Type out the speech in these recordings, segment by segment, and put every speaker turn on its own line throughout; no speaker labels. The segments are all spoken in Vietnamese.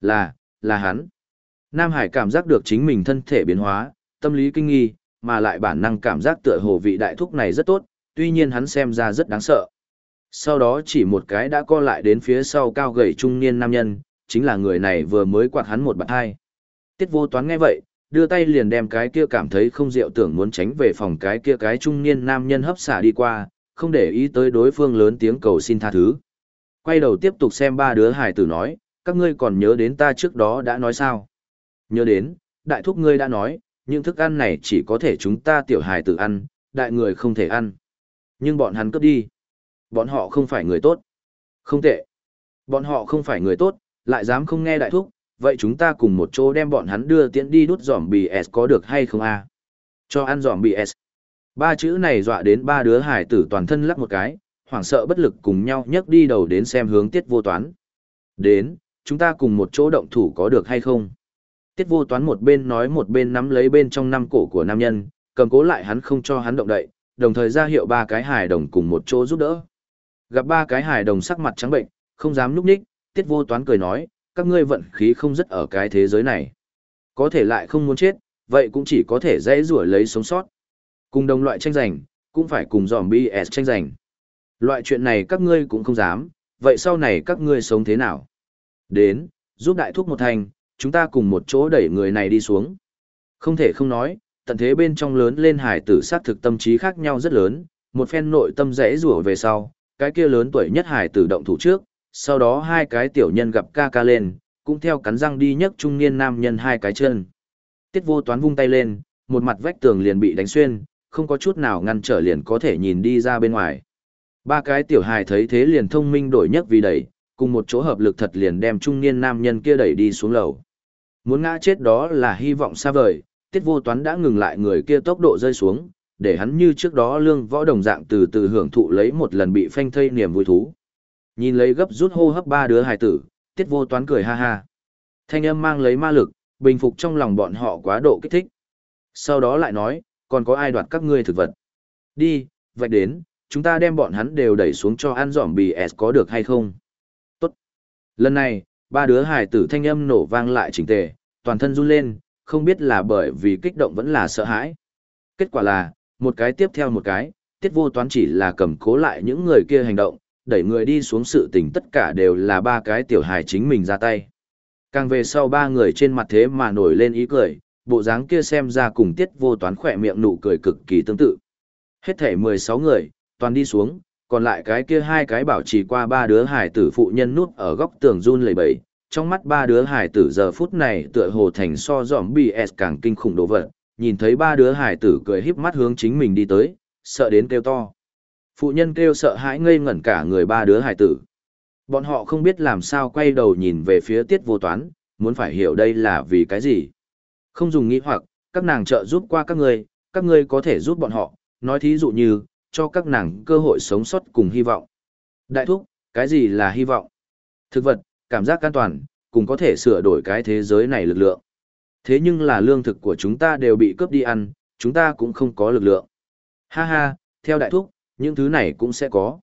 Là, là hắn. Nam Hải cảm giác được chính mình thân thể biến hóa, tâm lý kinh nghi, mà lại bản năng cảm giác tựa hồ vị đại thúc này rất tốt, tuy nhiên hắn xem ra rất đáng sợ. Sau đó chỉ một cái đã co lại đến phía sau cao gầy trung niên nam nhân, chính là người này vừa mới quạt hắn một bạn hai. Tiết vô toán nghe vậy, đưa tay liền đem cái kia cảm thấy không diệu tưởng muốn tránh về phòng cái kia cái trung niên nam nhân hấp xả đi qua, không để ý tới đối phương lớn tiếng cầu xin tha thứ. Quay đầu tiếp tục xem ba đứa hải tử nói, các ngươi còn nhớ đến ta trước đó đã nói sao? Nhớ đến, đại thúc ngươi đã nói, những thức ăn này chỉ có thể chúng ta tiểu hài tử ăn, đại người không thể ăn. Nhưng bọn hắn cướp đi. Bọn họ không phải người tốt. Không tệ. Bọn họ không phải người tốt, lại dám không nghe đại thúc, vậy chúng ta cùng một chỗ đem bọn hắn đưa tiễn đi đút giỏm bì S có được hay không a? Cho ăn giỏm bì S. Ba chữ này dọa đến ba đứa hải tử toàn thân lắc một cái, hoảng sợ bất lực cùng nhau nhấc đi đầu đến xem hướng tiết vô toán. Đến, chúng ta cùng một chỗ động thủ có được hay không? Tiết vô toán một bên nói một bên nắm lấy bên trong năm cổ của nam nhân, cầm cố lại hắn không cho hắn động đậy, đồng thời ra hiệu ba cái hài đồng cùng một chỗ giúp đỡ. Gặp ba cái hài đồng sắc mặt trắng bệnh, không dám núp ních, tiết vô toán cười nói, các ngươi vận khí không rất ở cái thế giới này. Có thể lại không muốn chết, vậy cũng chỉ có thể dễ rủa lấy sống sót. Cùng đồng loại tranh giành, cũng phải cùng dòm BS tranh giành. Loại chuyện này các ngươi cũng không dám, vậy sau này các ngươi sống thế nào? Đến, giúp đại thúc một thành, chúng ta cùng một chỗ đẩy người này đi xuống. Không thể không nói, tận thế bên trong lớn lên hải tử sát thực tâm trí khác nhau rất lớn, một phen nội tâm rẽ rủa về sau, cái kia lớn tuổi nhất hải tử động thủ trước, sau đó hai cái tiểu nhân gặp ca ca lên, cũng theo cắn răng đi nhấc trung niên nam nhân hai cái chân. Tiết vô toán vung tay lên, một mặt vách tường liền bị đánh xuyên, không có chút nào ngăn trở liền có thể nhìn đi ra bên ngoài. Ba cái tiểu hài thấy thế liền thông minh đổi nhất vì đẩy, cùng một chỗ hợp lực thật liền đem trung niên nam nhân kia đẩy đi xuống lầu. Muốn ngã chết đó là hy vọng xa vời, tiết vô toán đã ngừng lại người kia tốc độ rơi xuống, để hắn như trước đó lương võ đồng dạng từ từ hưởng thụ lấy một lần bị phanh thây niềm vui thú. Nhìn lấy gấp rút hô hấp ba đứa hài tử, tiết vô toán cười ha ha. Thanh âm mang lấy ma lực, bình phục trong lòng bọn họ quá độ kích thích. Sau đó lại nói, còn có ai đoạt các ngươi thực vật. Đi, vạch đến, chúng ta đem bọn hắn đều đẩy xuống cho ăn giỏm bì S có được hay không? Lần này, ba đứa hài tử thanh âm nổ vang lại chỉnh tề, toàn thân run lên, không biết là bởi vì kích động vẫn là sợ hãi. Kết quả là, một cái tiếp theo một cái, tiết vô toán chỉ là cầm cố lại những người kia hành động, đẩy người đi xuống sự tình tất cả đều là ba cái tiểu hài chính mình ra tay. Càng về sau ba người trên mặt thế mà nổi lên ý cười, bộ dáng kia xem ra cùng tiết vô toán khỏe miệng nụ cười cực kỳ tương tự. Hết thể 16 người, toàn đi xuống, còn lại cái kia hai cái bảo trì qua ba đứa hải tử phụ nhân nút ở góc tường run lẩy bẩy. Trong mắt ba đứa hải tử giờ phút này tựa hồ thành so dòm BS càng kinh khủng đồ vật, nhìn thấy ba đứa hải tử cười híp mắt hướng chính mình đi tới, sợ đến kêu to. Phụ nhân kêu sợ hãi ngây ngẩn cả người ba đứa hải tử. Bọn họ không biết làm sao quay đầu nhìn về phía tiết vô toán, muốn phải hiểu đây là vì cái gì. Không dùng nghĩ hoặc, các nàng trợ giúp qua các ngươi, các ngươi có thể giúp bọn họ, nói thí dụ như, cho các nàng cơ hội sống sót cùng hy vọng. Đại thúc, cái gì là hy vọng? Thực vật, cảm giác an toàn, cùng có thể sửa đổi cái thế giới này lực lượng. Thế nhưng là lương thực của chúng ta đều bị cướp đi ăn, chúng ta cũng không có lực lượng. Ha ha, theo đại thúc, những thứ này cũng sẽ có.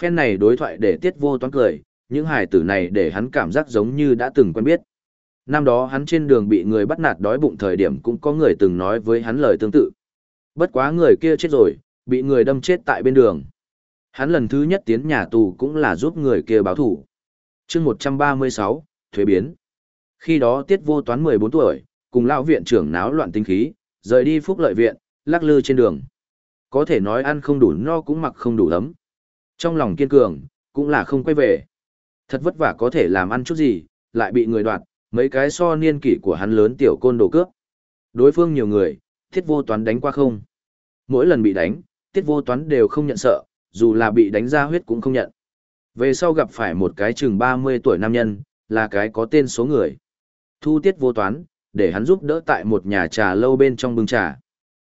Phen này đối thoại để tiết vô toán cười, những hài tử này để hắn cảm giác giống như đã từng quen biết. Năm đó hắn trên đường bị người bắt nạt đói bụng thời điểm cũng có người từng nói với hắn lời tương tự. Bất quá người kia chết rồi, bị người đâm chết tại bên đường. Hắn lần thứ nhất tiến nhà tù cũng là giúp người kia báo thủ. chương 136, Thuế biến. Khi đó tiết vô toán 14 tuổi, cùng lão viện trưởng náo loạn tinh khí, rời đi phúc lợi viện, lắc lư trên đường. Có thể nói ăn không đủ no cũng mặc không đủ ấm. Trong lòng kiên cường, cũng là không quay về. Thật vất vả có thể làm ăn chút gì, lại bị người đoạt, mấy cái so niên kỷ của hắn lớn tiểu côn đồ cướp. Đối phương nhiều người, thiết vô toán đánh qua không. Mỗi lần bị đánh, tiết vô toán đều không nhận sợ, dù là bị đánh ra huyết cũng không nhận. Về sau gặp phải một cái chừng 30 tuổi nam nhân, là cái có tên số người. Thu tiết vô toán, để hắn giúp đỡ tại một nhà trà lâu bên trong bưng trà.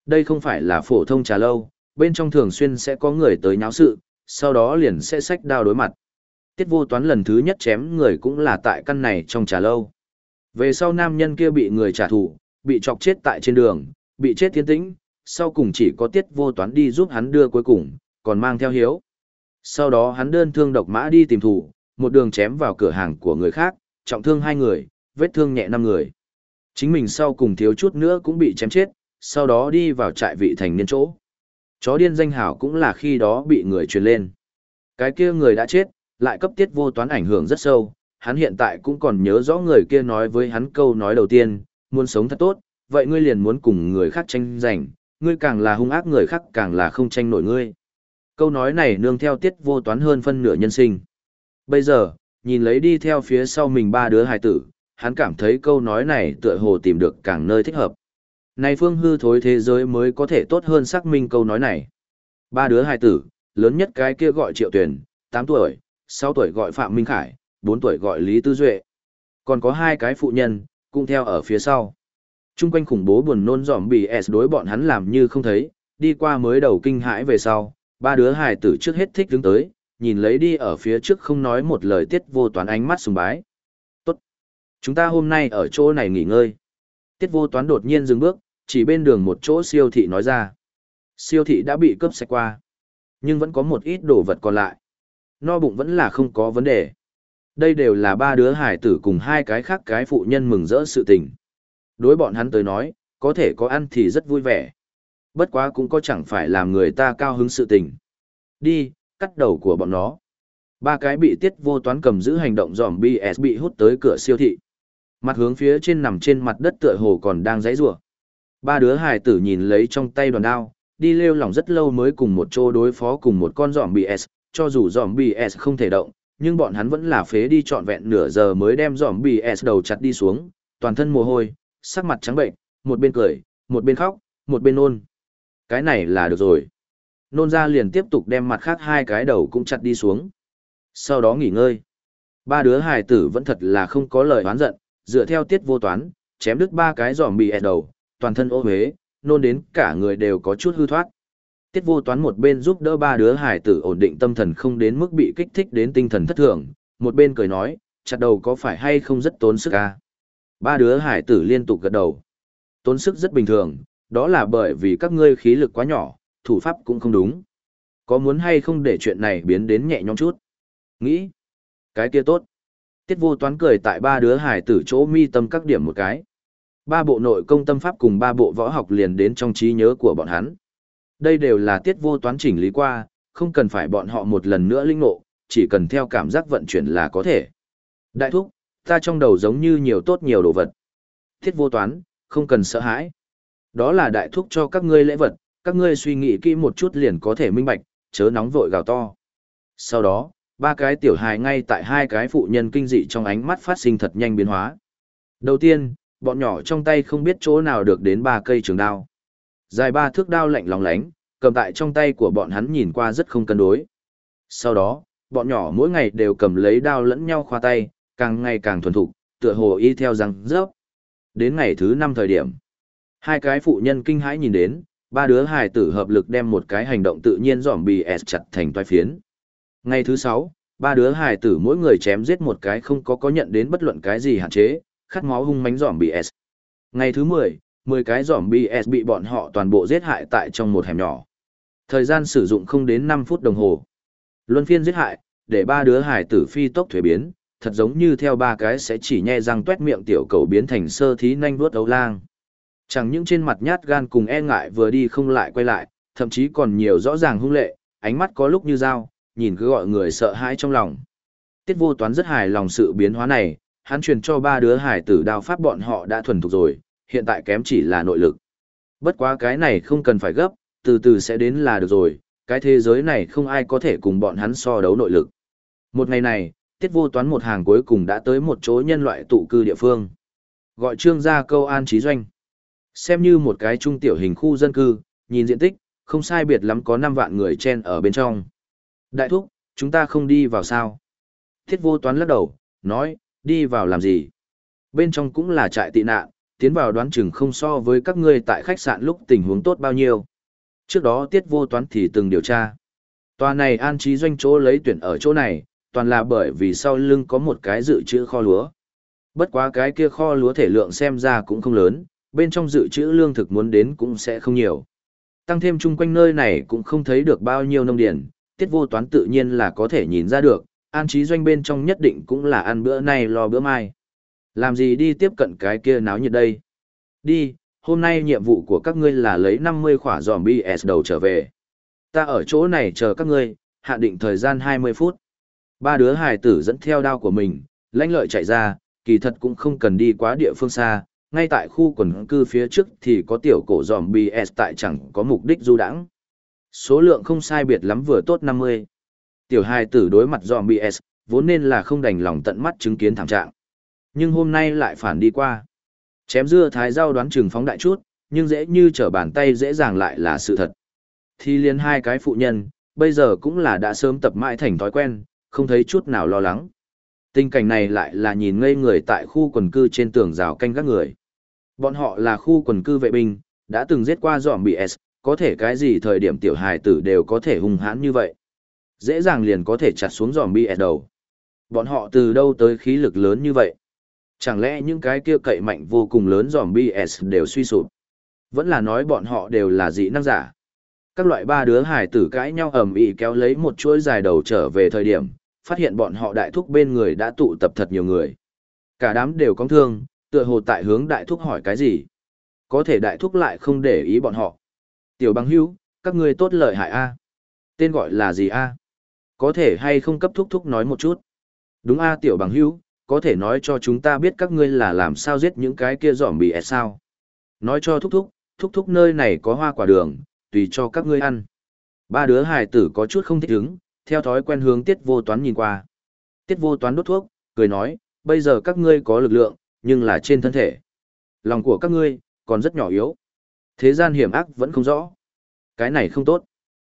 Đây không phải là phổ thông trà lâu, bên trong thường xuyên sẽ có người tới nháo sự, sau đó liền sẽ xách đao đối mặt. Tiết vô toán lần thứ nhất chém người cũng là tại căn này trong trà lâu. Về sau nam nhân kia bị người trả thù, bị chọc chết tại trên đường, bị chết tiến tĩnh, sau cùng chỉ có tiết vô toán đi giúp hắn đưa cuối cùng, còn mang theo hiếu. Sau đó hắn đơn thương độc mã đi tìm thủ, một đường chém vào cửa hàng của người khác, trọng thương hai người, vết thương nhẹ năm người. Chính mình sau cùng thiếu chút nữa cũng bị chém chết, sau đó đi vào trại vị thành niên chỗ. Chó điên danh hảo cũng là khi đó bị người truyền lên. Cái kia người đã chết, lại cấp tiết vô toán ảnh hưởng rất sâu, hắn hiện tại cũng còn nhớ rõ người kia nói với hắn câu nói đầu tiên, muốn sống thật tốt, vậy ngươi liền muốn cùng người khác tranh giành, ngươi càng là hung ác người khác càng là không tranh nổi ngươi. Câu nói này nương theo tiết vô toán hơn phân nửa nhân sinh. Bây giờ, nhìn lấy đi theo phía sau mình ba đứa hài tử, hắn cảm thấy câu nói này tựa hồ tìm được càng nơi thích hợp. Này phương hư thối thế giới mới có thể tốt hơn xác minh câu nói này. Ba đứa hài tử, lớn nhất cái kia gọi Triệu Tuyền, 8 tuổi, 6 tuổi gọi Phạm Minh Khải, 4 tuổi gọi Lý Tư Duệ. Còn có hai cái phụ nhân, cũng theo ở phía sau. Trung quanh khủng bố buồn nôn dòm bị S đối bọn hắn làm như không thấy, đi qua mới đầu kinh hãi về sau, ba đứa hài tử trước hết thích đứng tới, nhìn lấy đi ở phía trước không nói một lời tiết vô toán ánh mắt sùng bái. Tốt. Chúng ta hôm nay ở chỗ này nghỉ ngơi. Tiết vô toán đột nhiên dừng bước, chỉ bên đường một chỗ siêu thị nói ra. Siêu thị đã bị cướp sạch qua. Nhưng vẫn có một ít đồ vật còn lại. No bụng vẫn là không có vấn đề. Đây đều là ba đứa hải tử cùng hai cái khác cái phụ nhân mừng rỡ sự tình. Đối bọn hắn tới nói, có thể có ăn thì rất vui vẻ. Bất quá cũng có chẳng phải làm người ta cao hứng sự tình. Đi, cắt đầu của bọn nó. Ba cái bị tiết vô toán cầm giữ hành động dòm BS bị hút tới cửa siêu thị. Mặt hướng phía trên nằm trên mặt đất tựa hồ còn đang giãy rủa. Ba đứa hài tử nhìn lấy trong tay đoàn đao, đi lêu lỏng rất lâu mới cùng một chỗ đối phó cùng một con dòm BS, cho dù dòm BS không thể động, nhưng bọn hắn vẫn là phế đi trọn vẹn nửa giờ mới đem dòm BS đầu chặt đi xuống, toàn thân mồ hôi, sắc mặt trắng bệnh, một bên cười, một bên khóc, một bên nôn. Cái này là được rồi. Nôn ra liền tiếp tục đem mặt khác hai cái đầu cũng chặt đi xuống. Sau đó nghỉ ngơi. Ba đứa hài tử vẫn thật là không có lời oán giận, dựa theo tiết vô toán, chém đứt ba cái giòm bị đầu, toàn thân ô huế, nôn đến cả người đều có chút hư thoát. Tiết vô toán một bên giúp đỡ ba đứa hải tử ổn định tâm thần không đến mức bị kích thích đến tinh thần thất thường, một bên cười nói, chặt đầu có phải hay không rất tốn sức à? Ba đứa hải tử liên tục gật đầu. Tốn sức rất bình thường, đó là bởi vì các ngươi khí lực quá nhỏ, thủ pháp cũng không đúng. Có muốn hay không để chuyện này biến đến nhẹ nhõm chút? Nghĩ, cái kia tốt. Tiết vô toán cười tại ba đứa hải tử chỗ mi tâm các điểm một cái. Ba bộ nội công tâm pháp cùng ba bộ võ học liền đến trong trí nhớ của bọn hắn. Đây đều là tiết vô toán chỉnh lý qua, không cần phải bọn họ một lần nữa linh ngộ, chỉ cần theo cảm giác vận chuyển là có thể. Đại thúc, ta trong đầu giống như nhiều tốt nhiều đồ vật. thiết vô toán, không cần sợ hãi. Đó là đại thúc cho các ngươi lễ vật, các ngươi suy nghĩ kỹ một chút liền có thể minh bạch, chớ nóng vội gào to. Sau đó, ba cái tiểu hài ngay tại hai cái phụ nhân kinh dị trong ánh mắt phát sinh thật nhanh biến hóa. Đầu tiên, bọn nhỏ trong tay không biết chỗ nào được đến ba cây trường đao. Dài ba thước đao lạnh lóng lánh, cầm tại trong tay của bọn hắn nhìn qua rất không cân đối. Sau đó, bọn nhỏ mỗi ngày đều cầm lấy đao lẫn nhau khoa tay, càng ngày càng thuần thục, tựa hồ y theo răng rớp. Đến ngày thứ năm thời điểm, hai cái phụ nhân kinh hãi nhìn đến, ba đứa hài tử hợp lực đem một cái hành động tự nhiên dòm bì S chặt thành toai phiến. Ngày thứ sáu, ba đứa hài tử mỗi người chém giết một cái không có có nhận đến bất luận cái gì hạn chế, khát máu hung mánh dòm bì S. Ngày thứ mười, mười cái dòm bì S bị bọn họ toàn bộ giết hại tại trong một hẻm nhỏ. Thời gian sử dụng không đến năm phút đồng hồ. Luân phiên giết hại, để ba đứa hài tử phi tốc thuế biến, thật giống như theo ba cái sẽ chỉ nhe răng tuét miệng tiểu cầu biến thành sơ thí nhanh vuốt ấu lang. Chẳng những trên mặt nhát gan cùng e ngại vừa đi không lại quay lại, thậm chí còn nhiều rõ ràng hung lệ, ánh mắt có lúc như dao, nhìn cứ gọi người sợ hãi trong lòng. Tiết vô toán rất hài lòng sự biến hóa này, hắn truyền cho ba đứa hải tử đao pháp bọn họ đã thuần thục rồi, hiện tại kém chỉ là nội lực. Bất quá cái này không cần phải gấp, từ từ sẽ đến là được rồi, cái thế giới này không ai có thể cùng bọn hắn so đấu nội lực. Một ngày này, tiết vô toán một hàng cuối cùng đã tới một chỗ nhân loại tụ cư địa phương. Gọi trương gia câu an trí doanh. Xem như một cái trung tiểu hình khu dân cư, nhìn diện tích, không sai biệt lắm có 5 vạn người chen ở bên trong. Đại thúc, chúng ta không đi vào sao? Thiết vô toán lắc đầu, nói, đi vào làm gì? Bên trong cũng là trại tị nạn, tiến vào đoán chừng không so với các ngươi tại khách sạn lúc tình huống tốt bao nhiêu. Trước đó tiết vô toán thì từng điều tra. Tòa này an trí doanh chỗ lấy tuyển ở chỗ này, toàn là bởi vì sau lưng có một cái dự trữ kho lúa. Bất quá cái kia kho lúa thể lượng xem ra cũng không lớn, bên trong dự trữ lương thực muốn đến cũng sẽ không nhiều. Tăng thêm chung quanh nơi này cũng không thấy được bao nhiêu nông điển, tiết vô toán tự nhiên là có thể nhìn ra được, an trí doanh bên trong nhất định cũng là ăn bữa nay lo bữa mai. Làm gì đi tiếp cận cái kia náo nhiệt đây? Đi, hôm nay nhiệm vụ của các ngươi là lấy 50 khỏa zombie S đầu trở về. Ta ở chỗ này chờ các ngươi, hạ định thời gian 20 phút. Ba đứa hài tử dẫn theo đao của mình, lãnh lợi chạy ra, kỳ thật cũng không cần đi quá địa phương xa, ngay tại khu quần cư phía trước thì có tiểu cổ zombie BS tại chẳng có mục đích du đãng. Số lượng không sai biệt lắm vừa tốt 50. Tiểu hài tử đối mặt zombie BS, vốn nên là không đành lòng tận mắt chứng kiến thảm trạng. Nhưng hôm nay lại phản đi qua. Chém dưa thái rau đoán chừng phóng đại chút, nhưng dễ như trở bàn tay dễ dàng lại là sự thật. Thì liền hai cái phụ nhân, bây giờ cũng là đã sớm tập mãi thành thói quen, không thấy chút nào lo lắng. Tình cảnh này lại là nhìn ngây người tại khu quần cư trên tường rào canh các người. Bọn họ là khu quần cư vệ binh, đã từng giết qua dọm bị S, có thể cái gì thời điểm tiểu hài tử đều có thể hung hãn như vậy. Dễ dàng liền có thể chặt xuống dòm bị S đầu. Bọn họ từ đâu tới khí lực lớn như vậy? Chẳng lẽ những cái kia cậy mạnh vô cùng lớn dòm BS đều suy sụp? Vẫn là nói bọn họ đều là dị năng giả. Các loại ba đứa hài tử cãi nhau ầm ĩ kéo lấy một chuỗi dài đầu trở về thời điểm, phát hiện bọn họ đại thúc bên người đã tụ tập thật nhiều người. Cả đám đều có thương, tựa hồ tại hướng đại thúc hỏi cái gì. Có thể đại thúc lại không để ý bọn họ. Tiểu băng hữu, các ngươi tốt lợi hại A. Tên gọi là gì A? Có thể hay không cấp thúc thúc nói một chút. Đúng A tiểu bằng hữu, có thể nói cho chúng ta biết các ngươi là làm sao giết những cái kia giỏm bị ẹt sao. Nói cho thúc thúc, thúc thúc nơi này có hoa quả đường, tùy cho các ngươi ăn. Ba đứa hài tử có chút không thích ứng, theo thói quen hướng tiết vô toán nhìn qua. Tiết vô toán đốt thuốc, cười nói, bây giờ các ngươi có lực lượng, nhưng là trên thân thể. Lòng của các ngươi, còn rất nhỏ yếu. Thế gian hiểm ác vẫn không rõ. Cái này không tốt.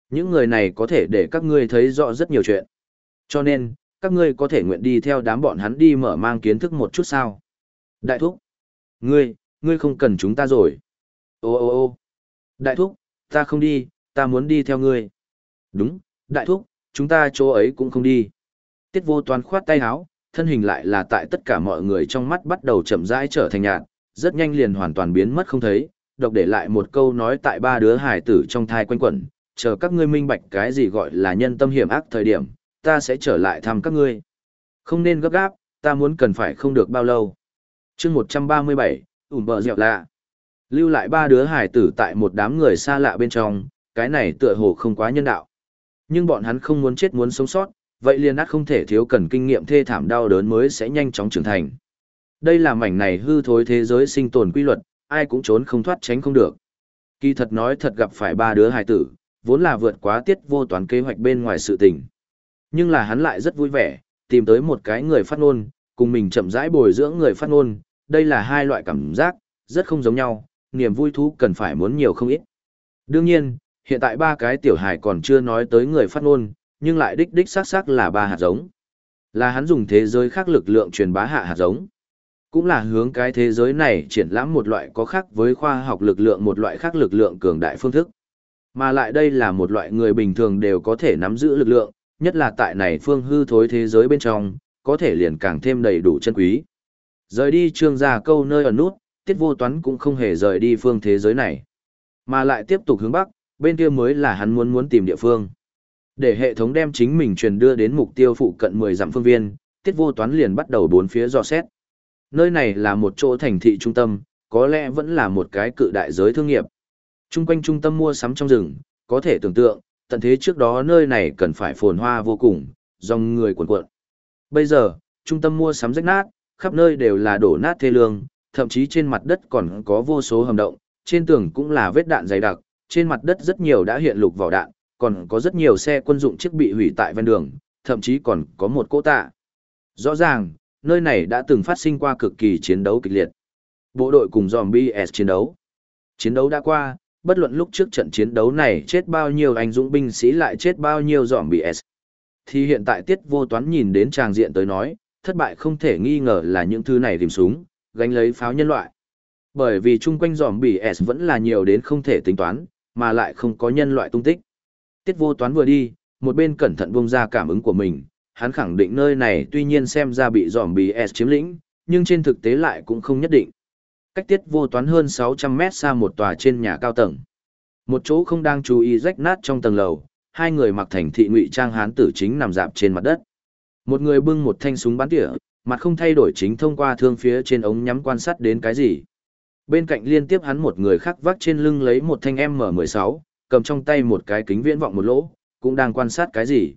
Những người này có thể để các ngươi thấy rõ rất nhiều chuyện. Cho nên, các ngươi có thể nguyện đi theo đám bọn hắn đi mở mang kiến thức một chút sao. Đại thúc, ngươi, ngươi không cần chúng ta rồi. Ô ô ô đại thúc, ta không đi, ta muốn đi theo ngươi. Đúng, đại thúc, chúng ta chỗ ấy cũng không đi. Tiết vô toàn khoát tay áo, thân hình lại là tại tất cả mọi người trong mắt bắt đầu chậm rãi trở thành nhạt, rất nhanh liền hoàn toàn biến mất không thấy, độc để lại một câu nói tại ba đứa hải tử trong thai quanh quẩn, chờ các ngươi minh bạch cái gì gọi là nhân tâm hiểm ác thời điểm, ta sẽ trở lại thăm các ngươi. Không nên gấp gáp, ta muốn cần phải không được bao lâu. chương 137, ủm bờ dẹo lạ. Lưu lại ba đứa hải tử tại một đám người xa lạ bên trong, cái này tựa hồ không quá nhân đạo. Nhưng bọn hắn không muốn chết muốn sống sót, vậy liền át không thể thiếu cần kinh nghiệm thê thảm đau đớn mới sẽ nhanh chóng trưởng thành. Đây là mảnh này hư thối thế giới sinh tồn quy luật, ai cũng trốn không thoát tránh không được. Kỳ thật nói thật gặp phải ba đứa hài tử, vốn là vượt quá tiết vô toán kế hoạch bên ngoài sự tình. Nhưng là hắn lại rất vui vẻ, tìm tới một cái người phát ngôn, cùng mình chậm rãi bồi dưỡng người phát ngôn, đây là hai loại cảm giác, rất không giống nhau, niềm vui thú cần phải muốn nhiều không ít. Đương nhiên, hiện tại ba cái tiểu hài còn chưa nói tới người phát ngôn, nhưng lại đích đích xác xác là ba hạt giống. Là hắn dùng thế giới khác lực lượng truyền bá hạ hạt giống. Cũng là hướng cái thế giới này triển lãm một loại có khác với khoa học lực lượng một loại khác lực lượng cường đại phương thức. Mà lại đây là một loại người bình thường đều có thể nắm giữ lực lượng, nhất là tại này phương hư thối thế giới bên trong, có thể liền càng thêm đầy đủ chân quý. Rời đi trương gia câu nơi ở nút, tiết vô toán cũng không hề rời đi phương thế giới này, mà lại tiếp tục hướng bắc, bên kia mới là hắn muốn muốn tìm địa phương. Để hệ thống đem chính mình truyền đưa đến mục tiêu phụ cận 10 dặm phương viên, tiết vô toán liền bắt đầu bốn phía dò xét. Nơi này là một chỗ thành thị trung tâm, có lẽ vẫn là một cái cự đại giới thương nghiệp. Trung quanh trung tâm mua sắm trong rừng, có thể tưởng tượng, tận thế trước đó nơi này cần phải phồn hoa vô cùng, dòng người cuồn cuộn. Bây giờ, trung tâm mua sắm rách nát, khắp nơi đều là đổ nát thê lương, thậm chí trên mặt đất còn có vô số hầm động, trên tường cũng là vết đạn dày đặc, trên mặt đất rất nhiều đã hiện lục vỏ đạn, còn có rất nhiều xe quân dụng chiếc bị hủy tại ven đường, thậm chí còn có một cỗ tạ. Rõ ràng, nơi này đã từng phát sinh qua cực kỳ chiến đấu kịch liệt. Bộ đội cùng zombie S chiến đấu. Chiến đấu đã qua, bất luận lúc trước trận chiến đấu này chết bao nhiêu anh dũng binh sĩ lại chết bao nhiêu zombie S. Thì hiện tại tiết vô toán nhìn đến tràng diện tới nói, thất bại không thể nghi ngờ là những thứ này tìm súng, gánh lấy pháo nhân loại. Bởi vì chung quanh zombie S vẫn là nhiều đến không thể tính toán, mà lại không có nhân loại tung tích. Tiết vô toán vừa đi, một bên cẩn thận buông ra cảm ứng của mình, hắn khẳng định nơi này tuy nhiên xem ra bị zombie S chiếm lĩnh, nhưng trên thực tế lại cũng không nhất định. Cách tiết vô toán hơn 600 mét xa một tòa trên nhà cao tầng. Một chỗ không đang chú ý rách nát trong tầng lầu, hai người mặc thành thị ngụy trang hán tử chính nằm dạp trên mặt đất. Một người bưng một thanh súng bắn tỉa, mặt không thay đổi chính thông qua thương phía trên ống nhắm quan sát đến cái gì. Bên cạnh liên tiếp hắn một người khác vác trên lưng lấy một thanh M16, cầm trong tay một cái kính viễn vọng một lỗ, cũng đang quan sát cái gì.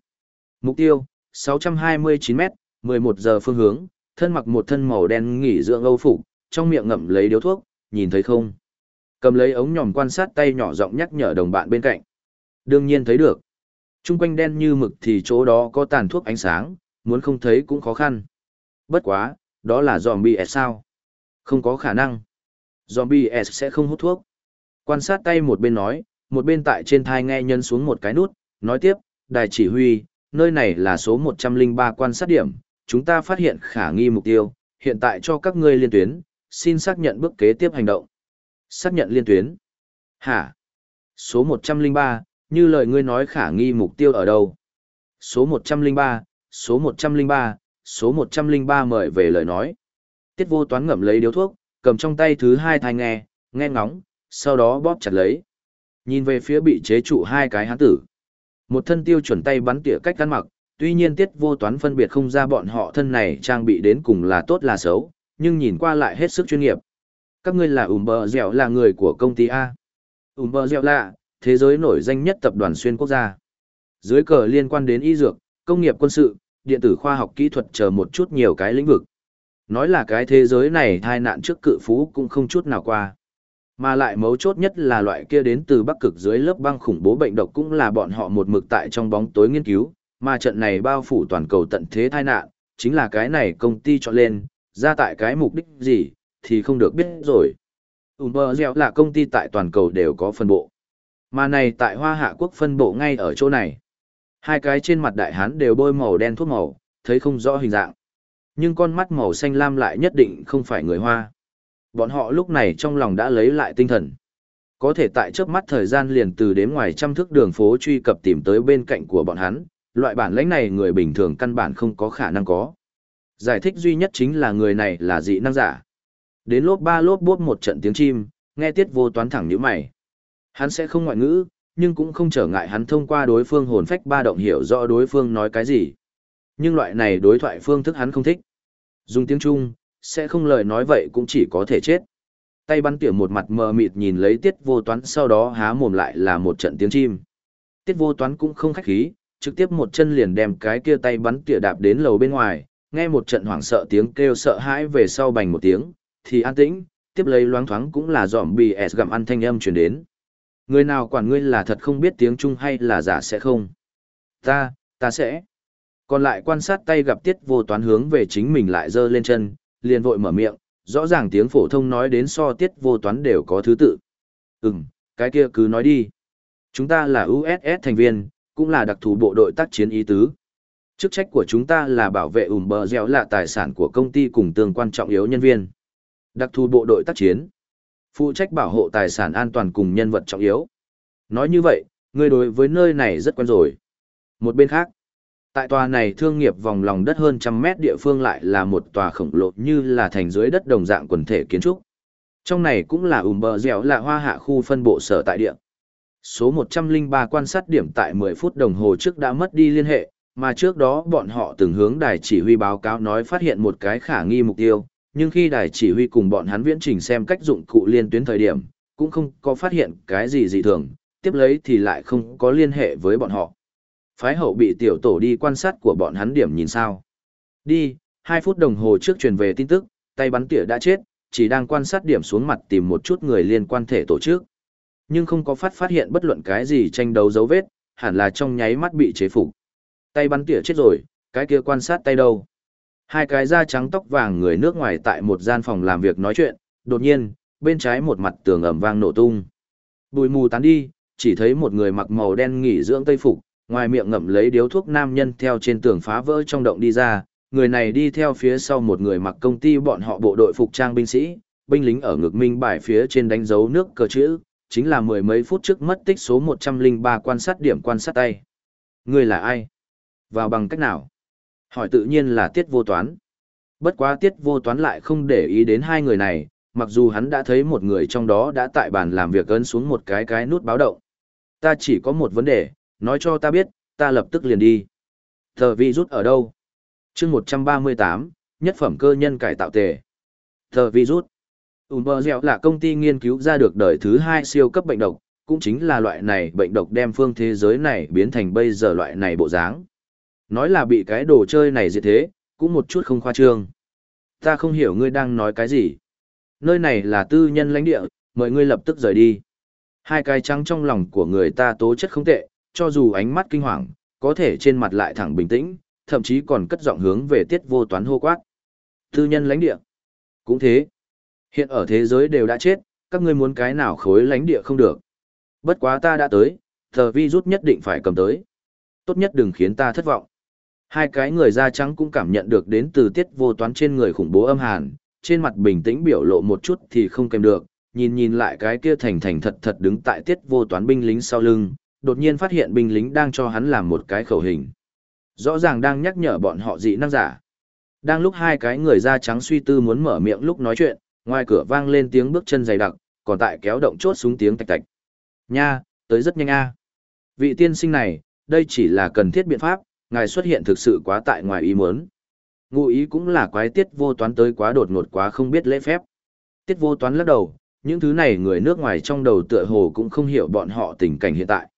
Mục tiêu, 629 m 11 giờ phương hướng, thân mặc một thân màu đen nghỉ dưỡng âu phục, trong miệng ngậm lấy điếu thuốc, nhìn thấy không? Cầm lấy ống nhòm quan sát tay nhỏ giọng nhắc nhở đồng bạn bên cạnh. Đương nhiên thấy được. Trung quanh đen như mực thì chỗ đó có tàn thuốc ánh sáng, muốn không thấy cũng khó khăn. Bất quá, đó là zombie sao? Không có khả năng. Zombie S sẽ không hút thuốc. Quan sát tay một bên nói, một bên tại trên thai nghe nhân xuống một cái nút, nói tiếp, đài chỉ huy, nơi này là số 103 quan sát điểm, chúng ta phát hiện khả nghi mục tiêu, hiện tại cho các ngươi liên tuyến, xin xác nhận bước kế tiếp hành động. Xác nhận liên tuyến. Hả? Số 103, như lời ngươi nói khả nghi mục tiêu ở đâu? Số 103, số 103, số 103 mời về lời nói. Tiết vô toán ngậm lấy điếu thuốc, cầm trong tay thứ hai thai nghe, nghe ngóng, sau đó bóp chặt lấy. Nhìn về phía bị chế trụ hai cái hán tử. Một thân tiêu chuẩn tay bắn tỉa cách ăn mặc, tuy nhiên tiết vô toán phân biệt không ra bọn họ thân này trang bị đến cùng là tốt là xấu, nhưng nhìn qua lại hết sức chuyên nghiệp. Các ngươi là ủm bờ dẻo là người của công ty A. ủm bờ dẻo là, thế giới nổi danh nhất tập đoàn xuyên quốc gia. Dưới cờ liên quan đến y dược, công nghiệp quân sự, điện tử khoa học kỹ thuật chờ một chút nhiều cái lĩnh vực. Nói là cái thế giới này thai nạn trước cự phú cũng không chút nào qua. Mà lại mấu chốt nhất là loại kia đến từ bắc cực dưới lớp băng khủng bố bệnh độc cũng là bọn họ một mực tại trong bóng tối nghiên cứu, mà trận này bao phủ toàn cầu tận thế tai nạn, chính là cái này công ty chọn lên, ra tại cái mục đích gì, thì không được biết rồi. Uber là công ty tại toàn cầu đều có phân bộ. Mà này tại Hoa Hạ Quốc phân bộ ngay ở chỗ này. Hai cái trên mặt đại hán đều bôi màu đen thuốc màu, thấy không rõ hình dạng. Nhưng con mắt màu xanh lam lại nhất định không phải người Hoa. Bọn họ lúc này trong lòng đã lấy lại tinh thần. Có thể tại trước mắt thời gian liền từ đến ngoài trăm thước đường phố truy cập tìm tới bên cạnh của bọn hắn, loại bản lãnh này người bình thường căn bản không có khả năng có. Giải thích duy nhất chính là người này là dị năng giả. Đến lốp ba lốp bốt một trận tiếng chim, nghe tiết vô toán thẳng như mày. Hắn sẽ không ngoại ngữ, nhưng cũng không trở ngại hắn thông qua đối phương hồn phách ba động hiểu rõ đối phương nói cái gì. Nhưng loại này đối thoại phương thức hắn không thích. Dùng tiếng Trung, sẽ không lời nói vậy cũng chỉ có thể chết. Tay bắn tỉa một mặt mờ mịt nhìn lấy tiết vô toán sau đó há mồm lại là một trận tiếng chim. Tiết vô toán cũng không khách khí, trực tiếp một chân liền đem cái kia tay bắn tỉa đạp đến lầu bên ngoài, nghe một trận hoảng sợ tiếng kêu sợ hãi về sau bành một tiếng, thì an tĩnh, tiếp lấy loáng thoáng cũng là dòm bì s gặm ăn thanh âm truyền đến. Người nào quản ngươi là thật không biết tiếng Trung hay là giả sẽ không? Ta, ta sẽ. Còn lại quan sát tay gặp tiết vô toán hướng về chính mình lại giơ lên chân, liền vội mở miệng, rõ ràng tiếng phổ thông nói đến so tiết vô toán đều có thứ tự. Ừm, cái kia cứ nói đi. Chúng ta là USS thành viên, cũng là đặc thù bộ đội tác chiến ý tứ. Chức trách của chúng ta là bảo vệ ủng bờ dẻo là tài sản của công ty cùng tương quan trọng yếu nhân viên. Đặc thù bộ đội tác chiến. Phụ trách bảo hộ tài sản an toàn cùng nhân vật trọng yếu. Nói như vậy, người đối với nơi này rất quen rồi. Một bên khác, tại tòa này thương nghiệp vòng lòng đất hơn trăm mét địa phương lại là một tòa khổng lồ như là thành dưới đất đồng dạng quần thể kiến trúc. Trong này cũng là ùm bờ dẻo là hoa hạ khu phân bộ sở tại địa. Số 103 quan sát điểm tại 10 phút đồng hồ trước đã mất đi liên hệ, mà trước đó bọn họ từng hướng đài chỉ huy báo cáo nói phát hiện một cái khả nghi mục tiêu, nhưng khi đài chỉ huy cùng bọn hắn viễn trình xem cách dụng cụ liên tuyến thời điểm, cũng không có phát hiện cái gì dị thường, tiếp lấy thì lại không có liên hệ với bọn họ. Phái hậu bị tiểu tổ đi quan sát của bọn hắn điểm nhìn sao. Đi, 2 phút đồng hồ trước truyền về tin tức, tay bắn tỉa đã chết, chỉ đang quan sát điểm xuống mặt tìm một chút người liên quan thể tổ chức. Nhưng không có phát phát hiện bất luận cái gì tranh đấu dấu vết, hẳn là trong nháy mắt bị chế phục. Tay bắn tỉa chết rồi, cái kia quan sát tay đâu. Hai cái da trắng tóc vàng người nước ngoài tại một gian phòng làm việc nói chuyện, đột nhiên, bên trái một mặt tường ẩm vang nổ tung. Bùi mù tán đi, chỉ thấy một người mặc màu đen nghỉ dưỡng tây phục, ngoài miệng ngậm lấy điếu thuốc nam nhân theo trên tường phá vỡ trong động đi ra, người này đi theo phía sau một người mặc công ty bọn họ bộ đội phục trang binh sĩ, binh lính ở ngực minh bài phía trên đánh dấu nước cờ chữ, chính là mười mấy phút trước mất tích số 103 quan sát điểm quan sát tay. Người là ai? Vào bằng cách nào? Hỏi tự nhiên là tiết vô toán. Bất quá tiết vô toán lại không để ý đến hai người này, mặc dù hắn đã thấy một người trong đó đã tại bàn làm việc ấn xuống một cái cái nút báo động. Ta chỉ có một vấn đề, nói cho ta biết, ta lập tức liền đi. Tờ vi rút ở đâu? chương 138, nhất phẩm cơ nhân cải tạo tề. Thờ rút. Umbrella là công ty nghiên cứu ra được đời thứ hai siêu cấp bệnh độc, cũng chính là loại này bệnh độc đem phương thế giới này biến thành bây giờ loại này bộ dáng. Nói là bị cái đồ chơi này diệt thế, cũng một chút không khoa trương. Ta không hiểu ngươi đang nói cái gì. Nơi này là tư nhân lãnh địa, mời ngươi lập tức rời đi. Hai cái trắng trong lòng của người ta tố chất không tệ, cho dù ánh mắt kinh hoàng, có thể trên mặt lại thẳng bình tĩnh, thậm chí còn cất giọng hướng về tiết vô toán hô quát. Tư nhân lãnh địa. Cũng thế. Hiện ở thế giới đều đã chết, các ngươi muốn cái nào khối lãnh địa không được. Bất quá ta đã tới, thờ vi rút nhất định phải cầm tới. Tốt nhất đừng khiến ta thất vọng. Hai cái người da trắng cũng cảm nhận được đến từ tiết vô toán trên người khủng bố âm hàn, trên mặt bình tĩnh biểu lộ một chút thì không kèm được, nhìn nhìn lại cái kia thành thành thật thật đứng tại tiết vô toán binh lính sau lưng, đột nhiên phát hiện binh lính đang cho hắn làm một cái khẩu hình. Rõ ràng đang nhắc nhở bọn họ dị năng giả. Đang lúc hai cái người da trắng suy tư muốn mở miệng lúc nói chuyện, ngoài cửa vang lên tiếng bước chân dày đặc, còn tại kéo động chốt xuống tiếng tạch tạch. Nha, tới rất nhanh a. Vị tiên sinh này, đây chỉ là cần thiết biện pháp, ngài xuất hiện thực sự quá tại ngoài ý muốn. Ngụ ý cũng là quái tiết vô toán tới quá đột ngột quá không biết lễ phép. Tiết vô toán lắc đầu, những thứ này người nước ngoài trong đầu tựa hồ cũng không hiểu bọn họ tình cảnh hiện tại.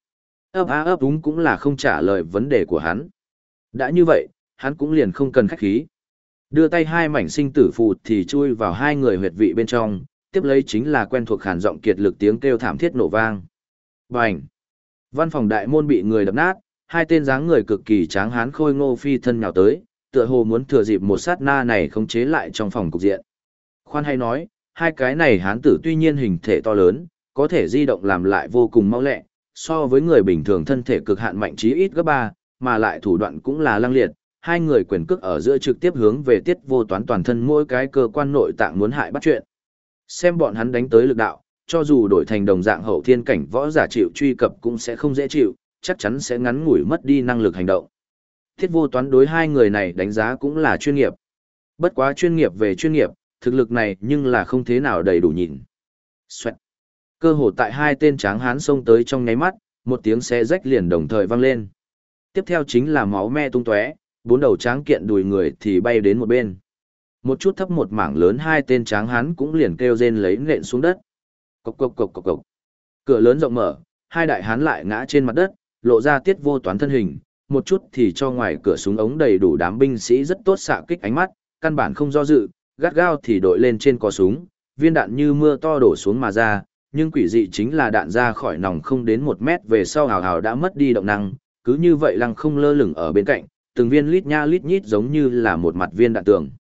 Ấp á ấp đúng cũng là không trả lời vấn đề của hắn. Đã như vậy, hắn cũng liền không cần khách khí. Đưa tay hai mảnh sinh tử phù thì chui vào hai người huyệt vị bên trong, tiếp lấy chính là quen thuộc hàn giọng kiệt lực tiếng kêu thảm thiết nổ vang. Bành! Văn phòng đại môn bị người đập nát, hai tên dáng người cực kỳ tráng hán khôi ngô phi thân nhào tới, tựa hồ muốn thừa dịp một sát na này khống chế lại trong phòng cục diện. Khoan hay nói, hai cái này hán tử tuy nhiên hình thể to lớn, có thể di động làm lại vô cùng mau lẹ, so với người bình thường thân thể cực hạn mạnh chí ít gấp ba, mà lại thủ đoạn cũng là lăng liệt, hai người quyền cước ở giữa trực tiếp hướng về tiết vô toán toàn thân mỗi cái cơ quan nội tạng muốn hại bắt chuyện. Xem bọn hắn đánh tới lực đạo, cho dù đổi thành đồng dạng hậu thiên cảnh võ giả chịu truy cập cũng sẽ không dễ chịu, chắc chắn sẽ ngắn ngủi mất đi năng lực hành động. Thiết vô toán đối hai người này đánh giá cũng là chuyên nghiệp. Bất quá chuyên nghiệp về chuyên nghiệp, thực lực này nhưng là không thế nào đầy đủ nhìn. Xoẹt. Cơ hồ tại hai tên tráng hán xông tới trong nháy mắt, một tiếng xé rách liền đồng thời vang lên. Tiếp theo chính là máu me tung tóe, bốn đầu tráng kiện đùi người thì bay đến một bên. Một chút thấp một mảng lớn hai tên tráng hán cũng liền kêu rên lấy nện xuống đất. Cộc cộc cộc cộc cộc. Cửa lớn rộng mở, hai đại hán lại ngã trên mặt đất, lộ ra tiết vô toán thân hình, một chút thì cho ngoài cửa súng ống đầy đủ đám binh sĩ rất tốt xạ kích ánh mắt, căn bản không do dự, gắt gao thì đội lên trên cò súng, viên đạn như mưa to đổ xuống mà ra, nhưng quỷ dị chính là đạn ra khỏi nòng không đến một mét về sau hào hào đã mất đi động năng, cứ như vậy lăng không lơ lửng ở bên cạnh, từng viên lít nha lít nhít giống như là một mặt viên đạn tường.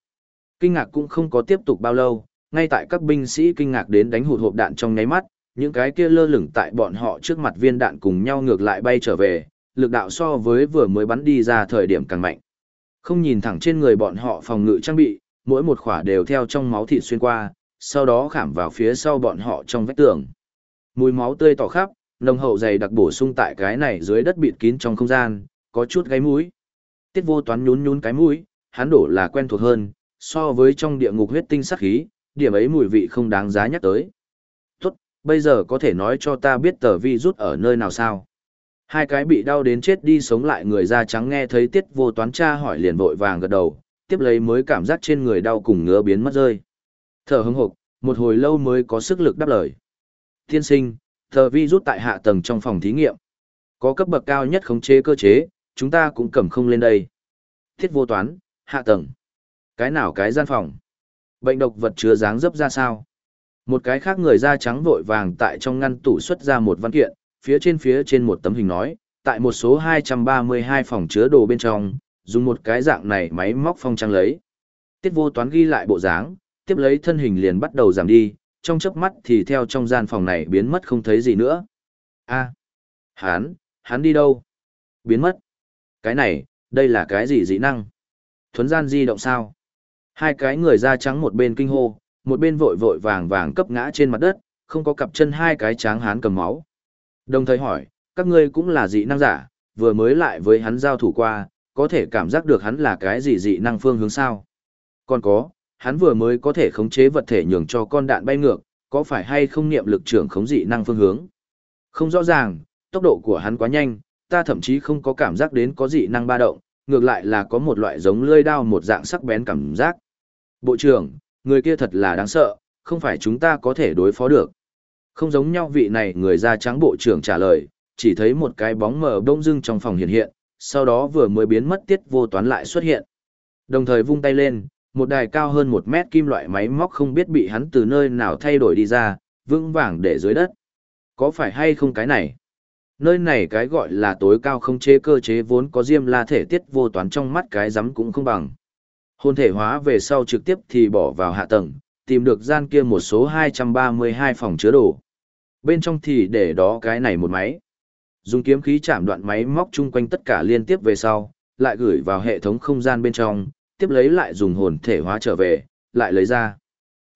Kinh ngạc cũng không có tiếp tục bao lâu, ngay tại các binh sĩ kinh ngạc đến đánh hụt hộp đạn trong nháy mắt, những cái kia lơ lửng tại bọn họ trước mặt viên đạn cùng nhau ngược lại bay trở về, lực đạo so với vừa mới bắn đi ra thời điểm càng mạnh. Không nhìn thẳng trên người bọn họ phòng ngự trang bị, mỗi một khỏa đều theo trong máu thịt xuyên qua, sau đó khảm vào phía sau bọn họ trong vách tường. Mùi máu tươi tỏ khắp, nồng hậu dày đặc bổ sung tại cái này dưới đất bịt kín trong không gian, có chút gáy mũi. Tiết vô toán nhún nhún cái mũi, hắn đổ là quen thuộc hơn, so với trong địa ngục huyết tinh sắc khí, điểm ấy mùi vị không đáng giá nhắc tới. Tốt, bây giờ có thể nói cho ta biết tờ vi rút ở nơi nào sao? Hai cái bị đau đến chết đi sống lại người da trắng nghe thấy tiết vô toán cha hỏi liền vội vàng gật đầu, tiếp lấy mới cảm giác trên người đau cùng ngứa biến mất rơi. Thở hứng hộp, một hồi lâu mới có sức lực đáp lời. Tiên sinh, thờ vi rút tại hạ tầng trong phòng thí nghiệm. Có cấp bậc cao nhất khống chế cơ chế, chúng ta cũng cầm không lên đây. Thiết vô toán, hạ tầng. Cái nào cái gian phòng? Bệnh độc vật chứa dáng dấp ra sao? Một cái khác người da trắng vội vàng tại trong ngăn tủ xuất ra một văn kiện, phía trên phía trên một tấm hình nói, tại một số 232 phòng chứa đồ bên trong, dùng một cái dạng này máy móc phong trang lấy. Tiết vô toán ghi lại bộ dáng, tiếp lấy thân hình liền bắt đầu giảm đi, trong chớp mắt thì theo trong gian phòng này biến mất không thấy gì nữa. a à, hắn, hắn đi đâu? Biến mất. Cái này, đây là cái gì dị năng? Thuấn gian di động sao? Hai cái người da trắng một bên kinh hô, một bên vội vội vàng vàng cấp ngã trên mặt đất, không có cặp chân hai cái tráng hán cầm máu. Đồng thời hỏi, các ngươi cũng là dị năng giả, vừa mới lại với hắn giao thủ qua, có thể cảm giác được hắn là cái gì dị năng phương hướng sao? Còn có, hắn vừa mới có thể khống chế vật thể nhường cho con đạn bay ngược, có phải hay không niệm lực trưởng khống dị năng phương hướng? Không rõ ràng, tốc độ của hắn quá nhanh, ta thậm chí không có cảm giác đến có dị năng ba động, ngược lại là có một loại giống lưỡi đao một dạng sắc bén cảm giác. Bộ trưởng, người kia thật là đáng sợ, không phải chúng ta có thể đối phó được. Không giống nhau vị này người da trắng bộ trưởng trả lời, chỉ thấy một cái bóng mờ đông dưng trong phòng hiện hiện, sau đó vừa mới biến mất tiết vô toán lại xuất hiện. Đồng thời vung tay lên, một đài cao hơn một mét kim loại máy móc không biết bị hắn từ nơi nào thay đổi đi ra, vững vàng để dưới đất. Có phải hay không cái này? Nơi này cái gọi là tối cao không chế cơ chế vốn có diêm la thể tiết vô toán trong mắt cái rắm cũng không bằng. Hôn thể hóa về sau trực tiếp thì bỏ vào hạ tầng, tìm được gian kia một số 232 phòng chứa đồ. Bên trong thì để đó cái này một máy. Dùng kiếm khí chạm đoạn máy móc chung quanh tất cả liên tiếp về sau, lại gửi vào hệ thống không gian bên trong, tiếp lấy lại dùng hồn thể hóa trở về, lại lấy ra.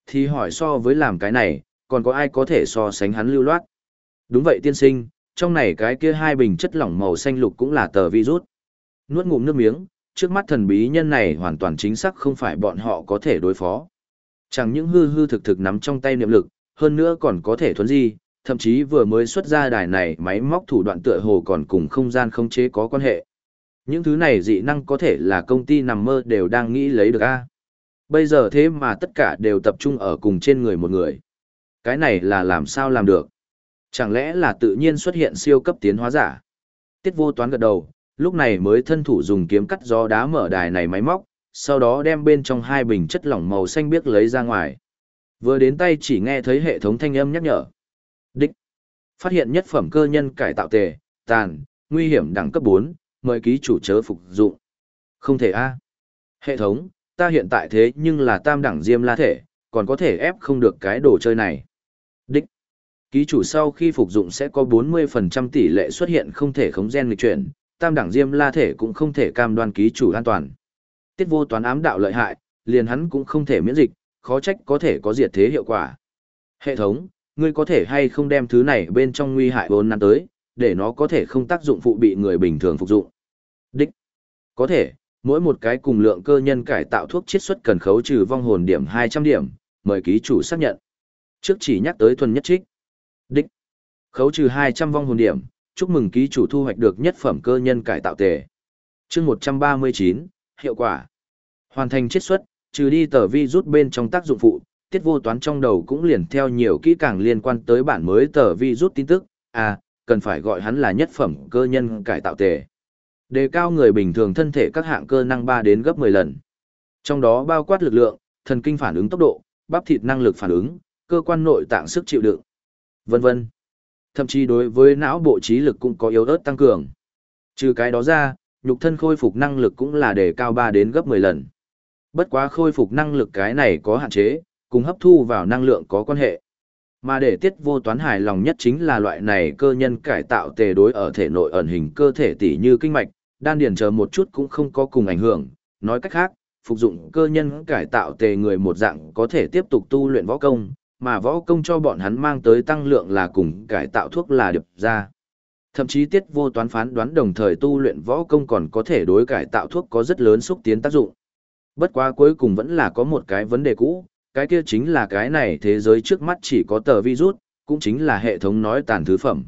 Thì hỏi so với làm cái này, còn có ai có thể so sánh hắn lưu loát? Đúng vậy tiên sinh, trong này cái kia hai bình chất lỏng màu xanh lục cũng là tờ virus. Nuốt ngụm nước miếng, trước mắt thần bí nhân này hoàn toàn chính xác không phải bọn họ có thể đối phó. Chẳng những hư hư thực thực nắm trong tay niệm lực, hơn nữa còn có thể thuấn di, thậm chí vừa mới xuất ra đài này máy móc thủ đoạn tựa hồ còn cùng không gian không chế có quan hệ. Những thứ này dị năng có thể là công ty nằm mơ đều đang nghĩ lấy được a. Bây giờ thế mà tất cả đều tập trung ở cùng trên người một người. Cái này là làm sao làm được? Chẳng lẽ là tự nhiên xuất hiện siêu cấp tiến hóa giả? Tiết vô toán gật đầu, lúc này mới thân thủ dùng kiếm cắt gió đá mở đài này máy móc, sau đó đem bên trong hai bình chất lỏng màu xanh biếc lấy ra ngoài. Vừa đến tay chỉ nghe thấy hệ thống thanh âm nhắc nhở. Đích. Phát hiện nhất phẩm cơ nhân cải tạo tề, tàn, nguy hiểm đẳng cấp 4, mời ký chủ chớ phục dụng. Không thể a. Hệ thống, ta hiện tại thế nhưng là tam đẳng diêm la thể, còn có thể ép không được cái đồ chơi này. Đích. Ký chủ sau khi phục dụng sẽ có 40% tỷ lệ xuất hiện không thể khống gen nghịch chuyển, tam đẳng diêm la thể cũng không thể cam đoan ký chủ an toàn. Tiết vô toán ám đạo lợi hại, liền hắn cũng không thể miễn dịch, khó trách có thể có diệt thế hiệu quả. Hệ thống, ngươi có thể hay không đem thứ này bên trong nguy hại vốn năm tới, để nó có thể không tác dụng phụ bị người bình thường phục dụng. Có thể, mỗi một cái cùng lượng cơ nhân cải tạo thuốc chiết xuất cần khấu trừ vong hồn điểm 200 điểm, mời ký chủ xác nhận. Trước chỉ nhắc tới thuần nhất trích. Đích. Khấu trừ 200 vong hồn điểm, chúc mừng ký chủ thu hoạch được nhất phẩm cơ nhân cải tạo tề. Chương 139, hiệu quả. Hoàn thành chiết xuất, trừ đi tờ vi rút bên trong tác dụng phụ, tiết vô toán trong đầu cũng liền theo nhiều kỹ càng liên quan tới bản mới tờ vi rút tin tức, à, cần phải gọi hắn là nhất phẩm cơ nhân cải tạo tề. Đề cao người bình thường thân thể các hạng cơ năng 3 đến gấp 10 lần. Trong đó bao quát lực lượng, thần kinh phản ứng tốc độ, bắp thịt năng lực phản ứng, cơ quan nội tạng sức chịu đựng, vân vân. Thậm chí đối với não bộ trí lực cũng có yếu ớt tăng cường. Trừ cái đó ra, nhục thân khôi phục năng lực cũng là đề cao 3 đến gấp 10 lần. Bất quá khôi phục năng lực cái này có hạn chế, cùng hấp thu vào năng lượng có quan hệ. Mà để tiết vô toán hài lòng nhất chính là loại này cơ nhân cải tạo tề đối ở thể nội ẩn hình cơ thể tỉ như kinh mạch, đan điền chờ một chút cũng không có cùng ảnh hưởng. Nói cách khác, phục dụng cơ nhân cải tạo tề người một dạng có thể tiếp tục tu luyện võ công, mà võ công cho bọn hắn mang tới tăng lượng là cùng cải tạo thuốc là điệp ra. Thậm chí tiết vô toán phán đoán đồng thời tu luyện võ công còn có thể đối cải tạo thuốc có rất lớn xúc tiến tác dụng. Bất quá cuối cùng vẫn là có một cái vấn đề cũ, cái kia chính là cái này thế giới trước mắt chỉ có tờ virus, cũng chính là hệ thống nói tàn thứ phẩm.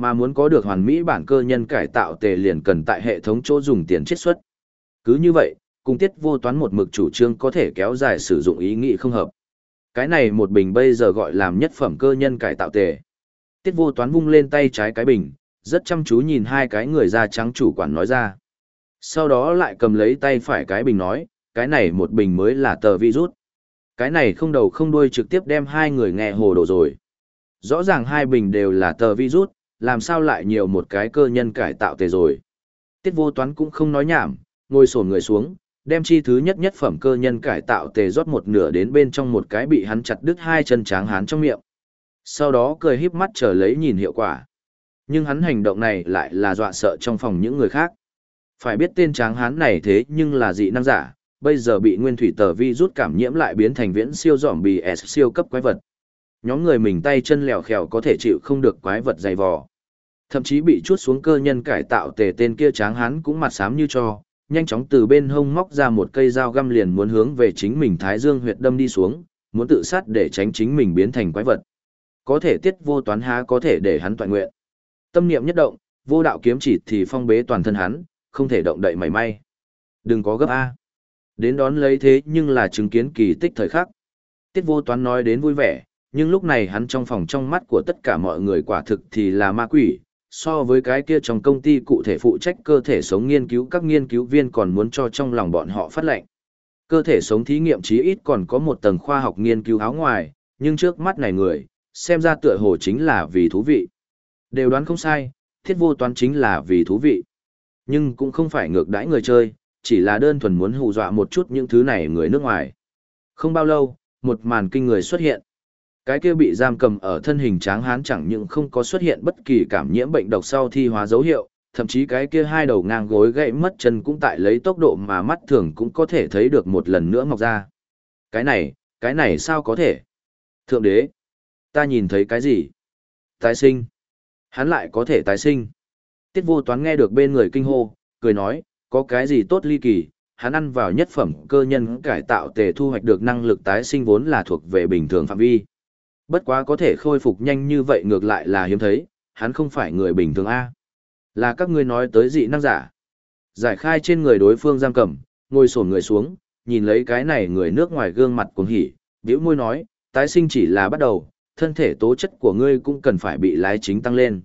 Mà muốn có được hoàn mỹ bản cơ nhân cải tạo tề liền cần tại hệ thống chỗ dùng tiền chiết xuất. Cứ như vậy, cùng tiết vô toán một mực chủ trương có thể kéo dài sử dụng ý nghĩ không hợp. Cái này một bình bây giờ gọi làm nhất phẩm cơ nhân cải tạo tề. Tiết vô toán vung lên tay trái cái bình, rất chăm chú nhìn hai cái người da trắng chủ quản nói ra. Sau đó lại cầm lấy tay phải cái bình nói, cái này một bình mới là tờ virus. Cái này không đầu không đuôi trực tiếp đem hai người nghe hồ đồ rồi. Rõ ràng hai bình đều là tờ virus, làm sao lại nhiều một cái cơ nhân cải tạo tề rồi. Tiết vô toán cũng không nói nhảm, ngồi sổn người xuống, đem chi thứ nhất nhất phẩm cơ nhân cải tạo tề rót một nửa đến bên trong một cái bị hắn chặt đứt hai chân tráng hán trong miệng. Sau đó cười híp mắt chờ lấy nhìn hiệu quả. Nhưng hắn hành động này lại là dọa sợ trong phòng những người khác. Phải biết tên tráng hán này thế nhưng là dị năng giả, bây giờ bị nguyên thủy tờ vi rút cảm nhiễm lại biến thành viễn siêu dòm bì S siêu cấp quái vật. Nhóm người mình tay chân lèo khèo có thể chịu không được quái vật dày vò. Thậm chí bị chuốt xuống cơ nhân cải tạo tề tên kia tráng hán cũng mặt xám như cho, nhanh chóng từ bên hông móc ra một cây dao găm liền muốn hướng về chính mình thái dương huyệt đâm đi xuống, muốn tự sát để tránh chính mình biến thành quái vật. Có thể tiết vô toán há có thể để hắn toàn nguyện. Tâm niệm nhất động, vô đạo kiếm chỉ thì phong bế toàn thân hắn, không thể động đậy mảy may. Đừng có gấp A. Đến đón lấy thế nhưng là chứng kiến kỳ tích thời khắc. Tiết vô toán nói đến vui vẻ, nhưng lúc này hắn trong phòng trong mắt của tất cả mọi người quả thực thì là ma quỷ, so với cái kia trong công ty cụ thể phụ trách cơ thể sống nghiên cứu các nghiên cứu viên còn muốn cho trong lòng bọn họ phát lệnh. Cơ thể sống thí nghiệm chí ít còn có một tầng khoa học nghiên cứu áo ngoài, nhưng trước mắt này người, xem ra tựa hồ chính là vì thú vị. Đều đoán không sai, thiết vô toán chính là vì thú vị. Nhưng cũng không phải ngược đãi người chơi, chỉ là đơn thuần muốn hù dọa một chút những thứ này người nước ngoài. Không bao lâu, một màn kinh người xuất hiện. Cái kia bị giam cầm ở thân hình tráng hán chẳng những không có xuất hiện bất kỳ cảm nhiễm bệnh độc sau thi hóa dấu hiệu, thậm chí cái kia hai đầu ngang gối gãy mất chân cũng tại lấy tốc độ mà mắt thường cũng có thể thấy được một lần nữa mọc ra. Cái này, cái này sao có thể? Thượng đế, ta nhìn thấy cái gì? Tái sinh. Hắn lại có thể tái sinh. Tiết vô toán nghe được bên người kinh hô, cười nói, có cái gì tốt ly kỳ, hắn ăn vào nhất phẩm cơ nhân cải tạo tề thu hoạch được năng lực tái sinh vốn là thuộc về bình thường phạm vi. Bất quá có thể khôi phục nhanh như vậy ngược lại là hiếm thấy, hắn không phải người bình thường A. Là các ngươi nói tới dị năng giả. Giải khai trên người đối phương giam cầm, ngồi sổn người xuống, nhìn lấy cái này người nước ngoài gương mặt cuồng hỉ, biểu môi nói, tái sinh chỉ là bắt đầu, thân thể tố chất của ngươi cũng cần phải bị lái chính tăng lên.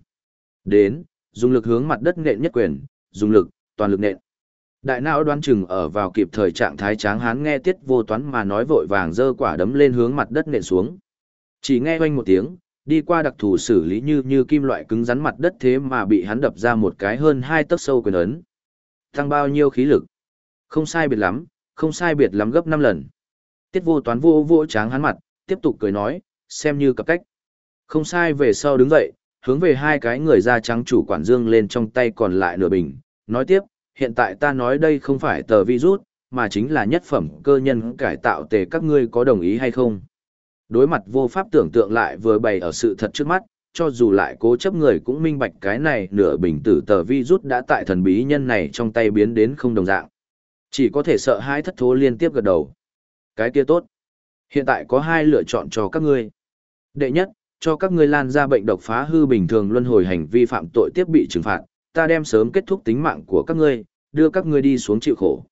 Đến, dùng lực hướng mặt đất nện nhất quyền, dùng lực, toàn lực nện. Đại não đoán chừng ở vào kịp thời trạng thái tráng hán nghe tiết vô toán mà nói vội vàng dơ quả đấm lên hướng mặt đất nện xuống. Chỉ nghe oanh một tiếng, đi qua đặc thù xử lý như như kim loại cứng rắn mặt đất thế mà bị hắn đập ra một cái hơn hai tấc sâu quyền ấn. Tăng bao nhiêu khí lực? Không sai biệt lắm, không sai biệt lắm gấp năm lần. Tiết vô toán vô vô tráng hắn mặt, tiếp tục cười nói, xem như cặp cách. Không sai về sau đứng dậy, hướng về hai cái người da trắng chủ quản dương lên trong tay còn lại nửa bình, nói tiếp, hiện tại ta nói đây không phải tờ virus, mà chính là nhất phẩm cơ nhân cải tạo tề các ngươi có đồng ý hay không. Đối mặt vô pháp tưởng tượng lại vừa bày ở sự thật trước mắt, cho dù lại cố chấp người cũng minh bạch cái này nửa bình tử tờ rút đã tại thần bí nhân này trong tay biến đến không đồng dạng. Chỉ có thể sợ hai thất thố liên tiếp gật đầu. Cái kia tốt. Hiện tại có hai lựa chọn cho các ngươi. Đệ nhất, cho các ngươi lan ra bệnh độc phá hư bình thường luân hồi hành vi phạm tội tiếp bị trừng phạt, ta đem sớm kết thúc tính mạng của các ngươi, đưa các ngươi đi xuống chịu khổ.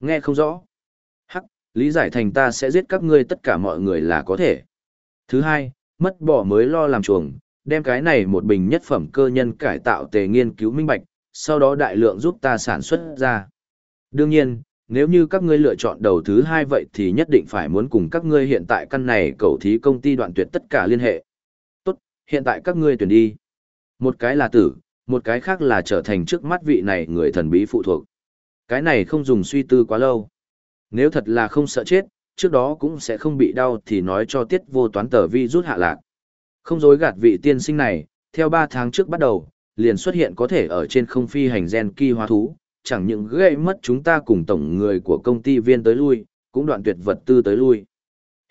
Nghe không rõ. Lý giải thành ta sẽ giết các ngươi tất cả mọi người là có thể. Thứ hai, mất bỏ mới lo làm chuồng, đem cái này một bình nhất phẩm cơ nhân cải tạo tề nghiên cứu minh bạch, sau đó đại lượng giúp ta sản xuất ra. Đương nhiên, nếu như các ngươi lựa chọn đầu thứ hai vậy thì nhất định phải muốn cùng các ngươi hiện tại căn này cầu thí công ty đoạn tuyệt tất cả liên hệ. Tốt, hiện tại các ngươi tuyển đi. Một cái là tử, một cái khác là trở thành trước mắt vị này người thần bí phụ thuộc. Cái này không dùng suy tư quá lâu. Nếu thật là không sợ chết, trước đó cũng sẽ không bị đau thì nói cho tiết vô toán tờ vi rút hạ lạc. Không dối gạt vị tiên sinh này, theo 3 tháng trước bắt đầu, liền xuất hiện có thể ở trên không phi hành gen kỳ hóa thú, chẳng những gây mất chúng ta cùng tổng người của công ty viên tới lui, cũng đoạn tuyệt vật tư tới lui.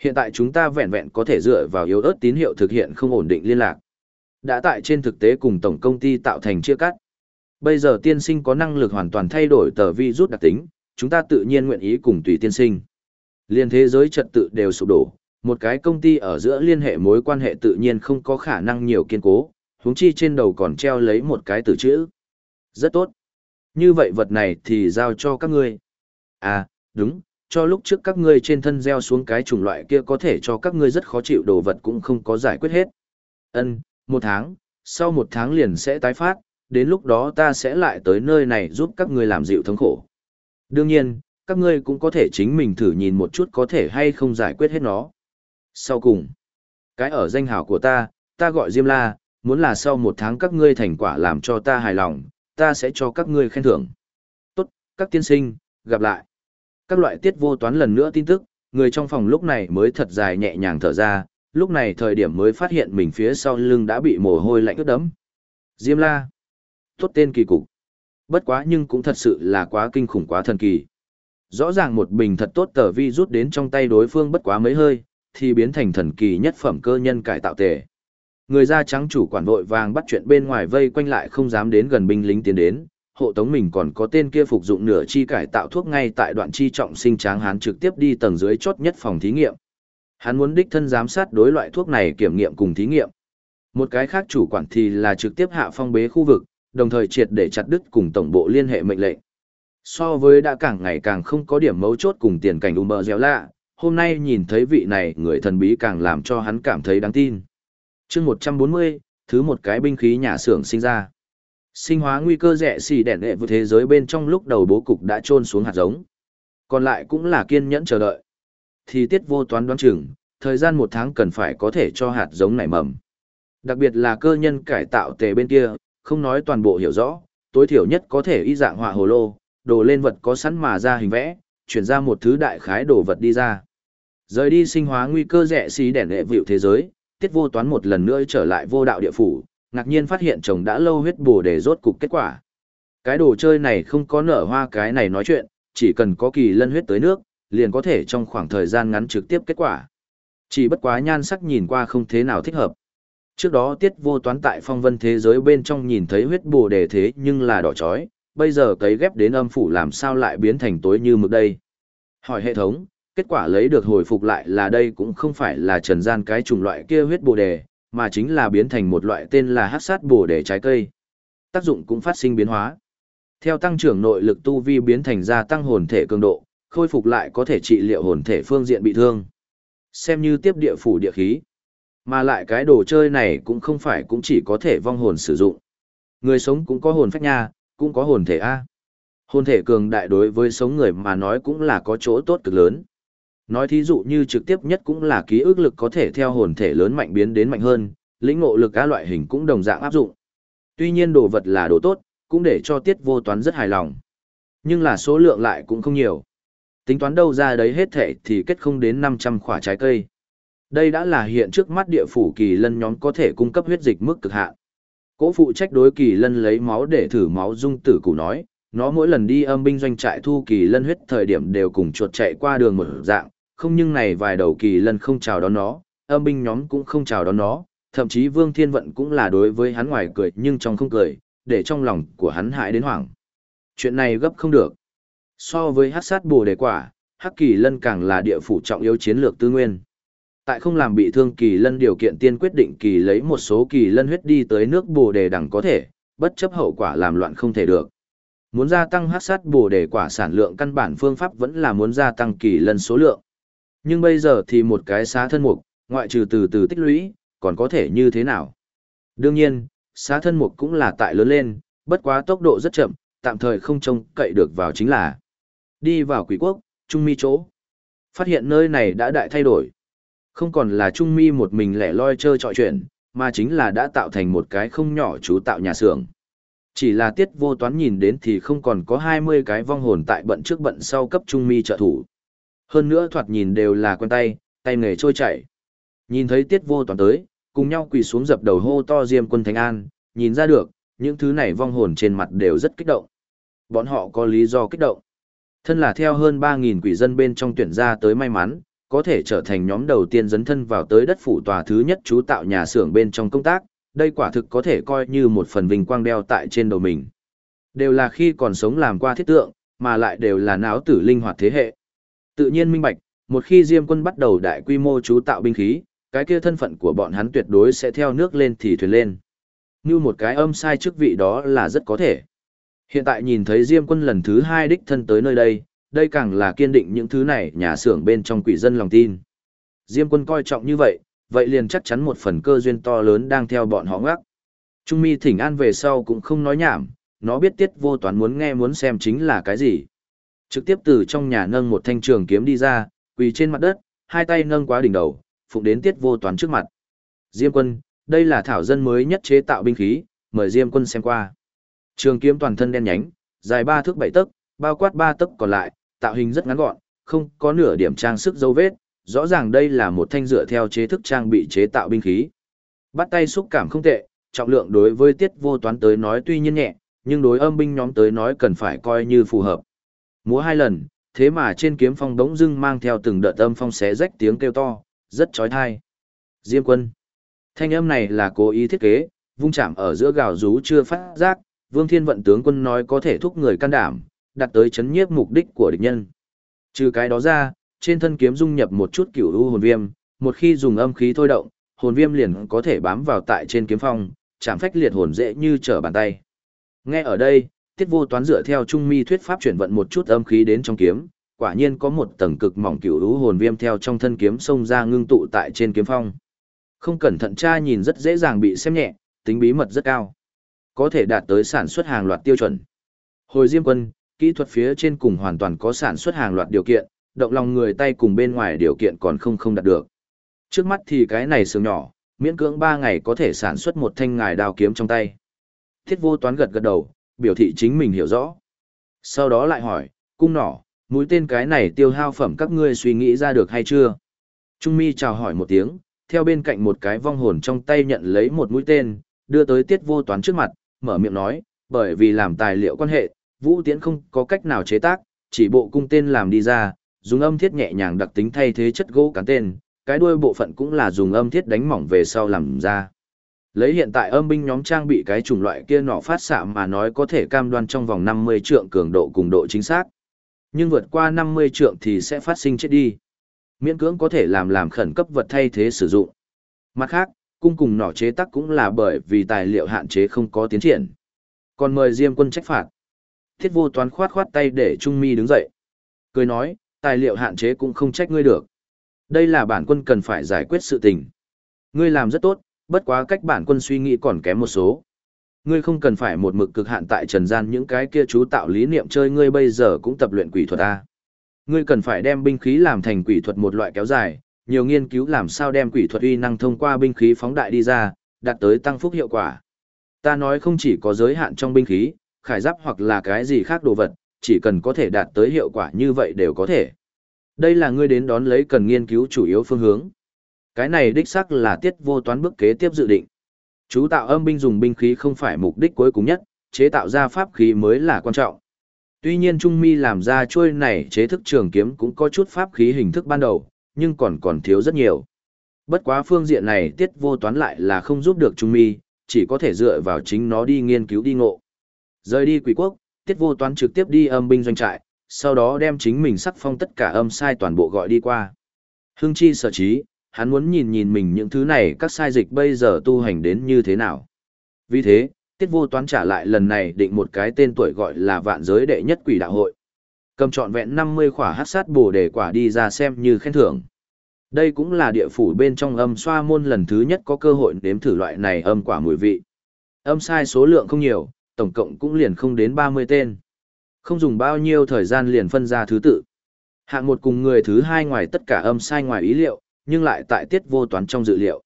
Hiện tại chúng ta vẹn vẹn có thể dựa vào yếu ớt tín hiệu thực hiện không ổn định liên lạc. Đã tại trên thực tế cùng tổng công ty tạo thành chia cắt. Bây giờ tiên sinh có năng lực hoàn toàn thay đổi tờ vi rút đặc tính, chúng ta tự nhiên nguyện ý cùng tùy tiên sinh. Liên thế giới trật tự đều sụp đổ, một cái công ty ở giữa liên hệ mối quan hệ tự nhiên không có khả năng nhiều kiên cố, huống chi trên đầu còn treo lấy một cái từ chữ. Rất tốt. Như vậy vật này thì giao cho các ngươi. À, đúng, cho lúc trước các ngươi trên thân gieo xuống cái chủng loại kia có thể cho các ngươi rất khó chịu đồ vật cũng không có giải quyết hết. Ân, một tháng, sau một tháng liền sẽ tái phát, đến lúc đó ta sẽ lại tới nơi này giúp các ngươi làm dịu thống khổ. Đương nhiên, các ngươi cũng có thể chính mình thử nhìn một chút có thể hay không giải quyết hết nó. Sau cùng, cái ở danh hào của ta, ta gọi Diêm La, muốn là sau một tháng các ngươi thành quả làm cho ta hài lòng, ta sẽ cho các ngươi khen thưởng. Tốt, các tiên sinh, gặp lại. Các loại tiết vô toán lần nữa tin tức, người trong phòng lúc này mới thật dài nhẹ nhàng thở ra, lúc này thời điểm mới phát hiện mình phía sau lưng đã bị mồ hôi lạnh ướt đẫm. Diêm La. Tốt tên kỳ cục. Bất quá nhưng cũng thật sự là quá kinh khủng quá thần kỳ. Rõ ràng một bình thật tốt tờ vi rút đến trong tay đối phương bất quá mấy hơi, thì biến thành thần kỳ nhất phẩm cơ nhân cải tạo tề. Người da trắng chủ quản vội vàng bắt chuyện bên ngoài vây quanh lại không dám đến gần binh lính tiến đến, hộ tống mình còn có tên kia phục dụng nửa chi cải tạo thuốc ngay tại đoạn chi trọng sinh tráng hán trực tiếp đi tầng dưới chốt nhất phòng thí nghiệm. Hắn muốn đích thân giám sát đối loại thuốc này kiểm nghiệm cùng thí nghiệm. Một cái khác chủ quản thì là trực tiếp hạ phong bế khu vực, đồng thời triệt để chặt đứt cùng tổng bộ liên hệ mệnh lệnh. So với đã càng ngày càng không có điểm mấu chốt cùng tiền cảnh Umber dẻo lạ, hôm nay nhìn thấy vị này người thần bí càng làm cho hắn cảm thấy đáng tin. chương 140, thứ một cái binh khí nhà xưởng sinh ra. Sinh hóa nguy cơ rẻ xì đèn đệ vượt thế giới bên trong lúc đầu bố cục đã trôn xuống hạt giống. Còn lại cũng là kiên nhẫn chờ đợi. Thì tiết vô toán đoán chừng, thời gian một tháng cần phải có thể cho hạt giống nảy mầm. Đặc biệt là cơ nhân cải tạo tề bên kia, không nói toàn bộ hiểu rõ, tối thiểu nhất có thể y dạng họa hồ lô, đồ lên vật có sẵn mà ra hình vẽ, chuyển ra một thứ đại khái đồ vật đi ra. Rời đi sinh hóa nguy cơ rẻ xí đèn lệ vịu thế giới, tiết vô toán một lần nữa trở lại vô đạo địa phủ, ngạc nhiên phát hiện chồng đã lâu huyết bổ để rốt cục kết quả. Cái đồ chơi này không có nở hoa cái này nói chuyện, chỉ cần có kỳ lân huyết tới nước, liền có thể trong khoảng thời gian ngắn trực tiếp kết quả. Chỉ bất quá nhan sắc nhìn qua không thế nào thích hợp. Trước đó tiết vô toán tại phong vân thế giới bên trong nhìn thấy huyết bồ đề thế nhưng là đỏ chói, bây giờ cấy ghép đến âm phủ làm sao lại biến thành tối như mực đây. Hỏi hệ thống, kết quả lấy được hồi phục lại là đây cũng không phải là trần gian cái chủng loại kia huyết bồ đề, mà chính là biến thành một loại tên là hát sát bồ đề trái cây. Tác dụng cũng phát sinh biến hóa. Theo tăng trưởng nội lực tu vi biến thành gia tăng hồn thể cường độ, khôi phục lại có thể trị liệu hồn thể phương diện bị thương. Xem như tiếp địa phủ địa khí. Mà lại cái đồ chơi này cũng không phải cũng chỉ có thể vong hồn sử dụng. Người sống cũng có hồn phách nha, cũng có hồn thể A. Hồn thể cường đại đối với sống người mà nói cũng là có chỗ tốt cực lớn. Nói thí dụ như trực tiếp nhất cũng là ký ức lực có thể theo hồn thể lớn mạnh biến đến mạnh hơn, lĩnh ngộ lực các loại hình cũng đồng dạng áp dụng. Tuy nhiên đồ vật là đồ tốt, cũng để cho tiết vô toán rất hài lòng. Nhưng là số lượng lại cũng không nhiều. Tính toán đâu ra đấy hết thể thì kết không đến 500 quả trái cây. Đây đã là hiện trước mắt địa phủ kỳ lân nhóm có thể cung cấp huyết dịch mức cực hạn. Cố phụ trách đối kỳ lân lấy máu để thử máu dung tử cụ nói, nó mỗi lần đi âm binh doanh trại thu kỳ lân huyết thời điểm đều cùng chuột chạy qua đường một dạng, không nhưng này vài đầu kỳ lân không chào đón nó, âm binh nhóm cũng không chào đón nó, thậm chí Vương Thiên Vận cũng là đối với hắn ngoài cười nhưng trong không cười, để trong lòng của hắn hại đến hoảng. Chuyện này gấp không được. So với hát sát bồ đề quả, hắc kỳ lân càng là địa phủ trọng yếu chiến lược tư nguyên. Tại không làm bị thương kỳ lân điều kiện tiên quyết định kỳ lấy một số kỳ lân huyết đi tới nước bồ đề đẳng có thể, bất chấp hậu quả làm loạn không thể được. Muốn gia tăng hát sát bồ đề quả sản lượng căn bản phương pháp vẫn là muốn gia tăng kỳ lân số lượng. Nhưng bây giờ thì một cái xá thân mục, ngoại trừ từ từ tích lũy, còn có thể như thế nào? Đương nhiên, xá thân mục cũng là tại lớn lên, bất quá tốc độ rất chậm, tạm thời không trông cậy được vào chính là đi vào quỷ quốc, trung mi chỗ. Phát hiện nơi này đã đại thay đổi. Không còn là trung mi một mình lẻ loi chơi trọi chuyện, mà chính là đã tạo thành một cái không nhỏ chú tạo nhà xưởng. Chỉ là tiết vô toán nhìn đến thì không còn có 20 cái vong hồn tại bận trước bận sau cấp trung mi trợ thủ. Hơn nữa thoạt nhìn đều là quen tay, tay nghề trôi chảy. Nhìn thấy tiết vô toán tới, cùng nhau quỳ xuống dập đầu hô to diêm quân thánh an, nhìn ra được, những thứ này vong hồn trên mặt đều rất kích động. Bọn họ có lý do kích động. Thân là theo hơn 3.000 quỷ dân bên trong tuyển ra tới may mắn, có thể trở thành nhóm đầu tiên dấn thân vào tới đất phủ tòa thứ nhất chú tạo nhà xưởng bên trong công tác, đây quả thực có thể coi như một phần vinh quang đeo tại trên đầu mình. Đều là khi còn sống làm qua thiết tượng, mà lại đều là não tử linh hoạt thế hệ. Tự nhiên minh bạch, một khi Diêm quân bắt đầu đại quy mô chú tạo binh khí, cái kia thân phận của bọn hắn tuyệt đối sẽ theo nước lên thì thuyền lên. Như một cái âm sai chức vị đó là rất có thể. Hiện tại nhìn thấy Diêm quân lần thứ hai đích thân tới nơi đây, đây càng là kiên định những thứ này nhà xưởng bên trong quỷ dân lòng tin. Diêm quân coi trọng như vậy, vậy liền chắc chắn một phần cơ duyên to lớn đang theo bọn họ ngắc. Trung mi thỉnh an về sau cũng không nói nhảm, nó biết tiết vô toán muốn nghe muốn xem chính là cái gì. Trực tiếp từ trong nhà nâng một thanh trường kiếm đi ra, quỳ trên mặt đất, hai tay nâng quá đỉnh đầu, phụng đến tiết vô toán trước mặt. Diêm quân, đây là thảo dân mới nhất chế tạo binh khí, mời Diêm quân xem qua. Trường kiếm toàn thân đen nhánh, dài ba thước bảy tấc, bao quát ba tấc còn lại, tạo hình rất ngắn gọn, không có nửa điểm trang sức dấu vết, rõ ràng đây là một thanh dựa theo chế thức trang bị chế tạo binh khí. Bắt tay xúc cảm không tệ, trọng lượng đối với tiết vô toán tới nói tuy nhiên nhẹ, nhưng đối âm binh nhóm tới nói cần phải coi như phù hợp. Múa hai lần, thế mà trên kiếm phong đống dưng mang theo từng đợt âm phong xé rách tiếng kêu to, rất chói tai. Diêm quân. Thanh âm này là cố ý thiết kế, vung chạm ở giữa gào rú chưa phát giác, Vương Thiên Vận tướng quân nói có thể thúc người can đảm, đặt tới chấn nhiếp mục đích của địch nhân. Trừ cái đó ra, trên thân kiếm dung nhập một chút cửu u hồn viêm, một khi dùng âm khí thôi động, hồn viêm liền có thể bám vào tại trên kiếm phong, chạm phách liệt hồn dễ như trở bàn tay. Nghe ở đây, tiết vô toán dựa theo trung mi thuyết pháp chuyển vận một chút âm khí đến trong kiếm, quả nhiên có một tầng cực mỏng cửu lũ hồn viêm theo trong thân kiếm xông ra ngưng tụ tại trên kiếm phong. Không cẩn thận tra nhìn rất dễ dàng bị xem nhẹ, tính bí mật rất cao. Có thể đạt tới sản xuất hàng loạt tiêu chuẩn. Hồi Diêm Quân, kỹ thuật phía trên cùng hoàn toàn có sản xuất hàng loạt điều kiện, động lòng người tay cùng bên ngoài điều kiện còn không không đạt được. Trước mắt thì cái này sướng nhỏ, miễn cưỡng 3 ngày có thể sản xuất một thanh ngài đao kiếm trong tay. Thiết vô toán gật gật đầu, biểu thị chính mình hiểu rõ. Sau đó lại hỏi, cung nỏ, mũi tên cái này tiêu hao phẩm các ngươi suy nghĩ ra được hay chưa? Trung mi chào hỏi một tiếng, theo bên cạnh một cái vong hồn trong tay nhận lấy một mũi tên, đưa tới tiết vô toán trước mặt, mở miệng nói, bởi vì làm tài liệu quan hệ, vũ tiễn không có cách nào chế tác, chỉ bộ cung tên làm đi ra, dùng âm thiết nhẹ nhàng đặc tính thay thế chất gỗ cán tên, cái đuôi bộ phận cũng là dùng âm thiết đánh mỏng về sau làm ra. Lấy hiện tại âm binh nhóm trang bị cái chủng loại kia nọ phát xạ mà nói có thể cam đoan trong vòng 50 trượng cường độ cùng độ chính xác. Nhưng vượt qua 50 trượng thì sẽ phát sinh chết đi. Miễn cưỡng có thể làm làm khẩn cấp vật thay thế sử dụng. Mặt khác, cung cùng nỏ chế tác cũng là bởi vì tài liệu hạn chế không có tiến triển. Còn mời Diêm quân trách phạt. Thiết vô toán khoát khoát tay để Trung Mi đứng dậy. Cười nói, tài liệu hạn chế cũng không trách ngươi được. Đây là bản quân cần phải giải quyết sự tình. Ngươi làm rất tốt, bất quá cách bản quân suy nghĩ còn kém một số. Ngươi không cần phải một mực cực hạn tại trần gian những cái kia chú tạo lý niệm chơi ngươi bây giờ cũng tập luyện quỷ thuật A. Ngươi cần phải đem binh khí làm thành quỷ thuật một loại kéo dài, nhiều nghiên cứu làm sao đem quỷ thuật uy năng thông qua binh khí phóng đại đi ra, đạt tới tăng phúc hiệu quả. Ta nói không chỉ có giới hạn trong binh khí, khải giáp hoặc là cái gì khác đồ vật, chỉ cần có thể đạt tới hiệu quả như vậy đều có thể. Đây là ngươi đến đón lấy cần nghiên cứu chủ yếu phương hướng. Cái này đích xác là tiết vô toán bước kế tiếp dự định. Chú tạo âm binh dùng binh khí không phải mục đích cuối cùng nhất, chế tạo ra pháp khí mới là quan trọng. Tuy nhiên Trung Mi làm ra chuôi này chế thức trường kiếm cũng có chút pháp khí hình thức ban đầu, nhưng còn còn thiếu rất nhiều. Bất quá phương diện này tiết vô toán lại là không giúp được Trung Mi, chỉ có thể dựa vào chính nó đi nghiên cứu đi ngộ. Rời đi quỷ quốc, tiết vô toán trực tiếp đi âm binh doanh trại, sau đó đem chính mình sắc phong tất cả âm sai toàn bộ gọi đi qua. Hưng chi sở trí, hắn muốn nhìn nhìn mình những thứ này các sai dịch bây giờ tu hành đến như thế nào. Vì thế, tiết vô toán trả lại lần này định một cái tên tuổi gọi là vạn giới đệ nhất quỷ đạo hội. Cầm trọn vẹn 50 khỏa hát sát bồ đề quả đi ra xem như khen thưởng. Đây cũng là địa phủ bên trong âm xoa môn lần thứ nhất có cơ hội nếm thử loại này âm quả mùi vị. Âm sai số lượng không nhiều, tổng cộng cũng liền không đến 30 tên. Không dùng bao nhiêu thời gian liền phân ra thứ tự. Hạng một cùng người thứ hai ngoài tất cả âm sai ngoài ý liệu, nhưng lại tại tiết vô toán trong dự liệu.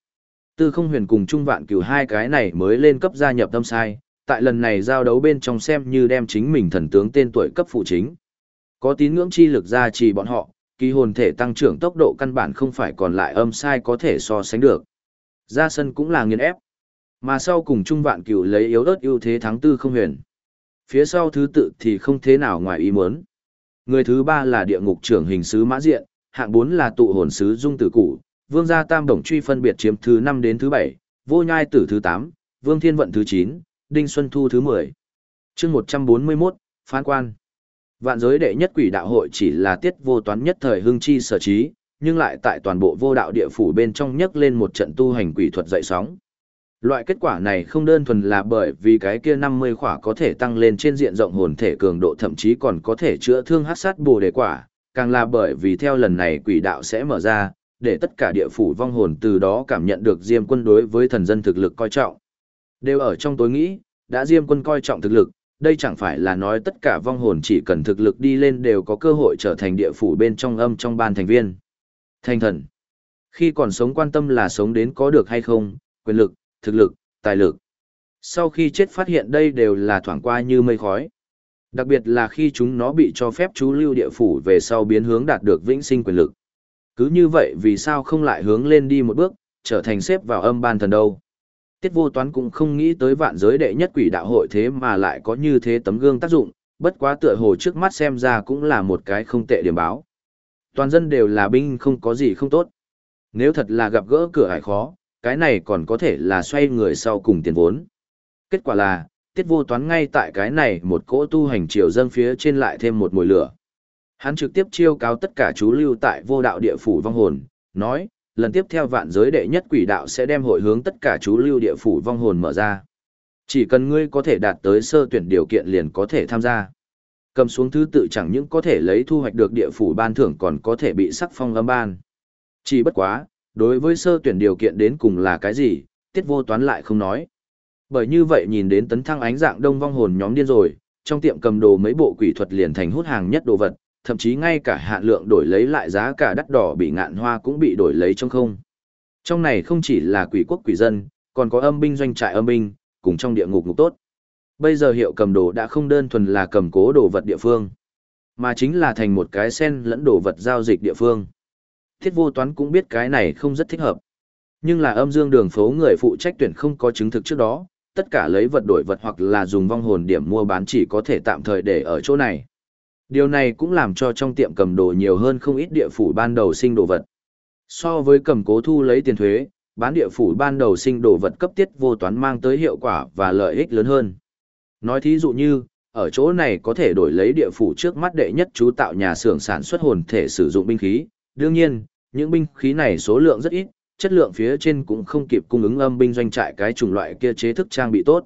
Tư không huyền cùng Trung Vạn cửu hai cái này mới lên cấp gia nhập âm sai, tại lần này giao đấu bên trong xem như đem chính mình thần tướng tên tuổi cấp phụ chính. Có tín ngưỡng chi lực gia trì bọn họ, kỳ hồn thể tăng trưởng tốc độ căn bản không phải còn lại âm sai có thể so sánh được. Ra sân cũng là nghiền ép. Mà sau cùng Trung Vạn cửu lấy yếu ớt ưu thế thắng tư không huyền. Phía sau thứ tự thì không thế nào ngoài ý muốn. Người thứ ba là địa ngục trưởng hình sứ mã diện, hạng bốn là tụ hồn sứ dung tử cụ, vương gia tam đồng truy phân biệt chiếm thứ năm đến thứ bảy, vô nhai tử thứ tám, vương thiên vận thứ chín, đinh xuân thu thứ mười. chương một trăm bốn mươi 141, phán quan. Vạn giới đệ nhất quỷ đạo hội chỉ là tiết vô toán nhất thời hưng chi sở trí, nhưng lại tại toàn bộ vô đạo địa phủ bên trong nhấc lên một trận tu hành quỷ thuật dậy sóng. Loại kết quả này không đơn thuần là bởi vì cái kia 50 khỏa có thể tăng lên trên diện rộng hồn thể cường độ thậm chí còn có thể chữa thương hát sát bồ đề quả, càng là bởi vì theo lần này quỷ đạo sẽ mở ra, để tất cả địa phủ vong hồn từ đó cảm nhận được Diêm quân đối với thần dân thực lực coi trọng. Đều ở trong tối nghĩ, đã Diêm quân coi trọng thực lực, đây chẳng phải là nói tất cả vong hồn chỉ cần thực lực đi lên đều có cơ hội trở thành địa phủ bên trong âm trong ban thành viên. Thành thần. Khi còn sống quan tâm là sống đến có được hay không, quyền lực, thực lực, tài lực. Sau khi chết phát hiện đây đều là thoảng qua như mây khói. Đặc biệt là khi chúng nó bị cho phép chú lưu địa phủ về sau biến hướng đạt được vĩnh sinh quyền lực. Cứ như vậy vì sao không lại hướng lên đi một bước, trở thành xếp vào âm ban thần đâu. Tiết vô toán cũng không nghĩ tới vạn giới đệ nhất quỷ đạo hội thế mà lại có như thế tấm gương tác dụng, bất quá tựa hồ trước mắt xem ra cũng là một cái không tệ điểm báo. Toàn dân đều là binh không có gì không tốt. Nếu thật là gặp gỡ cửa hải khó, cái này còn có thể là xoay người sau cùng tiền vốn. Kết quả là, tiết vô toán ngay tại cái này một cỗ tu hành triều dâng phía trên lại thêm một mùi lửa. Hắn trực tiếp chiêu cáo tất cả chú lưu tại vô đạo địa phủ vong hồn, nói, lần tiếp theo vạn giới đệ nhất quỷ đạo sẽ đem hội hướng tất cả chú lưu địa phủ vong hồn mở ra. Chỉ cần ngươi có thể đạt tới sơ tuyển điều kiện liền có thể tham gia. Cầm xuống thứ tự chẳng những có thể lấy thu hoạch được địa phủ ban thưởng còn có thể bị sắc phong âm ban. Chỉ bất quá, đối với sơ tuyển điều kiện đến cùng là cái gì, tiết vô toán lại không nói. Bởi như vậy nhìn đến tấn thăng ánh dạng đông vong hồn nhóm điên rồi, trong tiệm cầm đồ mấy bộ quỷ thuật liền thành hút hàng nhất đồ vật, thậm chí ngay cả hạn lượng đổi lấy lại giá cả đắt đỏ bị ngạn hoa cũng bị đổi lấy trong không. Trong này không chỉ là quỷ quốc quỷ dân, còn có âm binh doanh trại âm binh, cùng trong địa ngục ngục tốt. Bây giờ hiệu cầm đồ đã không đơn thuần là cầm cố đồ vật địa phương, mà chính là thành một cái sen lẫn đồ vật giao dịch địa phương. Thiết vô toán cũng biết cái này không rất thích hợp. Nhưng là âm dương đường phố người phụ trách tuyển không có chứng thực trước đó, tất cả lấy vật đổi vật hoặc là dùng vong hồn điểm mua bán chỉ có thể tạm thời để ở chỗ này. Điều này cũng làm cho trong tiệm cầm đồ nhiều hơn không ít địa phủ ban đầu sinh đồ vật. So với cầm cố thu lấy tiền thuế, bán địa phủ ban đầu sinh đồ vật cấp tiết vô toán mang tới hiệu quả và lợi ích lớn hơn. Nói thí dụ như, ở chỗ này có thể đổi lấy địa phủ trước mắt đệ nhất chú tạo nhà xưởng sản xuất hồn thể sử dụng binh khí. Đương nhiên, những binh khí này số lượng rất ít, chất lượng phía trên cũng không kịp cung ứng âm binh doanh trại cái chủng loại kia chế thức trang bị tốt.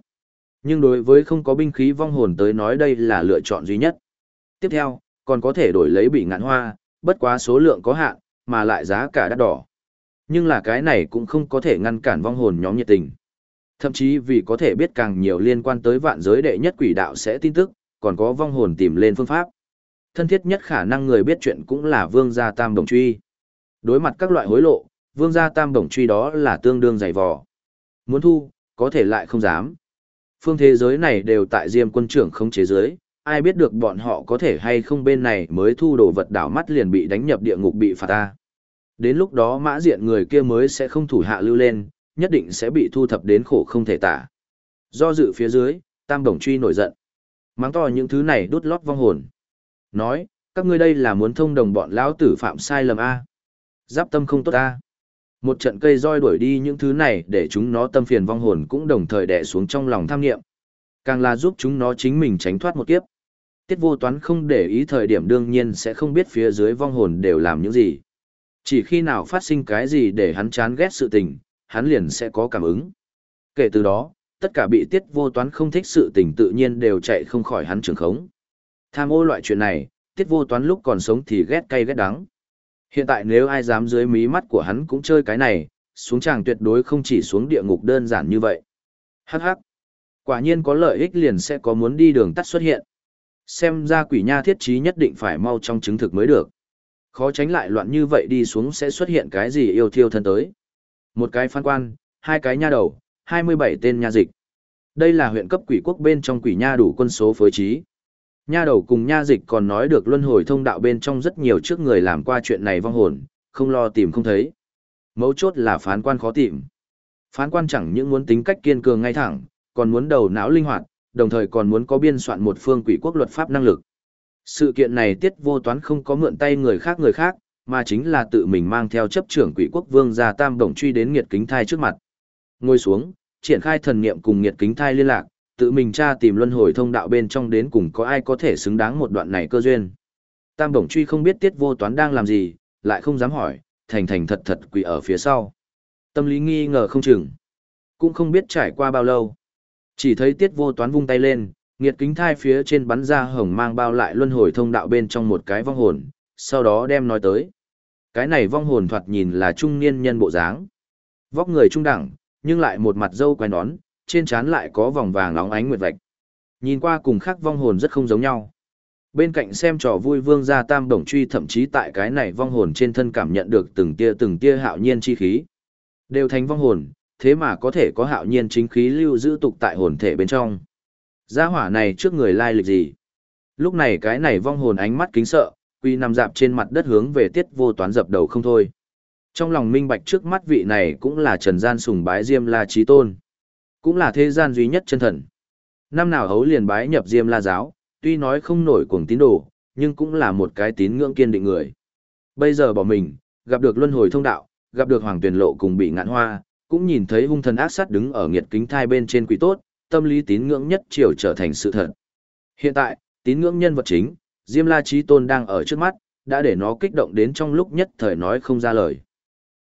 Nhưng đối với không có binh khí vong hồn tới nói đây là lựa chọn duy nhất. Tiếp theo, còn có thể đổi lấy bị ngạn hoa, bất quá số lượng có hạn, mà lại giá cả đắt đỏ. Nhưng là cái này cũng không có thể ngăn cản vong hồn nhóm nhiệt tình. Thậm chí vì có thể biết càng nhiều liên quan tới vạn giới đệ nhất quỷ đạo sẽ tin tức, còn có vong hồn tìm lên phương pháp. Thân thiết nhất khả năng người biết chuyện cũng là vương gia tam đồng truy. Đối mặt các loại hối lộ, vương gia tam đồng truy đó là tương đương dày vò. Muốn thu, có thể lại không dám. Phương thế giới này đều tại diêm quân trưởng không chế giới, ai biết được bọn họ có thể hay không bên này mới thu đồ vật đảo mắt liền bị đánh nhập địa ngục bị phạt ta. Đến lúc đó mã diện người kia mới sẽ không thủ hạ lưu lên, nhất định sẽ bị thu thập đến khổ không thể tả. Do dự phía dưới, tam đồng truy nổi giận. Mắng to những thứ này đút lót vong hồn. Nói, các ngươi đây là muốn thông đồng bọn lão tử phạm sai lầm A. Giáp tâm không tốt A. Một trận cây roi đuổi đi những thứ này để chúng nó tâm phiền vong hồn cũng đồng thời đè xuống trong lòng tham nghiệm. Càng là giúp chúng nó chính mình tránh thoát một kiếp. Tiết vô toán không để ý thời điểm đương nhiên sẽ không biết phía dưới vong hồn đều làm những gì. Chỉ khi nào phát sinh cái gì để hắn chán ghét sự tình, hắn liền sẽ có cảm ứng. Kể từ đó, tất cả bị tiết vô toán không thích sự tình tự nhiên đều chạy không khỏi hắn trường khống. Tham ô loại chuyện này, tiết vô toán lúc còn sống thì ghét cay ghét đắng. Hiện tại nếu ai dám dưới mí mắt của hắn cũng chơi cái này, xuống chàng tuyệt đối không chỉ xuống địa ngục đơn giản như vậy. Hắc hắc. Quả nhiên có lợi ích liền sẽ có muốn đi đường tắt xuất hiện. Xem ra quỷ nha thiết trí nhất định phải mau trong chứng thực mới được. Khó tránh lại loạn như vậy đi xuống sẽ xuất hiện cái gì yêu thiêu thân tới. Một cái phán quan, hai cái nha đầu, 27 tên nha dịch. Đây là huyện cấp quỷ quốc bên trong quỷ nha đủ quân số phối trí. Nha đầu cùng nha dịch còn nói được luân hồi thông đạo bên trong rất nhiều trước người làm qua chuyện này vong hồn, không lo tìm không thấy. Mấu chốt là phán quan khó tìm. Phán quan chẳng những muốn tính cách kiên cường ngay thẳng, còn muốn đầu não linh hoạt, đồng thời còn muốn có biên soạn một phương quỷ quốc luật pháp năng lực. Sự kiện này tiết vô toán không có mượn tay người khác người khác, mà chính là tự mình mang theo chấp trưởng quỷ quốc vương gia tam đồng truy đến nghiệt kính thai trước mặt. Ngồi xuống, triển khai thần niệm cùng nghiệt kính thai liên lạc, tự mình tra tìm luân hồi thông đạo bên trong đến cùng có ai có thể xứng đáng một đoạn này cơ duyên. Tam Bổng truy không biết tiết vô toán đang làm gì, lại không dám hỏi, thành thành thật thật quỳ ở phía sau. Tâm lý nghi ngờ không chừng. Cũng không biết trải qua bao lâu. Chỉ thấy tiết vô toán vung tay lên, nghiệt kính thai phía trên bắn ra hồng mang bao lại luân hồi thông đạo bên trong một cái vong hồn, sau đó đem nói tới. Cái này vong hồn thoạt nhìn là trung niên nhân bộ dáng. Vóc người trung đẳng, nhưng lại một mặt dâu quai nón, trên trán lại có vòng vàng óng ánh nguyệt vạch. Nhìn qua cùng khác vong hồn rất không giống nhau. Bên cạnh xem trò vui vương gia tam đồng truy thậm chí tại cái này vong hồn trên thân cảm nhận được từng tia từng tia hạo nhiên chi khí. Đều thành vong hồn, thế mà có thể có hạo nhiên chính khí lưu giữ tục tại hồn thể bên trong. Gia hỏa này trước người lai lịch gì? Lúc này cái này vong hồn ánh mắt kính sợ, quy nằm dạp trên mặt đất hướng về tiết vô toán dập đầu không thôi. Trong lòng minh bạch trước mắt vị này cũng là trần gian sùng bái Diêm La Trí Tôn. Cũng là thế gian duy nhất chân thần. Năm nào hấu liền bái nhập Diêm La Giáo, tuy nói không nổi cuồng tín đồ, nhưng cũng là một cái tín ngưỡng kiên định người. Bây giờ bỏ mình, gặp được luân hồi thông đạo, gặp được hoàng tuyển lộ cùng bị ngạn hoa, cũng nhìn thấy hung thần ác sát đứng ở nghiệt kính thai bên trên quỷ tốt, tâm lý tín ngưỡng nhất triều trở thành sự thật. Hiện tại, tín ngưỡng nhân vật chính, Diêm La Chí Tôn đang ở trước mắt, đã để nó kích động đến trong lúc nhất thời nói không ra lời.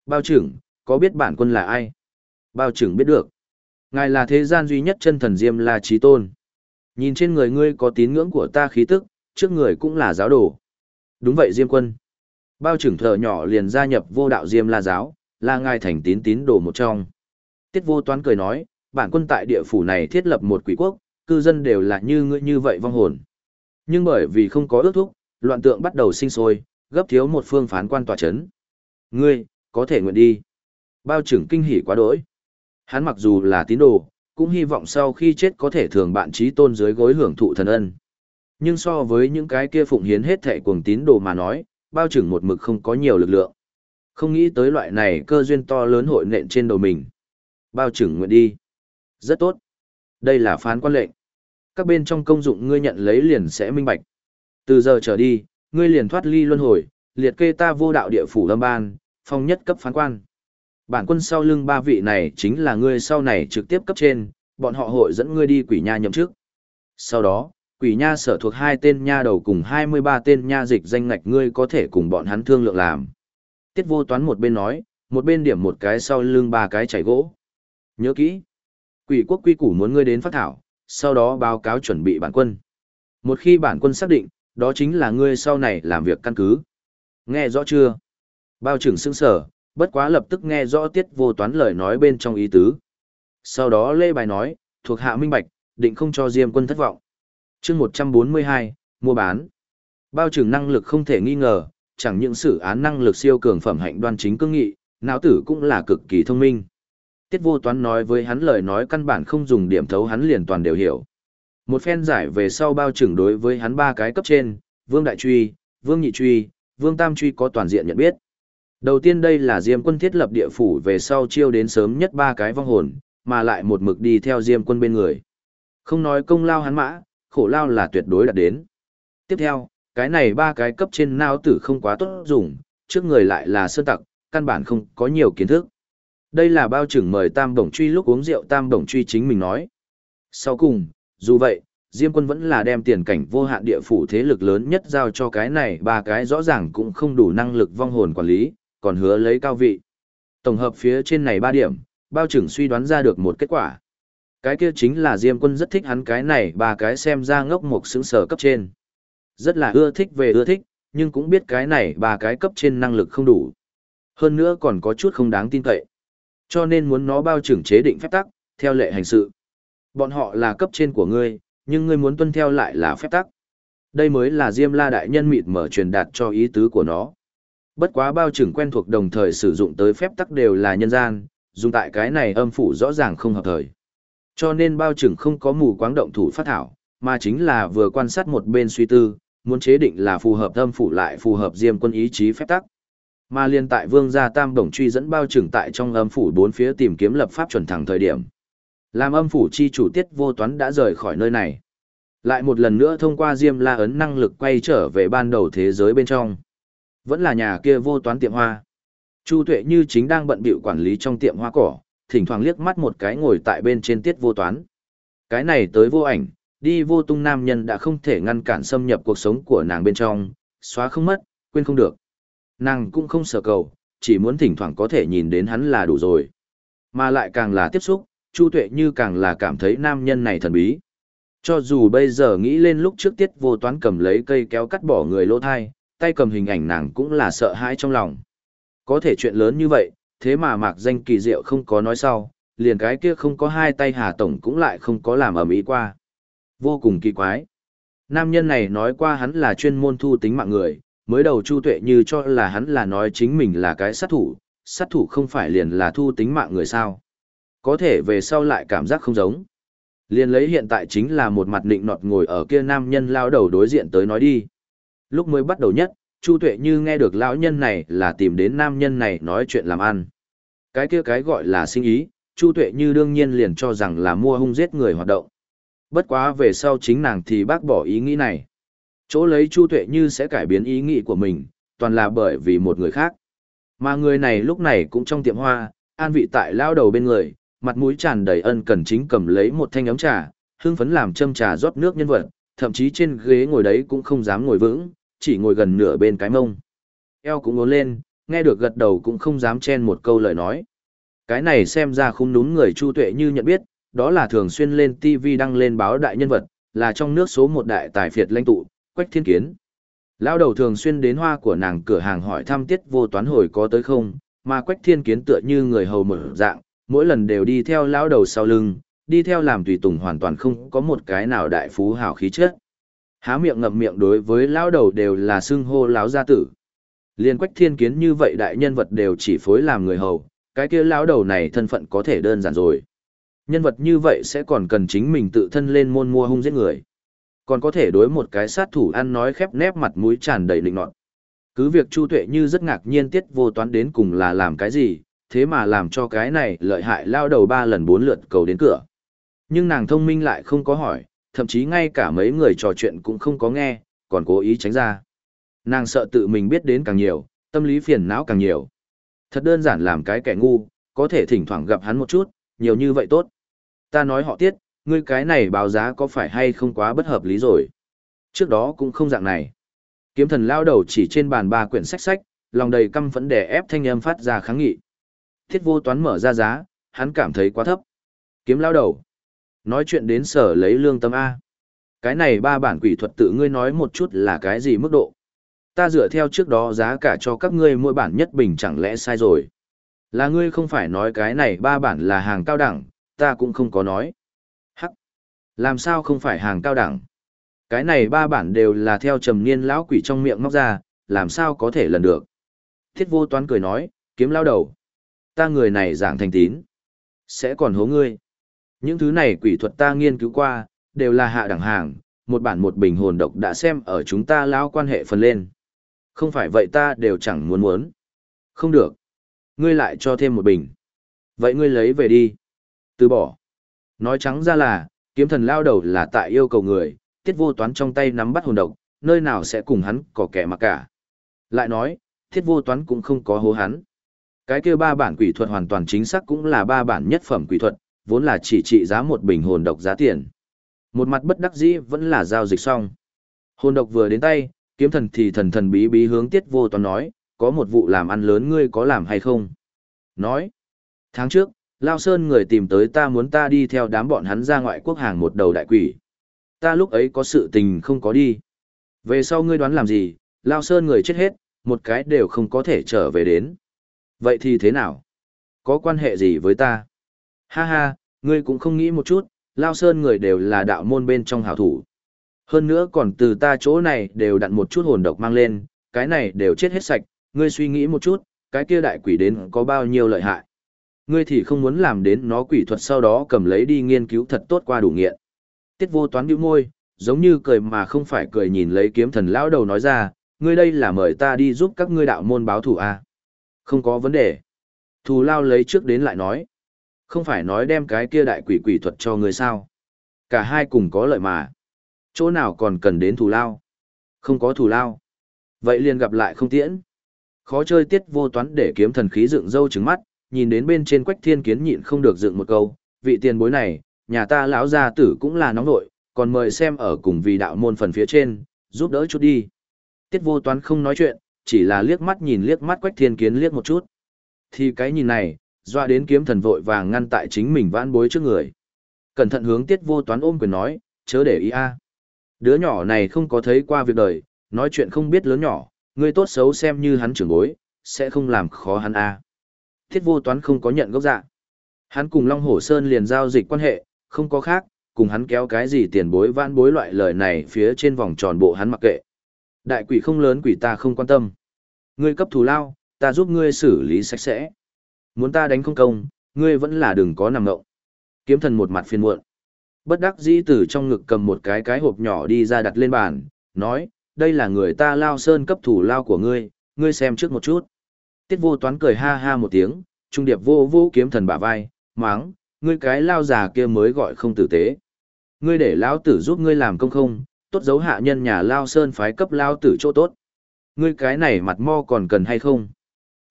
Bao trưởng, có biết bản quân là ai? Bao trưởng biết được. Ngài là thế gian duy nhất chân thần Diêm La Chí Tôn. Nhìn trên người ngươi có tín ngưỡng của ta khí tức, trước người cũng là giáo đồ. Đúng vậy Diêm quân. Bao trưởng thợ nhỏ liền gia nhập vô đạo Diêm La giáo, là ngài thành tín tín đồ một trong. Tiết vô toán cười nói, bản quân tại địa phủ này thiết lập một quỷ quốc, cư dân đều là như ngươi như vậy vong hồn. Nhưng bởi vì không có ước thúc, loạn tượng bắt đầu sinh sôi, gấp thiếu một phương phán quan tòa chấn. Ngươi, có thể nguyện đi. Bao trưởng kinh hỉ quá đỗi. Hắn mặc dù là tín đồ, cũng hy vọng sau khi chết có thể thường bạn trí tôn dưới gối hưởng thụ thần ân. Nhưng so với những cái kia phụng hiến hết thệ cuồng tín đồ mà nói, bao trưởng một mực không có nhiều lực lượng. Không nghĩ tới loại này cơ duyên to lớn hội nện trên đầu mình. Bao trưởng nguyện đi. Rất tốt. Đây là phán quan lệnh. Các bên trong công dụng ngươi nhận lấy liền sẽ minh bạch. Từ giờ trở đi, ngươi liền thoát ly luân hồi, liệt kê ta vô đạo địa phủ lâm ban, phong nhất cấp phán quan. Bản quân sau lưng ba vị này chính là ngươi sau này trực tiếp cấp trên, bọn họ hội dẫn ngươi đi quỷ nha nhậm chức. Sau đó, quỷ nha sở thuộc hai tên nha đầu cùng 23 tên nha dịch danh ngạch ngươi có thể cùng bọn hắn thương lượng làm. Tiết vô toán một bên nói, một bên điểm một cái sau lưng ba cái chảy gỗ. Nhớ kỹ, quỷ quốc quy củ muốn ngươi đến phát thảo, sau đó báo cáo chuẩn bị bản quân. Một khi bản quân xác định, đó chính là ngươi sau này làm việc căn cứ. Nghe rõ chưa? Bao trưởng sững sở, bất quá lập tức nghe rõ tiết vô toán lời nói bên trong ý tứ. Sau đó lê bài nói, thuộc hạ minh bạch, định không cho Diêm quân thất vọng. chương 142, mua bán. Bao trưởng năng lực không thể nghi ngờ, chẳng những xử án năng lực siêu cường phẩm hạnh đoan chính cương nghị, não tử cũng là cực kỳ thông minh. Tiết vô toán nói với hắn lời nói căn bản không dùng điểm thấu hắn liền toàn đều hiểu. Một phen giải về sau bao trưởng đối với hắn ba cái cấp trên, Vương Đại Truy, Vương Nhị Truy, Vương Tam Truy có toàn diện nhận biết. Đầu tiên đây là Diêm quân thiết lập địa phủ về sau chiêu đến sớm nhất ba cái vong hồn, mà lại một mực đi theo Diêm quân bên người. Không nói công lao hắn mã, khổ lao là tuyệt đối đạt đến. Tiếp theo, cái này ba cái cấp trên nao tử không quá tốt dùng, trước người lại là sơn tặc, căn bản không có nhiều kiến thức. Đây là bao trưởng mời Tam Đồng Truy lúc uống rượu Tam Đồng Truy chính mình nói. Sau cùng, dù vậy, Diêm quân vẫn là đem tiền cảnh vô hạn địa phủ thế lực lớn nhất giao cho cái này ba cái rõ ràng cũng không đủ năng lực vong hồn quản lý, còn hứa lấy cao vị. Tổng hợp phía trên này ba điểm, bao trưởng suy đoán ra được một kết quả. Cái kia chính là Diêm quân rất thích hắn cái này ba cái xem ra ngốc một xứng sở cấp trên. Rất là ưa thích về ưa thích, nhưng cũng biết cái này ba cái cấp trên năng lực không đủ. Hơn nữa còn có chút không đáng tin cậy. Cho nên muốn nó bao trưởng chế định phép tắc, theo lệ hành sự. Bọn họ là cấp trên của ngươi, nhưng ngươi muốn tuân theo lại là phép tắc. Đây mới là Diêm La đại nhân mịt mở truyền đạt cho ý tứ của nó. Bất quá bao trưởng quen thuộc đồng thời sử dụng tới phép tắc đều là nhân gian, dùng tại cái này âm phủ rõ ràng không hợp thời. Cho nên bao trưởng không có mù quáng động thủ phát thảo, mà chính là vừa quan sát một bên suy tư, muốn chế định là phù hợp âm phủ lại phù hợp diêm quân ý chí phép tắc. Mà liên tại vương gia tam đồng truy dẫn bao trưởng tại trong âm phủ bốn phía tìm kiếm lập pháp chuẩn thẳng thời điểm. Làm âm phủ chi chủ tiết vô toán đã rời khỏi nơi này. Lại một lần nữa thông qua diêm la ấn năng lực quay trở về ban đầu thế giới bên trong. Vẫn là nhà kia vô toán tiệm hoa. Chu Tuệ như chính đang bận bịu quản lý trong tiệm hoa cỏ, thỉnh thoảng liếc mắt một cái ngồi tại bên trên tiết vô toán. Cái này tới vô ảnh, đi vô tung nam nhân đã không thể ngăn cản xâm nhập cuộc sống của nàng bên trong, xóa không mất, quên không được. Nàng cũng không sợ cầu, chỉ muốn thỉnh thoảng có thể nhìn đến hắn là đủ rồi. Mà lại càng là tiếp xúc, Chu Tuệ như càng là cảm thấy nam nhân này thần bí. Cho dù bây giờ nghĩ lên lúc trước tiết vô toán cầm lấy cây kéo cắt bỏ người lỗ thai, tay cầm hình ảnh nàng cũng là sợ hãi trong lòng. Có thể chuyện lớn như vậy, thế mà mạc danh kỳ diệu không có nói sau, liền cái kia không có hai tay hà tổng cũng lại không có làm ở mỹ qua. Vô cùng kỳ quái. Nam nhân này nói qua hắn là chuyên môn thu tính mạng người, mới đầu Chu Tuệ như cho là hắn là nói chính mình là cái sát thủ, sát thủ không phải liền là thu tính mạng người sao. Có thể về sau lại cảm giác không giống. Liền lấy hiện tại chính là một mặt định nọt ngồi ở kia nam nhân lao đầu đối diện tới nói đi. Lúc mới bắt đầu nhất, Chu Tuệ như nghe được lão nhân này là tìm đến nam nhân này nói chuyện làm ăn. Cái kia cái gọi là sinh ý, Chu Tuệ như đương nhiên liền cho rằng là mua hung giết người hoạt động. Bất quá về sau chính nàng thì bác bỏ ý nghĩ này. Chỗ lấy Chu Tuệ như sẽ cải biến ý nghĩ của mình, toàn là bởi vì một người khác. Mà người này lúc này cũng trong tiệm hoa, an vị tại lao đầu bên người, mặt mũi tràn đầy ân cần chính cầm lấy một thanh ấm trà, hương phấn làm châm trà rót nước nhân vật, thậm chí trên ghế ngồi đấy cũng không dám ngồi vững, chỉ ngồi gần nửa bên cái mông. Eo cũng ngốn lên, nghe được gật đầu cũng không dám chen một câu lời nói. Cái này xem ra không đúng người Chu Tuệ như nhận biết, đó là thường xuyên lên TV đăng lên báo đại nhân vật, là trong nước số một đại tài phiệt lãnh tụ, Quách Thiên Kiến. Lão đầu thường xuyên đến hoa của nàng cửa hàng hỏi thăm tiết vô toán hồi có tới không, mà Quách Thiên Kiến tựa như người hầu mở dạng, mỗi lần đều đi theo lão đầu sau lưng, đi theo làm tùy tùng hoàn toàn không có một cái nào đại phú hào khí chất. Há miệng ngậm miệng đối với lão đầu đều là xưng hô lão gia tử. Liên Quách Thiên Kiến như vậy đại nhân vật đều chỉ phối làm người hầu, cái kia lão đầu này thân phận có thể đơn giản rồi. Nhân vật như vậy sẽ còn cần chính mình tự thân lên môn mua hung giết người. Còn có thể đối một cái sát thủ ăn nói khép nép mặt mũi tràn đầy lịnh nọt. Cứ việc Chu Tuệ như rất ngạc nhiên tiết vô toán đến cùng là làm cái gì, thế mà làm cho cái này lợi hại lao đầu ba lần bốn lượt cầu đến cửa. Nhưng nàng thông minh lại không có hỏi, thậm chí ngay cả mấy người trò chuyện cũng không có nghe, còn cố ý tránh ra. Nàng sợ tự mình biết đến càng nhiều, tâm lý phiền não càng nhiều. Thật đơn giản làm cái kẻ ngu, có thể thỉnh thoảng gặp hắn một chút, nhiều như vậy tốt. Ta nói họ tiết, ngươi cái này báo giá có phải hay không quá bất hợp lý rồi. Trước đó cũng không dạng này. Kiếm thần lao đầu chỉ trên bàn ba quyển sách sách, lòng đầy căm phẫn đè ép thanh âm phát ra kháng nghị. Thiết vô toán mở ra giá, hắn cảm thấy quá thấp. Kiếm lao đầu. Nói chuyện đến sở lấy lương tâm A. Cái này ba bản quỷ thuật tự ngươi nói một chút là cái gì mức độ. Ta dựa theo trước đó giá cả cho các ngươi mỗi bản nhất bình chẳng lẽ sai rồi. Là ngươi không phải nói cái này ba bản là hàng cao đẳng, ta cũng không có nói. Hắc. Làm sao không phải hàng cao đẳng? Cái này ba bản đều là theo trầm niên lão quỷ trong miệng móc ra, làm sao có thể lần được? Thiết vô toán cười nói, kiếm lao đầu. Ta người này giảng thành tín. Sẽ còn hố ngươi. Những thứ này quỷ thuật ta nghiên cứu qua, đều là hạ đẳng hàng, một bản một bình hồn độc đã xem ở chúng ta lão quan hệ phần lên. Không phải vậy ta đều chẳng muốn muốn. Không được. Ngươi lại cho thêm một bình. Vậy ngươi lấy về đi. Từ bỏ. Nói trắng ra là, kiếm thần lao đầu là tại yêu cầu người, tiết vô toán trong tay nắm bắt hồn độc, nơi nào sẽ cùng hắn có kẻ mà cả. Lại nói, thiết vô toán cũng không có hố hắn. Cái kia ba bản quỷ thuật hoàn toàn chính xác cũng là ba bản nhất phẩm quỷ thuật, vốn là chỉ trị giá một bình hồn độc giá tiền. Một mặt bất đắc dĩ vẫn là giao dịch xong. Hồn độc vừa đến tay, kiếm thần thì thần thần bí bí hướng tiết vô toán nói, có một vụ làm ăn lớn ngươi có làm hay không? Nói, tháng trước, Lao Sơn người tìm tới ta muốn ta đi theo đám bọn hắn ra ngoại quốc hàng một đầu đại quỷ. Ta lúc ấy có sự tình không có đi. Về sau ngươi đoán làm gì, Lao Sơn người chết hết, một cái đều không có thể trở về đến. Vậy thì thế nào? Có quan hệ gì với ta? Ha ha, ngươi cũng không nghĩ một chút, Lao Sơn người đều là đạo môn bên trong hảo thủ. Hơn nữa còn từ ta chỗ này đều đặn một chút hồn độc mang lên, cái này đều chết hết sạch, ngươi suy nghĩ một chút, cái kia đại quỷ đến có bao nhiêu lợi hại. Ngươi thì không muốn làm đến nó quỷ thuật sau đó cầm lấy đi nghiên cứu thật tốt qua đủ nghiện. Tiết vô toán bĩu môi, giống như cười mà không phải cười nhìn lấy kiếm thần lão đầu nói ra, ngươi đây là mời ta đi giúp các ngươi đạo môn báo thủ à? Không có vấn đề. Thù lao lấy trước đến lại nói. Không phải nói đem cái kia đại quỷ quỷ thuật cho ngươi sao. Cả hai cùng có lợi mà. Chỗ nào còn cần đến thù lao? Không có thù lao. Vậy liền gặp lại không tiễn. Khó chơi tiết vô toán để kiếm thần khí dựng râu trứng mắt, nhìn đến bên trên quách thiên kiến nhịn không được dựng một câu, vị tiền bối này, nhà ta lão gia tử cũng là nóng nội, còn mời xem ở cùng vì đạo môn phần phía trên, giúp đỡ chút đi. Tiết vô toán không nói chuyện, chỉ là liếc mắt nhìn liếc mắt quách thiên kiến liếc một chút. Thì cái nhìn này, doa đến kiếm thần vội vàng ngăn tại chính mình vãn bối trước người. Cẩn thận hướng tiết vô toán ôm quyền nói, chớ để ý a. Đứa nhỏ này không có thấy qua việc đời, nói chuyện không biết lớn nhỏ, người tốt xấu xem như hắn trưởng bối, sẽ không làm khó hắn a. Thiết vô toán không có nhận gốc dạ. Hắn cùng Long Hổ Sơn liền giao dịch quan hệ, không có khác, cùng hắn kéo cái gì tiền bối vãn bối loại lời này phía trên vòng tròn bộ hắn mặc kệ. Đại quỷ không lớn quỷ ta không quan tâm. Ngươi cấp thù lao, ta giúp ngươi xử lý sạch sẽ. Muốn ta đánh không công, ngươi vẫn là đừng có nằm ngộng. Kiếm thần một mặt phiền muộn. Bất đắc dĩ từ trong ngực cầm một cái cái hộp nhỏ đi ra đặt lên bàn, nói, đây là người ta lao sơn cấp thủ lao của ngươi, ngươi xem trước một chút. Tiết vô toán cười ha ha một tiếng, trung điệp vô vô kiếm thần bả vai, máng, ngươi cái lao già kia mới gọi không tử tế. Ngươi để lao tử giúp ngươi làm công không, tốt dấu hạ nhân nhà lao sơn phái cấp lao tử chỗ tốt. Ngươi cái này mặt mo còn cần hay không?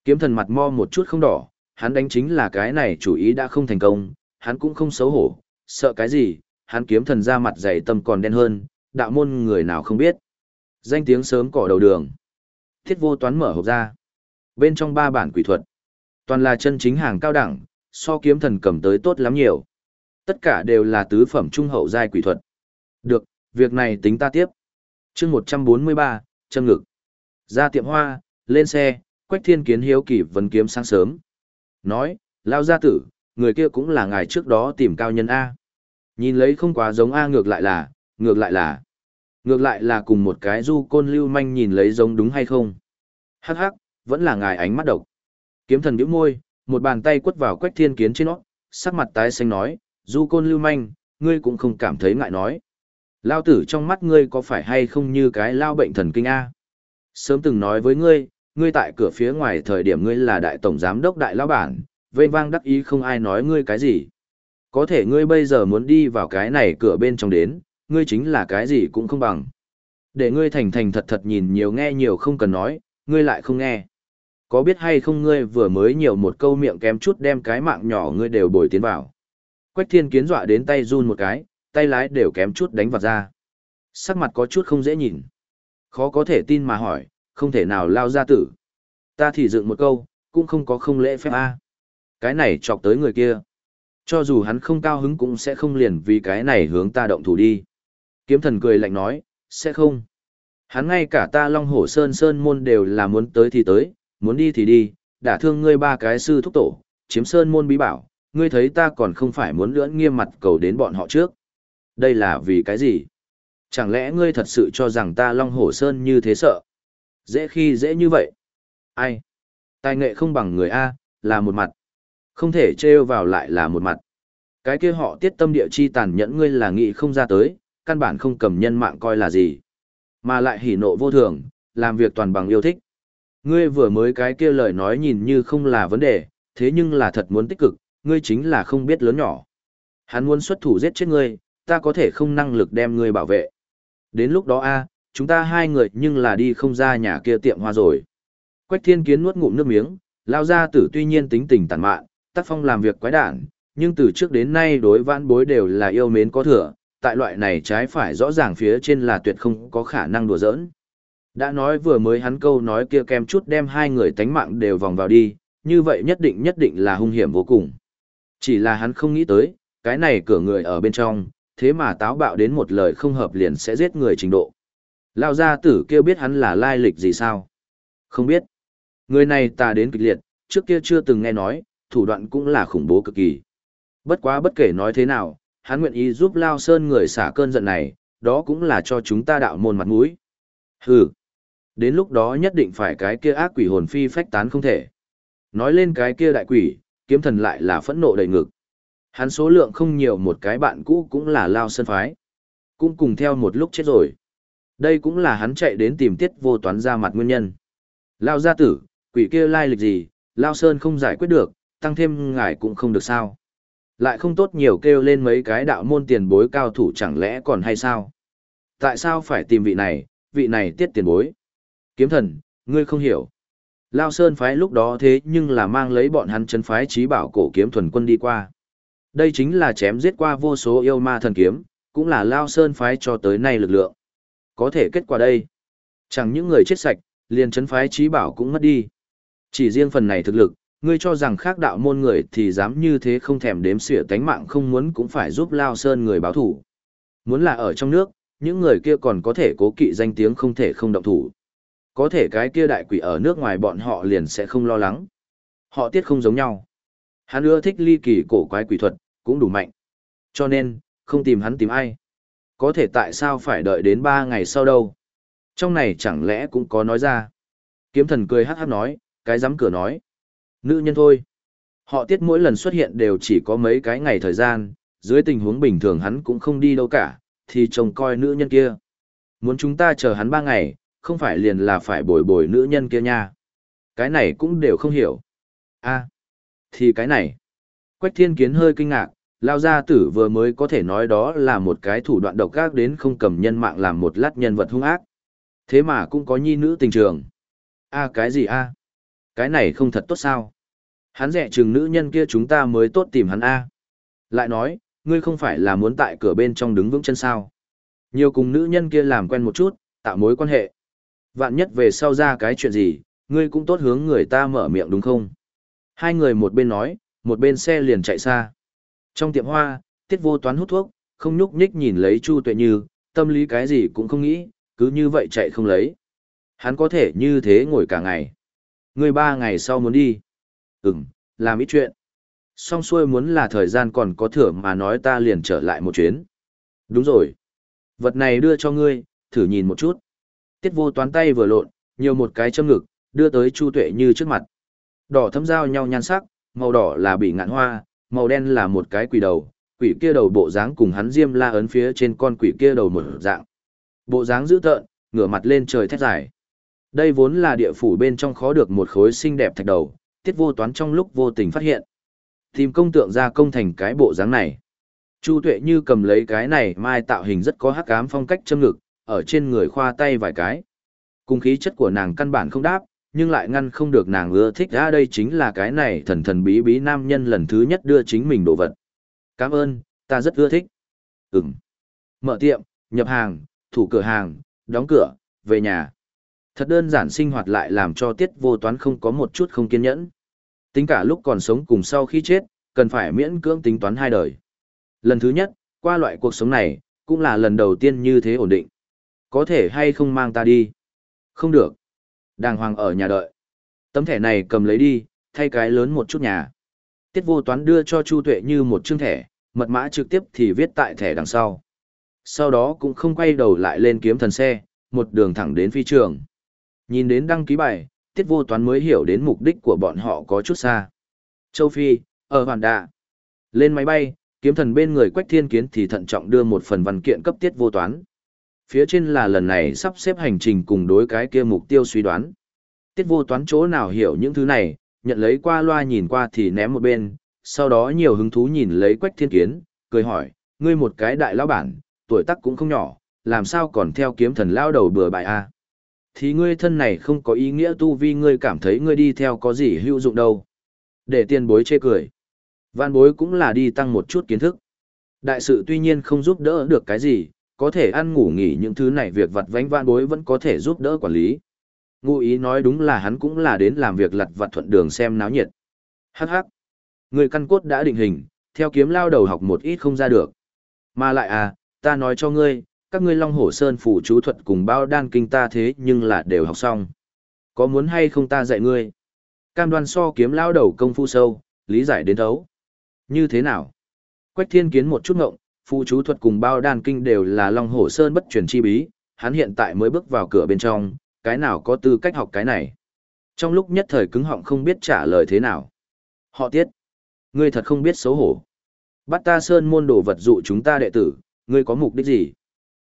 Kiếm thần mặt mo một chút không đỏ, hắn đánh chính là cái này chủ ý đã không thành công, hắn cũng không xấu hổ, sợ cái gì, hắn kiếm thần ra mặt dày tâm còn đen hơn, đạo môn người nào không biết. Danh tiếng sớm cỏ đầu đường. Thiết vô toán mở hộp ra. Bên trong ba bản quỷ thuật. Toàn là chân chính hàng cao đẳng, so kiếm thần cầm tới tốt lắm nhiều. Tất cả đều là tứ phẩm trung hậu giai quỷ thuật. Được, việc này tính ta tiếp. chương 143, châm ngực. Ra tiệm hoa, lên xe, Quách Thiên Kiến hiếu kỳ vấn kiếm sáng sớm. Nói, lao gia tử, người kia cũng là ngài trước đó tìm cao nhân A. Nhìn lấy không quá giống A ngược lại là, ngược lại là. Ngược lại là cùng một cái du côn lưu manh nhìn lấy giống đúng hay không. Hắc hắc, vẫn là ngài ánh mắt độc. Kiếm thần bĩu môi, một bàn tay quất vào Quách Thiên Kiến trên nó, sắc mặt tái xanh nói, du côn lưu manh, ngươi cũng không cảm thấy ngại nói. Lao tử trong mắt ngươi có phải hay không như cái lao bệnh thần kinh A? Sớm từng nói với ngươi, ngươi tại cửa phía ngoài thời điểm ngươi là đại tổng giám đốc đại lão bản, vênh vang đắc ý không ai nói ngươi cái gì. Có thể ngươi bây giờ muốn đi vào cái này cửa bên trong đến, ngươi chính là cái gì cũng không bằng. Để ngươi thành thành thật thật nhìn nhiều nghe nhiều không cần nói, ngươi lại không nghe. Có biết hay không ngươi vừa mới nhiều một câu miệng kém chút đem cái mạng nhỏ ngươi đều bồi tiến vào. Quách thiên kiến dọa đến tay run một cái, tay lái đều kém chút đánh vào ra. Sắc mặt có chút không dễ nhìn. Khó có thể tin mà hỏi, không thể nào lao ra tử. Ta thì dựng một câu, cũng không có không lễ phép a. Cái này chọc tới người kia. Cho dù hắn không cao hứng cũng sẽ không liền vì cái này hướng ta động thủ đi. Kiếm thần cười lạnh nói, sẽ không. Hắn ngay cả ta Long Hổ Sơn Sơn môn đều là muốn tới thì tới, muốn đi thì đi, đã thương ngươi ba cái sư thúc tổ, chiếm Sơn môn bí bảo, ngươi thấy ta còn không phải muốn lưỡn nghiêm mặt cầu đến bọn họ trước. Đây là vì cái gì? Chẳng lẽ ngươi thật sự cho rằng ta Long Hổ Sơn như thế sợ? Dễ khi dễ như vậy. Ai? Tài nghệ không bằng người A, là một mặt. Không thể trêu vào lại là một mặt. Cái kia họ tiết tâm địa chi tàn nhẫn ngươi là nghị không ra tới, căn bản không cầm nhân mạng coi là gì. Mà lại hỉ nộ vô thường, làm việc toàn bằng yêu thích. Ngươi vừa mới cái kia lời nói nhìn như không là vấn đề, thế nhưng là thật muốn tích cực, ngươi chính là không biết lớn nhỏ. Hắn muốn xuất thủ giết chết ngươi, ta có thể không năng lực đem ngươi bảo vệ. Đến lúc đó a, chúng ta hai người nhưng là đi không ra nhà kia tiệm hoa rồi. Quách thiên kiến nuốt ngụm nước miếng, lao ra tử tuy nhiên tính tình tàn mạn, tác phong làm việc quái đản, nhưng từ trước đến nay đối vãn bối đều là yêu mến có thừa, tại loại này trái phải rõ ràng phía trên là tuyệt không có khả năng đùa giỡn. Đã nói vừa mới hắn câu nói kia kem chút đem hai người tánh mạng đều vòng vào đi, như vậy nhất định nhất định là hung hiểm vô cùng. Chỉ là hắn không nghĩ tới, cái này cửa người ở bên trong, thế mà táo bạo đến một lời không hợp liền sẽ giết người trình độ. Lao gia tử kêu biết hắn là lai lịch gì sao? Không biết. Người này ta đến kịch liệt, trước kia chưa từng nghe nói, thủ đoạn cũng là khủng bố cực kỳ. Bất quá bất kể nói thế nào, hắn nguyện ý giúp Lao Sơn người xả cơn giận này, đó cũng là cho chúng ta đạo môn mặt mũi. Hừ. Đến lúc đó nhất định phải cái kia ác quỷ hồn phi phách tán không thể. Nói lên cái kia đại quỷ, kiếm thần lại là phẫn nộ đầy ngực. Hắn số lượng không nhiều một cái bạn cũ cũng là Lao Sơn phái. Cũng cùng theo một lúc chết rồi. Đây cũng là hắn chạy đến tìm tiết vô toán ra mặt nguyên nhân. Lao gia tử, quỷ kia lai lịch gì, Lao Sơn không giải quyết được, tăng thêm ngài cũng không được sao. Lại không tốt nhiều kêu lên mấy cái đạo môn tiền bối cao thủ chẳng lẽ còn hay sao? Tại sao phải tìm vị này, vị này tiết tiền bối? Kiếm thần, ngươi không hiểu. Lao Sơn phái lúc đó thế nhưng là mang lấy bọn hắn chân phái trí bảo cổ kiếm thuần quân đi qua. Đây chính là chém giết qua vô số yêu ma thần kiếm, cũng là Lao Sơn phái cho tới nay lực lượng. Có thể kết quả đây. Chẳng những người chết sạch, liền chấn phái trí bảo cũng mất đi. Chỉ riêng phần này thực lực, ngươi cho rằng khác đạo môn người thì dám như thế không thèm đếm xỉa tánh mạng không muốn cũng phải giúp Lao Sơn người báo thủ. Muốn là ở trong nước, những người kia còn có thể cố kỵ danh tiếng không thể không động thủ. Có thể cái kia đại quỷ ở nước ngoài bọn họ liền sẽ không lo lắng. Họ tiết không giống nhau. Hắn ưa thích ly kỳ cổ quái quỷ thuật, cũng đủ mạnh. Cho nên, không tìm hắn tìm ai. Có thể tại sao phải đợi đến ba ngày sau đâu? Trong này chẳng lẽ cũng có nói ra. Kiếm thần cười hát hát nói, cái dám cửa nói. Nữ nhân thôi. Họ tiết mỗi lần xuất hiện đều chỉ có mấy cái ngày thời gian, dưới tình huống bình thường hắn cũng không đi đâu cả, thì trông coi nữ nhân kia. Muốn chúng ta chờ hắn ba ngày, không phải liền là phải bồi bồi nữ nhân kia nha. Cái này cũng đều không hiểu. a thì cái này. Quách thiên kiến hơi kinh ngạc, lao gia tử vừa mới có thể nói đó là một cái thủ đoạn độc ác đến không cầm nhân mạng làm một lát nhân vật hung ác. Thế mà cũng có nhi nữ tình trường. a cái gì a Cái này không thật tốt sao? Hắn rẻ chừng nữ nhân kia chúng ta mới tốt tìm hắn a Lại nói, ngươi không phải là muốn tại cửa bên trong đứng vững chân sao. Nhiều cùng nữ nhân kia làm quen một chút, tạo mối quan hệ. Vạn nhất về sau ra cái chuyện gì, ngươi cũng tốt hướng người ta mở miệng đúng không? Hai người một bên nói, một bên xe liền chạy xa. Trong tiệm hoa, Tiết vô toán hút thuốc, không nhúc nhích nhìn lấy Chu Tuệ Như, tâm lý cái gì cũng không nghĩ, cứ như vậy chạy không lấy. Hắn có thể như thế ngồi cả ngày. Người ba ngày sau muốn đi. Ừm, làm ít chuyện. Xong xuôi muốn là thời gian còn có thửa mà nói ta liền trở lại một chuyến. Đúng rồi. Vật này đưa cho ngươi, thử nhìn một chút. Tiết vô toán tay vừa lộn, nhiều một cái châm ngực, đưa tới Chu Tuệ Như trước mặt. Đỏ thâm giao nhau nhan sắc, màu đỏ là bị ngạn hoa, màu đen là một cái quỷ đầu, quỷ kia đầu bộ dáng cùng hắn diêm la ấn phía trên con quỷ kia đầu một dạng. Bộ dáng dữ tợn, ngửa mặt lên trời thét dài. Đây vốn là địa phủ bên trong khó được một khối xinh đẹp thạch đầu, tiết vô toán trong lúc vô tình phát hiện. Tìm công tượng ra công thành cái bộ dáng này. Chu tuệ như cầm lấy cái này mai tạo hình rất có hắc ám phong cách châm ngực, ở trên người khoa tay vài cái. Cùng khí chất của nàng căn bản không đáp, nhưng lại ngăn không được nàng ưa thích ra đây chính là cái này thần thần bí bí nam nhân lần thứ nhất đưa chính mình đồ vật. Cảm ơn, ta rất ưa thích. Ừm. Mở tiệm, nhập hàng, thủ cửa hàng, đóng cửa, về nhà. Thật đơn giản sinh hoạt lại làm cho tiết vô toán không có một chút không kiên nhẫn. Tính cả lúc còn sống cùng sau khi chết, cần phải miễn cưỡng tính toán hai đời. Lần thứ nhất, qua loại cuộc sống này, cũng là lần đầu tiên như thế ổn định. Có thể hay không mang ta đi? Không được. Đàng hoàng ở nhà đợi. Tấm thẻ này cầm lấy đi, thay cái lớn một chút nhà. Tiết vô toán đưa cho Chu Tuệ như một chương thẻ, mật mã trực tiếp thì viết tại thẻ đằng sau. Sau đó cũng không quay đầu lại lên kiếm thần xe, một đường thẳng đến phi trường. Nhìn đến đăng ký bài, tiết vô toán mới hiểu đến mục đích của bọn họ có chút xa. Châu Phi, ở Hoàn Đạ. Lên máy bay, kiếm thần bên người Quách Thiên Kiến thì thận trọng đưa một phần văn kiện cấp tiết vô toán. Phía trên là lần này sắp xếp hành trình cùng đối cái kia mục tiêu suy đoán. Tiết vô toán chỗ nào hiểu những thứ này, nhận lấy qua loa nhìn qua thì ném một bên, sau đó nhiều hứng thú nhìn lấy Quách Thiên Kiến, cười hỏi, ngươi một cái đại lão bản, tuổi tác cũng không nhỏ, làm sao còn theo kiếm thần lao đầu bừa bại a? Thì ngươi thân này không có ý nghĩa tu vi ngươi cảm thấy ngươi đi theo có gì hữu dụng đâu. Để tiền bối chê cười. Văn bối cũng là đi tăng một chút kiến thức. Đại sự tuy nhiên không giúp đỡ được cái gì, có thể ăn ngủ nghỉ những thứ này việc vặt vánh vãn bối vẫn có thể giúp đỡ quản lý. Ngụ ý nói đúng là hắn cũng là đến làm việc lặt vặt thuận đường xem náo nhiệt. Hắc hắc. Người căn cốt đã định hình, theo kiếm lao đầu học một ít không ra được. Mà lại à, ta nói cho ngươi, các ngươi Long Hổ Sơn phủ chú thuật cùng bao đan kinh ta thế nhưng là đều học xong. Có muốn hay không ta dạy ngươi? Cam đoan so kiếm lao đầu công phu sâu, lý giải đến thấu. Như thế nào? Quách thiên kiến một chút ngộng, phụ chú thuật cùng bao đan kinh đều là Long Hổ Sơn bất truyền chi bí, hắn hiện tại mới bước vào cửa bên trong, cái nào có tư cách học cái này. Trong lúc nhất thời cứng họng không biết trả lời thế nào. Họ tiết. Ngươi thật không biết xấu hổ. Bắt ta Sơn môn đồ vật dụ chúng ta đệ tử, ngươi có mục đích gì?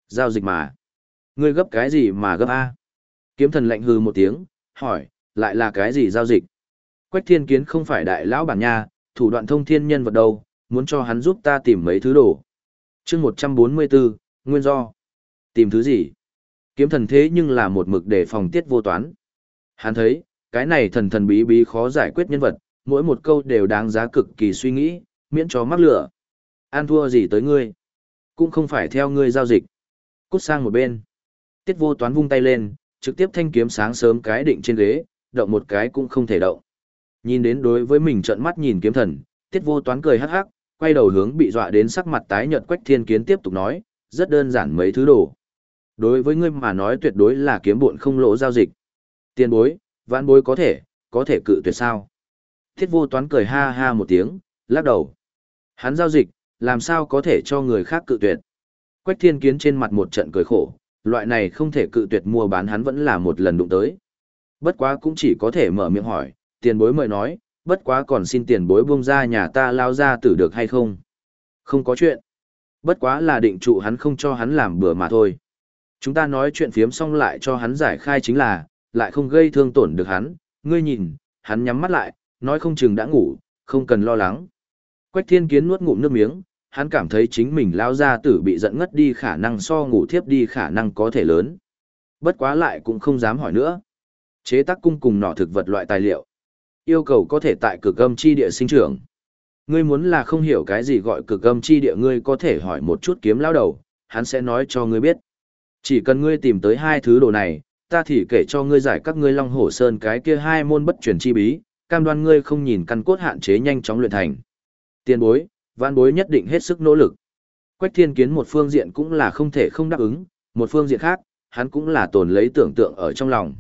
Giao dịch mà. Ngươi gấp cái gì mà gấp A? Kiếm thần lạnh hư một tiếng, hỏi, lại là cái gì giao dịch? Quách thiên kiến không phải đại lão bản nha, thủ đoạn thông thiên nhân vật đâu, muốn cho hắn giúp ta tìm mấy thứ đồ chương 144, nguyên do. Tìm thứ gì? Kiếm thần thế nhưng là một mực để phòng tiết vô toán. Hắn thấy, cái này thần thần bí bí khó giải quyết nhân vật, mỗi một câu đều đáng giá cực kỳ suy nghĩ, miễn cho mắc lửa. An thua gì tới ngươi? Cũng không phải theo ngươi giao dịch. Cút sang một bên. Tiết vô toán vung tay lên, trực tiếp thanh kiếm sáng sớm cái định trên ghế, động một cái cũng không thể động. Nhìn đến đối với mình trợn mắt nhìn kiếm thần, tiết vô toán cười hắc hắc, quay đầu hướng bị dọa đến sắc mặt tái nhợt quách thiên kiến tiếp tục nói, rất đơn giản mấy thứ đồ. Đối với ngươi mà nói tuyệt đối là kiếm bộn không lỗ giao dịch. Tiền bối, vãn bối có thể, có thể cự tuyệt sao. Thiết vô toán cười ha ha một tiếng, lắc đầu. Hắn giao dịch, làm sao có thể cho người khác cự tuyệt. Quách thiên kiến trên mặt một trận cười khổ, loại này không thể cự tuyệt mua bán hắn vẫn là một lần đụng tới. Bất quá cũng chỉ có thể mở miệng hỏi, tiền bối mời nói, bất quá còn xin tiền bối buông ra nhà ta lao ra tử được hay không. Không có chuyện. Bất quá là định trụ hắn không cho hắn làm bừa mà thôi. Chúng ta nói chuyện phiếm xong lại cho hắn giải khai chính là, lại không gây thương tổn được hắn, ngươi nhìn, hắn nhắm mắt lại, nói không chừng đã ngủ, không cần lo lắng. Quách thiên kiến nuốt ngụm nước miếng, hắn cảm thấy chính mình lao ra tử bị giận ngất đi khả năng so ngủ thiếp đi khả năng có thể lớn. Bất quá lại cũng không dám hỏi nữa. Chế tác cung cùng nỏ thực vật loại tài liệu. Yêu cầu có thể tại cực âm chi địa sinh trưởng. Ngươi muốn là không hiểu cái gì gọi cực âm chi địa ngươi có thể hỏi một chút kiếm lao đầu, hắn sẽ nói cho ngươi biết. Chỉ cần ngươi tìm tới hai thứ đồ này, ta thì kể cho ngươi giải các ngươi long hổ sơn cái kia hai môn bất truyền chi bí, cam đoan ngươi không nhìn căn cốt hạn chế nhanh chóng luyện thành. Tiền bối, văn bối nhất định hết sức nỗ lực. Quách thiên kiến một phương diện cũng là không thể không đáp ứng, một phương diện khác, hắn cũng là tồn lấy tưởng tượng ở trong lòng.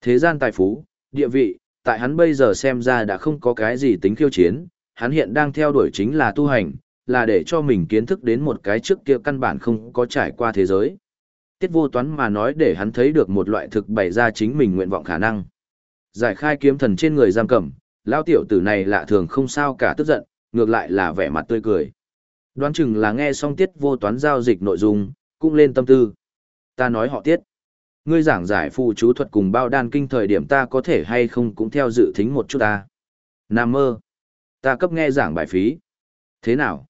Thế gian tài phú, địa vị, tại hắn bây giờ xem ra đã không có cái gì tính khiêu chiến, hắn hiện đang theo đuổi chính là tu hành, là để cho mình kiến thức đến một cái trước kia căn bản không có trải qua thế giới. Tiết vô toán mà nói để hắn thấy được một loại thực bày ra chính mình nguyện vọng khả năng. Giải khai kiếm thần trên người giam cầm, lao tiểu tử này lạ thường không sao cả tức giận, ngược lại là vẻ mặt tươi cười. Đoán chừng là nghe xong tiết vô toán giao dịch nội dung, cũng lên tâm tư. Ta nói họ tiết. Ngươi giảng giải phù chú thuật cùng bao đan kinh thời điểm ta có thể hay không cũng theo dự thính một chút ta. Nam mơ. Ta cấp nghe giảng bài phí. Thế nào?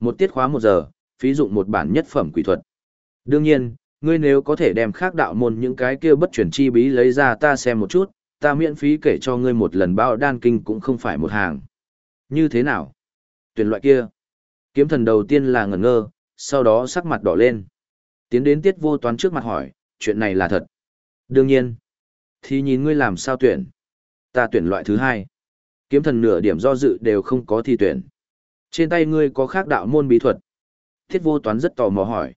Một tiết khóa một giờ, phí dụng một bản nhất phẩm quỷ thuật. Đương nhiên, ngươi nếu có thể đem khác đạo môn những cái kia bất chuyển chi bí lấy ra ta xem một chút, ta miễn phí kể cho ngươi một lần bao đan kinh cũng không phải một hàng. Như thế nào? Tuyển loại kia. Kiếm thần đầu tiên là ngẩn ngơ, sau đó sắc mặt đỏ lên. Tiến đến tiết vô toán trước mặt hỏi, chuyện này là thật. Đương nhiên. Thì nhìn ngươi làm sao tuyển. Ta tuyển loại thứ hai. Kiếm thần nửa điểm do dự đều không có thi tuyển. Trên tay ngươi có khác đạo môn bí thuật. thiết vô toán rất tò mò hỏi.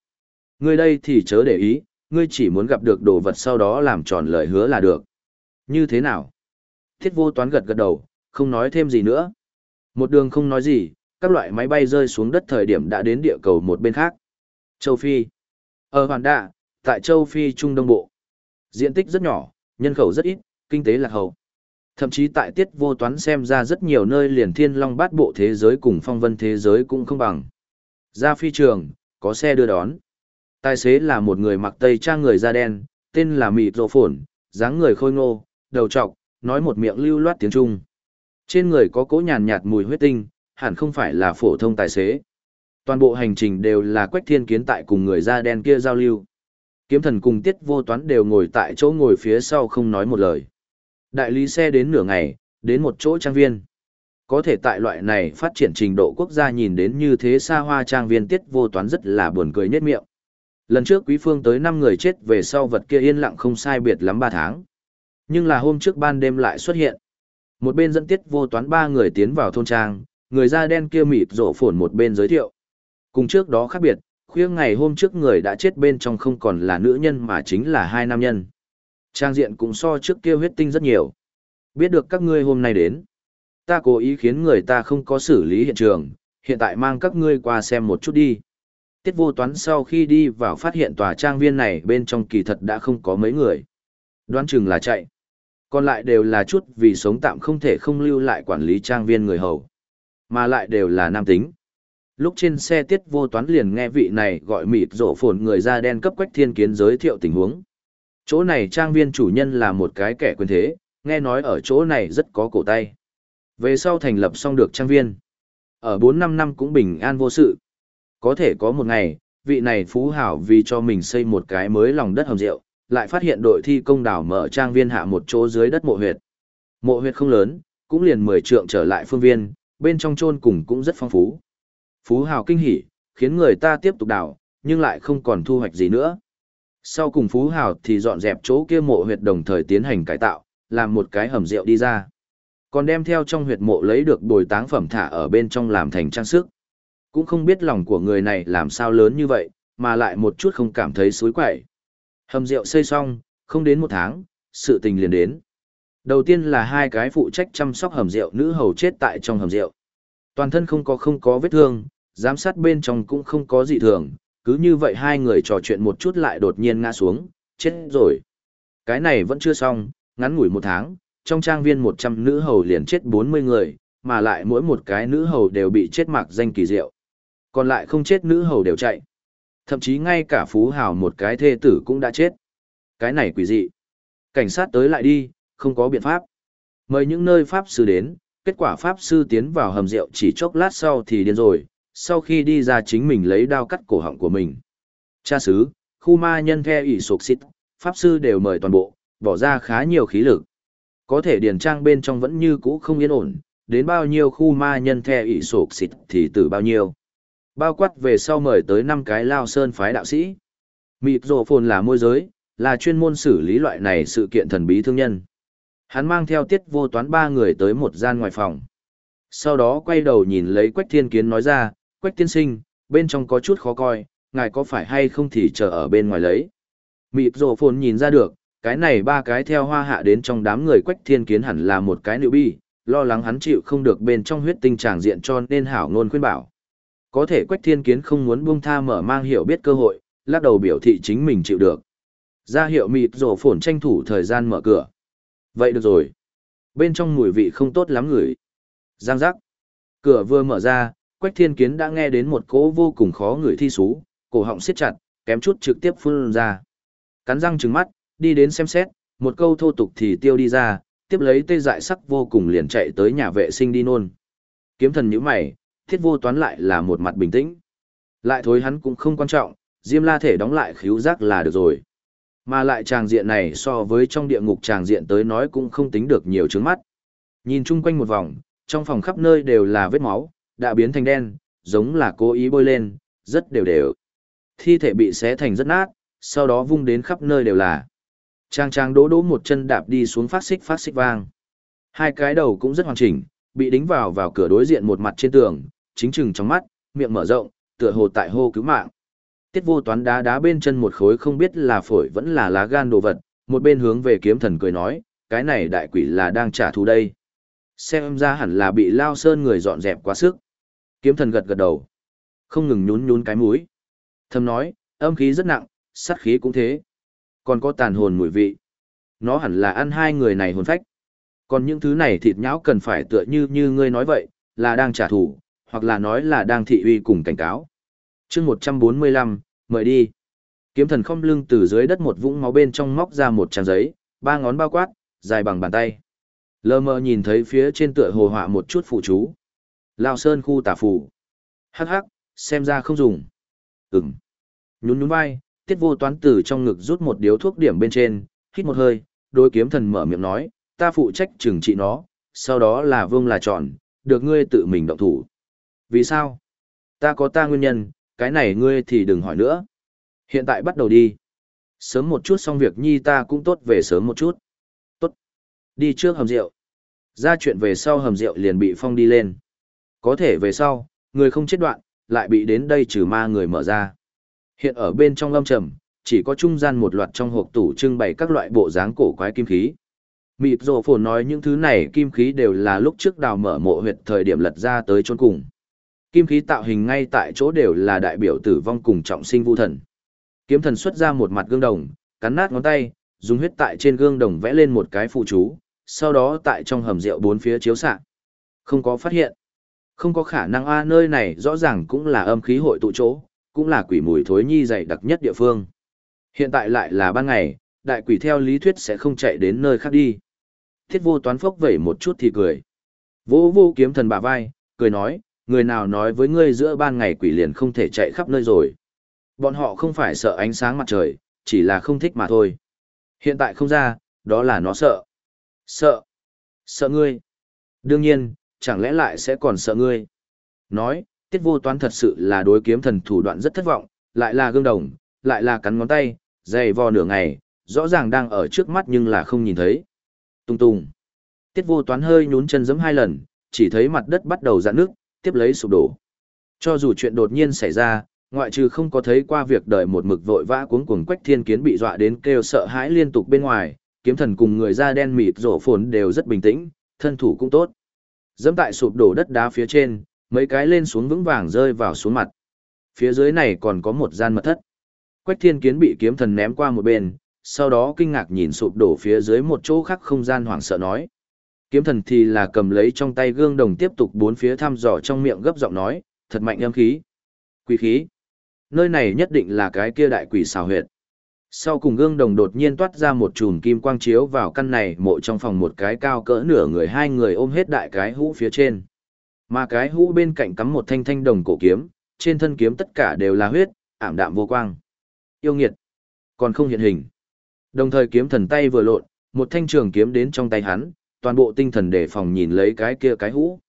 Ngươi đây thì chớ để ý, ngươi chỉ muốn gặp được đồ vật sau đó làm tròn lời hứa là được. Như thế nào? Thiết vô toán gật gật đầu, không nói thêm gì nữa. Một đường không nói gì, các loại máy bay rơi xuống đất thời điểm đã đến địa cầu một bên khác. Châu Phi. Ở Hoàn Đạ, tại Châu Phi Trung Đông Bộ. Diện tích rất nhỏ, nhân khẩu rất ít, kinh tế lạc hậu. Thậm chí tại tiết vô toán xem ra rất nhiều nơi liền thiên long bát bộ thế giới cùng phong vân thế giới cũng không bằng. Ra phi trường, có xe đưa đón. Tài xế là một người mặc tây trang người da đen, tên là Mị Rộ Phổn, dáng người khôi ngô, đầu trọc, nói một miệng lưu loát tiếng Trung. Trên người có cỗ nhàn nhạt mùi huyết tinh, hẳn không phải là phổ thông tài xế. Toàn bộ hành trình đều là Quách Thiên Kiến tại cùng người da đen kia giao lưu. Kiếm thần cùng Tiết Vô Toán đều ngồi tại chỗ ngồi phía sau không nói một lời. Đại lý xe đến nửa ngày, đến một chỗ trang viên. Có thể tại loại này phát triển trình độ quốc gia nhìn đến như thế xa hoa trang viên Tiết Vô Toán rất là buồn cười nhất miệng. Lần trước Quý Phương tới 5 người chết về sau vật kia yên lặng không sai biệt lắm 3 tháng. Nhưng là hôm trước ban đêm lại xuất hiện. Một bên dẫn tiết vô toán ba người tiến vào thôn trang, người da đen kia mịt rộ phổn một bên giới thiệu. Cùng trước đó khác biệt, khuya ngày hôm trước người đã chết bên trong không còn là nữ nhân mà chính là hai nam nhân. Trang diện cũng so trước kia huyết tinh rất nhiều. Biết được các ngươi hôm nay đến. Ta cố ý khiến người ta không có xử lý hiện trường, hiện tại mang các ngươi qua xem một chút đi. Tiết vô toán sau khi đi vào phát hiện tòa trang viên này bên trong kỳ thật đã không có mấy người. Đoán chừng là chạy. Còn lại đều là chút vì sống tạm không thể không lưu lại quản lý trang viên người hầu. Mà lại đều là nam tính. Lúc trên xe tiết vô toán liền nghe vị này gọi mịt rổ phồn người da đen cấp quách thiên kiến giới thiệu tình huống. Chỗ này trang viên chủ nhân là một cái kẻ quyền thế, nghe nói ở chỗ này rất có cổ tay. Về sau thành lập xong được trang viên. Ở bốn năm năm cũng bình an vô sự. Có thể có một ngày, vị này phú hảo vì cho mình xây một cái mới lòng đất hầm rượu, lại phát hiện đội thi công đảo mở trang viên hạ một chỗ dưới đất mộ huyệt. Mộ huyệt không lớn, cũng liền 10 trượng trở lại phương viên, bên trong chôn cùng cũng rất phong phú. Phú hào kinh hỉ, khiến người ta tiếp tục đào, nhưng lại không còn thu hoạch gì nữa. Sau cùng Phú Hào thì dọn dẹp chỗ kia mộ huyệt đồng thời tiến hành cải tạo, làm một cái hầm rượu đi ra. Còn đem theo trong huyệt mộ lấy được bồi táng phẩm thả ở bên trong làm thành trang sức. Cũng không biết lòng của người này làm sao lớn như vậy, mà lại một chút không cảm thấy suối quậy. Hầm rượu xây xong, không đến một tháng, sự tình liền đến. Đầu tiên là hai cái phụ trách chăm sóc hầm rượu nữ hầu chết tại trong hầm rượu. Toàn thân không có không có vết thương, giám sát bên trong cũng không có gì thường, cứ như vậy hai người trò chuyện một chút lại đột nhiên ngã xuống, chết rồi. Cái này vẫn chưa xong, ngắn ngủi một tháng, trong trang viên 100 nữ hầu liền chết 40 người, mà lại mỗi một cái nữ hầu đều bị chết mặc danh kỳ diệu. Còn lại không chết nữ hầu đều chạy. Thậm chí ngay cả phú hào một cái thê tử cũng đã chết. Cái này quỷ dị. Cảnh sát tới lại đi, không có biện pháp. Mời những nơi Pháp sư đến, kết quả Pháp sư tiến vào hầm rượu chỉ chốc lát sau thì điên rồi, sau khi đi ra chính mình lấy đao cắt cổ họng của mình. Cha sứ, khu ma nhân the ỷ sục xít, Pháp sư đều mời toàn bộ, bỏ ra khá nhiều khí lực. Có thể điền trang bên trong vẫn như cũ không yên ổn, đến bao nhiêu khu ma nhân the ỷ sục xít thì từ bao nhiêu. Bao quát về sau mời tới năm cái lao sơn phái đạo sĩ. Mịp rộ phồn là môi giới, là chuyên môn xử lý loại này sự kiện thần bí thương nhân. Hắn mang theo tiết vô toán ba người tới một gian ngoài phòng. Sau đó quay đầu nhìn lấy Quách Thiên Kiến nói ra, Quách Tiên Sinh, bên trong có chút khó coi, ngài có phải hay không thì chờ ở bên ngoài lấy. Mịp rổ phồn nhìn ra được, cái này ba cái theo hoa hạ đến trong đám người quách thiên kiến hẳn là một cái nữ bi, lo lắng hắn chịu không được bên trong huyết tinh tràng diện cho nên hảo ngôn khuyên bảo. Có thể quách thiên kiến không muốn buông tha mở mang hiểu biết cơ hội, lắc đầu biểu thị chính mình chịu được. Ra hiệu mịp rổ phồn tranh thủ thời gian mở cửa. Vậy được rồi. Bên trong mùi vị không tốt lắm người. Giang giác. Cửa vừa mở ra, Quách Thiên Kiến đã nghe đến một cỗ vô cùng khó người thi sú, cổ họng siết chặt, kém chút trực tiếp phun ra. Cắn răng trừng mắt, đi đến xem xét, một câu thô tục thì tiêu đi ra, tiếp lấy tê dại sắc vô cùng liền chạy tới nhà vệ sinh đi nôn. Kiếm thần nhíu mày, thiết vô toán lại là một mặt bình tĩnh. Lại thối hắn cũng không quan trọng, Diêm La thể đóng lại khíu giác là được rồi. Mà lại tràng diện này so với trong địa ngục tràng diện tới nói cũng không tính được nhiều trứng mắt. Nhìn chung quanh một vòng, trong phòng khắp nơi đều là vết máu, đã biến thành đen, giống là cố ý bôi lên, rất đều đều. Thi thể bị xé thành rất nát, sau đó vung đến khắp nơi đều là. Trang trang đố đố một chân đạp đi xuống phát xích phát xích vang. Hai cái đầu cũng rất hoàn chỉnh, bị đính vào vào cửa đối diện một mặt trên tường, chính chừng trong mắt, miệng mở rộng, tựa hồ tại hô cứu mạng. Tiết vô toán đá đá bên chân một khối không biết là phổi vẫn là lá gan đồ vật, một bên hướng về kiếm thần cười nói, cái này đại quỷ là đang trả thù đây. Xem ra hẳn là bị lao sơn người dọn dẹp quá sức. Kiếm thần gật gật đầu. Không ngừng nhún nhún cái mũi. Thầm nói, âm khí rất nặng, sát khí cũng thế. Còn có tàn hồn mùi vị. Nó hẳn là ăn hai người này hồn phách. Còn những thứ này thịt nhão cần phải tựa như như ngươi nói vậy, là đang trả thù, hoặc là nói là đang thị uy cùng cảnh cáo. chương 145, mời đi. Kiếm thần không lưng từ dưới đất một vũng máu bên trong móc ra một trang giấy, ba ngón bao quát, dài bằng bàn tay. Lơ mơ nhìn thấy phía trên tựa hồ họa một chút phụ chú. Lao sơn khu tả phủ. Hắc hắc, xem ra không dùng. Ừm. Nhún nhún vai, tiết vô toán từ trong ngực rút một điếu thuốc điểm bên trên, hít một hơi, đôi kiếm thần mở miệng nói, ta phụ trách trừng trị nó, sau đó là vương là chọn, được ngươi tự mình động thủ. Vì sao? Ta có ta nguyên nhân, cái này ngươi thì đừng hỏi nữa. Hiện tại bắt đầu đi. Sớm một chút xong việc nhi ta cũng tốt về sớm một chút. Tốt. Đi trước hầm rượu. Ra chuyện về sau hầm rượu liền bị phong đi lên. Có thể về sau, người không chết đoạn, lại bị đến đây trừ ma người mở ra. Hiện ở bên trong lâm trầm, chỉ có trung gian một loạt trong hộp tủ trưng bày các loại bộ dáng cổ quái kim khí. Mịp rồ phổ nói những thứ này kim khí đều là lúc trước đào mở mộ huyệt thời điểm lật ra tới chôn cùng. Kim khí tạo hình ngay tại chỗ đều là đại biểu tử vong cùng trọng sinh vu thần. Kiếm thần xuất ra một mặt gương đồng, cắn nát ngón tay, dùng huyết tại trên gương đồng vẽ lên một cái phụ chú, sau đó tại trong hầm rượu bốn phía chiếu xạ. Không có phát hiện. Không có khả năng a nơi này rõ ràng cũng là âm khí hội tụ chỗ, cũng là quỷ mùi thối nhi dày đặc nhất địa phương. Hiện tại lại là ban ngày, đại quỷ theo lý thuyết sẽ không chạy đến nơi khác đi. Thiết vô toán phốc vẩy một chút thì cười. Vô vô kiếm thần bả vai, cười nói, người nào nói với ngươi giữa ban ngày quỷ liền không thể chạy khắp nơi rồi. Bọn họ không phải sợ ánh sáng mặt trời, chỉ là không thích mà thôi. Hiện tại không ra, đó là nó sợ. Sợ. Sợ ngươi. Đương nhiên, chẳng lẽ lại sẽ còn sợ ngươi. Nói, tiết vô toán thật sự là đối kiếm thần thủ đoạn rất thất vọng, lại là gương đồng, lại là cắn ngón tay, dày vò nửa ngày, rõ ràng đang ở trước mắt nhưng là không nhìn thấy. Tung tung. Tiết vô toán hơi nhún chân giẫm hai lần, chỉ thấy mặt đất bắt đầu dạn nước, tiếp lấy sụp đổ. Cho dù chuyện đột nhiên xảy ra, ngoại trừ không có thấy qua việc đợi một mực vội vã cuống cuồng quách thiên kiến bị dọa đến kêu sợ hãi liên tục bên ngoài, kiếm thần cùng người da đen mịt rổ phồn đều rất bình tĩnh, thân thủ cũng tốt. Dẫm tại sụp đổ đất đá phía trên, mấy cái lên xuống vững vàng rơi vào xuống mặt. Phía dưới này còn có một gian mật thất. Quách thiên kiến bị kiếm thần ném qua một bên, sau đó kinh ngạc nhìn sụp đổ phía dưới một chỗ khác không gian hoảng sợ nói. Kiếm thần thì là cầm lấy trong tay gương đồng tiếp tục bốn phía thăm dò trong miệng gấp giọng nói, thật mạnh âm khí. Quỷ khí. Nơi này nhất định là cái kia đại quỷ xào huyệt. Sau cùng gương đồng đột nhiên toát ra một chùm kim quang chiếu vào căn này mộ trong phòng một cái cao cỡ nửa người hai người ôm hết đại cái hũ phía trên. Mà cái hũ bên cạnh cắm một thanh thanh đồng cổ kiếm, trên thân kiếm tất cả đều là huyết, ảm đạm vô quang. Yêu nghiệt. Còn không hiện hình. Đồng thời kiếm thần tay vừa lộn, một thanh trường kiếm đến trong tay hắn, toàn bộ tinh thần đề phòng nhìn lấy cái kia cái hũ.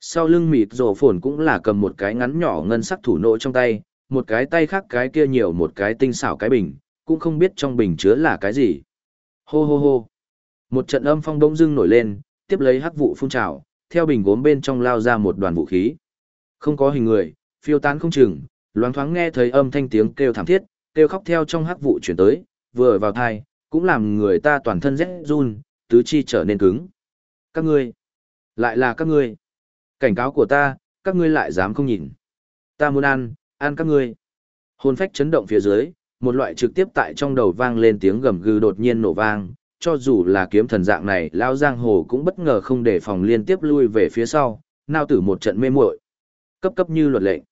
Sau lưng mịt rổ phồn cũng là cầm một cái ngắn nhỏ ngân sắc thủ nộ trong tay, một cái tay khác cái kia nhiều một cái tinh xảo cái bình, cũng không biết trong bình chứa là cái gì. Hô hô hô. Một trận âm phong đông dưng nổi lên, tiếp lấy hắc vụ phun trào, theo bình gốm bên trong lao ra một đoàn vũ khí. Không có hình người, phiêu tán không chừng, loáng thoáng nghe thấy âm thanh tiếng kêu thảm thiết, kêu khóc theo trong hắc vụ chuyển tới, vừa vào thai, cũng làm người ta toàn thân rét run, tứ chi trở nên cứng. Các ngươi, lại là các ngươi. Cảnh cáo của ta, các ngươi lại dám không nhìn. Ta muốn ăn, ăn các ngươi. Hồn phách chấn động phía dưới, một loại trực tiếp tại trong đầu vang lên tiếng gầm gừ đột nhiên nổ vang, cho dù là kiếm thần dạng này, lão giang hồ cũng bất ngờ không để phòng liên tiếp lui về phía sau, nao tử một trận mê muội, cấp cấp như luật lệnh.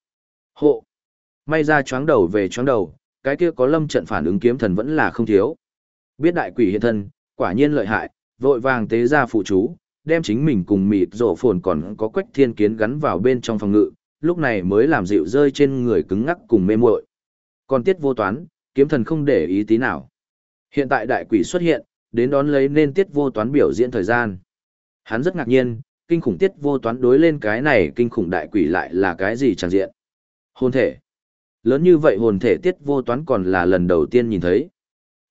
Hộ. May ra choáng đầu về choáng đầu, cái kia có lâm trận phản ứng kiếm thần vẫn là không thiếu. Biết đại quỷ hiện thân, quả nhiên lợi hại, vội vàng tế ra phụ chú, đem chính mình cùng mịt rổ phồn còn có quách thiên kiến gắn vào bên trong phòng ngự, lúc này mới làm dịu rơi trên người cứng ngắc cùng mê muội. Còn tiết vô toán, kiếm thần không để ý tí nào. Hiện tại đại quỷ xuất hiện, đến đón lấy nên tiết vô toán biểu diễn thời gian. Hắn rất ngạc nhiên, kinh khủng tiết vô toán đối lên cái này kinh khủng đại quỷ lại là cái gì chẳng diện. Hồn thể. Lớn như vậy hồn thể tiết vô toán còn là lần đầu tiên nhìn thấy.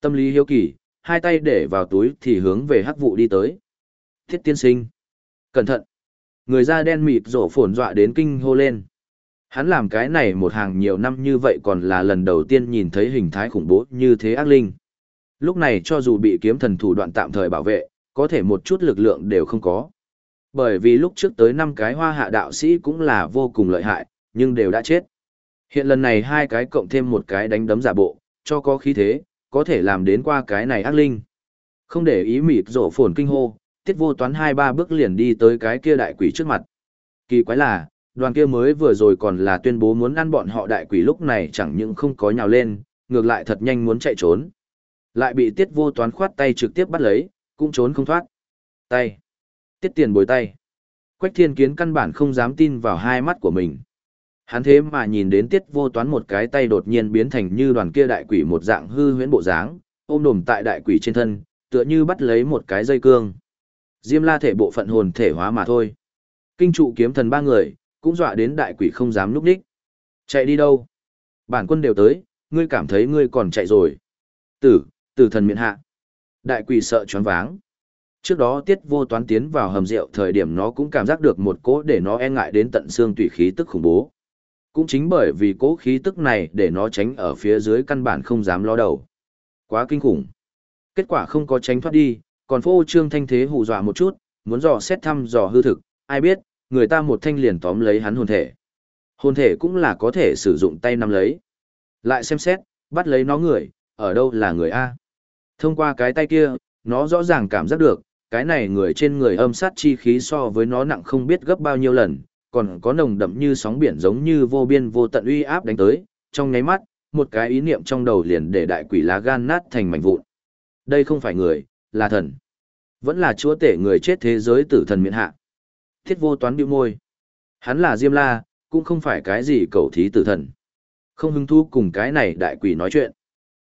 Tâm lý hiếu kỳ, hai tay để vào túi thì hướng về hắc vụ đi tới. Thiết tiên sinh. Cẩn thận. Người da đen mịt rổ phồn dọa đến kinh hô lên. Hắn làm cái này một hàng nhiều năm như vậy còn là lần đầu tiên nhìn thấy hình thái khủng bố như thế ác linh. Lúc này cho dù bị kiếm thần thủ đoạn tạm thời bảo vệ, có thể một chút lực lượng đều không có. Bởi vì lúc trước tới năm cái hoa hạ đạo sĩ cũng là vô cùng lợi hại, nhưng đều đã chết. Hiện lần này hai cái cộng thêm một cái đánh đấm giả bộ, cho có khí thế, có thể làm đến qua cái này ác linh. Không để ý mịt rổ phồn kinh hô, tiết vô toán hai ba bước liền đi tới cái kia đại quỷ trước mặt. Kỳ quái là, đoàn kia mới vừa rồi còn là tuyên bố muốn ăn bọn họ đại quỷ lúc này chẳng những không có nhào lên, ngược lại thật nhanh muốn chạy trốn. Lại bị tiết vô toán khoát tay trực tiếp bắt lấy, cũng trốn không thoát. Tay. Tiết tiền bồi tay. Quách thiên kiến căn bản không dám tin vào hai mắt của mình. Hắn thế mà nhìn đến tiết vô toán một cái tay đột nhiên biến thành như đoàn kia đại quỷ một dạng hư huyễn bộ dáng, ôm đồm tại đại quỷ trên thân, tựa như bắt lấy một cái dây cương. Diêm la thể bộ phận hồn thể hóa mà thôi. Kinh trụ kiếm thần ba người, cũng dọa đến đại quỷ không dám núp đích. Chạy đi đâu? Bản quân đều tới, ngươi cảm thấy ngươi còn chạy rồi. Tử, tử thần miện hạ. Đại quỷ sợ choáng váng. Trước đó tiết vô toán tiến vào hầm rượu thời điểm nó cũng cảm giác được một cỗ để nó e ngại đến tận xương tùy khí tức khủng bố. Cũng chính bởi vì cỗ khí tức này để nó tránh ở phía dưới căn bản không dám lo đầu. Quá kinh khủng. Kết quả không có tránh thoát đi, còn phô trương thanh thế hù dọa một chút, muốn dò xét thăm dò hư thực, ai biết, người ta một thanh liền tóm lấy hắn hồn thể. Hồn thể cũng là có thể sử dụng tay nắm lấy. Lại xem xét, bắt lấy nó người, ở đâu là người A. Thông qua cái tay kia, nó rõ ràng cảm giác được, cái này người trên người âm sát chi khí so với nó nặng không biết gấp bao nhiêu lần, còn có nồng đậm như sóng biển giống như vô biên vô tận uy áp đánh tới, trong nháy mắt, một cái ý niệm trong đầu liền để đại quỷ lá gan nát thành mảnh vụn. Đây không phải người, là thần. Vẫn là chúa tể người chết thế giới tử thần miễn hạ. Thiết vô toán bĩu môi. Hắn là Diêm La, cũng không phải cái gì cầu thí tử thần. Không hứng thú cùng cái này đại quỷ nói chuyện.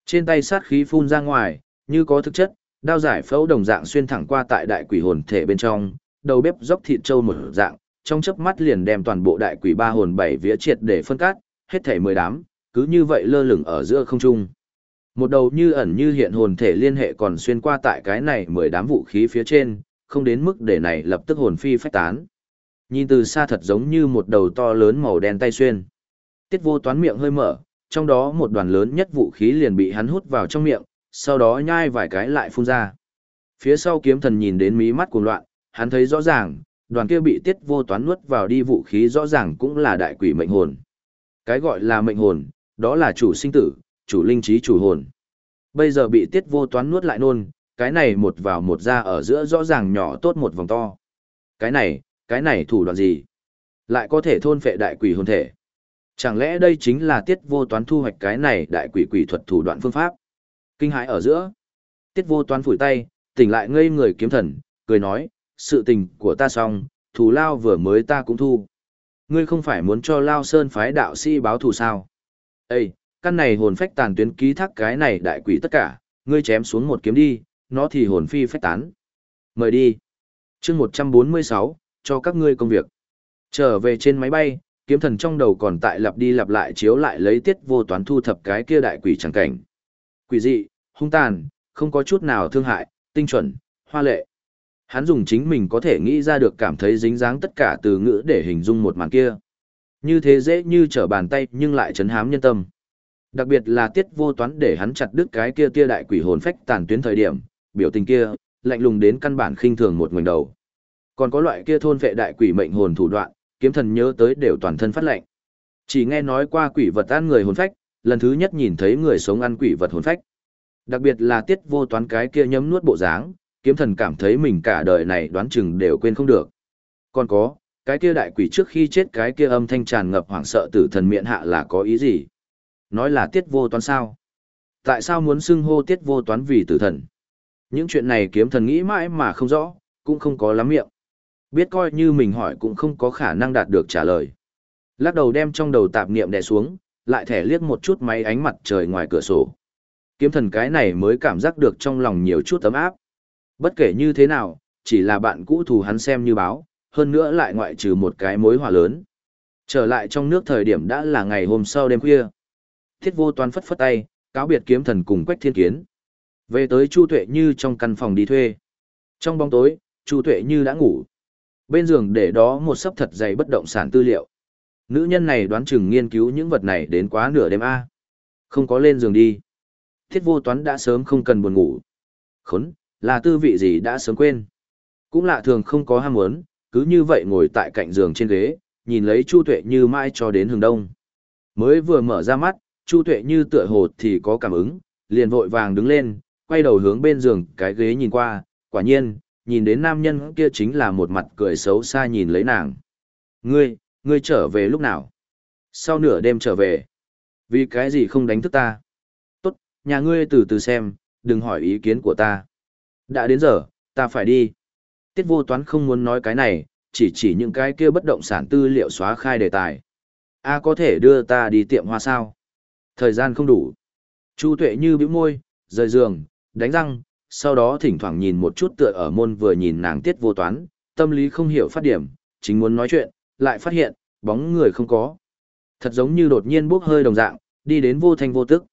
Trên tay sát khí phun ra ngoài, như có thực chất, đao giải phẫu đồng dạng xuyên thẳng qua tại đại quỷ hồn thể bên trong, đầu bếp dốc thịt trâu một dạng, trong chớp mắt liền đem toàn bộ đại quỷ ba hồn bảy vía triệt để phân cát, hết thảy mười đám, cứ như vậy lơ lửng ở giữa không trung. Một đầu như ẩn như hiện hồn thể liên hệ còn xuyên qua tại cái này mười đám vũ khí phía trên, không đến mức để này lập tức hồn phi phách tán. Nhìn từ xa thật giống như một đầu to lớn màu đen tay xuyên. Tiết vô toán miệng hơi mở, trong đó một đoàn lớn nhất vũ khí liền bị hắn hút vào trong miệng, sau đó nhai vài cái lại phun ra. Phía sau kiếm thần nhìn đến mí mắt cuồng loạn, hắn thấy rõ ràng, đoàn kia bị tiết vô toán nuốt vào đi vũ khí rõ ràng cũng là đại quỷ mệnh hồn. Cái gọi là mệnh hồn, đó là chủ sinh tử, chủ linh trí chủ hồn. Bây giờ bị tiết vô toán nuốt lại nôn, cái này một vào một ra ở giữa rõ ràng nhỏ tốt một vòng to. Cái này, cái này thủ đoạn gì? Lại có thể thôn phệ đại quỷ hồn thể. Chẳng lẽ đây chính là tiết vô toán thu hoạch cái này đại quỷ quỷ thuật thủ đoạn phương pháp? Kinh hãi ở giữa. Tiết vô toán phủi tay, tỉnh lại ngây người kiếm thần, cười nói, sự tình của ta xong, thù lao vừa mới ta cũng thu. Ngươi không phải muốn cho Lao Sơn phái đạo sĩ báo thù sao? Ê, căn này hồn phách tàn tuyến ký thác cái này đại quỷ tất cả, ngươi chém xuống một kiếm đi, nó thì hồn phi phách tán. Mời đi. chương 146, cho các ngươi công việc. Trở về trên máy bay, kiếm thần trong đầu còn tại lặp đi lặp lại chiếu lại lấy tiết vô toán thu thập cái kia đại quỷ chẳng cảnh. Quỷ dị, hung tàn, không có chút nào thương hại, tinh chuẩn, hoa lệ. Hắn dùng chính mình có thể nghĩ ra được cảm thấy dính dáng tất cả từ ngữ để hình dung một màn kia. Như thế dễ như trở bàn tay nhưng lại chấn hám nhân tâm. Đặc biệt là tiết vô toán để hắn chặt đứt cái kia tia đại quỷ hồn phách tàn tuyến thời điểm, biểu tình kia, lạnh lùng đến căn bản khinh thường một ngoảnh đầu. Còn có loại kia thôn vệ đại quỷ mệnh hồn thủ đoạn, kiếm thần nhớ tới đều toàn thân phát lạnh. Chỉ nghe nói qua quỷ vật ăn người hồn phách, lần thứ nhất nhìn thấy người sống ăn quỷ vật hồn phách. Đặc biệt là tiết vô toán cái kia nhấm nuốt bộ dáng, kiếm thần cảm thấy mình cả đời này đoán chừng đều quên không được. Còn có, cái kia đại quỷ trước khi chết cái kia âm thanh tràn ngập hoảng sợ tử thần miệng hạ là có ý gì? Nói là tiết vô toán sao? Tại sao muốn xưng hô tiết vô toán vì tử thần? Những chuyện này kiếm thần nghĩ mãi mà không rõ, cũng không có lắm miệng. Biết coi như mình hỏi cũng không có khả năng đạt được trả lời. Lắc đầu đem trong đầu tạp niệm đè xuống, lại thẻ liếc một chút máy ánh mặt trời ngoài cửa sổ. Kiếm thần cái này mới cảm giác được trong lòng nhiều chút ấm áp. Bất kể như thế nào, chỉ là bạn cũ thù hắn xem như báo, hơn nữa lại ngoại trừ một cái mối hòa lớn. Trở lại trong nước thời điểm đã là ngày hôm sau đêm khuya. Thiết vô toán phất phất tay, cáo biệt kiếm thần cùng quách thiên kiến. Về tới Chu Tuệ Như trong căn phòng đi thuê. Trong bóng tối, Chu Tuệ Như đã ngủ. Bên giường để đó một sấp thật dày bất động sản tư liệu. Nữ nhân này đoán chừng nghiên cứu những vật này đến quá nửa đêm A. Không có lên giường đi. Thiết vô toán đã sớm không cần buồn ngủ. Khốn, là tư vị gì đã sớm quên. Cũng lạ thường không có ham muốn, cứ như vậy ngồi tại cạnh giường trên ghế, nhìn lấy Chu Tuệ Như mãi cho đến hừng đông. Mới vừa mở ra mắt, Chu Tuệ Như tựa hồ thì có cảm ứng, liền vội vàng đứng lên, quay đầu hướng bên giường cái ghế nhìn qua, quả nhiên, nhìn đến nam nhân kia chính là một mặt cười xấu xa nhìn lấy nàng. Ngươi, ngươi trở về lúc nào? Sau nửa đêm trở về. Vì cái gì không đánh thức ta? Tốt, nhà ngươi từ từ xem, đừng hỏi ý kiến của ta. Đã đến giờ, ta phải đi. Tiết vô toán không muốn nói cái này, chỉ chỉ những cái kia bất động sản tư liệu xóa khai đề tài. A có thể đưa ta đi tiệm hoa sao? Thời gian không đủ. Chu tuệ như bĩu môi, rời giường, đánh răng, sau đó thỉnh thoảng nhìn một chút tựa ở môn vừa nhìn nàng tiết vô toán, tâm lý không hiểu phát điểm, chính muốn nói chuyện, lại phát hiện, bóng người không có. Thật giống như đột nhiên bốc hơi đồng dạng, đi đến vô thanh vô tức.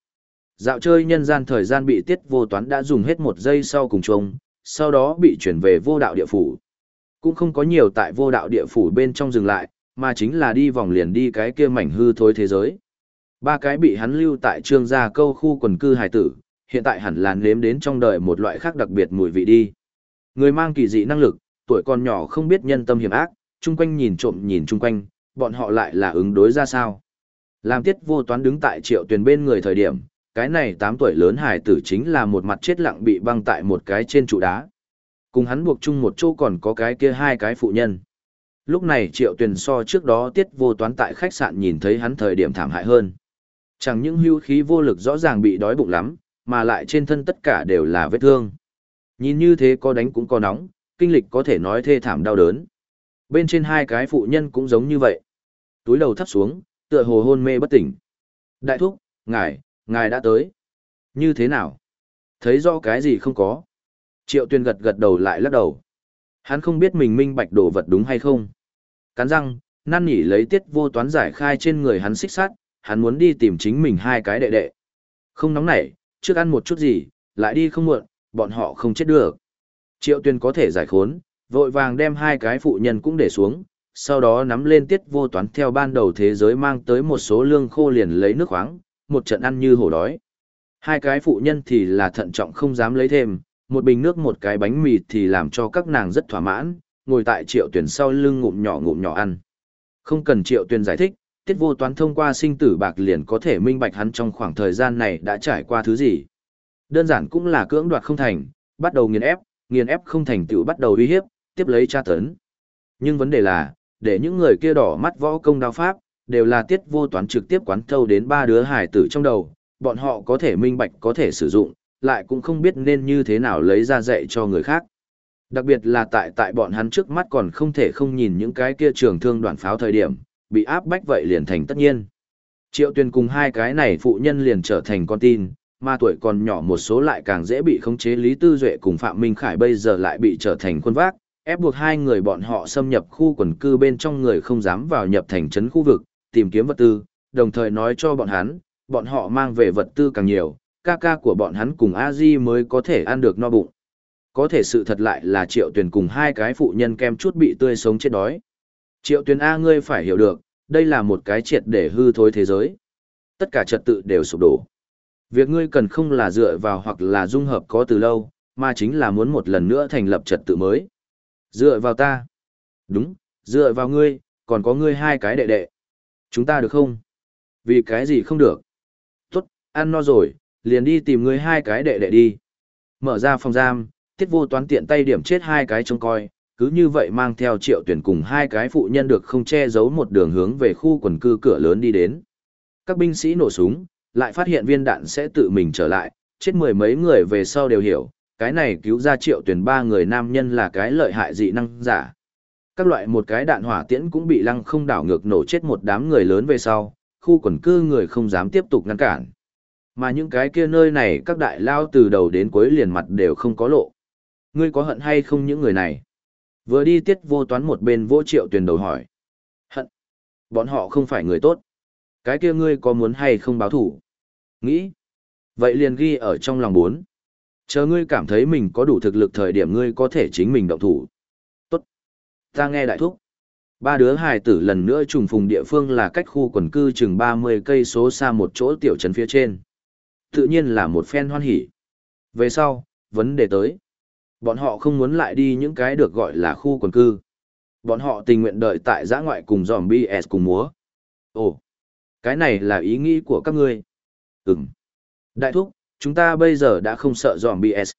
Dạo chơi nhân gian thời gian bị tiết vô toán đã dùng hết một giây sau cùng trông, sau đó bị chuyển về vô đạo địa phủ. Cũng không có nhiều tại vô đạo địa phủ bên trong dừng lại, mà chính là đi vòng liền đi cái kia mảnh hư thối thế giới. Ba cái bị hắn lưu tại trương gia câu khu quần cư hải tử, hiện tại hẳn là nếm đến trong đời một loại khác đặc biệt mùi vị đi. Người mang kỳ dị năng lực, tuổi còn nhỏ không biết nhân tâm hiểm ác, chung quanh nhìn trộm nhìn chung quanh, bọn họ lại là ứng đối ra sao. Làm tiết vô toán đứng tại triệu tuyển bên người thời điểm, cái này 8 tuổi lớn hải tử chính là một mặt chết lặng bị băng tại một cái trên trụ đá. Cùng hắn buộc chung một chỗ còn có cái kia hai cái phụ nhân. Lúc này triệu tuyển so trước đó tiết vô toán tại khách sạn nhìn thấy hắn thời điểm thảm hại hơn. Chẳng những hưu khí vô lực rõ ràng bị đói bụng lắm, mà lại trên thân tất cả đều là vết thương. Nhìn như thế có đánh cũng có nóng, kinh lịch có thể nói thê thảm đau đớn. Bên trên hai cái phụ nhân cũng giống như vậy. Túi đầu thấp xuống, tựa hồ hôn mê bất tỉnh. Đại thúc, ngài, ngài đã tới. Như thế nào? Thấy rõ cái gì không có? Triệu tuyên gật gật đầu lại lắc đầu. Hắn không biết mình minh bạch đồ vật đúng hay không. Cắn răng, năn nỉ lấy tiết vô toán giải khai trên người hắn xích sát, hắn muốn đi tìm chính mình hai cái đệ đệ. Không nóng nảy, trước ăn một chút gì, lại đi không muộn, bọn họ không chết được. Triệu tuyên có thể giải khốn, vội vàng đem hai cái phụ nhân cũng để xuống, sau đó nắm lên tiết vô toán theo ban đầu thế giới mang tới một số lương khô liền lấy nước khoáng, một trận ăn như hổ đói. Hai cái phụ nhân thì là thận trọng không dám lấy thêm, một bình nước một cái bánh mì thì làm cho các nàng rất thỏa mãn, ngồi tại triệu tuyển sau lưng ngụm nhỏ ngụm nhỏ ăn. Không cần triệu tuyển giải thích, tiết vô toán thông qua sinh tử bạc liền có thể minh bạch hắn trong khoảng thời gian này đã trải qua thứ gì. Đơn giản cũng là cưỡng đoạt không thành, bắt đầu nghiền ép, nghiền ép không thành tựu bắt đầu uy hiếp, tiếp lấy tra tấn. Nhưng vấn đề là, để những người kia đỏ mắt võ công đao pháp, đều là tiết vô toán trực tiếp quán thâu đến ba đứa hải tử trong đầu, bọn họ có thể minh bạch có thể sử dụng, lại cũng không biết nên như thế nào lấy ra dạy cho người khác. Đặc biệt là tại tại bọn hắn trước mắt còn không thể không nhìn những cái kia trường thương đoàn pháo thời điểm, bị áp bách vậy liền thành tất nhiên. Triệu tuyên cùng hai cái này phụ nhân liền trở thành con tin, mà tuổi còn nhỏ một số lại càng dễ bị khống chế Lý Tư Duệ cùng Phạm Minh Khải bây giờ lại bị trở thành quân vác, ép buộc hai người bọn họ xâm nhập khu quần cư bên trong người không dám vào nhập thành trấn khu vực, tìm kiếm vật tư, đồng thời nói cho bọn hắn, bọn họ mang về vật tư càng nhiều, ca ca của bọn hắn cùng a di mới có thể ăn được no bụng. Có thể sự thật lại là triệu tuyển cùng hai cái phụ nhân kem chút bị tươi sống chết đói. Triệu tuyến A ngươi phải hiểu được, đây là một cái triệt để hư thối thế giới. Tất cả trật tự đều sụp đổ. Việc ngươi cần không là dựa vào hoặc là dung hợp có từ lâu, mà chính là muốn một lần nữa thành lập trật tự mới. Dựa vào ta. Đúng, dựa vào ngươi, còn có ngươi hai cái đệ đệ. Chúng ta được không? Vì cái gì không được? Tốt, ăn no rồi, liền đi tìm ngươi hai cái đệ đệ đi. Mở ra phòng giam, tiết vô toán tiện tay điểm chết hai cái trông coi, cứ như vậy mang theo triệu tuyển cùng hai cái phụ nhân được không che giấu một đường hướng về khu quần cư cửa lớn đi đến. Các binh sĩ nổ súng, lại phát hiện viên đạn sẽ tự mình trở lại, chết mười mấy người về sau đều hiểu, cái này cứu ra triệu tuyển ba người nam nhân là cái lợi hại dị năng giả. Các loại một cái đạn hỏa tiễn cũng bị lăng không đảo ngược nổ chết một đám người lớn về sau, khu quần cư người không dám tiếp tục ngăn cản. Mà những cái kia nơi này các đại lao từ đầu đến cuối liền mặt đều không có lộ. Ngươi có hận hay không những người này? Vừa đi tiết vô toán một bên vô triệu tuyển đầu hỏi. Hận. Bọn họ không phải người tốt. Cái kia ngươi có muốn hay không báo thủ? Nghĩ. Vậy liền ghi ở trong lòng bốn. Chờ ngươi cảm thấy mình có đủ thực lực thời điểm ngươi có thể chính mình động thủ. Tốt. Ta nghe đại thúc. Ba đứa hài tử lần nữa trùng phùng địa phương là cách khu quần cư chừng 30 cây số xa một chỗ tiểu trấn phía trên. Tự nhiên là một phen hoan hỉ. Về sau, vấn đề tới. Bọn họ không muốn lại đi những cái được gọi là khu quần cư. Bọn họ tình nguyện đợi tại giã ngoại cùng dòm BS cùng múa. Ồ, cái này là ý nghĩ của các ngươi. Ừm. Đại thúc, chúng ta bây giờ đã không sợ dòm BS.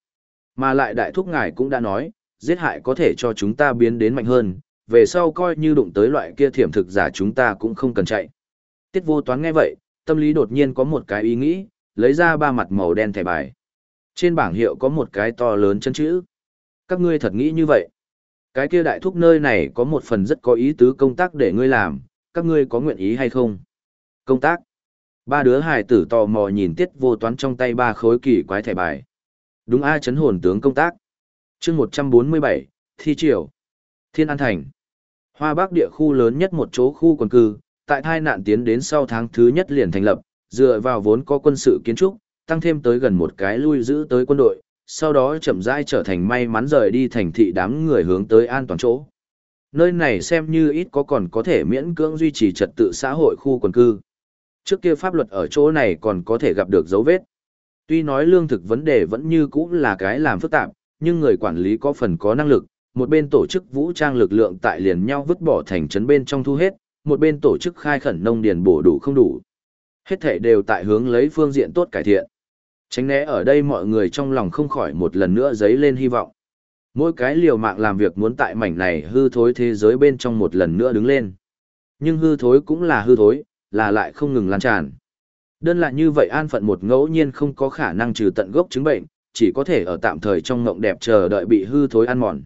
Mà lại đại thúc ngài cũng đã nói, giết hại có thể cho chúng ta biến đến mạnh hơn, về sau coi như đụng tới loại kia thiểm thực giả chúng ta cũng không cần chạy. Tiết vô toán nghe vậy, tâm lý đột nhiên có một cái ý nghĩ, lấy ra ba mặt màu đen thẻ bài. Trên bảng hiệu có một cái to lớn chân chữ. Các ngươi thật nghĩ như vậy. Cái kia đại thúc nơi này có một phần rất có ý tứ công tác để ngươi làm, các ngươi có nguyện ý hay không? Công tác. Ba đứa hài tử tò mò nhìn tiết vô toán trong tay ba khối kỳ quái thẻ bài. Đúng ai chấn hồn tướng công tác. chương 147, Thi Triều. Thiên An Thành. Hoa Bắc địa khu lớn nhất một chỗ khu quần cư, tại thai nạn tiến đến sau tháng thứ nhất liền thành lập, dựa vào vốn có quân sự kiến trúc, tăng thêm tới gần một cái lui giữ tới quân đội, sau đó chậm rãi trở thành may mắn rời đi thành thị đám người hướng tới an toàn chỗ. Nơi này xem như ít có còn có thể miễn cưỡng duy trì trật tự xã hội khu quần cư. Trước kia pháp luật ở chỗ này còn có thể gặp được dấu vết. Tuy nói lương thực vấn đề vẫn như cũ là cái làm phức tạp, nhưng người quản lý có phần có năng lực, một bên tổ chức vũ trang lực lượng tại liền nhau vứt bỏ thành trấn bên trong thu hết, một bên tổ chức khai khẩn nông điền bổ đủ không đủ. Hết thể đều tại hướng lấy phương diện tốt cải thiện. Tránh né ở đây mọi người trong lòng không khỏi một lần nữa dấy lên hy vọng. Mỗi cái liều mạng làm việc muốn tại mảnh này hư thối thế giới bên trong một lần nữa đứng lên. Nhưng hư thối cũng là hư thối, là lại không ngừng lan tràn. Đơn là như vậy an phận một ngẫu nhiên không có khả năng trừ tận gốc chứng bệnh, chỉ có thể ở tạm thời trong ngộng đẹp chờ đợi bị hư thối ăn mòn.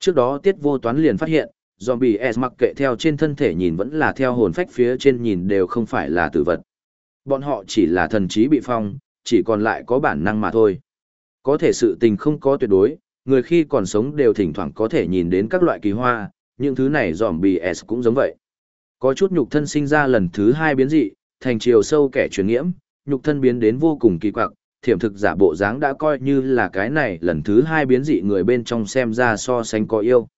Trước đó tiết vô toán liền phát hiện, zombie S mặc kệ theo trên thân thể nhìn vẫn là theo hồn phách phía trên nhìn đều không phải là tử vật. Bọn họ chỉ là thần trí bị phong, chỉ còn lại có bản năng mà thôi. Có thể sự tình không có tuyệt đối, người khi còn sống đều thỉnh thoảng có thể nhìn đến các loại kỳ hoa, những thứ này zombie S cũng giống vậy. Có chút nhục thân sinh ra lần thứ hai biến dị, thành chiều sâu kẻ truyền nhiễm, nhục thân biến đến vô cùng kỳ quặc, thiểm thực giả bộ dáng đã coi như là cái này lần thứ hai biến dị người bên trong xem ra so sánh có yêu.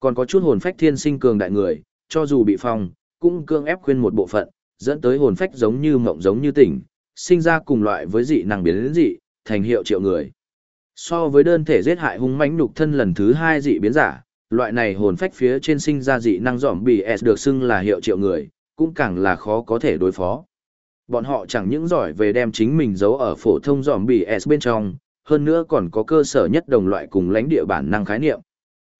Còn có chút hồn phách thiên sinh cường đại người, cho dù bị phong, cũng cương ép khuyên một bộ phận, dẫn tới hồn phách giống như mộng giống như tỉnh, sinh ra cùng loại với dị năng biến dị, thành hiệu triệu người. So với đơn thể giết hại hung mãnh nhục thân lần thứ hai dị biến giả, loại này hồn phách phía trên sinh ra dị năng dòm bị S được xưng là hiệu triệu người, cũng càng là khó có thể đối phó. Bọn họ chẳng những giỏi về đem chính mình giấu ở phổ thông dòm bị S bên trong, hơn nữa còn có cơ sở nhất đồng loại cùng lãnh địa bản năng khái niệm.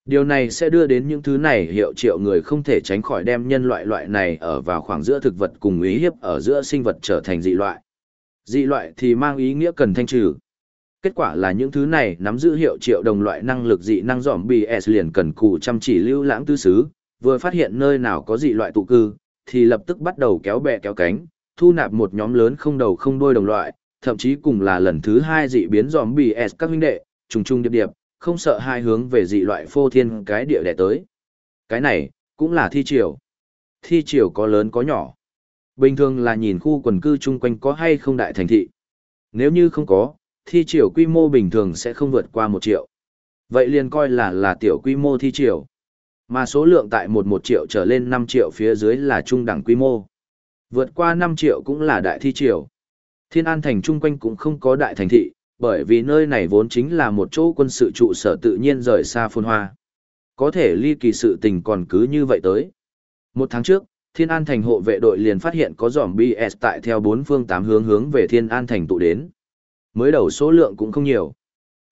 Điều này sẽ đưa đến những thứ này hiệu triệu người không thể tránh khỏi đem nhân loại loại này ở vào khoảng giữa thực vật cùng ý hiếp ở giữa sinh vật trở thành dị loại. Dị loại thì mang ý nghĩa cần thanh trừ. Kết quả là những thứ này nắm giữ hiệu triệu đồng loại năng lực dị năng dòm BS liền cần cù chăm chỉ lưu lãng tư xứ, vừa phát hiện nơi nào có dị loại tụ cư, thì lập tức bắt đầu kéo bè kéo cánh, thu nạp một nhóm lớn không đầu không đuôi đồng loại, thậm chí cùng là lần thứ hai dị biến dòm BS các huynh đệ, trùng trùng điệp điệp, không sợ hai hướng về dị loại phô thiên cái địa đẻ tới. Cái này, cũng là thi triều. Thi triều có lớn có nhỏ. Bình thường là nhìn khu quần cư chung quanh có hay không đại thành thị. Nếu như không có, thi triều quy mô bình thường sẽ không vượt qua một triệu. Vậy liền coi là là tiểu quy mô thi triều. Mà số lượng tại 11 triệu trở lên 5 triệu phía dưới là trung đẳng quy mô. Vượt qua 5 triệu cũng là đại thi triều. Thiên An thành chung quanh cũng không có đại thành thị, bởi vì nơi này vốn chính là một chỗ quân sự trụ sở tự nhiên rời xa phồn hoa. Có thể ly kỳ sự tình còn cứ như vậy tới. Một tháng trước, Thiên An thành hộ vệ đội liền phát hiện có giòm BS tại theo bốn phương tám hướng hướng về Thiên An thành tụ đến. Mới đầu số lượng cũng không nhiều.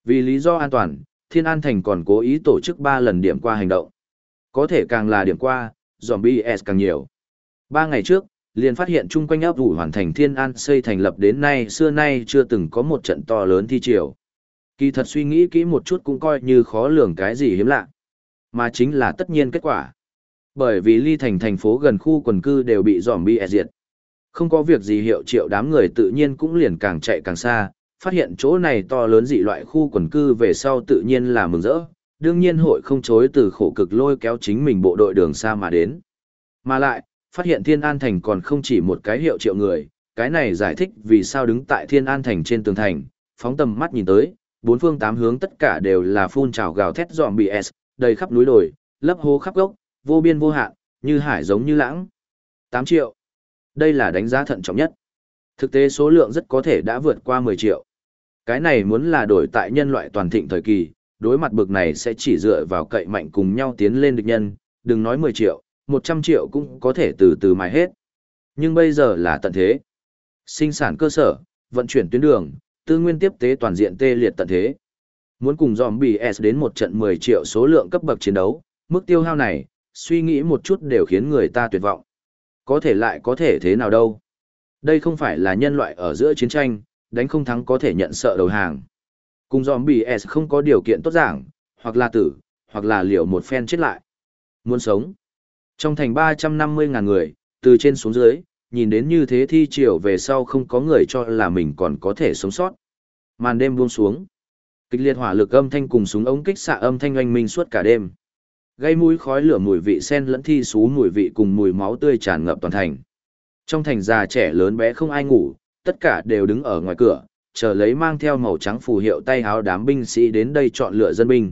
Vì lý do an toàn, Thiên An thành còn cố ý tổ chức 3 lần điểm qua hành động. Có thể càng là điểm qua, giòm BS càng nhiều. 3 ngày trước, liền phát hiện chung quanh áp vụ hoàn thành Thiên An xây thành lập đến nay xưa nay chưa từng có một trận to lớn thi triều. Kỳ thật suy nghĩ kỹ một chút cũng coi như khó lường cái gì hiếm lạ. Mà chính là tất nhiên kết quả. Bởi vì ly thành thành phố gần khu quần cư đều bị dòm bi e diệt. Không có việc gì hiệu triệu đám người tự nhiên cũng liền càng chạy càng xa, phát hiện chỗ này to lớn dị loại khu quần cư về sau tự nhiên là mừng rỡ, đương nhiên hội không chối từ khổ cực lôi kéo chính mình bộ đội đường xa mà đến. Mà lại, phát hiện Thiên An Thành còn không chỉ một cái hiệu triệu người, cái này giải thích vì sao đứng tại Thiên An Thành trên tường thành, phóng tầm mắt nhìn tới, bốn phương tám hướng tất cả đều là phun trào gào thét dòm bị S, đầy khắp núi đồi, lấp hố khắp gốc, vô biên vô hạn, như hải giống như lãng. 8 triệu. Đây là đánh giá thận trọng nhất. Thực tế số lượng rất có thể đã vượt qua 10 triệu. Cái này muốn là đổi tại nhân loại toàn thịnh thời kỳ, đối mặt bực này sẽ chỉ dựa vào cậy mạnh cùng nhau tiến lên địch nhân, đừng nói 10 triệu, 100 triệu cũng có thể từ từ mài hết. Nhưng bây giờ là tận thế. Sinh sản cơ sở, vận chuyển tuyến đường, tư nguyên tiếp tế toàn diện tê liệt tận thế. Muốn cùng zombie S đến một trận 10 triệu số lượng cấp bậc chiến đấu, mức tiêu hao này, suy nghĩ một chút đều khiến người ta tuyệt vọng. Có thể lại có thể thế nào đâu. Đây không phải là nhân loại ở giữa chiến tranh, đánh không thắng có thể nhận sợ đầu hàng. Cùng zombie S không có điều kiện tốt giảng, hoặc là tử, hoặc là liều một phen chết lại. Muốn sống. Trong thành 350.000 người, từ trên xuống dưới, nhìn đến như thế thi chiều về sau không có người cho là mình còn có thể sống sót. Màn đêm buông xuống. Kịch liệt hỏa lực âm thanh cùng súng ống kích xạ âm thanh oanh minh suốt cả đêm. Gây mũi khói lửa mùi vị sen lẫn thi xú mùi vị cùng mùi máu tươi tràn ngập toàn thành. Trong thành già trẻ lớn bé không ai ngủ, tất cả đều đứng ở ngoài cửa, chờ lấy mang theo màu trắng phù hiệu tay áo đám binh sĩ đến đây chọn lựa dân binh.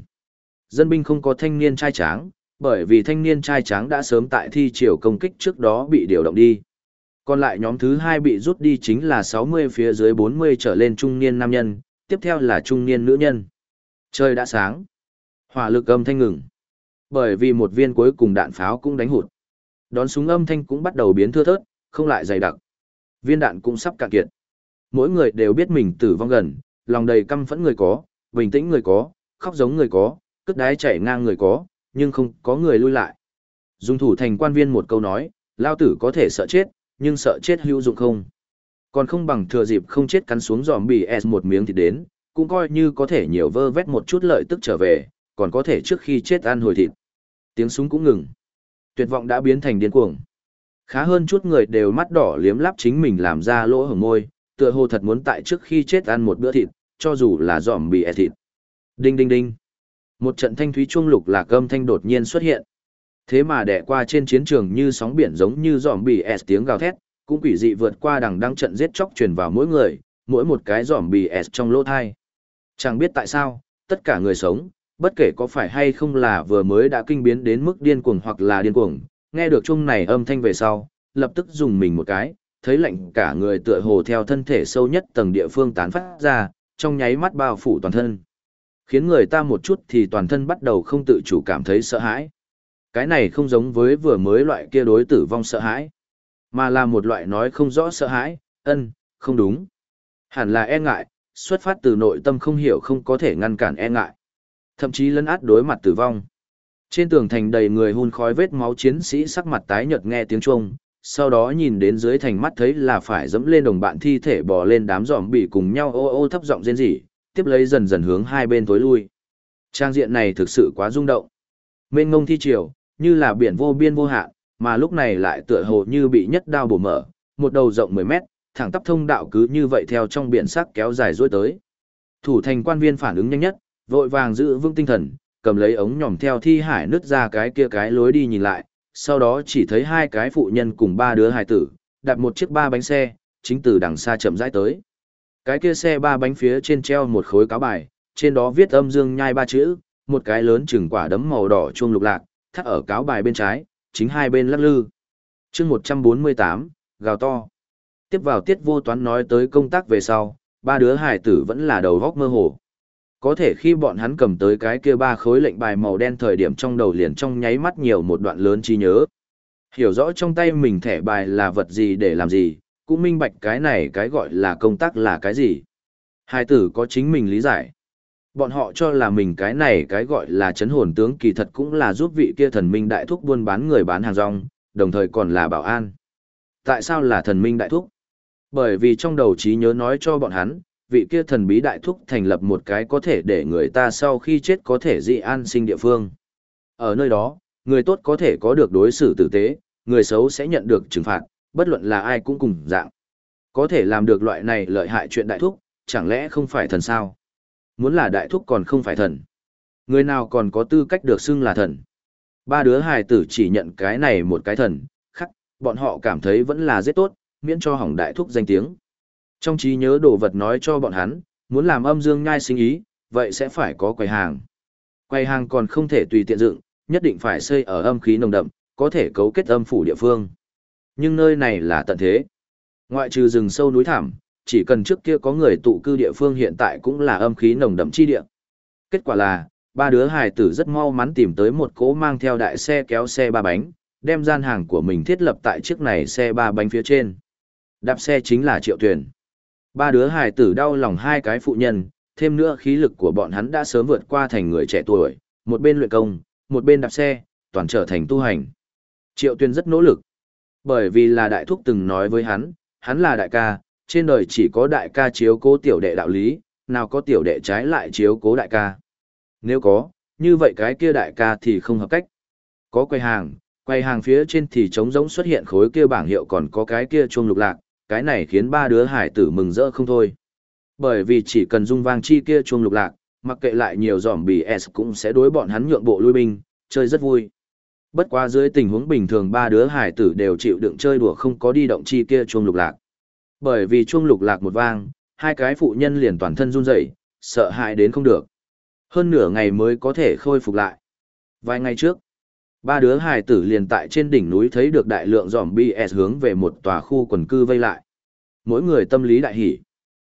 Dân binh không có thanh niên trai tráng, bởi vì thanh niên trai tráng đã sớm tại thi triều công kích trước đó bị điều động đi. Còn lại nhóm thứ hai bị rút đi chính là 60 phía dưới 40 trở lên trung niên nam nhân, tiếp theo là trung niên nữ nhân. Trời đã sáng. Hỏa lực âm thanh ngừng. Bởi vì một viên cuối cùng đạn pháo cũng đánh hụt. Đón súng âm thanh cũng bắt đầu biến thưa thớt, không lại dày đặc. Viên đạn cũng sắp cạn kiệt. Mỗi người đều biết mình tử vong gần, lòng đầy căm phẫn người có, bình tĩnh người có, khóc giống người có, cất đái chảy ngang người có, nhưng không có người lui lại. Dung thủ thành quan viên một câu nói, lao tử có thể sợ chết, nhưng sợ chết hữu dụng không. Còn không bằng thừa dịp không chết cắn xuống giòm bì S một miếng thịt đến, cũng coi như có thể nhiều vơ vét một chút lợi tức trở về, còn có thể trước khi chết ăn hồi thịt. Tiếng súng cũng ngừng. Tuyệt vọng đã biến thành điên cuồng. Khá hơn chút người đều mắt đỏ liếm lắp chính mình làm ra lỗ hổng môi, tựa hồ thật muốn tại trước khi chết ăn một bữa thịt, cho dù là giòm bì S thịt. Đinh đinh đinh. Một trận thanh thúy chuông lục lạc âm thanh đột nhiên xuất hiện. Thế mà đẻ qua trên chiến trường như sóng biển giống như giòm bì S tiếng gào thét, cũng quỷ dị vượt qua đằng đăng trận giết chóc truyền vào mỗi người, mỗi một cái giòm bì S trong lỗ thai. Chẳng biết tại sao, tất cả người sống, bất kể có phải hay không là vừa mới đã kinh biến đến mức điên cuồng hoặc là điên cuồng, nghe được chung này âm thanh về sau, lập tức dùng mình một cái, thấy lạnh cả người tựa hồ theo thân thể sâu nhất tầng địa phương tán phát ra, trong nháy mắt bao phủ toàn thân. Khiến người ta một chút thì toàn thân bắt đầu không tự chủ cảm thấy sợ hãi. Cái này không giống với vừa mới loại kia đối tử vong sợ hãi, mà là một loại nói không rõ sợ hãi, ân, không đúng. Hẳn là e ngại, xuất phát từ nội tâm không hiểu không có thể ngăn cản e ngại. Thậm chí lấn át đối mặt tử vong. Trên tường thành đầy người hun khói vết máu chiến sĩ sắc mặt tái nhợt nghe tiếng chuông, sau đó nhìn đến dưới thành mắt thấy là phải dẫm lên đồng bạn thi thể bò lên đám giòm bị cùng nhau ô ô thấp giọng rên rỉ, tiếp lấy dần dần hướng hai bên tối lui. Trang diện này thực sự quá rung động. Mênh ngông thi triều, như là biển vô biên vô hạn, mà lúc này lại tựa hồ như bị nhất đao bổ mở, một đầu rộng 10 mét, thẳng tắp thông đạo cứ như vậy theo trong biển sắc kéo dài dối tới. Thủ thành quan viên phản ứng nhanh nhất, vội vàng giữ vững tinh thần, cầm lấy ống nhòm theo thi hải nứt ra cái kia cái lối đi nhìn lại, sau đó chỉ thấy hai cái phụ nhân cùng ba đứa hài tử, đặt một chiếc ba bánh xe, chính từ đằng xa chậm rãi tới. Cái kia xe ba bánh phía trên treo một khối cáo bài, trên đó viết âm dương nhai ba chữ, một cái lớn chừng quả đấm màu đỏ chuông lục lạc, thắt ở cáo bài bên trái, chính hai bên lắc lư. chương 148, gào to. Tiếp vào tiết vô toán nói tới công tác về sau, ba đứa hải tử vẫn là đầu góc mơ hồ. Có thể khi bọn hắn cầm tới cái kia ba khối lệnh bài màu đen thời điểm trong đầu liền trong nháy mắt nhiều một đoạn lớn trí nhớ. Hiểu rõ trong tay mình thẻ bài là vật gì để làm gì, cũng minh bạch cái này cái gọi là công tác là cái gì. Hai tử có chính mình lý giải. Bọn họ cho là mình cái này cái gọi là chấn hồn tướng kỳ thật cũng là giúp vị kia thần minh đại thúc buôn bán người bán hàng rong, đồng thời còn là bảo an. Tại sao là thần minh đại thúc? Bởi vì trong đầu trí nhớ nói cho bọn hắn, vị kia thần bí đại thúc thành lập một cái có thể để người ta sau khi chết có thể dị an sinh địa phương. Ở nơi đó, người tốt có thể có được đối xử tử tế, người xấu sẽ nhận được trừng phạt, bất luận là ai cũng cùng dạng. Có thể làm được loại này lợi hại chuyện đại thúc, chẳng lẽ không phải thần sao? Muốn là đại thúc còn không phải thần. Người nào còn có tư cách được xưng là thần? Ba đứa hài tử chỉ nhận cái này một cái thần, khắc, bọn họ cảm thấy vẫn là rất tốt, miễn cho hỏng đại thúc danh tiếng. Trong trí nhớ đồ vật nói cho bọn hắn, muốn làm âm dương nhai sinh ý, vậy sẽ phải có quầy hàng. Quầy hàng còn không thể tùy tiện dựng, nhất định phải xây ở âm khí nồng đậm, có thể cấu kết âm phủ địa phương. Nhưng nơi này là tận thế. Ngoại trừ rừng sâu núi thảm, chỉ cần trước kia có người tụ cư địa phương hiện tại cũng là âm khí nồng đậm chi địa. Kết quả là, ba đứa hài tử rất mau mắn tìm tới một cỗ mang theo đại xe kéo xe ba bánh, đem gian hàng của mình thiết lập tại chiếc này xe ba bánh phía trên. Đạp xe chính là triệu tuyển. Ba đứa hài tử đau lòng hai cái phụ nhân, thêm nữa khí lực của bọn hắn đã sớm vượt qua thành người trẻ tuổi, một bên luyện công, một bên đạp xe, toàn trở thành tu hành. Triệu tuyên rất nỗ lực. Bởi vì là đại thúc từng nói với hắn, hắn là đại ca, trên đời chỉ có đại ca chiếu cố tiểu đệ đạo lý, nào có tiểu đệ trái lại chiếu cố đại ca. Nếu có, như vậy cái kia đại ca thì không hợp cách. Có quay hàng, quay hàng phía trên thì trống rỗng xuất hiện khối kia bảng hiệu còn có cái kia chuông lục lạc, cái này khiến ba đứa hải tử mừng rỡ không thôi. Bởi vì chỉ cần dung vang chi kia chuông lục lạc, mặc kệ lại nhiều giỏm bì S cũng sẽ đối bọn hắn nhượng bộ lui binh, chơi rất vui. Bất quá dưới tình huống bình thường ba đứa hải tử đều chịu đựng chơi đùa không có đi động chi kia chuông lục lạc. Bởi vì chuông lục lạc một vang, hai cái phụ nhân liền toàn thân run rẩy, sợ hãi đến không được. Hơn nửa ngày mới có thể khôi phục lại. Vài ngày trước, ba đứa hài tử liền tại trên đỉnh núi thấy được đại lượng giòm BS hướng về một tòa khu quần cư vây lại. Mỗi người tâm lý đại hỉ.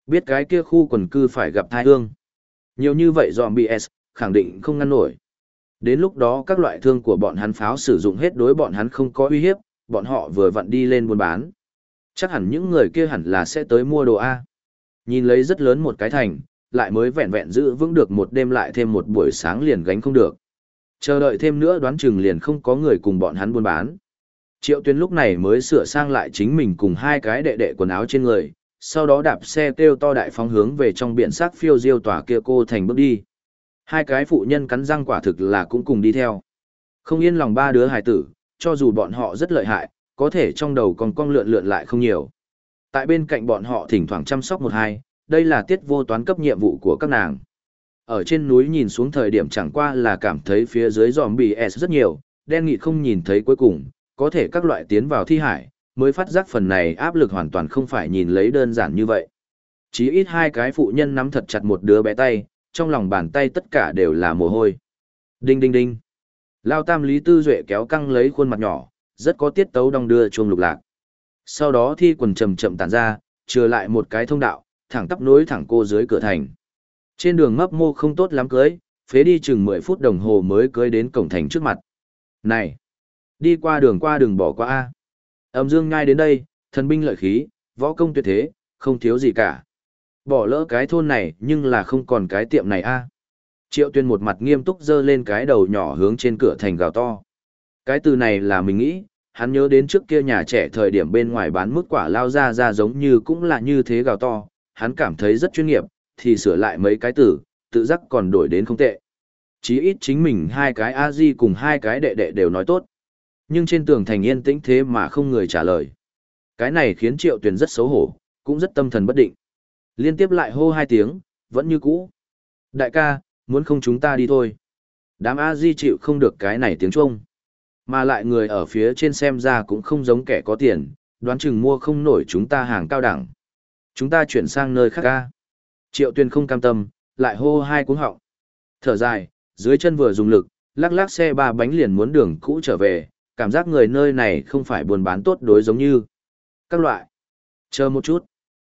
Biết cái kia khu quần cư phải gặp thai hương. Nhiều như vậy giòm BS, khẳng định không ngăn nổi. Đến lúc đó các loại thương của bọn hắn pháo sử dụng hết đối bọn hắn không có uy hiếp, bọn họ vừa vặn đi lên buôn bán. Chắc hẳn những người kia hẳn là sẽ tới mua đồ A. Nhìn lấy rất lớn một cái thành, lại mới vẹn vẹn giữ vững được một đêm lại thêm một buổi sáng liền gánh không được. Chờ đợi thêm nữa đoán chừng liền không có người cùng bọn hắn buôn bán. Triệu tuyên lúc này mới sửa sang lại chính mình cùng hai cái đệ đệ quần áo trên người, sau đó đạp xe kêu to đại phóng hướng về trong biển sắc phiêu diêu tỏa kia cô thành bước đi. Hai cái phụ nhân cắn răng quả thực là cũng cùng đi theo. Không yên lòng ba đứa hài tử, cho dù bọn họ rất lợi hại, có thể trong đầu còn cong lượn lượn lại không nhiều. Tại bên cạnh bọn họ thỉnh thoảng chăm sóc một hai, đây là tiết vô toán cấp nhiệm vụ của các nàng. Ở trên núi nhìn xuống thời điểm chẳng qua là cảm thấy phía dưới dòm bị S rất nhiều, đen nghị không nhìn thấy cuối cùng, có thể các loại tiến vào thi hải, mới phát giác phần này áp lực hoàn toàn không phải nhìn lấy đơn giản như vậy. chí ít hai cái phụ nhân nắm thật chặt một đứa bé tay, trong lòng bàn tay tất cả đều là mồ hôi. Đinh đinh đinh. Lao tam Lý Tư Duệ kéo căng lấy khuôn mặt nhỏ, rất có tiết tấu đong đưa chuông lục lạc. Sau đó thi quần chầm chậm tản ra, trừ lại một cái thông đạo, thẳng tắp nối thẳng cô dưới cửa thành. Trên đường mấp mô không tốt lắm cưới, phế đi chừng 10 phút đồng hồ mới cưới đến cổng thành trước mặt. Này! Đi qua đường qua đường bỏ qua A. Âm dương ngay đến đây, thần binh lợi khí, võ công tuyệt thế, không thiếu gì cả. Bỏ lỡ cái thôn này nhưng là không còn cái tiệm này A. Triệu tuyên một mặt nghiêm túc dơ lên cái đầu nhỏ hướng trên cửa thành gào to. Cái từ này là mình nghĩ, hắn nhớ đến trước kia nhà trẻ thời điểm bên ngoài bán mức quả lao ra ra giống như cũng là như thế gào to, hắn cảm thấy rất chuyên nghiệp, thì sửa lại mấy cái từ, tự giác còn đổi đến không tệ. Chí ít chính mình hai cái a di cùng hai cái đệ đệ đều nói tốt. Nhưng trên tường thành yên tĩnh thế mà không người trả lời. Cái này khiến triệu tuyền rất xấu hổ, cũng rất tâm thần bất định. Liên tiếp lại hô hai tiếng, vẫn như cũ. Đại ca, muốn không chúng ta đi thôi. Đám a di chịu không được cái này tiếng trung. Mà lại người ở phía trên xem ra cũng không giống kẻ có tiền, đoán chừng mua không nổi chúng ta hàng cao đẳng. Chúng ta chuyển sang nơi khác ca. Triệu tuyên không cam tâm, lại hô hai cuống họng. Thở dài, dưới chân vừa dùng lực, lắc lắc xe ba bánh liền muốn đường cũ trở về, cảm giác người nơi này không phải buôn bán tốt đối giống như các loại. Chờ một chút.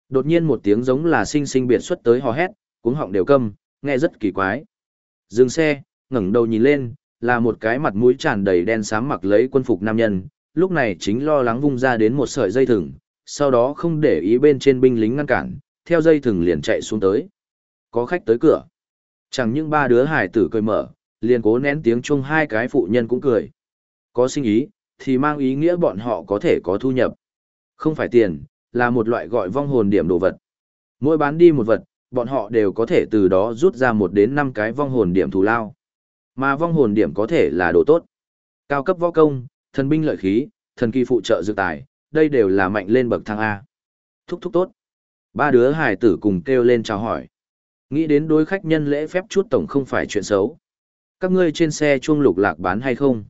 Đột nhiên một tiếng giống là sinh sinh biệt xuất tới hò hét, cuống họng đều câm, nghe rất kỳ quái. Dừng xe, ngẩng đầu nhìn lên, là một cái mặt mũi tràn đầy đen xám mặc lấy quân phục nam nhân, lúc này chính lo lắng vung ra đến một sợi dây thừng, sau đó không để ý bên trên binh lính ngăn cản, theo dây thừng liền chạy xuống tới. Có khách tới cửa. Chẳng những ba đứa hải tử cười mở, liền cố nén tiếng chung hai cái phụ nhân cũng cười. Có sinh ý, thì mang ý nghĩa bọn họ có thể có thu nhập. Không phải tiền, là một loại gọi vong hồn điểm đồ vật. Mỗi bán đi một vật, bọn họ đều có thể từ đó rút ra một đến năm cái vong hồn điểm thù lao. Mà vong hồn điểm có thể là đồ tốt. Cao cấp võ công, thần binh lợi khí, thần kỳ phụ trợ dự tài, đây đều là mạnh lên bậc thang A. Thúc thúc tốt. Ba đứa hải tử cùng kêu lên chào hỏi. Nghĩ đến đối khách nhân lễ phép chút tổng không phải chuyện xấu. Các ngươi trên xe chuông lục lạc bán hay không?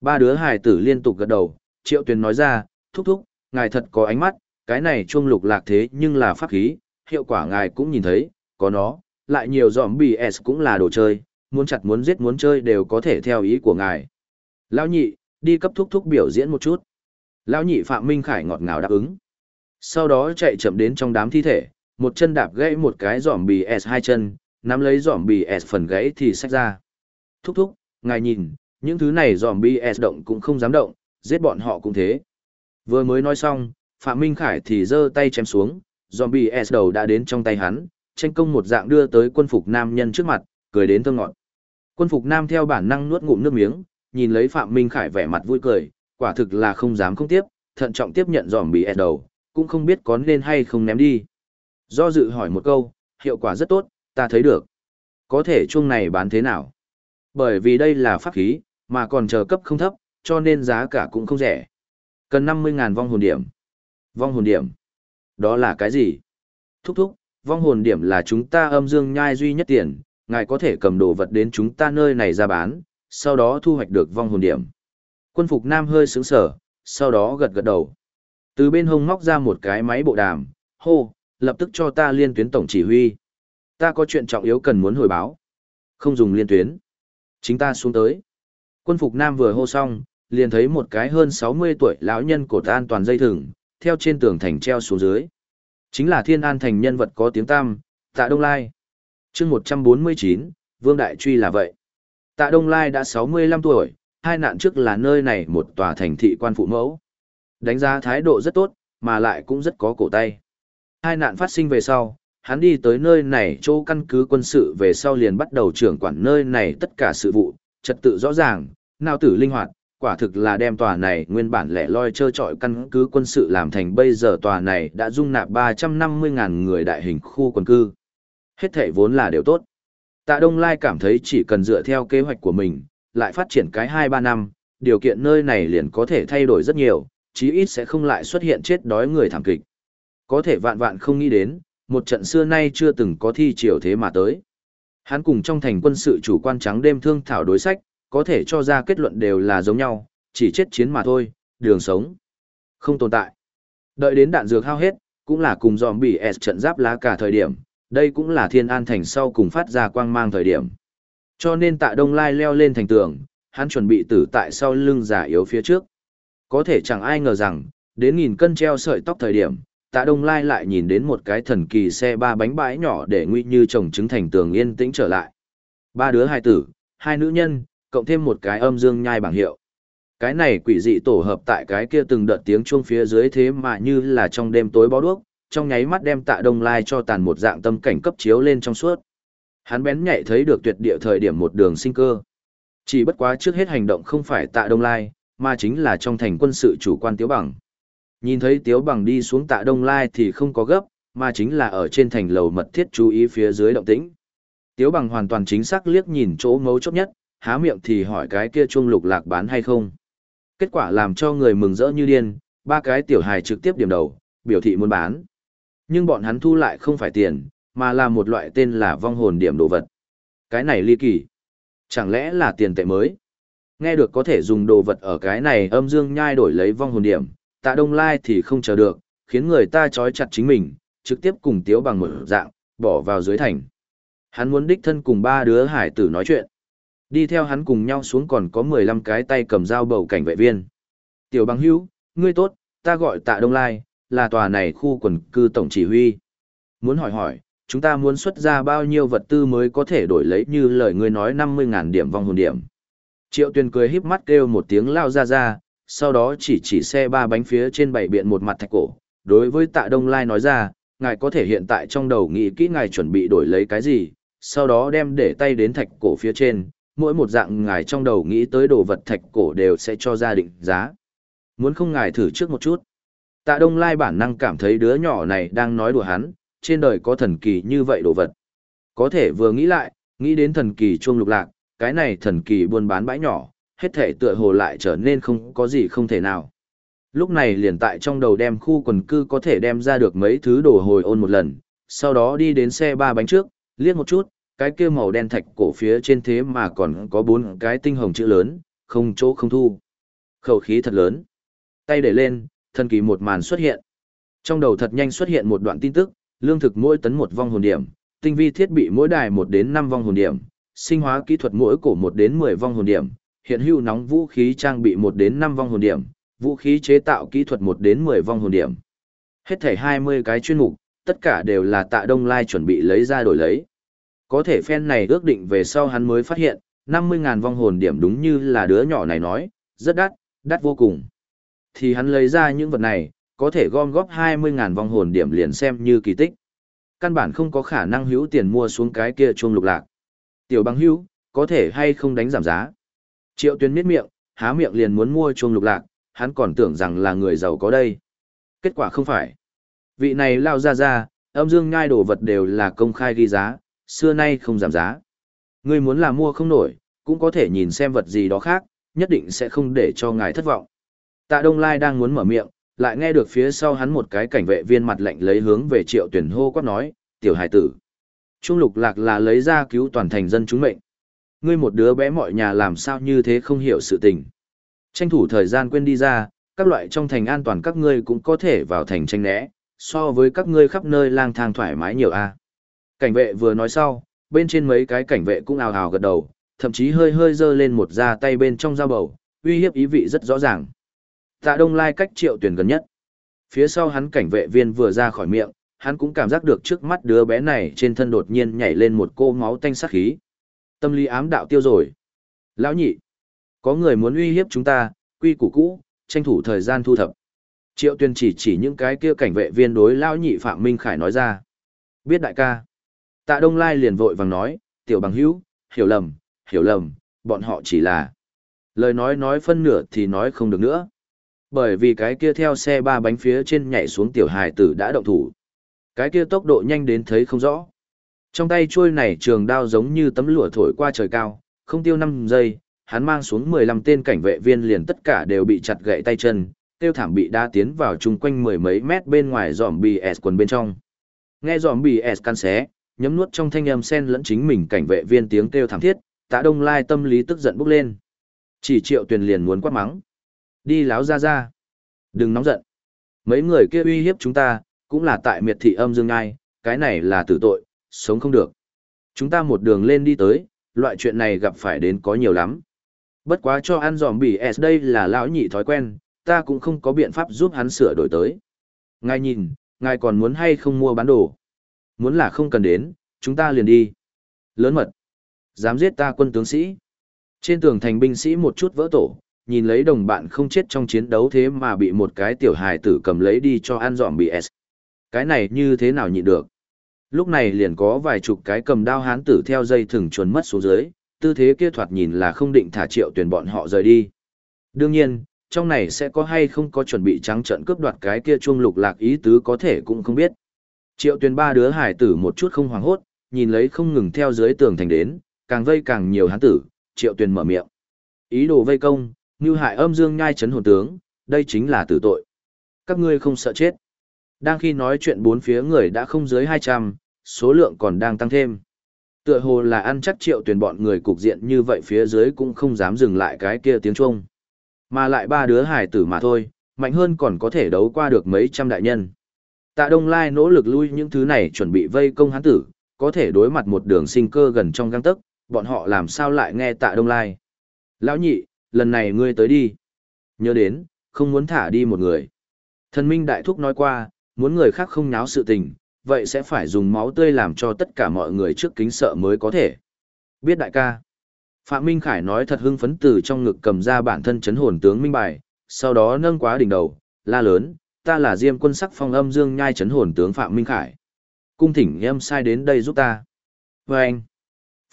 Ba đứa hải tử liên tục gật đầu, triệu tuyền nói ra, thúc thúc, ngài thật có ánh mắt, cái này chuông lục lạc thế nhưng là pháp khí, hiệu quả ngài cũng nhìn thấy, có nó, lại nhiều giòm BS cũng là đồ chơi, muốn chặt muốn giết muốn chơi đều có thể theo ý của ngài. Lão nhị, đi cấp thúc thúc biểu diễn một chút. Lão nhị Phạm Minh Khải ngọt ngào đáp ứng. Sau đó chạy chậm đến trong đám thi thể, một chân đạp gãy một cái giỏm bì s hai chân, nắm lấy giỏm bì s phần gãy thì xách ra. Thúc thúc, ngài nhìn, những thứ này giỏm bì s động cũng không dám động, giết bọn họ cũng thế. Vừa mới nói xong, Phạm Minh Khải thì giơ tay chém xuống, zombie S đầu đã đến trong tay hắn, tranh công một dạng đưa tới quân phục nam nhân trước mặt, cười đến thơ ngọt. Quân phục nam theo bản năng nuốt ngụm nước miếng, nhìn lấy Phạm Minh Khải vẻ mặt vui cười, quả thực là không dám không tiếp, thận trọng tiếp nhận zombie S đầu, cũng không biết có nên hay không ném đi. Do dự hỏi một câu, hiệu quả rất tốt, ta thấy được. Có thể chuông này bán thế nào? Bởi vì đây là pháp khí, mà còn chờ cấp không thấp, cho nên giá cả cũng không rẻ. Cần 50.000 vong hồn điểm. Vong hồn điểm. Đó là cái gì? Thúc thúc, vong hồn điểm là chúng ta âm dương nhai duy nhất tiền, ngài có thể cầm đồ vật đến chúng ta nơi này ra bán, sau đó thu hoạch được vong hồn điểm. Quân phục nam hơi sướng sở, sau đó gật gật đầu. Từ bên hông móc ra một cái máy bộ đàm, hô, lập tức cho ta liên tuyến tổng chỉ huy. Ta có chuyện trọng yếu cần muốn hồi báo. Không dùng liên tuyến. Chính ta xuống tới. Quân phục nam vừa hô xong, liền thấy một cái hơn 60 tuổi lão nhân cột an toàn dây thừng, theo trên tường thành treo xuống dưới. Chính là thiên an thành nhân vật có tiếng tam, tạ Đông Lai. chương 149, Vương Đại Truy là vậy. Tạ Đông Lai đã 65 tuổi, hai nạn trước là nơi này một tòa thành thị quan phụ mẫu. Đánh giá thái độ rất tốt, mà lại cũng rất có cổ tay. Hai nạn phát sinh về sau, hắn đi tới nơi này chỗ căn cứ quân sự về sau liền bắt đầu trưởng quản nơi này tất cả sự vụ, trật tự rõ ràng, nào tử linh hoạt, quả thực là đem tòa này nguyên bản lẻ loi trơ trọi căn cứ quân sự làm thành bây giờ tòa này đã dung nạp 350.000 người đại hình khu quần cư. Hết thể vốn là đều tốt. Tạ Đông Lai cảm thấy chỉ cần dựa theo kế hoạch của mình, lại phát triển cái 2-3 năm, điều kiện nơi này liền có thể thay đổi rất nhiều, chí ít sẽ không lại xuất hiện chết đói người thảm kịch. Có thể vạn vạn không nghĩ đến, một trận xưa nay chưa từng có thi triều thế mà tới. Hắn cùng trong thành quân sự chủ quan trắng đêm thương thảo đối sách, có thể cho ra kết luận đều là giống nhau, chỉ chết chiến mà thôi, đường sống. Không tồn tại. Đợi đến đạn dược hao hết, cũng là cùng dòm bị S trận giáp lá cả thời điểm, đây cũng là thiên an thành sau cùng phát ra quang mang thời điểm. Cho nên tạ Đông Lai leo lên thành tường, hắn chuẩn bị tử tại sau lưng giả yếu phía trước. Có thể chẳng ai ngờ rằng, đến nghìn cân treo sợi tóc thời điểm, tạ Đông Lai lại nhìn đến một cái thần kỳ xe ba bánh bãi nhỏ để nguy như trồng trứng thành tường yên tĩnh trở lại. Ba đứa hai tử, hai nữ nhân, cộng thêm một cái âm dương nhai bảng hiệu. Cái này quỷ dị tổ hợp tại cái kia từng đợt tiếng chuông phía dưới thế mà như là trong đêm tối bó đuốc, trong nháy mắt đem tạ đông lai cho tàn một dạng tâm cảnh cấp chiếu lên trong suốt. Hắn bén nhạy thấy được tuyệt địa thời điểm một đường sinh cơ. Chỉ bất quá trước hết hành động không phải tạ đông lai, mà chính là trong thành quân sự chủ quan tiếu bằng. Nhìn thấy tiếu bằng đi xuống tạ đông lai thì không có gấp, mà chính là ở trên thành lầu mật thiết chú ý phía dưới động tĩnh. Tiếu bằng hoàn toàn chính xác liếc nhìn chỗ mấu chốt nhất, há miệng thì hỏi cái kia chuông lục lạc bán hay không. Kết quả làm cho người mừng rỡ như điên, ba cái tiểu hài trực tiếp điểm đầu, biểu thị muốn bán. Nhưng bọn hắn thu lại không phải tiền, mà là một loại tên là vong hồn điểm đồ vật. Cái này ly kỳ. Chẳng lẽ là tiền tệ mới? Nghe được có thể dùng đồ vật ở cái này âm dương nhai đổi lấy vong hồn điểm, tạ đông lai thì không chờ được, khiến người ta trói chặt chính mình, trực tiếp cùng tiếu bằng một dạng, bỏ vào dưới thành. Hắn muốn đích thân cùng ba đứa hải tử nói chuyện. Đi theo hắn cùng nhau xuống còn có 15 cái tay cầm dao bầu cảnh vệ viên. Tiểu bằng hữu, ngươi tốt, ta gọi tạ Đông Lai, là tòa này khu quần cư tổng chỉ huy. Muốn hỏi hỏi, chúng ta muốn xuất ra bao nhiêu vật tư mới có thể đổi lấy như lời ngươi nói 50.000 điểm vong hồn điểm. Triệu tuyền cười híp mắt kêu một tiếng lao ra ra, sau đó chỉ chỉ xe ba bánh phía trên bảy biện một mặt thạch cổ. Đối với tạ Đông Lai nói ra, ngài có thể hiện tại trong đầu nghĩ kỹ ngài chuẩn bị đổi lấy cái gì, sau đó đem để tay đến thạch cổ phía trên, mỗi một dạng ngài trong đầu nghĩ tới đồ vật thạch cổ đều sẽ cho ra định giá. Muốn không ngài thử trước một chút. Tạ Đông Lai bản năng cảm thấy đứa nhỏ này đang nói đùa hắn, trên đời có thần kỳ như vậy đồ vật. Có thể vừa nghĩ lại, nghĩ đến thần kỳ chuông lục lạc, cái này thần kỳ buôn bán bãi nhỏ, hết thể tựa hồ lại trở nên không có gì không thể nào. Lúc này liền tại trong đầu đem khu quần cư có thể đem ra được mấy thứ đồ hồi ôn một lần, sau đó đi đến xe ba bánh trước, liếc một chút, cái kia màu đen thạch cổ phía trên thế mà còn có bốn cái tinh hồng chữ lớn, không chỗ không thu. Khẩu khí thật lớn. Tay để lên, thần kỳ một màn xuất hiện. Trong đầu thật nhanh xuất hiện một đoạn tin tức, lương thực mỗi tấn một vong hồn điểm, tinh vi thiết bị mỗi đài một đến năm vong hồn điểm, sinh hóa kỹ thuật mỗi cổ một đến mười vong hồn điểm, hiện hữu nóng vũ khí trang bị một đến năm vong hồn điểm, vũ khí chế tạo kỹ thuật một đến mười vong hồn điểm. Hết thảy hai mươi cái chuyên mục, tất cả đều là Tạ Đông Lai chuẩn bị lấy ra đổi lấy. Có thể phen này ước định về sau hắn mới phát hiện, năm mươi ngàn vong hồn điểm đúng như là đứa nhỏ này nói, rất đắt, đắt vô cùng. Thì hắn lấy ra những vật này, có thể gom góp 20.000 vong hồn điểm liền xem như kỳ tích. Căn bản không có khả năng hữu tiền mua xuống cái kia chuông lục lạc. Tiểu bằng hữu, có thể hay không đánh giảm giá. Triệu tuyến miết miệng, há miệng liền muốn mua chuông lục lạc, hắn còn tưởng rằng là người giàu có đây. Kết quả không phải. Vị này lao ra ra, âm dương ngai đồ vật đều là công khai ghi giá, xưa nay không giảm giá. Người muốn là mua không nổi, cũng có thể nhìn xem vật gì đó khác, nhất định sẽ không để cho ngài thất vọng. Tạ Đông Lai đang muốn mở miệng, lại nghe được phía sau hắn một cái cảnh vệ viên mặt lạnh lấy hướng về triệu tuyển hô quát nói, tiểu hải tử. Trung lục lạc là lấy ra cứu toàn thành dân chúng mệnh. Ngươi một đứa bé mọi nhà làm sao như thế không hiểu sự tình. Tranh thủ thời gian quên đi ra, các loại trong thành an toàn các ngươi cũng có thể vào thành tranh né, so với các ngươi khắp nơi lang thang thoải mái nhiều a. Cảnh vệ vừa nói sau, bên trên mấy cái cảnh vệ cũng ào ào gật đầu, thậm chí hơi hơi giơ lên một da tay bên trong dao bầu, uy hiếp ý vị rất rõ ràng. Tạ Đông Lai cách triệu tuyển gần nhất. Phía sau hắn cảnh vệ viên vừa ra khỏi miệng, hắn cũng cảm giác được trước mắt đứa bé này trên thân đột nhiên nhảy lên một cô máu tanh sát khí. Tâm lý ám đạo tiêu rồi. Lão nhị, có người muốn uy hiếp chúng ta, quy củ cũ, tranh thủ thời gian thu thập. Triệu tuyên chỉ chỉ những cái kia cảnh vệ viên đối lão nhị Phạm Minh Khải nói ra. Biết đại ca. Tạ Đông Lai liền vội vàng nói, tiểu bằng hữu, hiểu lầm, hiểu lầm, bọn họ chỉ là. Lời nói nói phân nửa thì nói không được nữa. Bởi vì cái kia theo xe ba bánh phía trên nhảy xuống tiểu hài tử đã động thủ. Cái kia tốc độ nhanh đến thấy không rõ. Trong tay chuôi này trường đao giống như tấm lụa thổi qua trời cao, không tiêu 5 giây, hắn mang xuống 15 tên cảnh vệ viên liền tất cả đều bị chặt gãy tay chân, tiêu thảm bị đa tiến vào chung quanh mười mấy mét bên ngoài giòm BS quần bên trong. Nghe giòm BS can xé, nhấm nuốt trong thanh âm sen lẫn chính mình cảnh vệ viên tiếng kêu thảm thiết, tạ đông lai tâm lý tức giận bốc lên. Chỉ triệu tuyền liền muốn quát mắng. Đi láo ra ra. Đừng nóng giận. Mấy người kia uy hiếp chúng ta, cũng là tại miệt thị âm dương ngai, cái này là tử tội, sống không được. Chúng ta một đường lên đi tới, loại chuyện này gặp phải đến có nhiều lắm. Bất quá cho ăn giòm bỉ S đây là lão nhị thói quen, ta cũng không có biện pháp giúp hắn sửa đổi tới. Ngài nhìn, ngài còn muốn hay không mua bán đồ? Muốn là không cần đến, chúng ta liền đi. Lớn mật. Dám giết ta quân tướng sĩ. Trên tường thành binh sĩ một chút vỡ tổ, nhìn lấy đồng bạn không chết trong chiến đấu thế mà bị một cái tiểu hài tử cầm lấy đi cho ăn giòm bỉ S. Cái này như thế nào nhịn được? Lúc này liền có vài chục cái cầm đao hán tử theo dây thừng chuồn mất xuống dưới, tư thế kia thoạt nhìn là không định thả triệu tuyển bọn họ rời đi. Đương nhiên, trong này sẽ có hay không có chuẩn bị trắng trận cướp đoạt cái kia chuông lục lạc ý tứ có thể cũng không biết. Triệu tuyển ba đứa hải tử một chút không hoảng hốt, nhìn lấy không ngừng theo dưới tường thành đến, càng vây càng nhiều hán tử, triệu tuyển mở miệng. Ý đồ vây công, như hại âm dương nhai chấn hồn tướng, đây chính là tử tội. Các ngươi không sợ chết. Đang khi nói chuyện bốn phía người đã không dưới 200, số lượng còn đang tăng thêm. Tựa hồ là ăn chắc triệu tuyển bọn người cục diện như vậy phía dưới cũng không dám dừng lại cái kia tiếng Trung. Mà lại ba đứa hải tử mà thôi, mạnh hơn còn có thể đấu qua được mấy trăm đại nhân. Tạ Đông Lai nỗ lực lui những thứ này chuẩn bị vây công hắn tử, có thể đối mặt một đường sinh cơ gần trong găng tấc, bọn họ làm sao lại nghe tạ đông lai. Lão nhị, lần này ngươi tới đi. Nhớ đến, không muốn thả đi một người. Thần minh đại thúc nói qua, muốn người khác không náo sự tình, vậy sẽ phải dùng máu tươi làm cho tất cả mọi người trước kính sợ mới có thể. Biết đại ca. Phạm Minh Khải nói thật hưng phấn từ trong ngực cầm ra bản thân chấn hồn tướng minh bài, sau đó nâng quá đỉnh đầu, la lớn, ta là diêm quân sắc phong âm dương nhai chấn hồn tướng Phạm Minh Khải. Cung thỉnh em sai đến đây giúp ta. Và anh,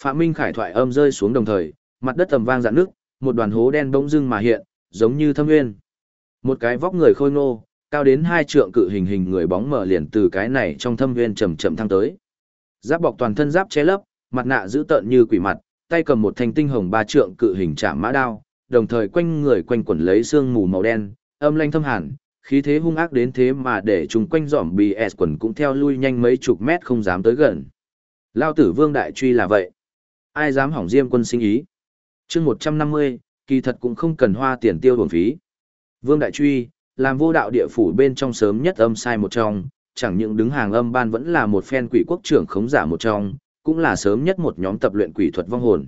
Phạm Minh Khải thoại âm rơi xuống đồng thời, mặt đất tầm vang dạn nước, một đoàn hố đen bỗng dưng mà hiện, giống như thâm nguyên. Một cái vóc người khôi ngô, cao đến hai trượng cự hình hình người bóng mở liền từ cái này trong thâm viên chậm chậm thăng tới. Giáp bọc toàn thân giáp che lấp, mặt nạ giữ tợn như quỷ mặt, tay cầm một thanh tinh hồng ba trượng cự hình chạm mã đao, đồng thời quanh người quanh quẩn lấy xương mù màu đen, âm lanh thâm hẳn, khí thế hung ác đến thế mà để chúng quanh dòm BS quần cũng theo lui nhanh mấy chục mét không dám tới gần. Lao tử vương đại truy là vậy. Ai dám hỏng diêm quân sinh ý. chương 150, kỳ thật cũng không cần hoa tiền tiêu bổng phí. Vương đại truy, làm vô đạo địa phủ bên trong sớm nhất âm sai một trong, chẳng những đứng hàng âm ban vẫn là một phen quỷ quốc trưởng khống giả một trong, cũng là sớm nhất một nhóm tập luyện quỷ thuật vong hồn.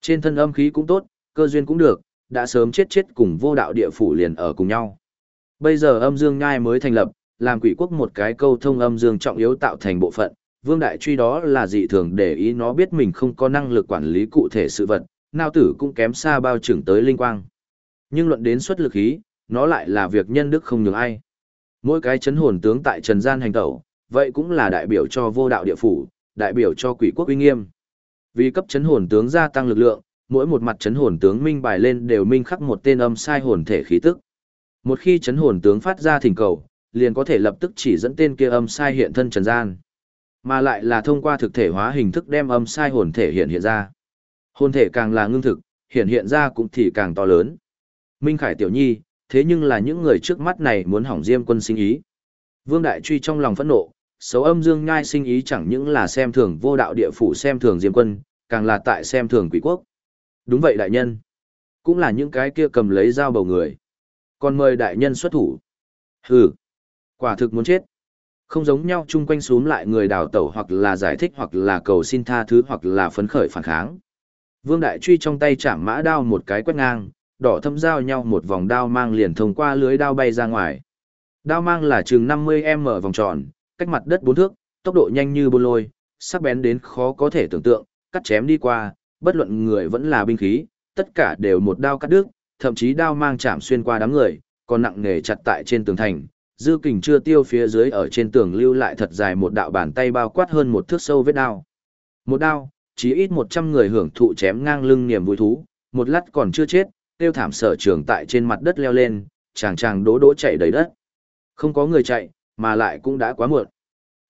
Trên thân âm khí cũng tốt, cơ duyên cũng được, đã sớm chết chết cùng vô đạo địa phủ liền ở cùng nhau. Bây giờ âm dương nhai mới thành lập, làm quỷ quốc một cái câu thông âm dương trọng yếu tạo thành bộ phận, vương đại truy đó là dị thường để ý nó biết mình không có năng lực quản lý cụ thể sự vật, nào tử cũng kém xa bao trưởng tới linh quang. Nhưng luận đến xuất lực khí nó lại là việc nhân đức không nhường ai. Mỗi cái chấn hồn tướng tại trần gian hành tẩu, vậy cũng là đại biểu cho vô đạo địa phủ, đại biểu cho quỷ quốc uy nghiêm. Vì cấp chấn hồn tướng gia tăng lực lượng, mỗi một mặt chấn hồn tướng minh bài lên đều minh khắc một tên âm sai hồn thể khí tức. Một khi chấn hồn tướng phát ra thỉnh cầu, liền có thể lập tức chỉ dẫn tên kia âm sai hiện thân trần gian. Mà lại là thông qua thực thể hóa hình thức đem âm sai hồn thể hiện hiện ra. Hồn thể càng là ngưng thực, hiện hiện ra cũng thì càng to lớn. Minh Khải Tiểu Nhi, thế nhưng là những người trước mắt này muốn hỏng diêm quân sinh ý. Vương Đại Truy trong lòng phẫn nộ, xấu âm dương nhai sinh ý chẳng những là xem thường vô đạo địa phủ xem thường diêm quân, càng là tại xem thường quỷ quốc. Đúng vậy đại nhân. Cũng là những cái kia cầm lấy dao bầu người. Còn mời đại nhân xuất thủ. Hừ. Quả thực muốn chết. Không giống nhau chung quanh xuống lại người đào tẩu hoặc là giải thích hoặc là cầu xin tha thứ hoặc là phấn khởi phản kháng. Vương Đại Truy trong tay chạm mã đao một cái quét ngang, đỏ thâm giao nhau một vòng đao mang liền thông qua lưới đao bay ra ngoài. Đao mang là chừng 50m vòng tròn, cách mặt đất bốn thước, tốc độ nhanh như bôn lôi, sắc bén đến khó có thể tưởng tượng, cắt chém đi qua, bất luận người vẫn là binh khí, tất cả đều một đao cắt đứt, thậm chí đao mang chạm xuyên qua đám người, còn nặng nề chặt tại trên tường thành, dư kình chưa tiêu phía dưới ở trên tường lưu lại thật dài một đạo bàn tay bao quát hơn một thước sâu vết đao. Một đao, chí ít 100 người hưởng thụ chém ngang lưng niềm vui thú, một lát còn chưa chết, tiêu thảm sở trường tại trên mặt đất leo lên, chàng chàng đố đố chạy đầy đất. Không có người chạy, mà lại cũng đã quá muộn.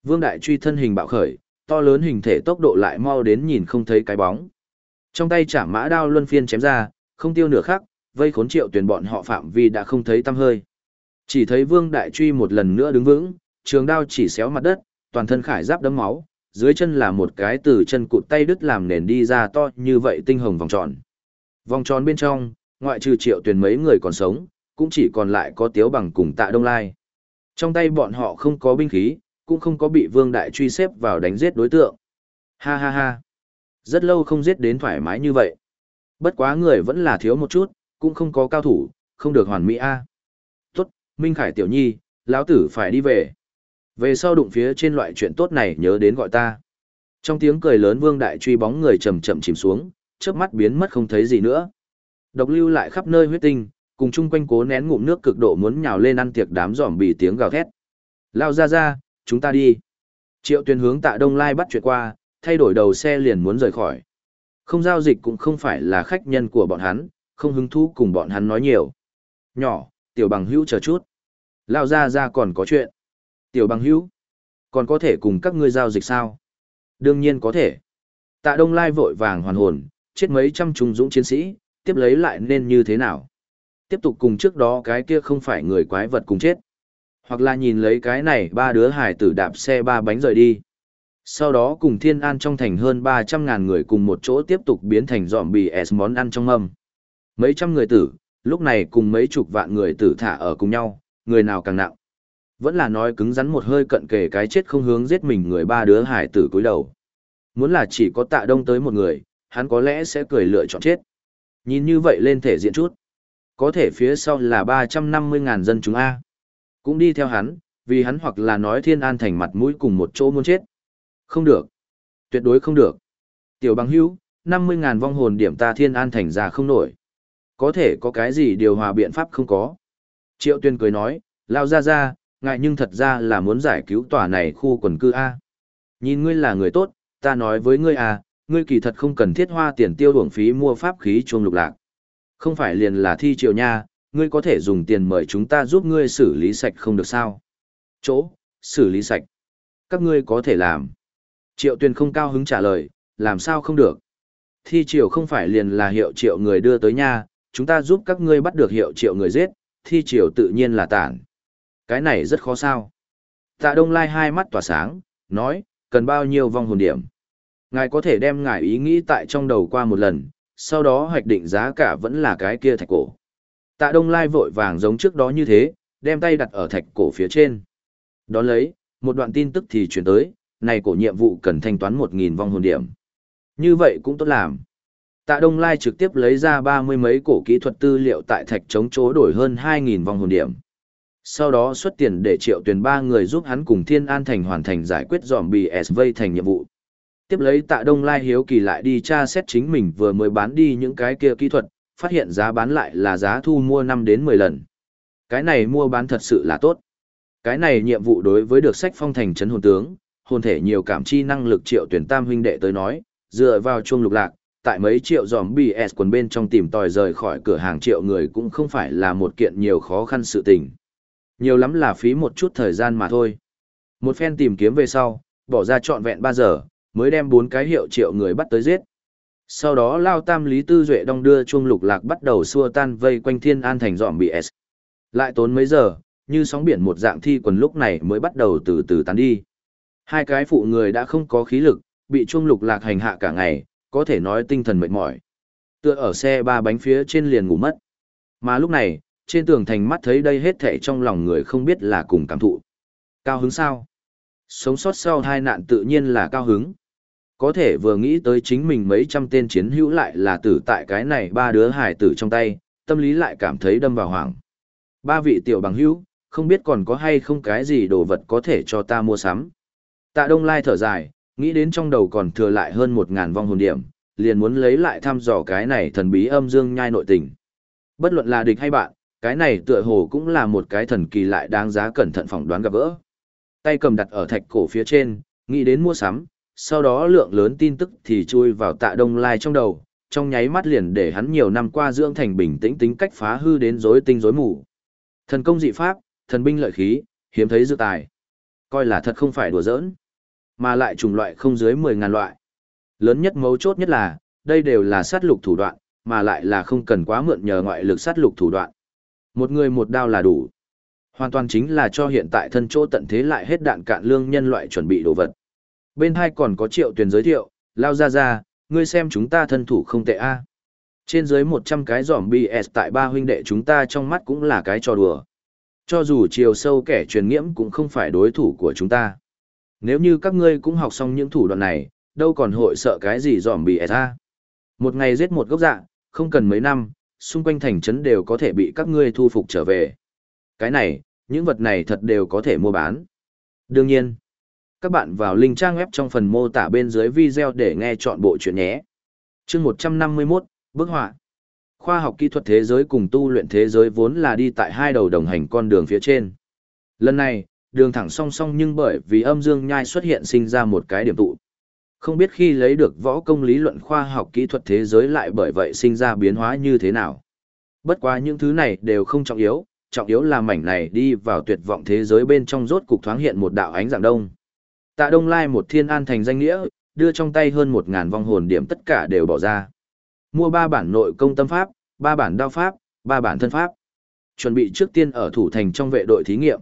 Vương Đại Truy thân hình bạo khởi, to lớn hình thể tốc độ lại mau đến nhìn không thấy cái bóng. Trong tay chạm mã đao luân phiên chém ra, không tiêu nửa khắc, vây khốn triệu tuyển bọn họ phạm vi đã không thấy tăm hơi. Chỉ thấy Vương Đại Truy một lần nữa đứng vững, trường đao chỉ xéo mặt đất, toàn thân khải giáp đấm máu, dưới chân là một cái từ chân cụt tay đứt làm nền đi ra to như vậy tinh hồng vòng tròn. Vòng tròn bên trong, ngoại trừ triệu tuyển mấy người còn sống, cũng chỉ còn lại có tiếu bằng cùng tạ đông lai. Trong tay bọn họ không có binh khí, cũng không có bị vương đại truy xếp vào đánh giết đối tượng. Ha ha ha. Rất lâu không giết đến thoải mái như vậy. Bất quá người vẫn là thiếu một chút, cũng không có cao thủ, không được hoàn mỹ a. Tốt, Minh Khải tiểu nhi, lão tử phải đi về. Về sau đụng phía trên loại chuyện tốt này nhớ đến gọi ta. Trong tiếng cười lớn vương đại truy bóng người chậm chậm chìm xuống, chớp mắt biến mất không thấy gì nữa. Độc lưu lại khắp nơi huyết tinh, cùng chung quanh cố nén ngụm nước cực độ muốn nhào lên ăn tiệc đám giỏm bị tiếng gào thét. Lao ra ra, chúng ta đi. Triệu tuyên hướng tạ Đông Lai bắt chuyện qua, thay đổi đầu xe liền muốn rời khỏi. Không giao dịch cũng không phải là khách nhân của bọn hắn, không hứng thú cùng bọn hắn nói nhiều. Nhỏ, tiểu bằng hữu chờ chút. Lao ra ra còn có chuyện. Tiểu bằng hữu, còn có thể cùng các ngươi giao dịch sao? Đương nhiên có thể. Tạ Đông Lai vội vàng hoàn hồn, chết mấy trăm trung dũng chiến sĩ, tiếp lấy lại nên như thế nào? Tiếp tục cùng trước đó cái kia không phải người quái vật cùng chết. Hoặc là nhìn lấy cái này ba đứa hải tử đạp xe ba bánh rời đi. Sau đó cùng thiên an trong thành hơn 300.000 người cùng một chỗ tiếp tục biến thành dọn bì S món ăn trong mâm. Mấy trăm người tử, lúc này cùng mấy chục vạn người tử thả ở cùng nhau, người nào càng nặng. Vẫn là nói cứng rắn một hơi cận kề cái chết không hướng giết mình người ba đứa hải tử cúi đầu. Muốn là chỉ có tạ đông tới một người, hắn có lẽ sẽ cười lựa chọn chết. Nhìn như vậy lên thể diện chút. Có thể phía sau là 350.000 dân chúng A. Cũng đi theo hắn, vì hắn hoặc là nói thiên an thành mặt mũi cùng một chỗ muốn chết. Không được. Tuyệt đối không được. Tiểu bằng hữu, 50.000 vong hồn điểm ta thiên an thành ra không nổi. Có thể có cái gì điều hòa biện pháp không có. Triệu tuyên cười nói, lao ra ra, ngại nhưng thật ra là muốn giải cứu tòa này khu quần cư A. Nhìn ngươi là người tốt, ta nói với ngươi à, ngươi kỳ thật không cần thiết hoa tiền tiêu uổng phí mua pháp khí chuông lục lạc. Không phải liền là thi triều nha, ngươi có thể dùng tiền mời chúng ta giúp ngươi xử lý sạch không được sao. Chỗ, xử lý sạch. Các ngươi có thể làm. Triệu tuyên không cao hứng trả lời, làm sao không được. Thi triều không phải liền là hiệu triệu người đưa tới nha, chúng ta giúp các ngươi bắt được hiệu triệu người giết, thi triều tự nhiên là tản. Cái này rất khó sao. Tạ Đông Lai hai mắt tỏa sáng, nói, cần bao nhiêu vong hồn điểm. Ngài có thể đem ngài ý nghĩ tại trong đầu qua một lần, sau đó hoạch định giá cả vẫn là cái kia thạch cổ. Tạ Đông Lai vội vàng giống trước đó như thế, đem tay đặt ở thạch cổ phía trên. Đón lấy, một đoạn tin tức thì chuyển tới, này cổ nhiệm vụ cần thanh toán 1.000 vong hồn điểm. Như vậy cũng tốt làm. Tạ Đông Lai trực tiếp lấy ra ba mươi mấy cổ kỹ thuật tư liệu tại thạch chống chỗ đổi hơn 2.000 vong hồn điểm. Sau đó xuất tiền để triệu tuyển ba người giúp hắn cùng Thiên An Thành hoàn thành giải quyết dòm bì thành nhiệm vụ. Tiếp lấy tạ Đông Lai hiếu kỳ lại đi tra xét chính mình vừa mới bán đi những cái kia kỹ thuật, phát hiện giá bán lại là giá thu mua năm đến 10 lần. Cái này mua bán thật sự là tốt. Cái này nhiệm vụ đối với được sách phong thành trấn hồn tướng, hồn thể nhiều cảm chi năng lực triệu tuyển tam huynh đệ tới nói, dựa vào chuông lục lạc, tại mấy triệu giòm BS quần bên trong tìm tòi rời khỏi cửa hàng triệu người cũng không phải là một kiện nhiều khó khăn sự tình. Nhiều lắm là phí một chút thời gian mà thôi. Một phen tìm kiếm về sau, bỏ ra trọn vẹn ba giờ, mới đem bốn cái hiệu triệu người bắt tới giết. Sau đó Lao Tam Lý Tư Duệ đong đưa chuông lục lạc bắt đầu xua tan vây quanh thiên an thành dọn bị S. Lại tốn mấy giờ, như sóng biển một dạng thi quần lúc này mới bắt đầu từ từ tán đi. Hai cái phụ người đã không có khí lực, bị chuông lục lạc hành hạ cả ngày, có thể nói tinh thần mệt mỏi. Tựa ở xe ba bánh phía trên liền ngủ mất. Mà lúc này, trên tường thành mắt thấy đây hết thảy trong lòng người không biết là cùng cảm thụ. Cao hứng sao? Sống sót sau hai nạn tự nhiên là cao hứng. Có thể vừa nghĩ tới chính mình mấy trăm tên chiến hữu lại là tử tại cái này ba đứa hải tử trong tay, tâm lý lại cảm thấy đâm vào hoảng. Ba vị tiểu bằng hữu, không biết còn có hay không cái gì đồ vật có thể cho ta mua sắm. Tạ Đông Lai thở dài, nghĩ đến trong đầu còn thừa lại hơn một ngàn vong hồn điểm, liền muốn lấy lại thăm dò cái này thần bí âm dương nhai nội tình. Bất luận là địch hay bạn, cái này tựa hồ cũng là một cái thần kỳ lại đáng giá cẩn thận phỏng đoán gặp gỡ. Tay cầm đặt ở thạch cổ phía trên, nghĩ đến mua sắm, sau đó lượng lớn tin tức thì chui vào tạ đông lai trong đầu, trong nháy mắt liền để hắn nhiều năm qua dưỡng thành bình tĩnh tính cách phá hư đến rối tinh rối mù. Thần công dị pháp, thần binh lợi khí, hiếm thấy dự tài. Coi là thật không phải đùa giỡn, mà lại chủng loại không dưới 10 ngàn loại. Lớn nhất mấu chốt nhất là, đây đều là sát lục thủ đoạn, mà lại là không cần quá mượn nhờ ngoại lực sát lục thủ đoạn. Một người một đao là đủ. Hoàn toàn chính là cho hiện tại thân chỗ tận thế lại hết đạn cạn lương nhân loại chuẩn bị đồ vật. Bên hai còn có triệu tuyển giới thiệu, lao ra ra, ngươi xem chúng ta thân thủ không tệ a. Trên dưới 100 cái giỏm BS tại ba huynh đệ chúng ta trong mắt cũng là cái trò đùa. Cho dù chiều sâu kẻ truyền nghiễm cũng không phải đối thủ của chúng ta. Nếu như các ngươi cũng học xong những thủ đoạn này, đâu còn hội sợ cái gì giỏm BS a. Một ngày giết một gốc dạ, không cần mấy năm, xung quanh thành trấn đều có thể bị các ngươi thu phục trở về. Cái này, những vật này thật đều có thể mua bán. Đương nhiên, các bạn vào link trang web trong phần mô tả bên dưới video để nghe chọn bộ chuyện nhé. chương 151, Bức họa. Khoa học kỹ thuật thế giới cùng tu luyện thế giới vốn là đi tại hai đầu đồng hành con đường phía trên. Lần này, đường thẳng song song nhưng bởi vì âm dương nhai xuất hiện sinh ra một cái điểm tụ. Không biết khi lấy được võ công lý luận khoa học kỹ thuật thế giới lại bởi vậy sinh ra biến hóa như thế nào. Bất quá những thứ này đều không trọng yếu, trọng yếu là mảnh này đi vào tuyệt vọng thế giới bên trong rốt cục thoáng hiện một đạo ánh dạng đông. Tạ Đông Lai một thiên an thành danh nghĩa, đưa trong tay hơn một ngàn vong hồn điểm tất cả đều bỏ ra. Mua ba bản nội công tâm pháp, ba bản đao pháp, ba bản thân pháp. Chuẩn bị trước tiên ở thủ thành trong vệ đội thí nghiệm.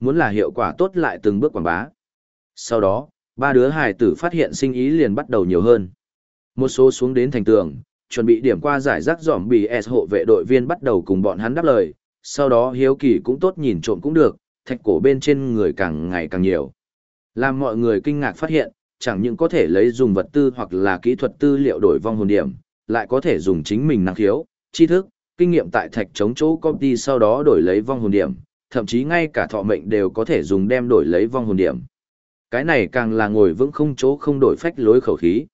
Muốn là hiệu quả tốt lại từng bước quảng bá. Sau đó, ba đứa hài tử phát hiện sinh ý liền bắt đầu nhiều hơn. Một số xuống đến thành tường, chuẩn bị điểm qua giải rác dòm bì S hộ vệ đội viên bắt đầu cùng bọn hắn đáp lời, sau đó hiếu kỳ cũng tốt nhìn trộm cũng được, thạch cổ bên trên người càng ngày càng nhiều. Làm mọi người kinh ngạc phát hiện, chẳng những có thể lấy dùng vật tư hoặc là kỹ thuật tư liệu đổi vong hồn điểm, lại có thể dùng chính mình năng khiếu, tri thức, kinh nghiệm tại thạch chống chỗ công ty sau đó đổi lấy vong hồn điểm, thậm chí ngay cả thọ mệnh đều có thể dùng đem đổi lấy vong hồn điểm. Cái này càng là ngồi vững không chỗ không đổi phách lối khẩu khí.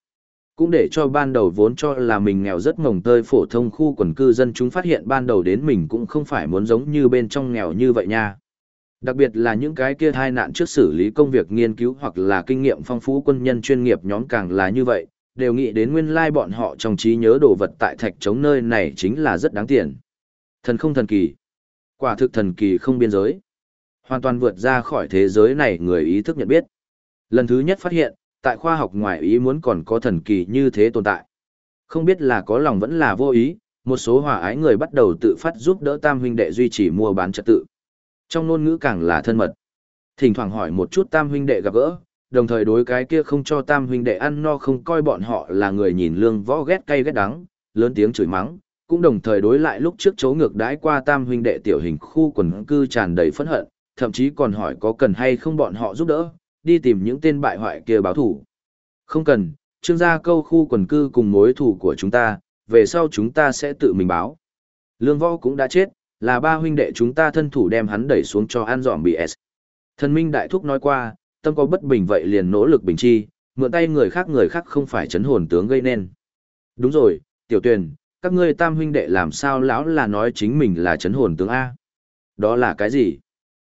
Cũng để cho ban đầu vốn cho là mình nghèo rất mồng tơi phổ thông khu quần cư dân chúng phát hiện ban đầu đến mình cũng không phải muốn giống như bên trong nghèo như vậy nha. Đặc biệt là những cái kia thai nạn trước xử lý công việc nghiên cứu hoặc là kinh nghiệm phong phú quân nhân chuyên nghiệp nhóm càng là như vậy, đều nghĩ đến nguyên lai bọn họ trong trí nhớ đồ vật tại thạch trống nơi này chính là rất đáng tiền. Thần không thần kỳ. Quả thực thần kỳ không biên giới. Hoàn toàn vượt ra khỏi thế giới này người ý thức nhận biết. Lần thứ nhất phát hiện, tại khoa học ngoài ý muốn còn có thần kỳ như thế tồn tại. Không biết là có lòng vẫn là vô ý, một số hòa ái người bắt đầu tự phát giúp đỡ tam huynh đệ duy trì mua bán trật tự. Trong ngôn ngữ càng là thân mật. Thỉnh thoảng hỏi một chút tam huynh đệ gặp gỡ, đồng thời đối cái kia không cho tam huynh đệ ăn no không coi bọn họ là người nhìn lương võ ghét cay ghét đắng, lớn tiếng chửi mắng, cũng đồng thời đối lại lúc trước chấu ngược đãi qua tam huynh đệ tiểu hình khu quần cư tràn đầy phẫn hận, thậm chí còn hỏi có cần hay không bọn họ giúp đỡ, đi tìm những tên bại hoại kia báo thủ. Không cần, trương gia câu khu quần cư cùng mối thủ của chúng ta, về sau chúng ta sẽ tự mình báo. Lương võ cũng đã chết, là ba huynh đệ chúng ta thân thủ đem hắn đẩy xuống cho an dọn bị S. Thần minh đại thúc nói qua, tâm có bất bình vậy liền nỗ lực bình chi, mượn tay người khác người khác không phải chấn hồn tướng gây nên. Đúng rồi, tiểu tuyền, các ngươi tam huynh đệ làm sao lão là nói chính mình là chấn hồn tướng A. Đó là cái gì?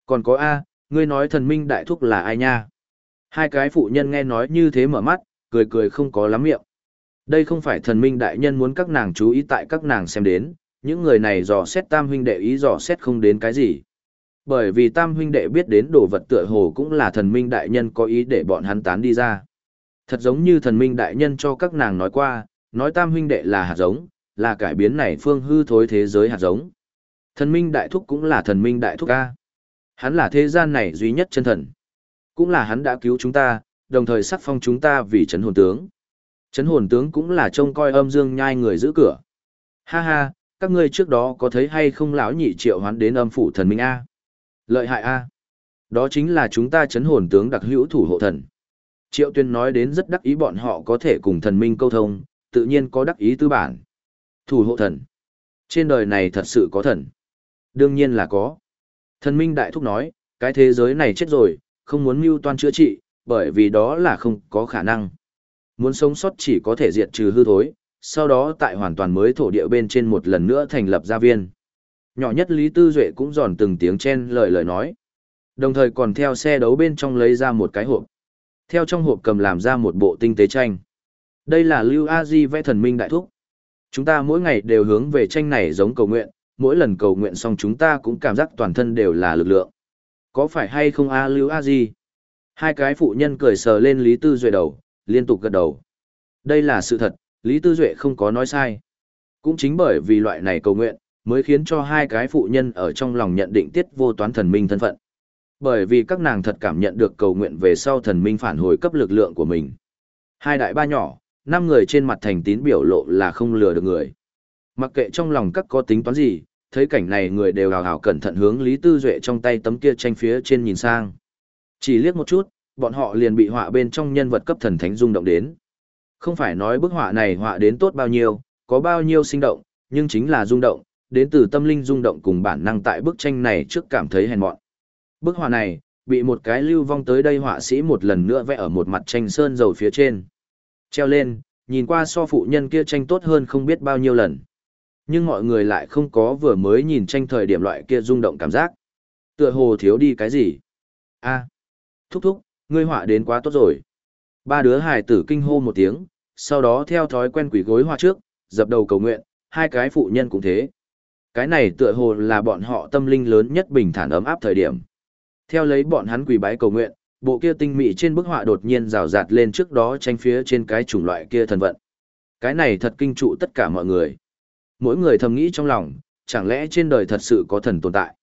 Còn có A, ngươi nói thần minh đại thúc là ai nha? Hai cái phụ nhân nghe nói như thế mở mắt, cười cười không có lắm miệng. Đây không phải thần minh đại nhân muốn các nàng chú ý tại các nàng xem đến, những người này dò xét tam huynh đệ ý dò xét không đến cái gì. Bởi vì tam huynh đệ biết đến đồ vật tựa hồ cũng là thần minh đại nhân có ý để bọn hắn tán đi ra. Thật giống như thần minh đại nhân cho các nàng nói qua, nói tam huynh đệ là hạt giống, là cải biến này phương hư thối thế giới hạt giống. Thần minh đại thúc cũng là thần minh đại thúc ca. Hắn là thế gian này duy nhất chân thần. Cũng là hắn đã cứu chúng ta, đồng thời sắc phong chúng ta vì chấn hồn tướng. Chấn hồn tướng cũng là trông coi âm dương nhai người giữ cửa. Ha ha, các ngươi trước đó có thấy hay không lão nhị triệu hoán đến âm phủ thần minh A? Lợi hại A. Đó chính là chúng ta chấn hồn tướng đặc hữu thủ hộ thần. Triệu tuyên nói đến rất đắc ý bọn họ có thể cùng thần minh câu thông, tự nhiên có đắc ý tư bản. Thủ hộ thần. Trên đời này thật sự có thần. Đương nhiên là có. Thần minh đại thúc nói, cái thế giới này chết rồi, không muốn mưu toan chữa trị, bởi vì đó là không có khả năng. Muốn sống sót chỉ có thể diệt trừ hư thối, sau đó tại hoàn toàn mới thổ địa bên trên một lần nữa thành lập gia viên. Nhỏ nhất Lý Tư Duệ cũng giòn từng tiếng chen lời lời nói. Đồng thời còn theo xe đấu bên trong lấy ra một cái hộp. Theo trong hộp cầm làm ra một bộ tinh tế tranh. Đây là Lưu A Di vẽ thần minh đại thúc. Chúng ta mỗi ngày đều hướng về tranh này giống cầu nguyện, mỗi lần cầu nguyện xong chúng ta cũng cảm giác toàn thân đều là lực lượng. Có phải hay không A Lưu A Di? Hai cái phụ nhân cười sờ lên Lý Tư Duệ đầu, liên tục gật đầu. Đây là sự thật, Lý Tư Duệ không có nói sai. Cũng chính bởi vì loại này cầu nguyện, mới khiến cho hai cái phụ nhân ở trong lòng nhận định tiết vô toán thần minh thân phận. Bởi vì các nàng thật cảm nhận được cầu nguyện về sau thần minh phản hồi cấp lực lượng của mình. Hai đại ba nhỏ, năm người trên mặt thành tín biểu lộ là không lừa được người. Mặc kệ trong lòng các có tính toán gì, thấy cảnh này người đều hào hào cẩn thận hướng Lý Tư Duệ trong tay tấm kia tranh phía trên nhìn sang. Chỉ liếc một chút, bọn họ liền bị họa bên trong nhân vật cấp thần thánh rung động đến. Không phải nói bức họa này họa đến tốt bao nhiêu, có bao nhiêu sinh động, nhưng chính là rung động, đến từ tâm linh rung động cùng bản năng tại bức tranh này trước cảm thấy hèn mọn. Bức họa này, bị một cái lưu vong tới đây họa sĩ một lần nữa vẽ ở một mặt tranh sơn dầu phía trên. Treo lên, nhìn qua so phụ nhân kia tranh tốt hơn không biết bao nhiêu lần. Nhưng mọi người lại không có vừa mới nhìn tranh thời điểm loại kia rung động cảm giác. Tựa hồ thiếu đi cái gì? a thúc thúc, ngươi họa đến quá tốt rồi. Ba đứa hài tử kinh hô một tiếng, sau đó theo thói quen quỷ gối hoa trước, dập đầu cầu nguyện, hai cái phụ nhân cũng thế. Cái này tựa hồ là bọn họ tâm linh lớn nhất bình thản ấm áp thời điểm. Theo lấy bọn hắn quỳ bái cầu nguyện, bộ kia tinh mị trên bức họa đột nhiên rào rạt lên trước đó tranh phía trên cái chủng loại kia thần vận. Cái này thật kinh trụ tất cả mọi người. Mỗi người thầm nghĩ trong lòng, chẳng lẽ trên đời thật sự có thần tồn tại?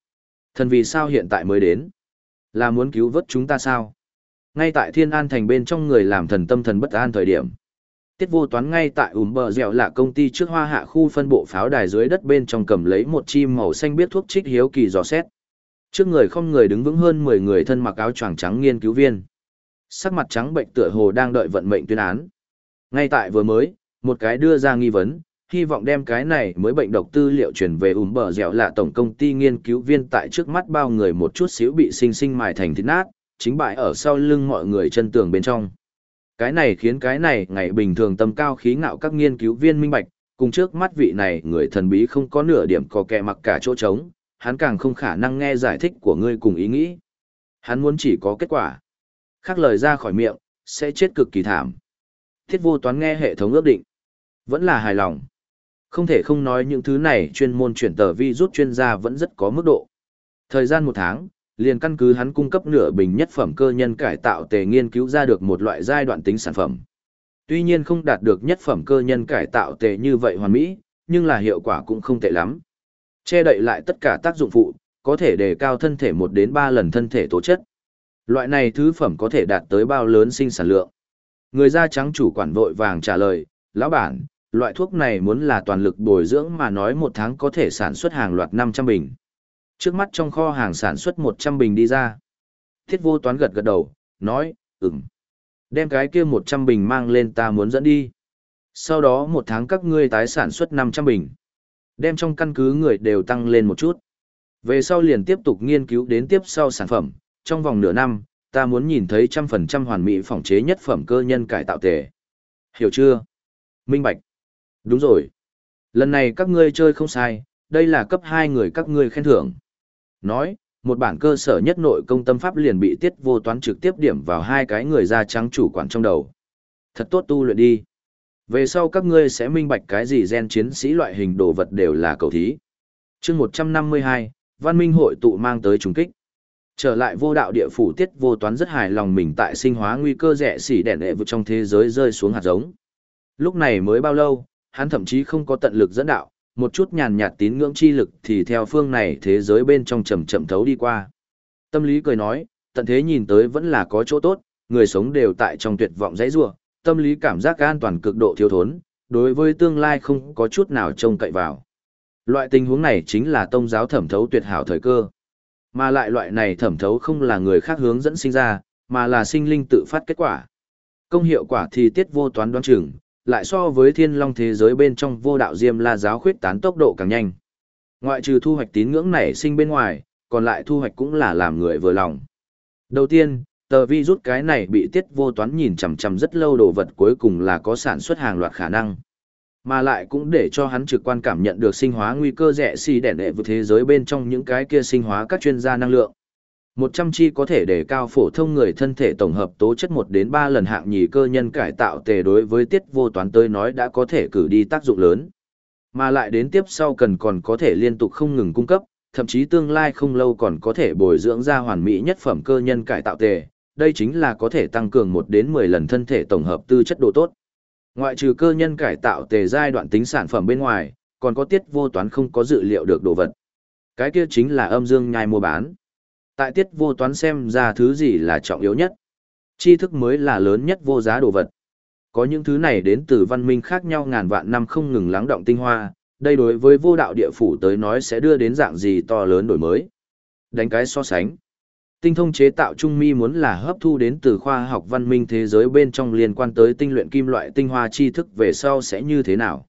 Thần vì sao hiện tại mới đến? Là muốn cứu vớt chúng ta sao? Ngay tại thiên an thành bên trong người làm thần tâm thần bất an thời điểm. Tiết vô toán ngay tại ủm bờ dẻo là công ty trước hoa hạ khu phân bộ pháo đài dưới đất bên trong cầm lấy một chim màu xanh biết thuốc trích hiếu kỳ dò xét. Trước người không người đứng vững hơn 10 người thân mặc áo choàng trắng nghiên cứu viên. sắc mặt trắng bệnh tựa hồ đang đợi vận mệnh tuyên án. Ngay tại vừa mới, một cái đưa ra nghi vấn, hy vọng đem cái này mới bệnh độc tư liệu chuyển về ủm bờ dẻo là tổng công ty nghiên cứu viên tại trước mắt bao người một chút xíu bị sinh sinh mài thành thịt nát, chính bại ở sau lưng mọi người chân tường bên trong. Cái này khiến cái này ngày bình thường tâm cao khí ngạo các nghiên cứu viên minh bạch, cùng trước mắt vị này người thần bí không có nửa điểm có kẻ mặc cả chỗ trống, hắn càng không khả năng nghe giải thích của ngươi cùng ý nghĩ. Hắn muốn chỉ có kết quả. Khác lời ra khỏi miệng, sẽ chết cực kỳ thảm. Thiết vô toán nghe hệ thống ước định. Vẫn là hài lòng. Không thể không nói những thứ này chuyên môn chuyển tờ vi rút chuyên gia vẫn rất có mức độ. Thời gian một tháng, liền căn cứ hắn cung cấp nửa bình nhất phẩm cơ nhân cải tạo tề nghiên cứu ra được một loại giai đoạn tính sản phẩm. Tuy nhiên không đạt được nhất phẩm cơ nhân cải tạo tề như vậy hoàn mỹ, nhưng là hiệu quả cũng không tệ lắm. Che đậy lại tất cả tác dụng phụ, có thể đề cao thân thể một đến ba lần thân thể tố chất. Loại này thứ phẩm có thể đạt tới bao lớn sinh sản lượng. Người da trắng chủ quản vội vàng trả lời, lão bản, loại thuốc này muốn là toàn lực bồi dưỡng mà nói một tháng có thể sản xuất hàng loạt 500 bình. Trước mắt trong kho hàng sản xuất 100 bình đi ra. Thiết vô toán gật gật đầu, nói, ừm. Đem cái kia 100 bình mang lên ta muốn dẫn đi. Sau đó một tháng các ngươi tái sản xuất 500 bình. Đem trong căn cứ người đều tăng lên một chút. Về sau liền tiếp tục nghiên cứu đến tiếp sau sản phẩm. Trong vòng nửa năm, ta muốn nhìn thấy trăm phần trăm hoàn mỹ phòng chế nhất phẩm cơ nhân cải tạo tề. Hiểu chưa? Minh Bạch. Đúng rồi. Lần này các ngươi chơi không sai, đây là cấp hai người các ngươi khen thưởng. Nói, một bản cơ sở nhất nội công tâm pháp liền bị tiết vô toán trực tiếp điểm vào hai cái người da trắng chủ quản trong đầu. Thật tốt tu luyện đi. Về sau các ngươi sẽ minh bạch cái gì gen chiến sĩ loại hình đồ vật đều là cầu thí. chương một trăm năm mươi hai, Văn minh hội tụ mang tới trùng kích. Trở lại vô đạo địa phủ tiết vô toán rất hài lòng mình tại sinh hóa nguy cơ rẻ xỉ đèn đệ vực trong thế giới rơi xuống hạt giống. Lúc này mới bao lâu, hắn thậm chí không có tận lực dẫn đạo, một chút nhàn nhạt tín ngưỡng chi lực thì theo phương này thế giới bên trong chậm chậm thấu đi qua. Tâm lý cười nói, tận thế nhìn tới vẫn là có chỗ tốt, người sống đều tại trong tuyệt vọng dãy rủa, tâm lý cảm giác an toàn cực độ thiếu thốn, đối với tương lai không có chút nào trông cậy vào. Loại tình huống này chính là tông giáo thẩm thấu tuyệt hảo thời cơ. Mà lại loại này thẩm thấu không là người khác hướng dẫn sinh ra, mà là sinh linh tự phát kết quả. Công hiệu quả thì tiết vô toán đoán chừng, lại so với thiên long thế giới bên trong vô đạo diêm la giáo khuyết tán tốc độ càng nhanh. Ngoại trừ thu hoạch tín ngưỡng nảy sinh bên ngoài, còn lại thu hoạch cũng là làm người vừa lòng. Đầu tiên, tờ vi rút cái này bị tiết vô toán nhìn chằm chằm rất lâu đồ vật cuối cùng là có sản xuất hàng loạt khả năng. Mà lại cũng để cho hắn trực quan cảm nhận được sinh hóa nguy cơ rẻ xì đẻ đệ vượt thế giới bên trong những cái kia sinh hóa các chuyên gia năng lượng. Một trăm chi có thể để cao phổ thông người thân thể tổng hợp tố chất một đến ba lần hạng nhì cơ nhân cải tạo tề đối với tiết vô toán tới nói đã có thể cử đi tác dụng lớn. Mà lại đến tiếp sau cần còn có thể liên tục không ngừng cung cấp, thậm chí tương lai không lâu còn có thể bồi dưỡng ra hoàn mỹ nhất phẩm cơ nhân cải tạo tề. Đây chính là có thể tăng cường một đến mười lần thân thể tổng hợp tư chất độ tốt. Ngoại trừ cơ nhân cải tạo tề giai đoạn tính sản phẩm bên ngoài, còn có tiết vô toán không có dự liệu được đồ vật. Cái kia chính là âm dương nhai mua bán. Tại tiết vô toán xem ra thứ gì là trọng yếu nhất. Tri thức mới là lớn nhất vô giá đồ vật. Có những thứ này đến từ văn minh khác nhau ngàn vạn năm không ngừng lắng động tinh hoa, đây đối với vô đạo địa phủ tới nói sẽ đưa đến dạng gì to lớn đổi mới. Đánh cái so sánh. Tinh thông chế tạo trung mi muốn là hấp thu đến từ khoa học văn minh thế giới bên trong liên quan tới tinh luyện kim loại tinh hoa tri thức về sau sẽ như thế nào.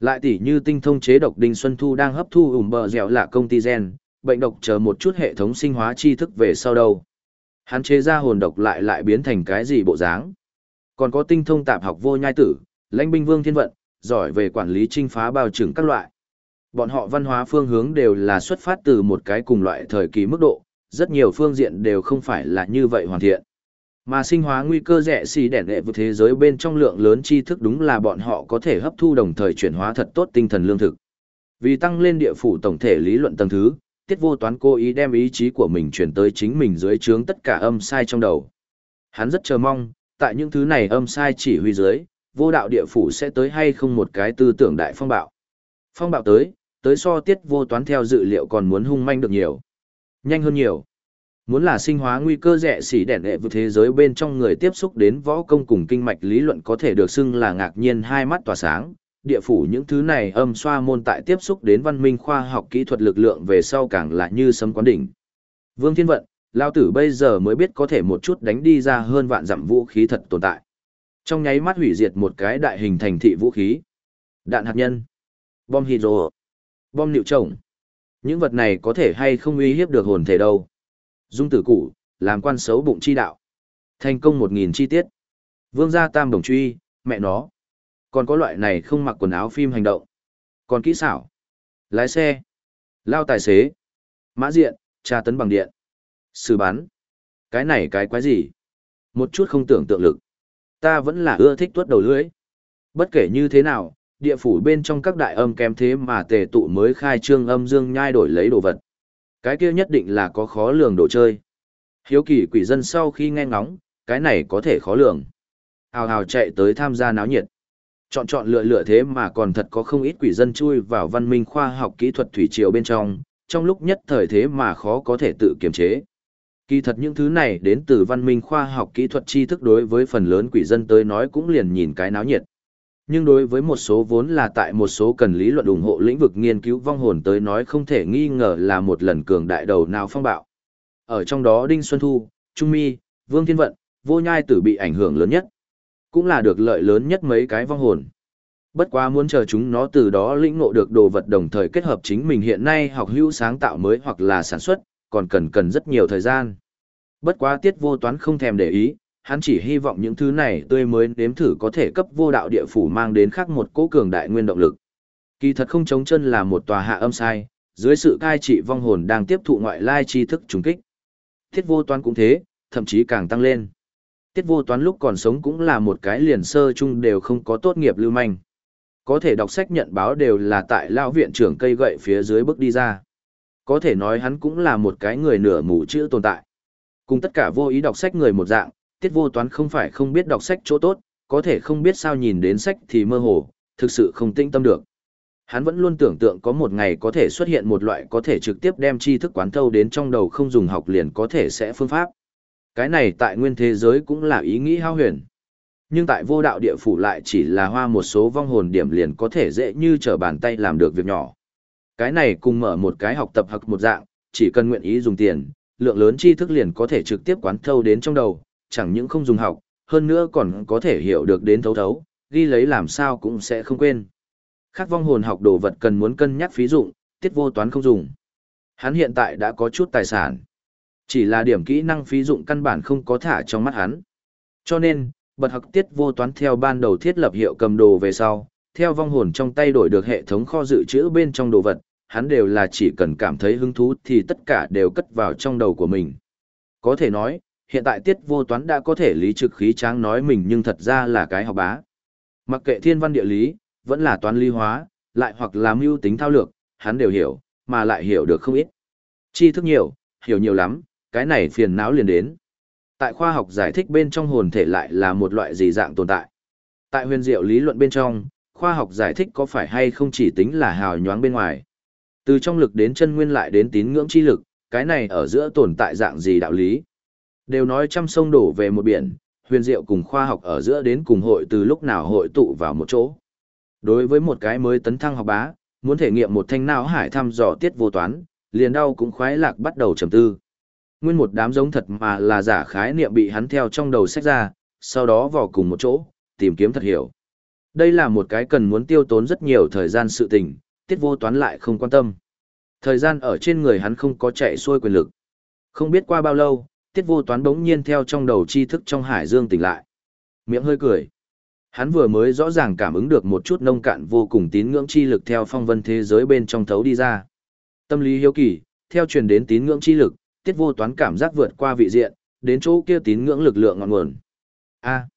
Lại tỉ như tinh thông chế độc Đinh Xuân Thu đang hấp thu ủng bờ dẻo là công ty gen, bệnh độc chờ một chút hệ thống sinh hóa tri thức về sau đâu. Hắn chế ra hồn độc lại lại biến thành cái gì bộ dáng. Còn có tinh thông tạp học vô nhai tử, lãnh binh vương thiên vận, giỏi về quản lý trinh phá bao trừng các loại. Bọn họ văn hóa phương hướng đều là xuất phát từ một cái cùng loại thời kỳ mức độ, rất nhiều phương diện đều không phải là như vậy hoàn thiện. Mà sinh hóa nguy cơ rẻ xì đẻn đệ vượt thế giới bên trong lượng lớn tri thức đúng là bọn họ có thể hấp thu đồng thời chuyển hóa thật tốt tinh thần lương thực. Vì tăng lên địa phủ tổng thể lý luận tầng thứ, tiết vô toán cố ý đem ý chí của mình chuyển tới chính mình dưới trướng tất cả âm sai trong đầu. Hắn rất chờ mong, tại những thứ này âm sai chỉ huy dưới, vô đạo địa phủ sẽ tới hay không một cái tư tưởng đại phong bạo. Phong bạo tới, tới so tiết vô toán theo dự liệu còn muốn hung manh được nhiều. Nhanh hơn nhiều. Muốn là sinh hóa nguy cơ rẻ xỉ đẻn đệ vượt thế giới bên trong người tiếp xúc đến võ công cùng kinh mạch lý luận có thể được xưng là ngạc nhiên hai mắt tỏa sáng, địa phủ những thứ này âm xoa môn tại tiếp xúc đến văn minh khoa học kỹ thuật lực lượng về sau càng là như sấm quán đỉnh. Vương Thiên Vận, Lao tử bây giờ mới biết có thể một chút đánh đi ra hơn vạn dặm vũ khí thật tồn tại. Trong nháy mắt hủy diệt một cái đại hình thành thị vũ khí. Đạn hạt nhân, bom hydro, bom nịu trồng. Những vật này có thể hay không uy hiếp được hồn thể đâu. Dung tử củ, làm quan xấu bụng chi đạo. Thành công một nghìn chi tiết. Vương gia tam đồng truy, mẹ nó. Còn có loại này không mặc quần áo phim hành động. Còn kỹ xảo. Lái xe. Lao tài xế. Mã diện, tra tấn bằng điện. xử bán. Cái này cái quái gì? Một chút không tưởng tượng lực. Ta vẫn là ưa thích tuốt đầu lưới. Bất kể như thế nào, địa phủ bên trong các đại âm kém thế mà tề tụ mới khai trương âm dương nhai đổi lấy đồ vật. Cái kia nhất định là có khó lường đồ chơi. Hiếu kỳ quỷ dân sau khi nghe ngóng, cái này có thể khó lường. Hào hào chạy tới tham gia náo nhiệt. Chọn chọn lựa lựa thế mà còn thật có không ít quỷ dân chui vào văn minh khoa học kỹ thuật thủy triều bên trong, trong lúc nhất thời thế mà khó có thể tự kiềm chế. Kỳ thật những thứ này đến từ văn minh khoa học kỹ thuật tri thức đối với phần lớn quỷ dân tới nói cũng liền nhìn cái náo nhiệt. Nhưng đối với một số vốn là tại một số cần lý luận ủng hộ lĩnh vực nghiên cứu vong hồn tới nói không thể nghi ngờ là một lần cường đại đầu nào phong bạo. Ở trong đó Đinh Xuân Thu, Trung Mi, Vương Thiên Vận, Vô Nhai Tử bị ảnh hưởng lớn nhất. Cũng là được lợi lớn nhất mấy cái vong hồn. Bất quá muốn chờ chúng nó từ đó lĩnh ngộ được đồ vật đồng thời kết hợp chính mình hiện nay học hữu sáng tạo mới hoặc là sản xuất, còn cần cần rất nhiều thời gian. Bất quá tiết vô toán không thèm để ý, hắn chỉ hy vọng những thứ này tươi mới nếm thử có thể cấp vô đạo địa phủ mang đến khác một cố cường đại nguyên động lực. Kỳ thật không chống chân là một tòa hạ âm sai, dưới sự cai trị vong hồn đang tiếp thụ ngoại lai tri thức trùng kích. Tiết vô toán cũng thế, thậm chí càng tăng lên. Tiết vô toán lúc còn sống cũng là một cái liền sơ chung đều không có tốt nghiệp lưu manh. Có thể đọc sách nhận báo đều là tại lao viện trưởng cây gậy phía dưới bước đi ra. Có thể nói hắn cũng là một cái người nửa mù chữ tồn tại. Cùng tất cả vô ý đọc sách người một dạng, tiết vô toán không phải không biết đọc sách chỗ tốt, có thể không biết sao nhìn đến sách thì mơ hồ, thực sự không tinh tâm được. Hắn vẫn luôn tưởng tượng có một ngày có thể xuất hiện một loại có thể trực tiếp đem tri thức quán thâu đến trong đầu không dùng học liền có thể sẽ phương pháp. Cái này tại nguyên thế giới cũng là ý nghĩ hao huyền. Nhưng tại vô đạo địa phủ lại chỉ là hoa một số vong hồn điểm liền có thể dễ như trở bàn tay làm được việc nhỏ. Cái này cùng mở một cái học tập học một dạng, chỉ cần nguyện ý dùng tiền, lượng lớn tri thức liền có thể trực tiếp quán thâu đến trong đầu, chẳng những không dùng học, hơn nữa còn có thể hiểu được đến thấu thấu, ghi lấy làm sao cũng sẽ không quên. Khác vong hồn học đồ vật cần muốn cân nhắc phí dụng, tiết vô toán không dùng. Hắn hiện tại đã có chút tài sản. Chỉ là điểm kỹ năng phí dụng căn bản không có thả trong mắt hắn. Cho nên, bật học tiết vô toán theo ban đầu thiết lập hiệu cầm đồ về sau, theo vong hồn trong tay đổi được hệ thống kho dự trữ bên trong đồ vật, hắn đều là chỉ cần cảm thấy hứng thú thì tất cả đều cất vào trong đầu của mình. Có thể nói, hiện tại tiết vô toán đã có thể lý trực khí tráng nói mình nhưng thật ra là cái học bá. Mặc kệ thiên văn địa lý, vẫn là toán lý hóa, lại hoặc là mưu tính thao lược, hắn đều hiểu, mà lại hiểu được không ít. tri thức nhiều, hiểu nhiều lắm, cái này phiền não liền đến. Tại khoa học giải thích bên trong hồn thể lại là một loại gì dạng tồn tại. Tại huyền diệu lý luận bên trong, khoa học giải thích có phải hay không chỉ tính là hào nhoáng bên ngoài. Từ trong lực đến chân nguyên lại đến tín ngưỡng chi lực, cái này ở giữa tồn tại dạng gì đạo lý. Đều nói trăm sông đổ về một biển, huyền diệu cùng khoa học ở giữa đến cùng hội từ lúc nào hội tụ vào một chỗ. Đối với một cái mới tấn thăng học bá, muốn thể nghiệm một thanh não hải thăm dò tiết vô toán, liền đau cũng khoái lạc bắt đầu trầm tư. Nguyên một đám giống thật mà là giả khái niệm bị hắn theo trong đầu sách ra, sau đó vào cùng một chỗ, tìm kiếm thật hiểu. Đây là một cái cần muốn tiêu tốn rất nhiều thời gian sự tình, tiết vô toán lại không quan tâm. Thời gian ở trên người hắn không có chạy xuôi quyền lực. Không biết qua bao lâu, tiết vô toán bỗng nhiên theo trong đầu tri thức trong hải dương tỉnh lại. Miệng hơi cười. Hắn vừa mới rõ ràng cảm ứng được một chút nông cạn vô cùng tín ngưỡng chi lực theo phong vân thế giới bên trong thấu đi ra. Tâm lý hiếu kỳ, theo truyền đến tín ngưỡng chi lực, tiết vô toán cảm giác vượt qua vị diện, đến chỗ kia tín ngưỡng lực lượng ngọn nguồn. A.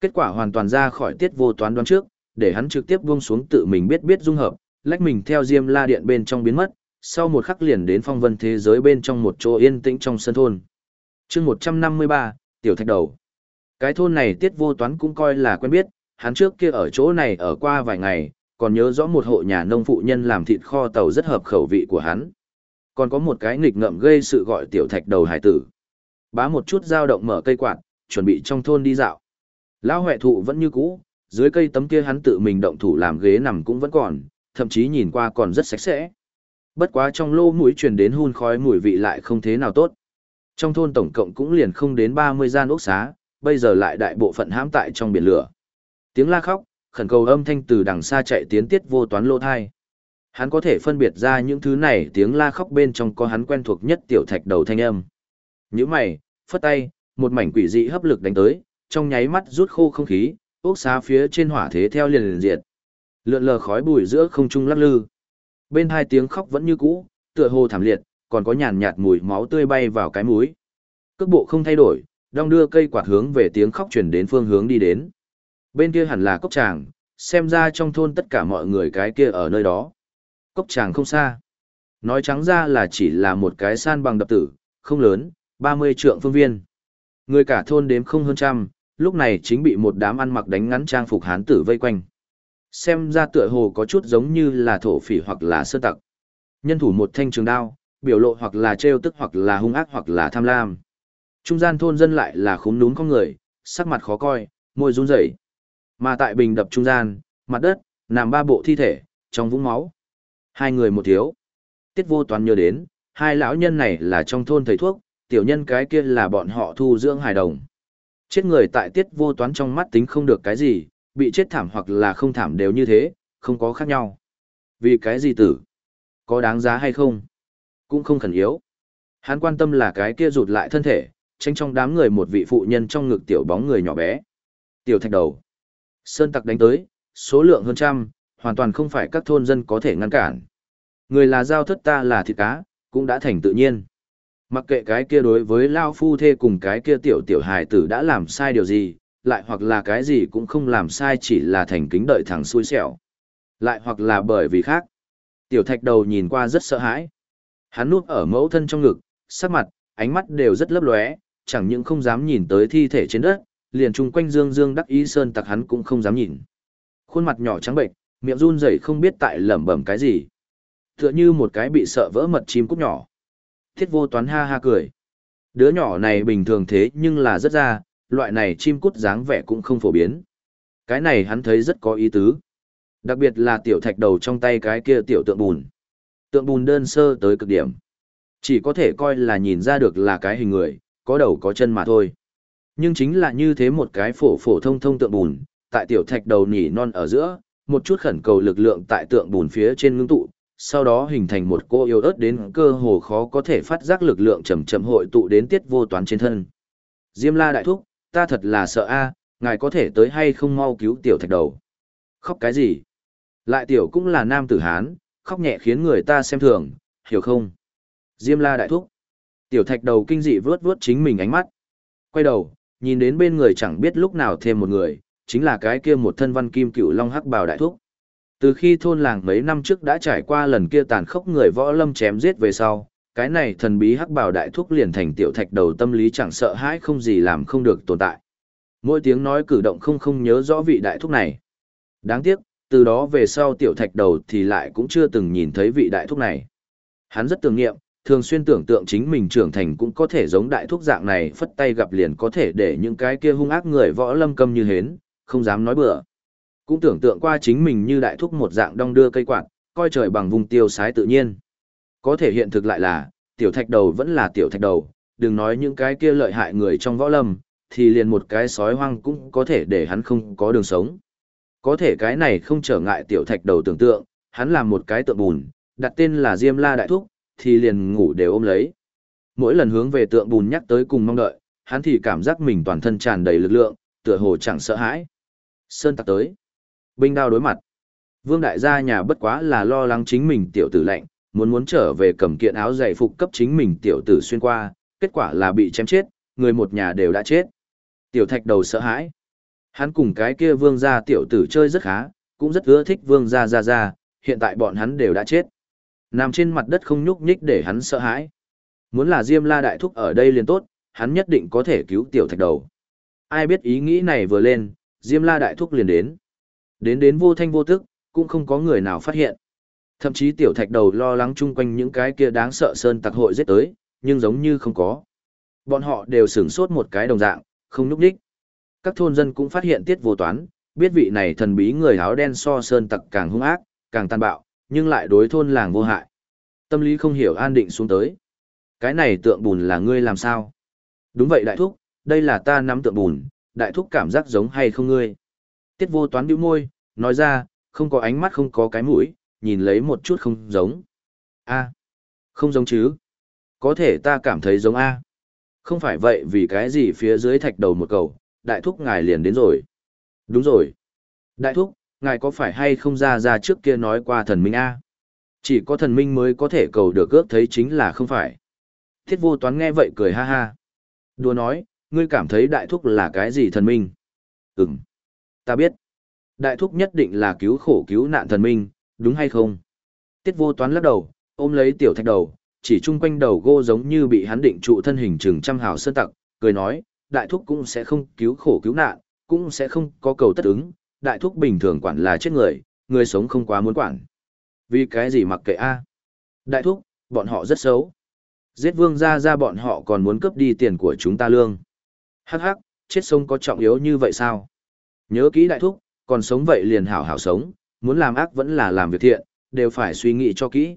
kết quả hoàn toàn ra khỏi tiết vô toán đoán trước, để hắn trực tiếp buông xuống tự mình biết biết dung hợp, lách mình theo diêm la điện bên trong biến mất, sau một khắc liền đến phong vân thế giới bên trong một chỗ yên tĩnh trong sân thôn. chương 153, Tiểu Thạch Đầu. Cái thôn này tiết vô toán cũng coi là quen biết, hắn trước kia ở chỗ này ở qua vài ngày, còn nhớ rõ một hộ nhà nông phụ nhân làm thịt kho tàu rất hợp khẩu vị của hắn. Còn có một cái nghịch ngợm gây sự gọi Tiểu Thạch Đầu hải tử. Bá một chút dao động mở cây quạt, chuẩn bị trong thôn đi dạo. Lão huệ thụ vẫn như cũ, dưới cây tấm kia hắn tự mình động thủ làm ghế nằm cũng vẫn còn, thậm chí nhìn qua còn rất sạch sẽ. Bất quá trong lô mũi truyền đến hun khói mùi vị lại không thế nào tốt. Trong thôn tổng cộng cũng liền không đến 30 gian ốc xá, bây giờ lại đại bộ phận hãm tại trong biển lửa. Tiếng la khóc, khẩn cầu âm thanh từ đằng xa chạy tiến tiết vô toán lô thai. Hắn có thể phân biệt ra những thứ này tiếng la khóc bên trong có hắn quen thuộc nhất tiểu thạch đầu thanh âm. Những mày, phất tay, một mảnh quỷ dị hấp lực đánh tới, trong nháy mắt rút khô không khí, ốc xá phía trên hỏa thế theo liền liền diệt. Lượn lờ khói bụi giữa không trung lắc lư. Bên hai tiếng khóc vẫn như cũ, tựa hồ thảm liệt, còn có nhàn nhạt mùi máu tươi bay vào cái mũi. Cước bộ không thay đổi, đong đưa cây quạt hướng về tiếng khóc chuyển đến phương hướng đi đến. Bên kia hẳn là cốc tràng, xem ra trong thôn tất cả mọi người cái kia ở nơi đó. Cốc tràng không xa. Nói trắng ra là chỉ là một cái san bằng đập tử, không lớn, 30 trượng phương viên. Người cả thôn đếm không hơn trăm, lúc này chính bị một đám ăn mặc đánh ngắn trang phục hán tử vây quanh. Xem ra tựa hồ có chút giống như là thổ phỉ hoặc là sơ tặc. Nhân thủ một thanh trường đao, biểu lộ hoặc là trêu tức hoặc là hung ác hoặc là tham lam. Trung gian thôn dân lại là khúm núm con người, sắc mặt khó coi, môi run rẩy. Mà tại bình đập trung gian, mặt đất, nằm ba bộ thi thể, trong vũng máu. Hai người một thiếu. Tiết vô toán nhớ đến, hai lão nhân này là trong thôn thầy thuốc, tiểu nhân cái kia là bọn họ thu dưỡng hài đồng. Chết người tại tiết vô toán trong mắt tính không được cái gì, bị chết thảm hoặc là không thảm đều như thế, không có khác nhau. Vì cái gì tử? Có đáng giá hay không? Cũng không khẩn yếu. Hắn quan tâm là cái kia rụt lại thân thể, tránh trong đám người một vị phụ nhân trong ngực tiểu bóng người nhỏ bé. Tiểu thạch đầu. Sơn tặc đánh tới, số lượng hơn trăm, hoàn toàn không phải các thôn dân có thể ngăn cản. Người là giao thất ta là thịt cá, cũng đã thành tự nhiên. Mặc kệ cái kia đối với Lao Phu Thê cùng cái kia tiểu tiểu hài tử đã làm sai điều gì, lại hoặc là cái gì cũng không làm sai chỉ là thành kính đợi thằng xui xẻo. Lại hoặc là bởi vì khác. Tiểu thạch đầu nhìn qua rất sợ hãi. Hắn nuốt ở mẫu thân trong ngực, sắc mặt, ánh mắt đều rất lấp lóe, chẳng những không dám nhìn tới thi thể trên đất, liền chung quanh dương dương đắc ý sơn tặc hắn cũng không dám nhìn. Khuôn mặt nhỏ trắng bệnh, miệng run rẩy không biết tại lẩm bẩm cái gì. Tựa như một cái bị sợ vỡ mật chim cút nhỏ. Thiết vô toán ha ha cười. Đứa nhỏ này bình thường thế nhưng là rất ra, loại này chim cút dáng vẻ cũng không phổ biến. Cái này hắn thấy rất có ý tứ. Đặc biệt là tiểu thạch đầu trong tay cái kia tiểu tượng bùn. Tượng bùn đơn sơ tới cực điểm. Chỉ có thể coi là nhìn ra được là cái hình người, có đầu có chân mà thôi. Nhưng chính là như thế một cái phổ phổ thông thông tượng bùn, tại tiểu thạch đầu nỉ non ở giữa, một chút khẩn cầu lực lượng tại tượng bùn phía trên ngưng tụ, sau đó hình thành một cô yêu ớt đến cơ hồ khó có thể phát giác lực lượng chậm chậm hội tụ đến tiết vô toán trên thân. Diêm la đại thúc, ta thật là sợ a, ngài có thể tới hay không mau cứu tiểu thạch đầu. Khóc cái gì? Lại tiểu cũng là nam tử Hán, khóc nhẹ khiến người ta xem thường, hiểu không? Diêm la đại thúc. Tiểu thạch đầu kinh dị vướt vướt chính mình ánh mắt. Quay đầu, nhìn đến bên người chẳng biết lúc nào thêm một người, chính là cái kia một thân văn kim cựu long hắc bào đại thúc. Từ khi thôn làng mấy năm trước đã trải qua lần kia tàn khốc người võ lâm chém giết về sau, cái này thần bí hắc bào đại thúc liền thành tiểu thạch đầu tâm lý chẳng sợ hãi không gì làm không được tồn tại. Mỗi tiếng nói cử động không không nhớ rõ vị đại thúc này. Đáng tiếc, từ đó về sau tiểu thạch đầu thì lại cũng chưa từng nhìn thấy vị đại thúc này. Hắn rất tưởng niệm, thường xuyên tưởng tượng chính mình trưởng thành cũng có thể giống đại thúc dạng này phất tay gặp liền có thể để những cái kia hung ác người võ lâm câm như hến, không dám nói bừa. Cũng tưởng tượng qua chính mình như đại thúc một dạng đong đưa cây quạt, coi trời bằng vùng tiêu sái tự nhiên. Có thể hiện thực lại là, tiểu thạch đầu vẫn là tiểu thạch đầu, đừng nói những cái kia lợi hại người trong võ lâm, thì liền một cái sói hoang cũng có thể để hắn không có đường sống. Có thể cái này không trở ngại tiểu thạch đầu tưởng tượng, hắn làm một cái tượng bùn, đặt tên là Diêm La Đại Thúc, thì liền ngủ đều ôm lấy. Mỗi lần hướng về tượng bùn nhắc tới cùng mong đợi, hắn thì cảm giác mình toàn thân tràn đầy lực lượng, tựa hồ chẳng sợ hãi. Sơn tặc tới. Binh đao đối mặt. Vương đại gia nhà bất quá là lo lắng chính mình tiểu tử lạnh, muốn muốn trở về cầm kiện áo dày phục cấp chính mình tiểu tử xuyên qua, kết quả là bị chém chết, người một nhà đều đã chết. Tiểu thạch đầu sợ hãi. Hắn cùng cái kia vương gia tiểu tử chơi rất khá, cũng rất ưa thích vương gia gia gia, hiện tại bọn hắn đều đã chết. Nằm trên mặt đất không nhúc nhích để hắn sợ hãi. Muốn là Diêm La đại thúc ở đây liền tốt, hắn nhất định có thể cứu tiểu thạch đầu. Ai biết ý nghĩ này vừa lên, Diêm La đại thúc liền đến. Đến đến vô thanh vô tức, cũng không có người nào phát hiện. Thậm chí tiểu thạch đầu lo lắng chung quanh những cái kia đáng sợ sơn tặc hội giết tới, nhưng giống như không có. Bọn họ đều sửng sốt một cái đồng dạng, không núp đích. Các thôn dân cũng phát hiện tiết vô toán, biết vị này thần bí người áo đen so sơn tặc càng hung ác, càng tàn bạo, nhưng lại đối thôn làng vô hại. Tâm lý không hiểu an định xuống tới. Cái này tượng bùn là ngươi làm sao? Đúng vậy đại thúc, đây là ta nắm tượng bùn, đại thúc cảm giác giống hay không ngươi? Tiết vô toán bĩu môi, nói ra, không có ánh mắt không có cái mũi, nhìn lấy một chút không giống. A, không giống chứ? Có thể ta cảm thấy giống A. Không phải vậy vì cái gì phía dưới thạch đầu một cầu, đại thúc ngài liền đến rồi. Đúng rồi. Đại thúc, ngài có phải hay không ra ra trước kia nói qua thần minh A? Chỉ có thần minh mới có thể cầu được ước thấy chính là không phải. Thiết vô toán nghe vậy cười ha ha. Đùa nói, ngươi cảm thấy đại thúc là cái gì thần minh? Ừm, ta biết. Đại thúc nhất định là cứu khổ cứu nạn thần minh, đúng hay không? Tiết vô toán lắc đầu, ôm lấy tiểu thạch đầu, chỉ chung quanh đầu gô giống như bị hắn định trụ thân hình chừng trăm hào sơn tặc, cười nói, đại thúc cũng sẽ không cứu khổ cứu nạn, cũng sẽ không có cầu tất ứng, đại thúc bình thường quản là chết người, người sống không quá muốn quản. Vì cái gì mặc kệ a? Đại thúc, bọn họ rất xấu. Giết vương ra ra bọn họ còn muốn cướp đi tiền của chúng ta lương. Hắc hắc, chết sống có trọng yếu như vậy sao? Nhớ kỹ đại thúc, còn sống vậy liền hảo hảo sống, muốn làm ác vẫn là làm việc thiện, đều phải suy nghĩ cho kỹ.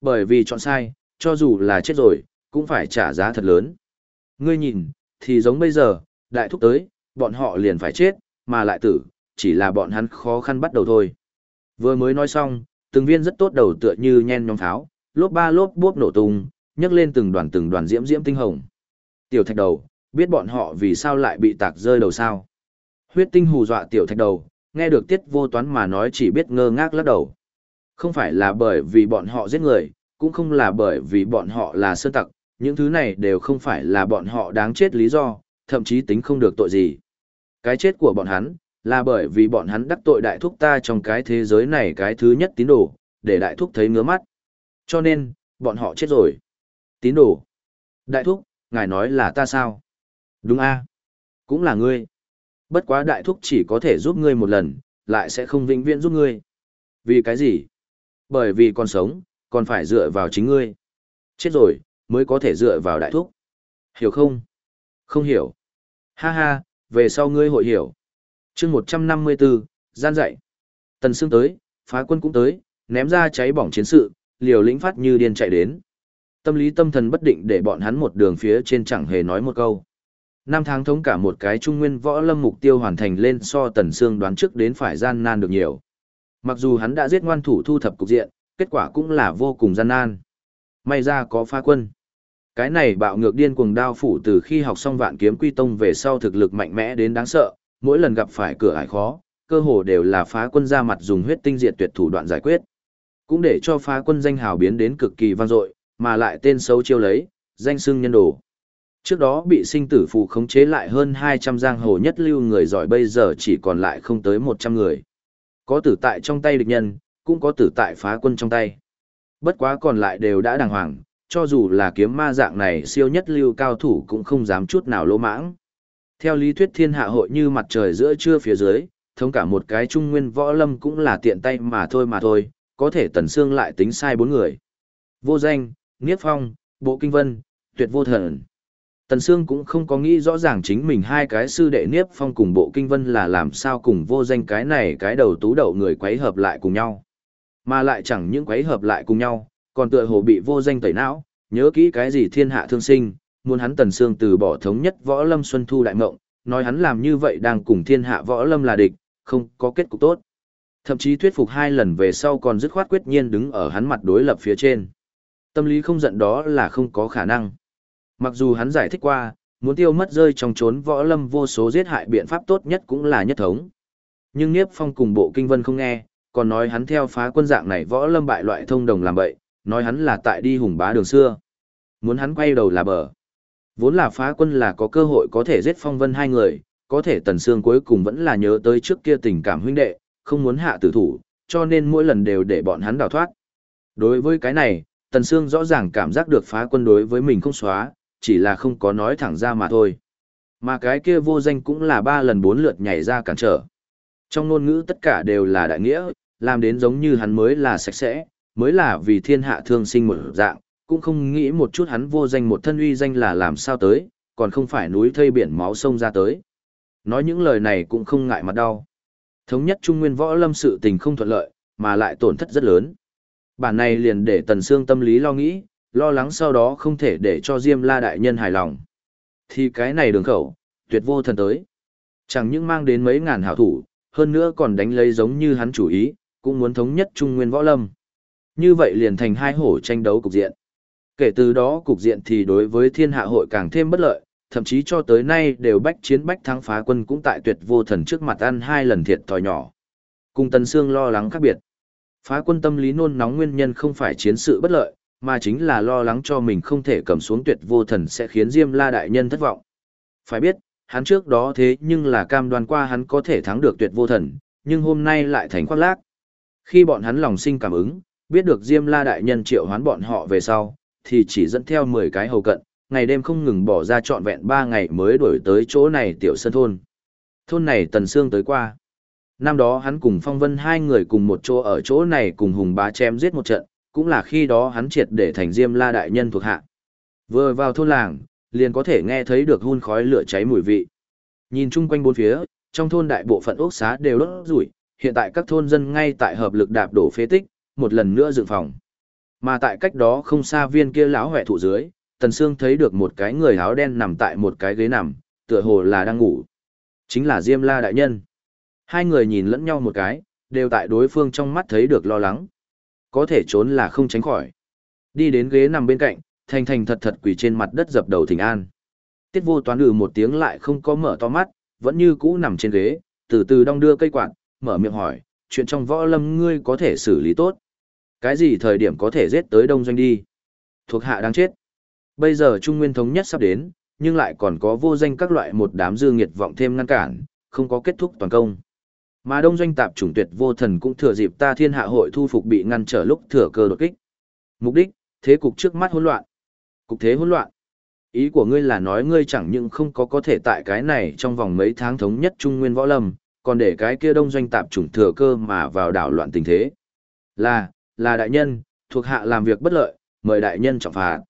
Bởi vì chọn sai, cho dù là chết rồi, cũng phải trả giá thật lớn. Ngươi nhìn, thì giống bây giờ, đại thúc tới, bọn họ liền phải chết, mà lại tử, chỉ là bọn hắn khó khăn bắt đầu thôi. Vừa mới nói xong, từng viên rất tốt đầu tựa như nhen nhóm pháo, lốp ba lốp bốp nổ tung, nhấc lên từng đoàn từng đoàn diễm diễm tinh hồng. Tiểu thạch đầu, biết bọn họ vì sao lại bị tạc rơi đầu sao. Huyết tinh hù dọa tiểu thạch đầu, nghe được tiết vô toán mà nói chỉ biết ngơ ngác lắc đầu. Không phải là bởi vì bọn họ giết người, cũng không là bởi vì bọn họ là sơ tặc, những thứ này đều không phải là bọn họ đáng chết lý do, thậm chí tính không được tội gì. Cái chết của bọn hắn, là bởi vì bọn hắn đắc tội đại thúc ta trong cái thế giới này cái thứ nhất tín đồ, để đại thúc thấy ngứa mắt. Cho nên, bọn họ chết rồi. Tín đồ. Đại thúc, ngài nói là ta sao? Đúng a Cũng là ngươi. Bất quá đại thúc chỉ có thể giúp ngươi một lần, lại sẽ không vĩnh viễn giúp ngươi. Vì cái gì? Bởi vì còn sống, còn phải dựa vào chính ngươi. Chết rồi, mới có thể dựa vào đại thúc. Hiểu không? Không hiểu. Ha ha, về sau ngươi hội hiểu. chương 154, gian dạy. Tần Sương tới, phá quân cũng tới, ném ra cháy bỏng chiến sự, liều lĩnh phát như điên chạy đến. Tâm lý tâm thần bất định để bọn hắn một đường phía trên chẳng hề nói một câu. Năm tháng thống cả một cái trung nguyên võ lâm mục tiêu hoàn thành lên so Tần Sương đoán trước đến phải gian nan được nhiều. Mặc dù hắn đã giết ngoan thủ thu thập cục diện, kết quả cũng là vô cùng gian nan. May ra có phá quân. Cái này bạo ngược điên cuồng đao phủ từ khi học xong vạn kiếm quy tông về sau thực lực mạnh mẽ đến đáng sợ, mỗi lần gặp phải cửa ải khó, cơ hồ đều là phá quân ra mặt dùng huyết tinh diệt tuyệt thủ đoạn giải quyết. Cũng để cho phá quân danh hào biến đến cực kỳ vang dội, mà lại tên xấu chiêu lấy, danh xưng nhân đồ. Trước đó bị sinh tử phù khống chế lại hơn 200 giang hồ nhất lưu người giỏi bây giờ chỉ còn lại không tới 100 người. Có tử tại trong tay địch nhân, cũng có tử tại phá quân trong tay. Bất quá còn lại đều đã đàng hoàng, cho dù là kiếm ma dạng này siêu nhất lưu cao thủ cũng không dám chút nào lỗ mãng. Theo lý thuyết thiên hạ hội như mặt trời giữa trưa phía dưới, thống cả một cái trung nguyên võ lâm cũng là tiện tay mà thôi mà thôi, có thể tần xương lại tính sai bốn người. Vô danh, Niếp Phong, Bộ Kinh Vân, Tuyệt Vô Thần. Tần Sương cũng không có nghĩ rõ ràng chính mình hai cái sư đệ Niếp Phong cùng Bộ Kinh Vân là làm sao cùng vô danh cái này cái đầu tú đậu người quấy hợp lại cùng nhau. Mà lại chẳng những quấy hợp lại cùng nhau, còn tựa hồ bị vô danh tẩy não, nhớ kỹ cái gì thiên hạ thương sinh, muốn hắn Tần Sương từ bỏ thống nhất võ lâm xuân thu đại mộng, nói hắn làm như vậy đang cùng thiên hạ võ lâm là địch, không có kết cục tốt. Thậm chí thuyết phục hai lần về sau còn dứt khoát quyết nhiên đứng ở hắn mặt đối lập phía trên. Tâm lý không giận đó là không có khả năng. Mặc dù hắn giải thích qua, muốn tiêu mất rơi trong trốn võ lâm vô số giết hại biện pháp tốt nhất cũng là nhất thống. Nhưng Niếp Phong cùng bộ kinh vân không nghe, còn nói hắn theo phá quân dạng này võ lâm bại loại thông đồng làm bậy, nói hắn là tại đi hùng bá đường xưa. Muốn hắn quay đầu là bờ. Vốn là phá quân là có cơ hội có thể giết phong vân hai người, có thể tần xương cuối cùng vẫn là nhớ tới trước kia tình cảm huynh đệ, không muốn hạ tử thủ, cho nên mỗi lần đều để bọn hắn đào thoát. Đối với cái này, tần xương rõ ràng cảm giác được phá quân đối với mình không xóa, chỉ là không có nói thẳng ra mà thôi. Mà cái kia vô danh cũng là ba lần bốn lượt nhảy ra cản trở. Trong ngôn ngữ tất cả đều là đại nghĩa, làm đến giống như hắn mới là sạch sẽ, mới là vì thiên hạ thương sinh một dạng, cũng không nghĩ một chút hắn vô danh một thân uy danh là làm sao tới, còn không phải núi thây biển máu sông ra tới. Nói những lời này cũng không ngại mặt đau. Thống nhất Trung Nguyên võ lâm sự tình không thuận lợi, mà lại tổn thất rất lớn. Bản này liền để Tần Sương tâm lý lo nghĩ, Lo lắng sau đó không thể để cho Diêm La đại nhân hài lòng. Thì cái này đường khẩu, tuyệt vô thần tới. Chẳng những mang đến mấy ngàn hảo thủ, hơn nữa còn đánh lấy giống như hắn chủ ý, cũng muốn thống nhất Trung Nguyên Võ Lâm. Như vậy liền thành hai hổ tranh đấu cục diện. Kể từ đó cục diện thì đối với thiên hạ hội càng thêm bất lợi, thậm chí cho tới nay đều bách chiến bách thắng phá quân cũng tại tuyệt vô thần trước mặt ăn hai lần thiệt thòi nhỏ. Cùng Tần Sương lo lắng khác biệt. Phá quân tâm lý nôn nóng nguyên nhân không phải chiến sự bất lợi, mà chính là lo lắng cho mình không thể cầm xuống tuyệt vô thần sẽ khiến Diêm La đại nhân thất vọng. Phải biết, hắn trước đó thế nhưng là cam đoan qua hắn có thể thắng được tuyệt vô thần, nhưng hôm nay lại thành khoác lác. Khi bọn hắn lòng sinh cảm ứng, biết được Diêm La đại nhân triệu hoán bọn họ về sau, thì chỉ dẫn theo 10 cái hầu cận, ngày đêm không ngừng bỏ ra trọn vẹn 3 ngày mới đổi tới chỗ này tiểu sân thôn. Thôn này Tần Sương tới qua. Năm đó hắn cùng Phong Vân hai người cùng một chỗ ở chỗ này cùng Hùng Bá chém giết một trận, cũng là khi đó hắn triệt để thành Diêm La đại nhân thuộc hạ. Vừa vào thôn làng, liền có thể nghe thấy được hun khói lửa cháy mùi vị. Nhìn chung quanh bốn phía, trong thôn đại bộ phận ốc xá đều đốt rủi, hiện tại các thôn dân ngay tại hợp lực đạp đổ phế tích, một lần nữa dựng phòng. Mà tại cách đó không xa viên kia lão hoẹ thụ dưới, Tần Sương thấy được một cái người áo đen nằm tại một cái ghế nằm, tựa hồ là đang ngủ. Chính là Diêm La đại nhân. Hai người nhìn lẫn nhau một cái, đều tại đối phương trong mắt thấy được lo lắng. Có thể trốn là không tránh khỏi. Đi đến ghế nằm bên cạnh, thành thành thật thật quỳ trên mặt đất dập đầu thỉnh an. Tiết vô toán ừ một tiếng lại không có mở to mắt, vẫn như cũ nằm trên ghế, từ từ đong đưa cây quạt, mở miệng hỏi, chuyện trong võ lâm ngươi có thể xử lý tốt. Cái gì thời điểm có thể giết tới đông doanh đi? Thuộc hạ đang chết. Bây giờ Trung Nguyên thống nhất sắp đến, nhưng lại còn có vô danh các loại một đám dư nghiệt vọng thêm ngăn cản, không có kết thúc toàn công. Mà đông doanh tạp chủng tuyệt vô thần cũng thừa dịp ta thiên hạ hội thu phục bị ngăn trở lúc thừa cơ đột kích. Mục đích, thế cục trước mắt hỗn loạn. Cục thế hỗn loạn. Ý của ngươi là nói ngươi chẳng những không có có thể tại cái này trong vòng mấy tháng thống nhất Trung Nguyên võ lâm, còn để cái kia đông doanh tạp chủng thừa cơ mà vào đảo loạn tình thế. Là, là đại nhân, thuộc hạ làm việc bất lợi, mời đại nhân trọng phạt.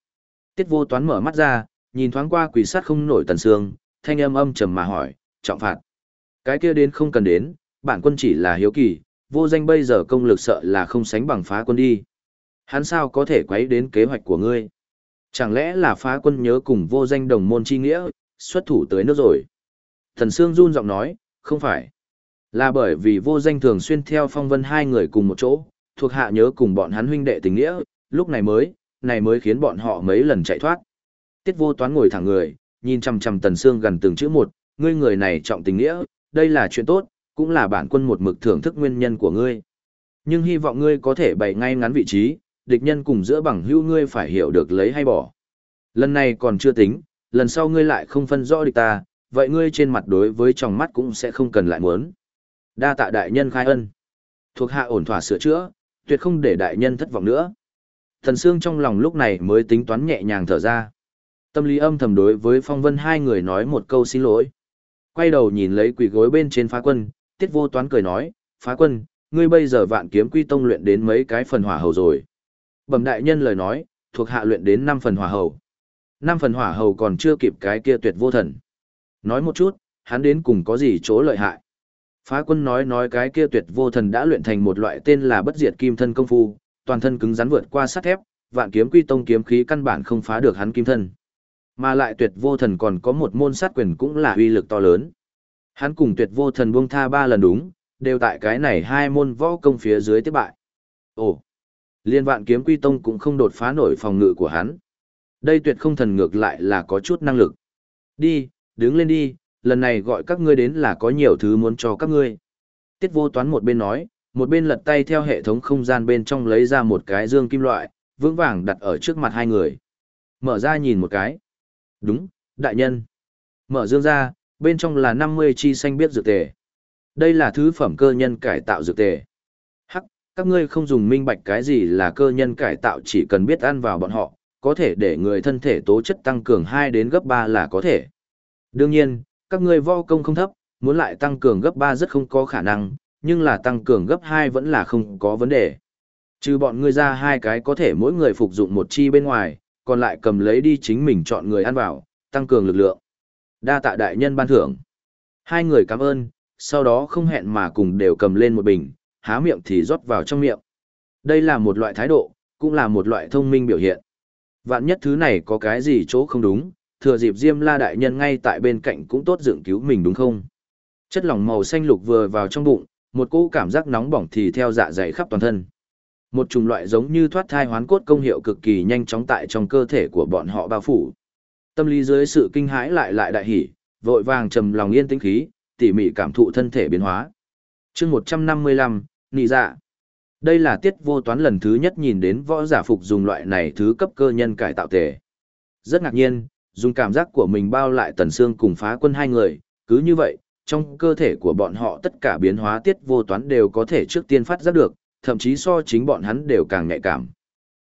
Tiết vô toán mở mắt ra, nhìn thoáng qua quỷ sát không nổi tần sương, thanh âm âm trầm mà hỏi, trọng phạt. Cái kia đến không cần đến, bản quân chỉ là hiếu kỳ, vô danh bây giờ công lực sợ là không sánh bằng phá quân đi. Hắn sao có thể quấy đến kế hoạch của ngươi? Chẳng lẽ là phá quân nhớ cùng vô danh đồng môn chi nghĩa, xuất thủ tới nước rồi? Thần Sương run giọng nói, không phải. Là bởi vì vô danh thường xuyên theo phong vân hai người cùng một chỗ, thuộc hạ nhớ cùng bọn hắn huynh đệ tình nghĩa, lúc này mới, này mới khiến bọn họ mấy lần chạy thoát. Tiết vô toán ngồi thẳng người, nhìn chằm chằm Tần Sương gần từng chữ một, ngươi người này trọng tình nghĩa, đây là chuyện tốt, cũng là bản quân một mực thưởng thức nguyên nhân của ngươi. Nhưng hy vọng ngươi có thể bày ngay ngắn vị trí, địch nhân cùng giữa bằng hữu ngươi phải hiểu được lấy hay bỏ. Lần này còn chưa tính, lần sau ngươi lại không phân rõ địch ta, vậy ngươi trên mặt đối với trong mắt cũng sẽ không cần lại muốn. Đa tạ đại nhân khai ân. Thuộc hạ ổn thỏa sửa chữa, tuyệt không để đại nhân thất vọng nữa. Thần Sương trong lòng lúc này mới tính toán nhẹ nhàng thở ra. Tâm lý âm thầm đối với Phong Vân hai người nói một câu xin lỗi. Quay đầu nhìn lấy quỷ gối bên trên phá quân, tiết vô toán cười nói, phá quân, ngươi bây giờ vạn kiếm quy tông luyện đến mấy cái phần hỏa hầu rồi. Bẩm đại nhân lời nói, thuộc hạ luyện đến 5 phần hỏa hầu. 5 phần hỏa hầu còn chưa kịp cái kia tuyệt vô thần. Nói một chút, hắn đến cùng có gì chỗ lợi hại. Phá quân nói nói cái kia tuyệt vô thần đã luyện thành một loại tên là bất diệt kim thân công phu, toàn thân cứng rắn vượt qua sắt thép, vạn kiếm quy tông kiếm khí căn bản không phá được hắn kim thân. Mà lại tuyệt vô thần còn có một môn sát quyền cũng là uy lực to lớn. Hắn cùng tuyệt vô thần buông tha ba lần đúng, đều tại cái này hai môn võ công phía dưới tiếp bại. Ồ, liên vạn kiếm quy tông cũng không đột phá nổi phòng ngự của hắn. Đây tuyệt không thần ngược lại là có chút năng lực. Đi, đứng lên đi, lần này gọi các ngươi đến là có nhiều thứ muốn cho các ngươi. Tiết vô toán một bên nói, một bên lật tay theo hệ thống không gian bên trong lấy ra một cái dương kim loại, vững vàng đặt ở trước mặt hai người. Mở ra nhìn một cái. Đúng, đại nhân. Mở dương ra, bên trong là 50 chi xanh biết dược tề. Đây là thứ phẩm cơ nhân cải tạo dược tề. Hắc, các ngươi không dùng minh bạch cái gì là cơ nhân cải tạo chỉ cần biết ăn vào bọn họ, có thể để người thân thể tố chất tăng cường 2 đến gấp 3 là có thể. Đương nhiên, các ngươi vo công không thấp, muốn lại tăng cường gấp 3 rất không có khả năng, nhưng là tăng cường gấp 2 vẫn là không có vấn đề. Trừ bọn ngươi ra hai cái có thể mỗi người phục dụng một chi bên ngoài, còn lại cầm lấy đi chính mình chọn người ăn vào, tăng cường lực lượng. Đa tạ đại nhân ban thưởng. Hai người cảm ơn, sau đó không hẹn mà cùng đều cầm lên một bình, há miệng thì rót vào trong miệng. Đây là một loại thái độ, cũng là một loại thông minh biểu hiện. Vạn nhất thứ này có cái gì chỗ không đúng, thừa dịp Diêm La đại nhân ngay tại bên cạnh cũng tốt dựng cứu mình đúng không? Chất lỏng màu xanh lục vừa vào trong bụng, một cỗ cảm giác nóng bỏng thì theo dạ dày khắp toàn thân. Một chủng loại giống như thoát thai hoán cốt công hiệu cực kỳ nhanh chóng tại trong cơ thể của bọn họ bao phủ. Tâm lý dưới sự kinh hãi lại lại đại hỉ, vội vàng trầm lòng yên tĩnh khí, tỉ mỉ cảm thụ thân thể biến hóa. Chương 155, nị dạ. Đây là tiết vô toán lần thứ nhất nhìn đến võ giả phục dùng loại này thứ cấp cơ nhân cải tạo thể. Rất ngạc nhiên, dùng cảm giác của mình bao lại tần xương cùng phá quân hai người, cứ như vậy, trong cơ thể của bọn họ tất cả biến hóa tiết vô toán đều có thể trước tiên phát giác được, thậm chí so chính bọn hắn đều càng nhạy cảm.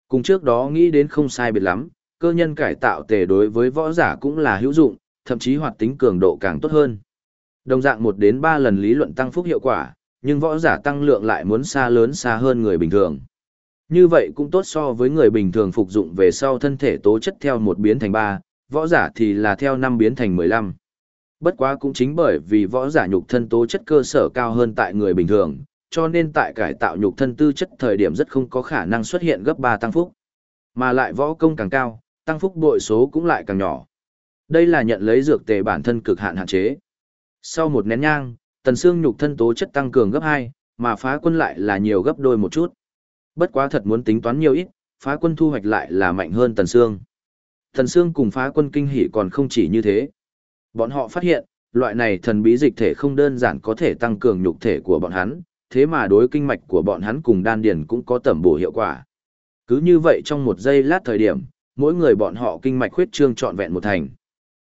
Cùng trước đó nghĩ đến không sai biệt lắm, cơ nhân cải tạo tề đối với võ giả cũng là hữu dụng, thậm chí hoạt tính cường độ càng tốt hơn. Đồng dạng 1 đến 3 lần lý luận tăng phúc hiệu quả, nhưng võ giả tăng lượng lại muốn xa lớn xa hơn người bình thường. Như vậy cũng tốt so với người bình thường phục dụng về sau thân thể tố chất theo một biến thành 3, võ giả thì là theo 5 biến thành 15. Bất quá cũng chính bởi vì võ giả nhục thân tố chất cơ sở cao hơn tại người bình thường, cho nên tại cải tạo nhục thân tư chất thời điểm rất không có khả năng xuất hiện gấp 3 tăng phúc. Mà lại võ công càng cao, tăng phúc bội số cũng lại càng nhỏ. Đây là nhận lấy dược tề bản thân cực hạn hạn chế. Sau một nén nhang, tần xương nhục thân tố chất tăng cường gấp 2, mà phá quân lại là nhiều gấp đôi một chút. Bất quá thật muốn tính toán nhiều ít, phá quân thu hoạch lại là mạnh hơn tần xương. Tần xương cùng phá quân kinh hỉ còn không chỉ như thế. Bọn họ phát hiện, loại này thần bí dịch thể không đơn giản có thể tăng cường nhục thể của bọn hắn, thế mà đối kinh mạch của bọn hắn cùng đan điền cũng có tẩm bổ hiệu quả. Cứ như vậy trong một giây lát thời điểm, mỗi người bọn họ kinh mạch khuyết trương trọn vẹn một thành.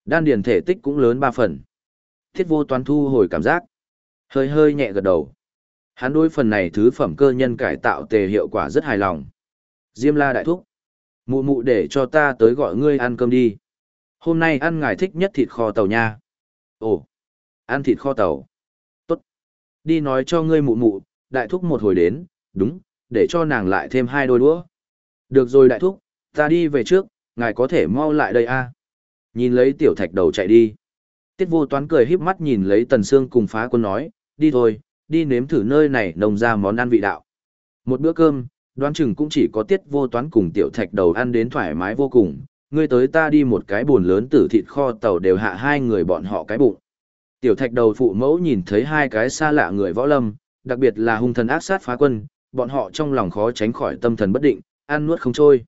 Đan điền thể tích cũng lớn ba phần. Thiết vô toán thu hồi cảm giác. Hơi hơi nhẹ gật đầu. Hắn đối phần này thứ phẩm cơ nhân cải tạo tề hiệu quả rất hài lòng. Diêm la đại thúc. Mụ mụ để cho ta tới gọi ngươi ăn cơm đi. Hôm nay ăn ngài thích nhất thịt kho tàu nha. Ồ, ăn thịt kho tàu. Tốt. Đi nói cho ngươi mụ mụ, đại thúc một hồi đến, đúng, để cho nàng lại thêm hai đôi đũa. Được rồi đại thúc, ta đi về trước, ngài có thể mau lại đây a. Nhìn lấy tiểu thạch đầu chạy đi. Tiết vô toán cười híp mắt nhìn lấy tần xương cùng phá quân nói, đi thôi, đi nếm thử nơi này nồng ra món ăn vị đạo. Một bữa cơm, đoán chừng cũng chỉ có tiết vô toán cùng tiểu thạch đầu ăn đến thoải mái vô cùng, ngươi tới ta đi một cái buồn lớn tử thịt kho tàu đều hạ hai người bọn họ cái bụng. Tiểu thạch đầu phụ mẫu nhìn thấy hai cái xa lạ người võ lâm, đặc biệt là hung thần ác sát phá quân, bọn họ trong lòng khó tránh khỏi tâm thần bất định, ăn nuốt không trôi.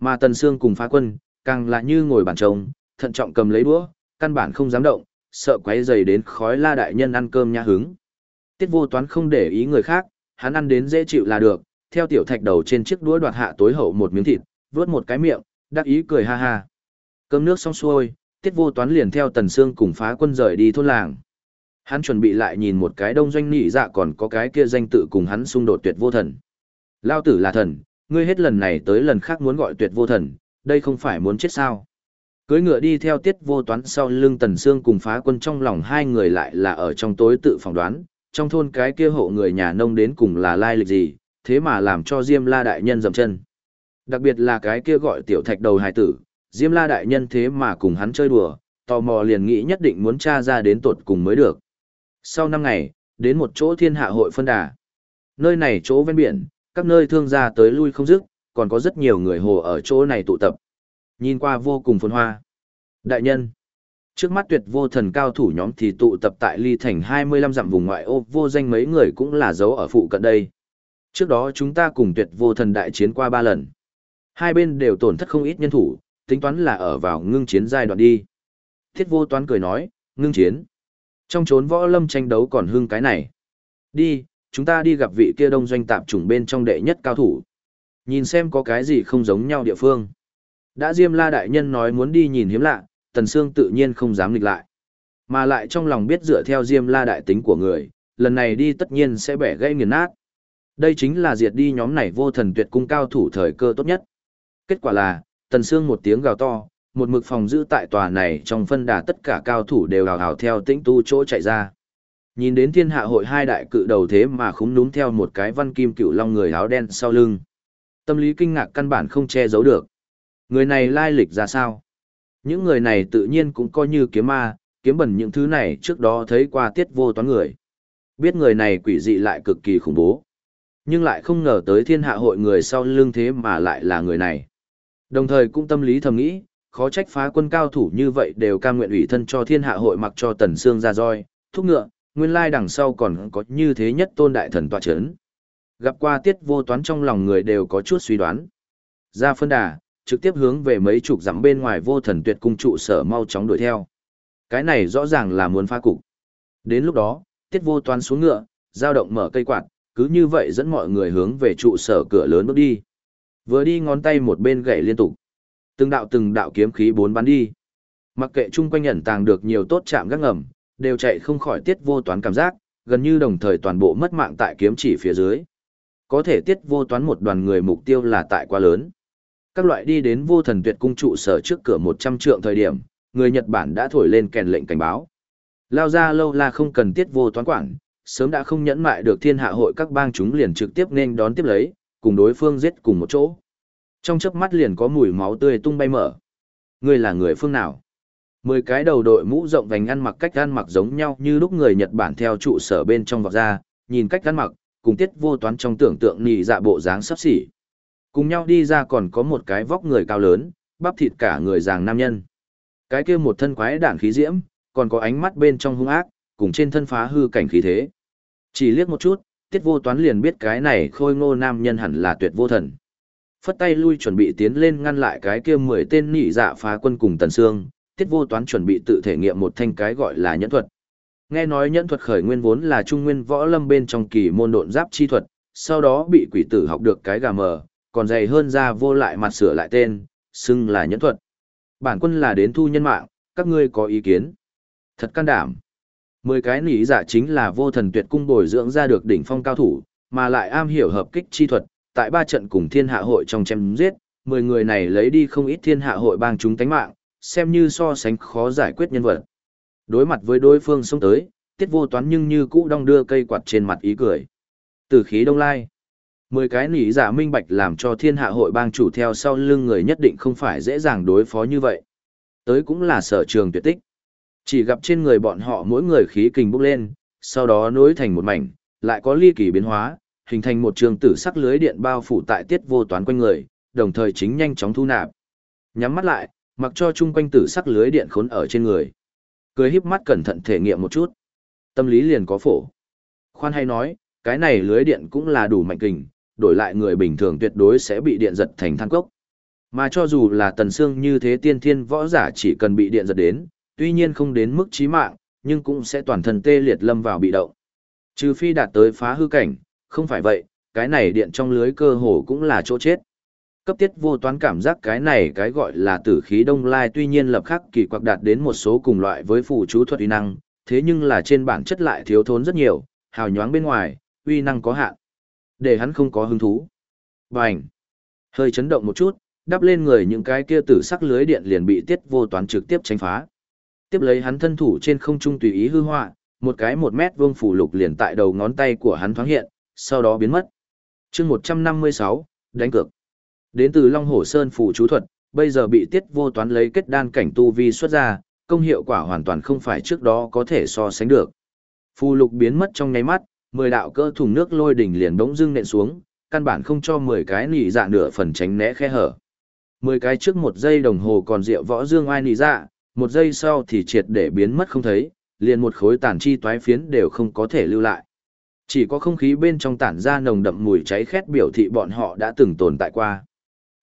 Mà Tần Sương cùng phá quân, càng là như ngồi bàn trông, thận trọng cầm lấy đũa, căn bản không dám động, sợ quấy dày đến khói la đại nhân ăn cơm nhã hứng. Tiết vô toán không để ý người khác, hắn ăn đến dễ chịu là được, theo tiểu thạch đầu trên chiếc đũa đoạt hạ tối hậu một miếng thịt, vớt một cái miệng, đắc ý cười ha ha. Cơm nước xong xuôi, tiết vô toán liền theo tần sương cùng phá quân rời đi thôn làng. Hắn chuẩn bị lại nhìn một cái đông doanh nhị dạ còn có cái kia danh tự cùng hắn xung đột tuyệt vô thần. Lao tử là thần, ngươi hết lần này tới lần khác muốn gọi tuyệt vô thần, đây không phải muốn chết sao. Cưới ngựa đi theo tiết vô toán sau lưng tần xương cùng phá quân trong lòng hai người lại là ở trong tối tự phỏng đoán, trong thôn cái kia hộ người nhà nông đến cùng là lai lịch gì, thế mà làm cho Diêm La đại nhân dậm chân. Đặc biệt là cái kia gọi tiểu thạch đầu hài tử, Diêm La đại nhân thế mà cùng hắn chơi đùa, tò mò liền nghĩ nhất định muốn tra ra đến tột cùng mới được. Sau năm ngày, đến một chỗ thiên hạ hội phân đà. Nơi này chỗ ven biển, các nơi thương gia tới lui không dứt, còn có rất nhiều người hồ ở chỗ này tụ tập. Nhìn qua vô cùng phồn hoa. Đại nhân, trước mắt tuyệt vô thần cao thủ nhóm thì tụ tập tại ly thành 25 dặm vùng ngoại ô vô danh mấy người cũng là dấu ở phụ cận đây. Trước đó chúng ta cùng tuyệt vô thần đại chiến qua ba lần. Hai bên đều tổn thất không ít nhân thủ, tính toán là ở vào ngưng chiến giai đoạn đi. Thiết vô toán cười nói, ngưng chiến. Trong chốn võ lâm tranh đấu còn hưng cái này. Đi, chúng ta đi gặp vị kia đông doanh tạp chủng bên trong đệ nhất cao thủ. Nhìn xem có cái gì không giống nhau địa phương. Đã Diêm La Đại Nhân nói muốn đi nhìn hiếm lạ, Tần Sương tự nhiên không dám nghịch lại. Mà lại trong lòng biết dựa theo Diêm La Đại tính của người, lần này đi tất nhiên sẽ bẻ gây nghiền nát. Đây chính là diệt đi nhóm này vô thần tuyệt cung cao thủ thời cơ tốt nhất. Kết quả là, Tần Sương một tiếng gào to, một mực phòng giữ tại tòa này trong phân đà tất cả cao thủ đều hào hào theo tĩnh tu chỗ chạy ra. Nhìn đến thiên hạ hội hai đại cự đầu thế mà khúng núm theo một cái văn kim cựu long người áo đen sau lưng. Tâm lý kinh ngạc căn bản không che giấu được. Người này lai lịch ra sao? Những người này tự nhiên cũng coi như kiếm ma, kiếm bẩn những thứ này trước đó thấy qua tiết vô toán người. Biết người này quỷ dị lại cực kỳ khủng bố. Nhưng lại không ngờ tới thiên hạ hội người sau lưng thế mà lại là người này. Đồng thời cũng tâm lý thầm nghĩ, khó trách phá quân cao thủ như vậy đều cam nguyện ủy thân cho thiên hạ hội mặc cho tần xương ra roi, thúc ngựa, nguyên lai đằng sau còn có như thế nhất tôn đại thần tọa chấn. Gặp qua tiết vô toán trong lòng người đều có chút suy đoán. Ra phân đà, trực tiếp hướng về mấy chục dặm bên ngoài vô thần tuyệt cung trụ sở mau chóng đuổi theo. Cái này rõ ràng là muốn phá cục. Đến lúc đó, tiết vô toán xuống ngựa, dao động mở cây quạt, cứ như vậy dẫn mọi người hướng về trụ sở cửa lớn bước đi. Vừa đi ngón tay một bên gậy liên tục. Từng đạo từng đạo kiếm khí bốn bắn đi. Mặc kệ chung quanh ẩn tàng được nhiều tốt chạm gác ngầm, đều chạy không khỏi tiết vô toán cảm giác, gần như đồng thời toàn bộ mất mạng tại kiếm chỉ phía dưới. Có thể tiết vô toán một đoàn người mục tiêu là tại quá lớn. Các loại đi đến vô thần tuyệt cung trụ sở trước cửa 100 trượng thời điểm, người Nhật Bản đã thổi lên kèn lệnh cảnh báo. Lao ra lâu là không cần tiết vô toán quản, sớm đã không nhẫn mại được thiên hạ hội các bang chúng liền trực tiếp nên đón tiếp lấy, cùng đối phương giết cùng một chỗ. Trong chớp mắt liền có mùi máu tươi tung bay mở. Ngươi là người phương nào? Mười cái đầu đội mũ rộng vành ăn mặc cách ăn mặc giống nhau như lúc người Nhật Bản theo trụ sở bên trong vọt ra, nhìn cách ăn mặc, cùng tiết vô toán trong tưởng tượng nị dạ bộ dáng sắp xỉ. Cùng nhau đi ra còn có một cái vóc người cao lớn, bắp thịt cả người giàng nam nhân. Cái kia một thân quái đản khí diễm, còn có ánh mắt bên trong hung ác, cùng trên thân phá hư cảnh khí thế. Chỉ liếc một chút, tiết vô toán liền biết cái này khôi ngô nam nhân hẳn là tuyệt vô thần. Phất tay lui chuẩn bị tiến lên ngăn lại cái kia mười tên nỉ dạ phá quân cùng tần xương, tiết vô toán chuẩn bị tự thể nghiệm một thanh cái gọi là nhẫn thuật. Nghe nói nhẫn thuật khởi nguyên vốn là trung nguyên võ lâm bên trong kỳ môn độn giáp chi thuật, sau đó bị quỷ tử học được cái gà mờ, còn dày hơn ra vô lại mặt sửa lại tên, xưng là nhẫn thuật. Bản quân là đến thu nhân mạng, các ngươi có ý kiến. Thật can đảm. Mười cái nỉ dạ chính là vô thần tuyệt cung bồi dưỡng ra được đỉnh phong cao thủ, mà lại am hiểu hợp kích chi thuật, tại ba trận cùng thiên hạ hội trong chém giết, mười người này lấy đi không ít thiên hạ hội bang chúng tánh mạng, xem như so sánh khó giải quyết nhân vật. Đối mặt với đối phương xông tới, tiết vô toán nhưng như cũ đong đưa cây quạt trên mặt ý cười. Từ khí đông lai, mười cái nỉ giả minh bạch làm cho thiên hạ hội bang chủ theo sau lưng người nhất định không phải dễ dàng đối phó như vậy. Tới cũng là sở trường tuyệt tích. Chỉ gặp trên người bọn họ mỗi người khí kình bốc lên, sau đó nối thành một mảnh, lại có ly kỳ biến hóa, hình thành một trường tử sắc lưới điện bao phủ tại tiết vô toán quanh người, đồng thời chính nhanh chóng thu nạp. Nhắm mắt lại, mặc cho chung quanh tử sắc lưới điện khốn ở trên người. Cười híp mắt cẩn thận thể nghiệm một chút. Tâm lý liền có phổ. Khoan hay nói, cái này lưới điện cũng là đủ mạnh kình, đổi lại người bình thường tuyệt đối sẽ bị điện giật thành than cốc. Mà cho dù là tần xương như thế tiên thiên võ giả chỉ cần bị điện giật đến, tuy nhiên không đến mức chí mạng, nhưng cũng sẽ toàn thân tê liệt lâm vào bị động. Trừ phi đạt tới phá hư cảnh, không phải vậy, cái này điện trong lưới cơ hồ cũng là chỗ chết. Cấp tiết vô toán cảm giác cái này cái gọi là tử khí đông lai tuy nhiên lập khắc kỳ quặc đạt đến một số cùng loại với phù chú thuật uy năng, thế nhưng là trên bản chất lại thiếu thốn rất nhiều, hào nhoáng bên ngoài, uy năng có hạn. Để hắn không có hứng thú. Bành! Hơi chấn động một chút, đắp lên người những cái kia tử sắc lưới điện liền bị tiết vô toán trực tiếp tránh phá. Tiếp lấy hắn thân thủ trên không trung tùy ý hư họa, một cái một mét vuông phủ lục liền tại đầu ngón tay của hắn thoáng hiện, sau đó biến mất. chương 156, đánh cược. Đến từ Long Hổ Sơn phủ chú thuật, bây giờ bị tiết vô toán lấy kết đan cảnh tu vi xuất ra, công hiệu quả hoàn toàn không phải trước đó có thể so sánh được. Phù lục biến mất trong nháy mắt, mười đạo cơ thùng nước lôi đỉnh liền bỗng dưng nện xuống, căn bản không cho mười cái nỉ dạ nửa phần tránh né khe hở. Mười cái trước một giây đồng hồ còn rượu võ dương ai nỉ dạ, một giây sau thì triệt để biến mất không thấy, liền một khối tàn chi toái phiến đều không có thể lưu lại. Chỉ có không khí bên trong tản ra nồng đậm mùi cháy khét biểu thị bọn họ đã từng tồn tại qua.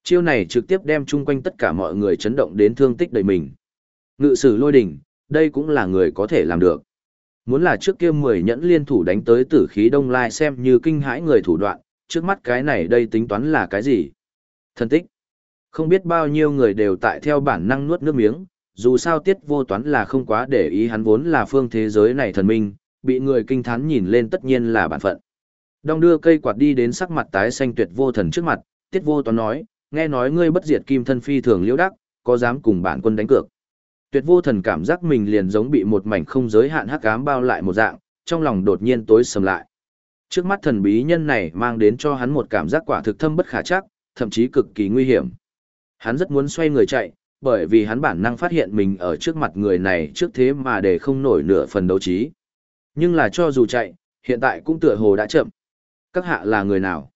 Chiêu này trực tiếp đem chung quanh tất cả mọi người chấn động đến thương tích đầy mình. Ngự sử lôi đỉnh, đây cũng là người có thể làm được. Muốn là trước kia mười nhẫn liên thủ đánh tới tử khí đông lai xem như kinh hãi người thủ đoạn, trước mắt cái này đây tính toán là cái gì? Thần tích. Không biết bao nhiêu người đều tại theo bản năng nuốt nước miếng, dù sao tiết vô toán là không quá để ý hắn vốn là phương thế giới này thần minh, bị người kinh thán nhìn lên tất nhiên là bản phận. Đong đưa cây quạt đi đến sắc mặt tái xanh tuyệt vô thần trước mặt, tiết vô toán nói, nghe nói ngươi bất diệt kim thân phi thường liễu đắc, có dám cùng bản quân đánh cược. Tuyệt vô thần cảm giác mình liền giống bị một mảnh không giới hạn hắc ám bao lại một dạng, trong lòng đột nhiên tối sầm lại. Trước mắt thần bí nhân này mang đến cho hắn một cảm giác quả thực thâm bất khả chắc, thậm chí cực kỳ nguy hiểm. Hắn rất muốn xoay người chạy, bởi vì hắn bản năng phát hiện mình ở trước mặt người này trước thế mà để không nổi nửa phần đấu trí. Nhưng là cho dù chạy, hiện tại cũng tựa hồ đã chậm. Các hạ là người nào?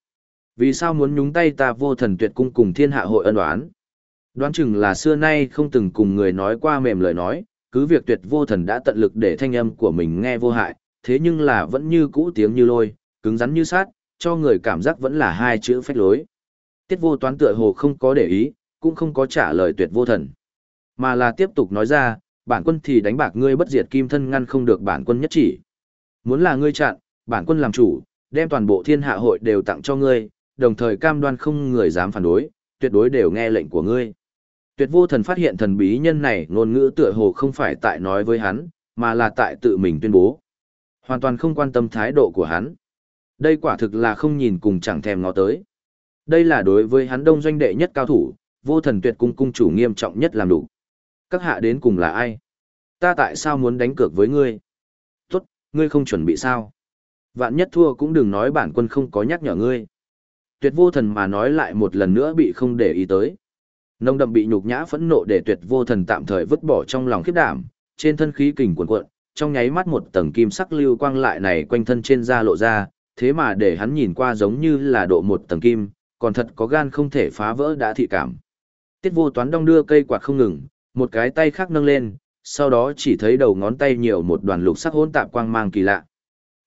Vì sao muốn nhúng tay ta vô thần tuyệt cung cùng thiên hạ hội ân oán? Đoán chừng là xưa nay không từng cùng người nói qua mềm lời nói, cứ việc tuyệt vô thần đã tận lực để thanh âm của mình nghe vô hại, thế nhưng là vẫn như cũ tiếng như lôi, cứng rắn như sát, cho người cảm giác vẫn là hai chữ phách lối. Tiết vô toán tựa hồ không có để ý, cũng không có trả lời tuyệt vô thần. Mà là tiếp tục nói ra, bản quân thì đánh bạc ngươi bất diệt kim thân ngăn không được bản quân nhất chỉ. Muốn là ngươi chặn, bản quân làm chủ, đem toàn bộ thiên hạ hội đều tặng cho ngươi, đồng thời cam đoan không người dám phản đối, tuyệt đối đều nghe lệnh của ngươi. Tuyệt vô thần phát hiện thần bí nhân này ngôn ngữ tựa hồ không phải tại nói với hắn, mà là tại tự mình tuyên bố. Hoàn toàn không quan tâm thái độ của hắn. Đây quả thực là không nhìn cùng chẳng thèm ngó tới. Đây là đối với hắn đông doanh đệ nhất cao thủ, vô thần tuyệt cung cung chủ nghiêm trọng nhất làm đủ. Các hạ đến cùng là ai? Ta tại sao muốn đánh cược với ngươi? Tốt, ngươi không chuẩn bị sao? Vạn nhất thua cũng đừng nói bản quân không có nhắc nhở ngươi. Tuyệt vô thần mà nói lại một lần nữa bị không để ý tới. Nông đậm bị nhục nhã phẫn nộ để tuyệt vô thần tạm thời vứt bỏ trong lòng khiếp đảm, trên thân khí kình cuộn cuộn, trong nháy mắt một tầng kim sắc lưu quang lại này quanh thân trên da lộ ra, thế mà để hắn nhìn qua giống như là độ một tầng kim, còn thật có gan không thể phá vỡ đã thị cảm. Tiết vô toán đong đưa cây quạt không ngừng, một cái tay khác nâng lên, sau đó chỉ thấy đầu ngón tay nhiều một đoàn lục sắc hỗn tạp quang mang kỳ lạ.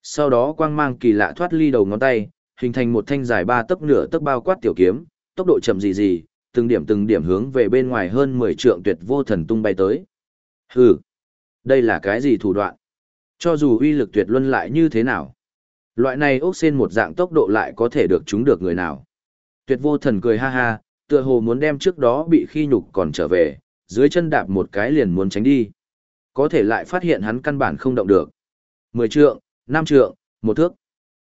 Sau đó quang mang kỳ lạ thoát ly đầu ngón tay, hình thành một thanh dài ba tấc nửa tấc bao quát tiểu kiếm, tốc độ chậm gì gì, từng điểm từng điểm hướng về bên ngoài hơn 10 trượng tuyệt vô thần tung bay tới. Hừ, đây là cái gì thủ đoạn? Cho dù uy lực tuyệt luân lại như thế nào? Loại này ốc sen một dạng tốc độ lại có thể được chúng được người nào? Tuyệt vô thần cười ha ha, tựa hồ muốn đem trước đó bị khi nhục còn trở về, dưới chân đạp một cái liền muốn tránh đi. Có thể lại phát hiện hắn căn bản không động được. 10 trượng, 5 trượng, một thước.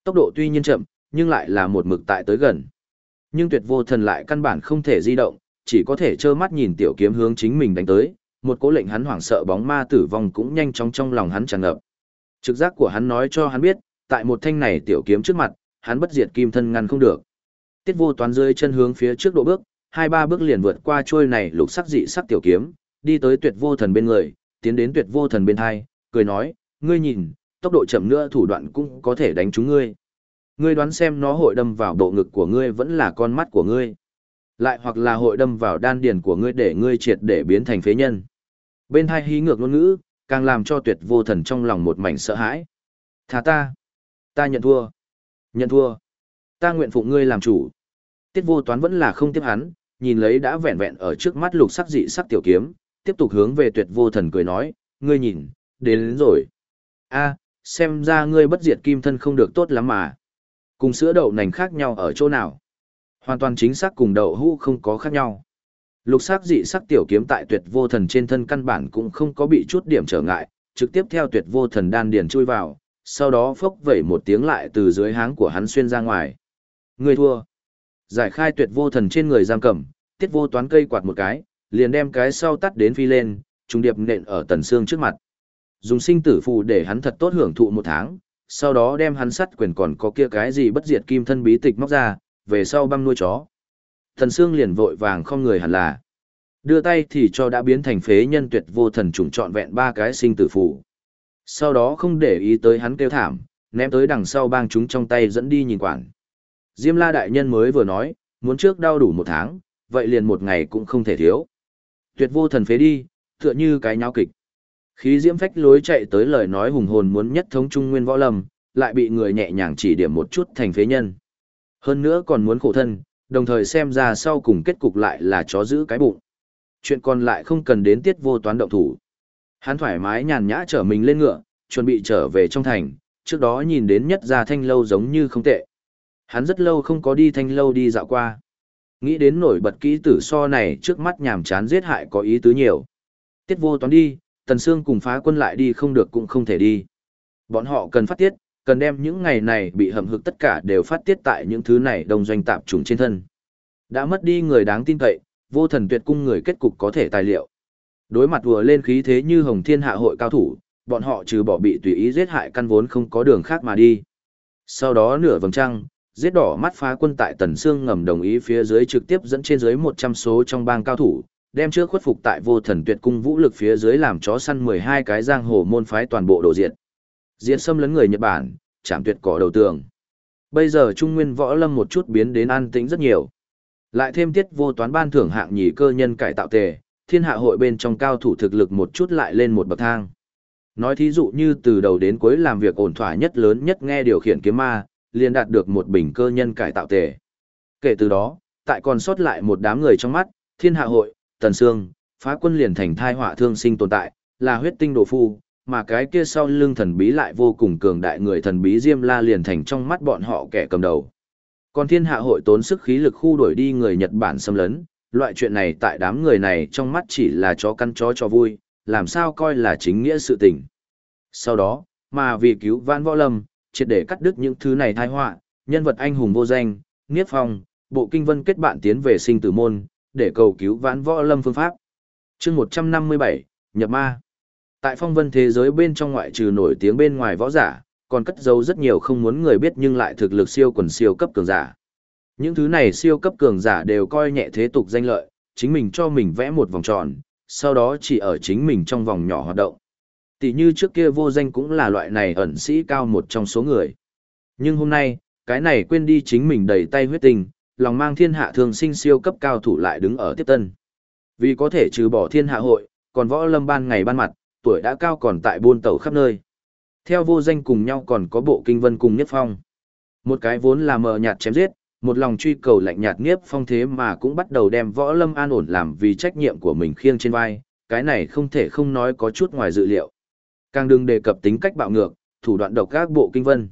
Tốc độ tuy nhiên chậm, nhưng lại là một mực tại tới gần. Nhưng tuyệt vô thần lại căn bản không thể di động, chỉ có thể trơ mắt nhìn tiểu kiếm hướng chính mình đánh tới, một cố lệnh hắn hoảng sợ bóng ma tử vong cũng nhanh chóng trong lòng hắn tràn ngập. Trực giác của hắn nói cho hắn biết, tại một thanh này tiểu kiếm trước mặt, hắn bất diệt kim thân ngăn không được. Tiết vô toán rơi chân hướng phía trước độ bước, hai ba bước liền vượt qua trôi này lục sắc dị sắc tiểu kiếm, đi tới tuyệt vô thần bên người, tiến đến tuyệt vô thần bên hai, cười nói, ngươi nhìn, tốc độ chậm nữa thủ đoạn cũng có thể đánh trúng ngươi. Ngươi đoán xem nó hội đâm vào bộ ngực của ngươi vẫn là con mắt của ngươi. Lại hoặc là hội đâm vào đan điền của ngươi để ngươi triệt để biến thành phế nhân. Bên hai hí ngược ngôn ngữ, càng làm cho tuyệt vô thần trong lòng một mảnh sợ hãi. Thả ta. Ta nhận thua. Nhận thua. Ta nguyện phụng ngươi làm chủ. Tiết vô toán vẫn là không tiếp hắn, nhìn lấy đã vẹn vẹn ở trước mắt lục sắc dị sắc tiểu kiếm, tiếp tục hướng về tuyệt vô thần cười nói, ngươi nhìn, đến, đến rồi. a xem ra ngươi bất diệt kim thân không được tốt lắm mà. Cùng sữa đậu nành khác nhau ở chỗ nào? Hoàn toàn chính xác cùng đậu hũ không có khác nhau. Lục sắc dị sắc tiểu kiếm tại tuyệt vô thần trên thân căn bản cũng không có bị chút điểm trở ngại, trực tiếp theo tuyệt vô thần đan điền chui vào, sau đó phốc vẩy một tiếng lại từ dưới háng của hắn xuyên ra ngoài. Người thua. Giải khai tuyệt vô thần trên người giam cầm, tiết vô toán cây quạt một cái, liền đem cái sau tắt đến phi lên, trùng điệp nện ở tần xương trước mặt. Dùng sinh tử phù để hắn thật tốt hưởng thụ một tháng, sau đó đem hắn sắt quyền còn có kia cái gì bất diệt kim thân bí tịch móc ra, về sau băm nuôi chó. Thần xương liền vội vàng không người hẳn là. Đưa tay thì cho đã biến thành phế nhân tuyệt vô thần trùng trọn vẹn ba cái sinh tử phù. Sau đó không để ý tới hắn kêu thảm, ném tới đằng sau bang chúng trong tay dẫn đi nhìn quản. Diêm la đại nhân mới vừa nói, muốn trước đau đủ một tháng, vậy liền một ngày cũng không thể thiếu. Tuyệt vô thần phế đi, tựa như cái nháo kịch. Khí diễm phách lối chạy tới lời nói hùng hồn muốn nhất thống trung nguyên võ lâm, lại bị người nhẹ nhàng chỉ điểm một chút thành phế nhân. Hơn nữa còn muốn khổ thân, đồng thời xem ra sau cùng kết cục lại là chó giữ cái bụng. Chuyện còn lại không cần đến tiết vô toán động thủ. Hắn thoải mái nhàn nhã trở mình lên ngựa, chuẩn bị trở về trong thành, trước đó nhìn đến nhất gia thanh lâu giống như không tệ. Hắn rất lâu không có đi thanh lâu đi dạo qua. Nghĩ đến nổi bật kỹ tử so này trước mắt nhàm chán giết hại có ý tứ nhiều. Tiết vô toán đi, Tần Sương cùng phá quân lại đi không được cũng không thể đi. Bọn họ cần phát tiết, cần đem những ngày này bị hầm hực tất cả đều phát tiết tại những thứ này đồng doanh tạp trùng trên thân. Đã mất đi người đáng tin cậy, vô thần tuyệt cung người kết cục có thể tài liệu. Đối mặt vừa lên khí thế như hồng thiên hạ hội cao thủ, bọn họ trừ bỏ bị tùy ý giết hại căn vốn không có đường khác mà đi. Sau đó nửa vầng trăng, giết đỏ mắt phá quân tại Tần Sương ngầm đồng ý phía dưới trực tiếp dẫn trên dưới 100 số trong bang cao thủ, đem trước khuất phục tại vô thần tuyệt cung vũ lực phía dưới làm chó săn 12 cái giang hồ môn phái toàn bộ đổ diệt. Diệt xâm lấn người Nhật Bản, chạm tuyệt cỏ đầu tường. Bây giờ Trung Nguyên võ lâm một chút biến đến an tĩnh rất nhiều. Lại thêm tiết vô toán ban thưởng hạng nhì cơ nhân cải tạo tề, thiên hạ hội bên trong cao thủ thực lực một chút lại lên một bậc thang. Nói thí dụ như từ đầu đến cuối làm việc ổn thỏa nhất lớn nhất nghe điều khiển kiếm ma, liền đạt được một bình cơ nhân cải tạo tề. Kể từ đó, tại còn sót lại một đám người trong mắt, thiên hạ hội, tần sương, phá quân liền thành thai họa thương sinh tồn tại, là huyết tinh đồ phu, mà cái kia sau lưng thần bí lại vô cùng cường đại người thần bí Diêm La liền thành trong mắt bọn họ kẻ cầm đầu. Còn thiên hạ hội tốn sức khí lực khu đuổi đi người Nhật Bản xâm lấn, loại chuyện này tại đám người này trong mắt chỉ là chó căn chó cho vui, làm sao coi là chính nghĩa sự tình. Sau đó, mà vì cứu Vãn Võ Lâm, triệt để cắt đứt những thứ này tai họa, nhân vật anh hùng vô danh, Niết Phong, Bộ Kinh Vân kết bạn tiến về sinh tử môn, để cầu cứu Vãn Võ Lâm phương pháp. Chương 157, Nhập Ma. Tại phong vân thế giới bên trong ngoại trừ nổi tiếng bên ngoài võ giả, còn cất giấu rất nhiều không muốn người biết nhưng lại thực lực siêu quần siêu cấp cường giả. Những thứ này siêu cấp cường giả đều coi nhẹ thế tục danh lợi, chính mình cho mình vẽ một vòng tròn, sau đó chỉ ở chính mình trong vòng nhỏ hoạt động. Tỷ như trước kia vô danh cũng là loại này ẩn sĩ cao một trong số người. Nhưng hôm nay, cái này quên đi chính mình đầy tay huyết tình, lòng mang thiên hạ thường sinh siêu cấp cao thủ lại đứng ở tiếp tân. Vì có thể trừ bỏ thiên hạ hội, còn võ lâm ban ngày ban mặt, tuổi đã cao còn tại buôn tàu khắp nơi. Theo vô danh cùng nhau còn có bộ kinh vân cùng nhất Phong. Một cái vốn là mờ nhạt chém giết, một lòng truy cầu lạnh nhạt Niếp Phong thế mà cũng bắt đầu đem võ lâm an ổn làm vì trách nhiệm của mình khiêng trên vai, cái này không thể không nói có chút ngoài dự liệu. Càng đừng đề cập tính cách bạo ngược, thủ đoạn độc các bộ kinh vân.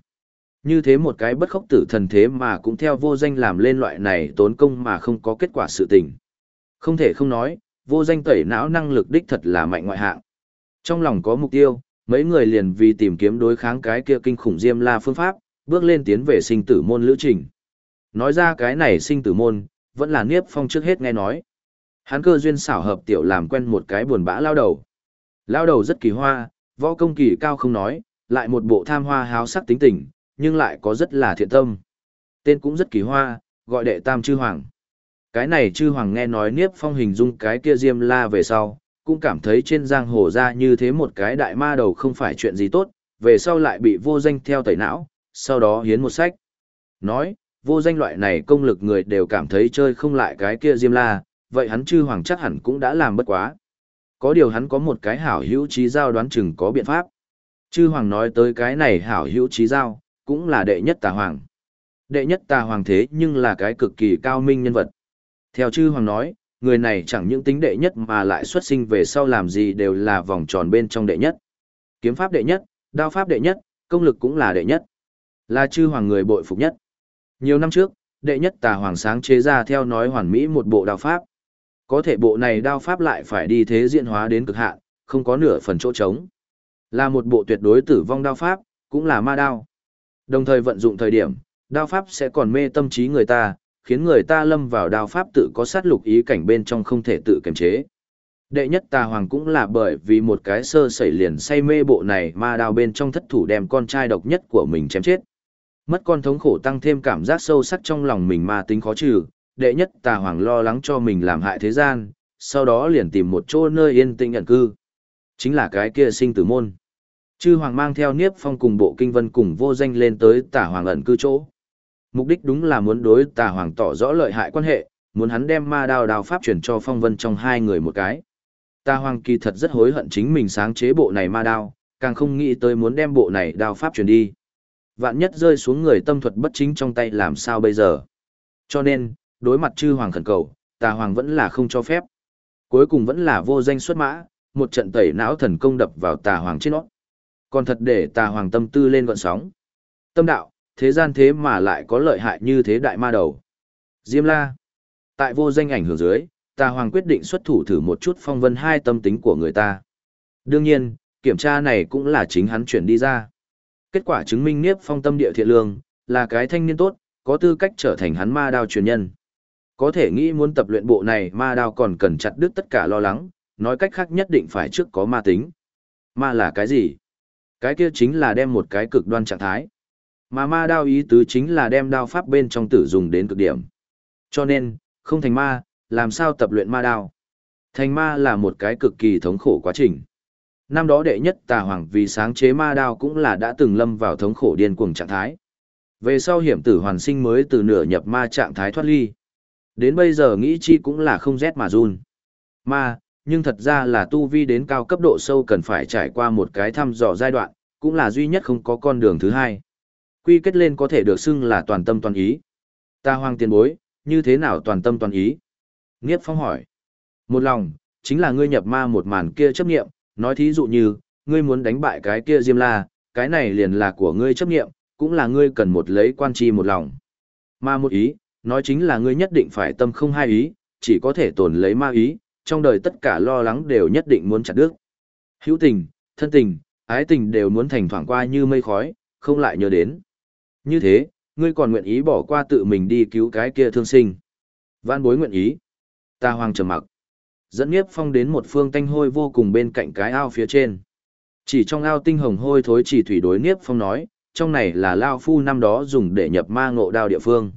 Như thế một cái bất khốc tử thần thế mà cũng theo vô danh làm lên loại này tốn công mà không có kết quả sự tình. Không thể không nói, vô danh tẩy não năng lực đích thật là mạnh ngoại hạng. Trong lòng có mục tiêu, mấy người liền vì tìm kiếm đối kháng cái kia kinh khủng diêm la phương pháp, bước lên tiến về sinh tử môn lữ trình. Nói ra cái này sinh tử môn, vẫn là Niếp Phong trước hết nghe nói. Hắn cơ duyên xảo hợp tiểu làm quen một cái buồn bã lao đầu. Lao đầu rất kỳ hoa, võ công kỳ cao không nói, lại một bộ tham hoa háo sắc tính tình, nhưng lại có rất là thiện tâm. Tên cũng rất kỳ hoa, gọi đệ tam chư hoàng. Cái này chư hoàng nghe nói Niếp Phong hình dung cái kia diêm la về sau, cũng cảm thấy trên giang hồ ra như thế một cái đại ma đầu không phải chuyện gì tốt, về sau lại bị vô danh theo tẩy não, sau đó hiến một sách. Nói, vô danh loại này công lực người đều cảm thấy chơi không lại cái kia diêm la, vậy hắn chư hoàng chắc hẳn cũng đã làm bất quá. Có điều hắn có một cái hảo hữu trí giao đoán chừng có biện pháp. Chư hoàng nói tới cái này hảo hữu trí giao, cũng là đệ nhất tà hoàng. Đệ nhất tà hoàng thế nhưng là cái cực kỳ cao minh nhân vật. Theo chư hoàng nói, người này chẳng những tính đệ nhất mà lại xuất sinh về sau làm gì đều là vòng tròn bên trong đệ nhất. Kiếm pháp đệ nhất, đao pháp đệ nhất, công lực cũng là đệ nhất. Là chư hoàng người bội phục nhất. Nhiều năm trước, đệ nhất tà hoàng sáng chế ra theo nói hoàn mỹ một bộ đao pháp. Có thể bộ này đao pháp lại phải đi thế diện hóa đến cực hạn, không có nửa phần chỗ trống. Là một bộ tuyệt đối tử vong đao pháp, cũng là ma đao. Đồng thời vận dụng thời điểm, đao pháp sẽ còn mê tâm trí người ta, khiến người ta lâm vào đao pháp tự có sát lục ý cảnh bên trong không thể tự kiềm chế. Đệ nhất tà hoàng cũng là bởi vì một cái sơ sẩy liền say mê bộ này ma đao bên trong thất thủ đem con trai độc nhất của mình chém chết. Mất con thống khổ tăng thêm cảm giác sâu sắc trong lòng mình ma tính khó trừ, đệ nhất tà hoàng lo lắng cho mình làm hại thế gian, sau đó liền tìm một chỗ nơi yên tĩnh ẩn cư. Chính là cái kia sinh tử môn. Chư hoàng mang theo niếp phong cùng bộ kinh vân cùng vô danh lên tới Tả hoàng ẩn cư chỗ. Mục đích đúng là muốn đối Tả hoàng tỏ rõ lợi hại quan hệ, muốn hắn đem ma đao đao pháp chuyển cho phong vân trong hai người một cái. Tà hoàng kỳ thật rất hối hận chính mình sáng chế bộ này ma đao, càng không nghĩ tới muốn đem bộ này đao pháp chuyển đi. Vạn nhất rơi xuống người tâm thuật bất chính trong tay làm sao bây giờ. Cho nên, đối mặt chư hoàng khẩn cầu, tà hoàng vẫn là không cho phép. Cuối cùng vẫn là vô danh xuất mã, một trận tẩy não thần công đập vào tà hoàng trên nó. Còn thật để tà hoàng tâm tư lên gọn sóng. Tâm đạo, thế gian thế mà lại có lợi hại như thế đại ma đầu. Diêm la. Tại vô danh ảnh hưởng dưới, tà hoàng quyết định xuất thủ thử một chút phong vân hai tâm tính của người ta. Đương nhiên, kiểm tra này cũng là chính hắn chuyển đi ra. Kết quả chứng minh Niếp Phong tâm địa thiện lương, là cái thanh niên tốt, có tư cách trở thành hắn ma đao truyền nhân. Có thể nghĩ muốn tập luyện bộ này ma đao còn cần chặt đứt tất cả lo lắng, nói cách khác nhất định phải trước có ma tính. Ma là cái gì? Cái kia chính là đem một cái cực đoan trạng thái. Mà ma đao ý tứ chính là đem đao pháp bên trong tử dùng đến cực điểm. Cho nên, không thành ma, làm sao tập luyện ma đao? Thành ma là một cái cực kỳ thống khổ quá trình. Năm đó đệ nhất tà hoàng vì sáng chế ma đao cũng là đã từng lâm vào thống khổ điên cuồng trạng thái. Về sau hiểm tử hoàn sinh mới từ nửa nhập ma trạng thái thoát ly. Đến bây giờ nghĩ chi cũng là không rét mà run. Ma, nhưng thật ra là tu vi đến cao cấp độ sâu cần phải trải qua một cái thăm dò giai đoạn, cũng là duy nhất không có con đường thứ hai. Quy kết lên có thể được xưng là toàn tâm toàn ý. Ta hoang tiền bối, như thế nào toàn tâm toàn ý? Nghiếp Phong hỏi. Một lòng, chính là ngươi nhập ma một màn kia chấp nghiệm, nói thí dụ như, ngươi muốn đánh bại cái kia Diêm La, cái này liền là của ngươi chấp nghiệm, cũng là ngươi cần một lấy quan chi một lòng. Ma một ý, nói chính là ngươi nhất định phải tâm không hai ý, chỉ có thể tồn lấy ma ý, trong đời tất cả lo lắng đều nhất định muốn chặt đứt. Hữu tình, thân tình, ái tình đều muốn thành thoảng qua như mây khói, không lại nhớ đến. Như thế, ngươi còn nguyện ý bỏ qua tự mình đi cứu cái kia thương sinh. Vãn bối nguyện ý. Ta hoàng trầm mặc. Dẫn Niếp Phong đến một phương tanh hôi vô cùng bên cạnh cái ao phía trên. Chỉ trong ao tinh hồng hôi thối chỉ thủy đối Niếp Phong nói, trong này là lao phu năm đó dùng để nhập ma ngộ đao địa phương.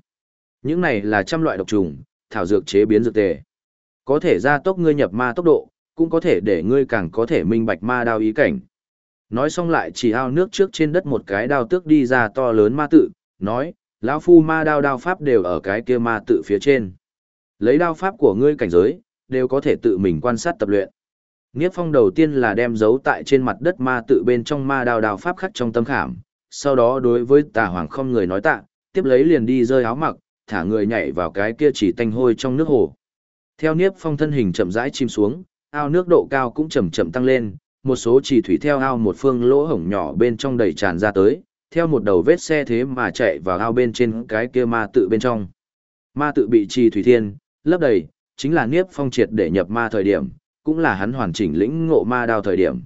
Những này là trăm loại độc trùng, thảo dược chế biến dược tề. Có thể gia tốc ngươi nhập ma tốc độ, cũng có thể để ngươi càng có thể minh bạch ma đao ý cảnh. Nói xong lại chỉ ao nước trước trên đất một cái đao tước đi ra to lớn ma tự, nói, lão phu ma đao đao pháp đều ở cái kia ma tự phía trên. Lấy đao pháp của ngươi cảnh giới, đều có thể tự mình quan sát tập luyện. Niếp phong đầu tiên là đem dấu tại trên mặt đất ma tự bên trong ma đao đao pháp khắc trong tâm khảm, sau đó đối với tà hoàng không người nói tạ, tiếp lấy liền đi rơi áo mặc, thả người nhảy vào cái kia chỉ tanh hôi trong nước hồ. Theo Niếp phong thân hình chậm rãi chìm xuống, ao nước độ cao cũng chậm chậm tăng lên, một số chỉ thủy theo ao một phương lỗ hổng nhỏ bên trong đầy tràn ra tới, theo một đầu vết xe thế mà chạy vào ao bên trên cái kia ma tự bên trong. Ma tự bị trì thủy thiên, lấp đầy, chính là Niếp Phong triệt để nhập ma thời điểm, cũng là hắn hoàn chỉnh lĩnh ngộ ma đao thời điểm.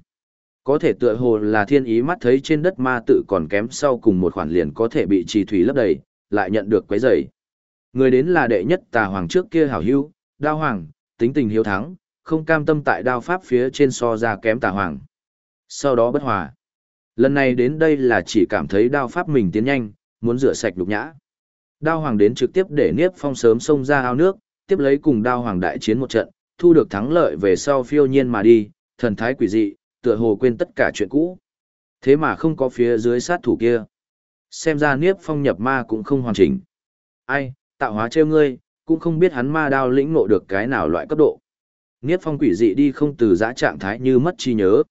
Có thể tựa hồ là thiên ý mắt thấy trên đất ma tự còn kém sau cùng một khoản liền có thể bị trì thủy lấp đầy, lại nhận được quấy rầy. Người đến là đệ nhất tà hoàng trước kia hảo hữu, đao hoàng, tính tình hiếu thắng, không cam tâm tại đao pháp phía trên so ra kém tà hoàng. Sau đó bất hòa. Lần này đến đây là chỉ cảm thấy đao pháp mình tiến nhanh, muốn rửa sạch đục nhã. Đao hoàng đến trực tiếp để Niếp Phong sớm xông ra ao nước, tiếp lấy cùng đao hoàng đại chiến một trận, thu được thắng lợi về sau phiêu nhiên mà đi, thần thái quỷ dị, tựa hồ quên tất cả chuyện cũ. Thế mà không có phía dưới sát thủ kia. Xem ra Niếp Phong nhập ma cũng không hoàn chỉnh. Ai, tạo hóa trêu ngươi, cũng không biết hắn ma đao lĩnh ngộ được cái nào loại cấp độ. Niếp Phong quỷ dị đi không từ giã trạng thái như mất trí nhớ.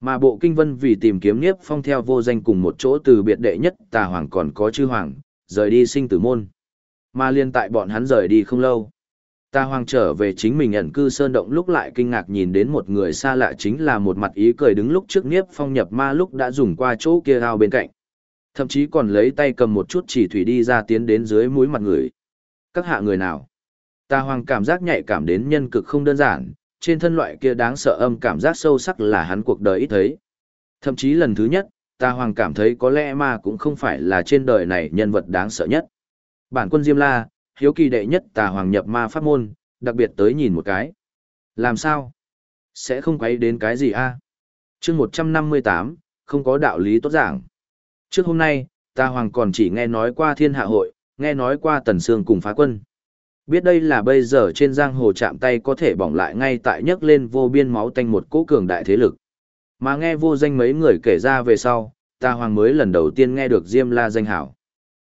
Mà bộ kinh vân vì tìm kiếm Niếp Phong theo vô danh cùng một chỗ từ biệt đệ nhất tà hoàng còn có chư hoàng, rời đi sinh tử môn. Mà liên tại bọn hắn rời đi không lâu. Tà hoàng trở về chính mình ẩn cư sơn động lúc lại kinh ngạc nhìn đến một người xa lạ chính là một mặt ý cười đứng lúc trước Niếp Phong nhập ma lúc đã dùng qua chỗ kia ao bên cạnh. Thậm chí còn lấy tay cầm một chút chỉ thủy đi ra tiến đến dưới mũi mặt người. Các hạ người nào? Tà hoàng cảm giác nhạy cảm đến nhân cực không đơn giản, trên thân loại kia đáng sợ âm cảm giác sâu sắc là hắn cuộc đời ít thấy. Thậm chí lần thứ nhất, ta hoàng cảm thấy có lẽ ma cũng không phải là trên đời này nhân vật đáng sợ nhất. Bản quân Diêm La, hiếu kỳ đệ nhất tà hoàng nhập ma pháp môn, đặc biệt tới nhìn một cái. Làm sao? Sẽ không quấy đến cái gì a? À? chương 158, không có đạo lý tốt giảng. Trước hôm nay, ta hoàng còn chỉ nghe nói qua thiên hạ hội, nghe nói qua tần sương cùng phá quân. Biết đây là bây giờ trên giang hồ chạm tay có thể bỏng lại ngay tại nhấc lên vô biên máu tanh một cỗ cường đại thế lực. Mà nghe vô danh mấy người kể ra về sau, ta hoàng mới lần đầu tiên nghe được Diêm La danh hảo.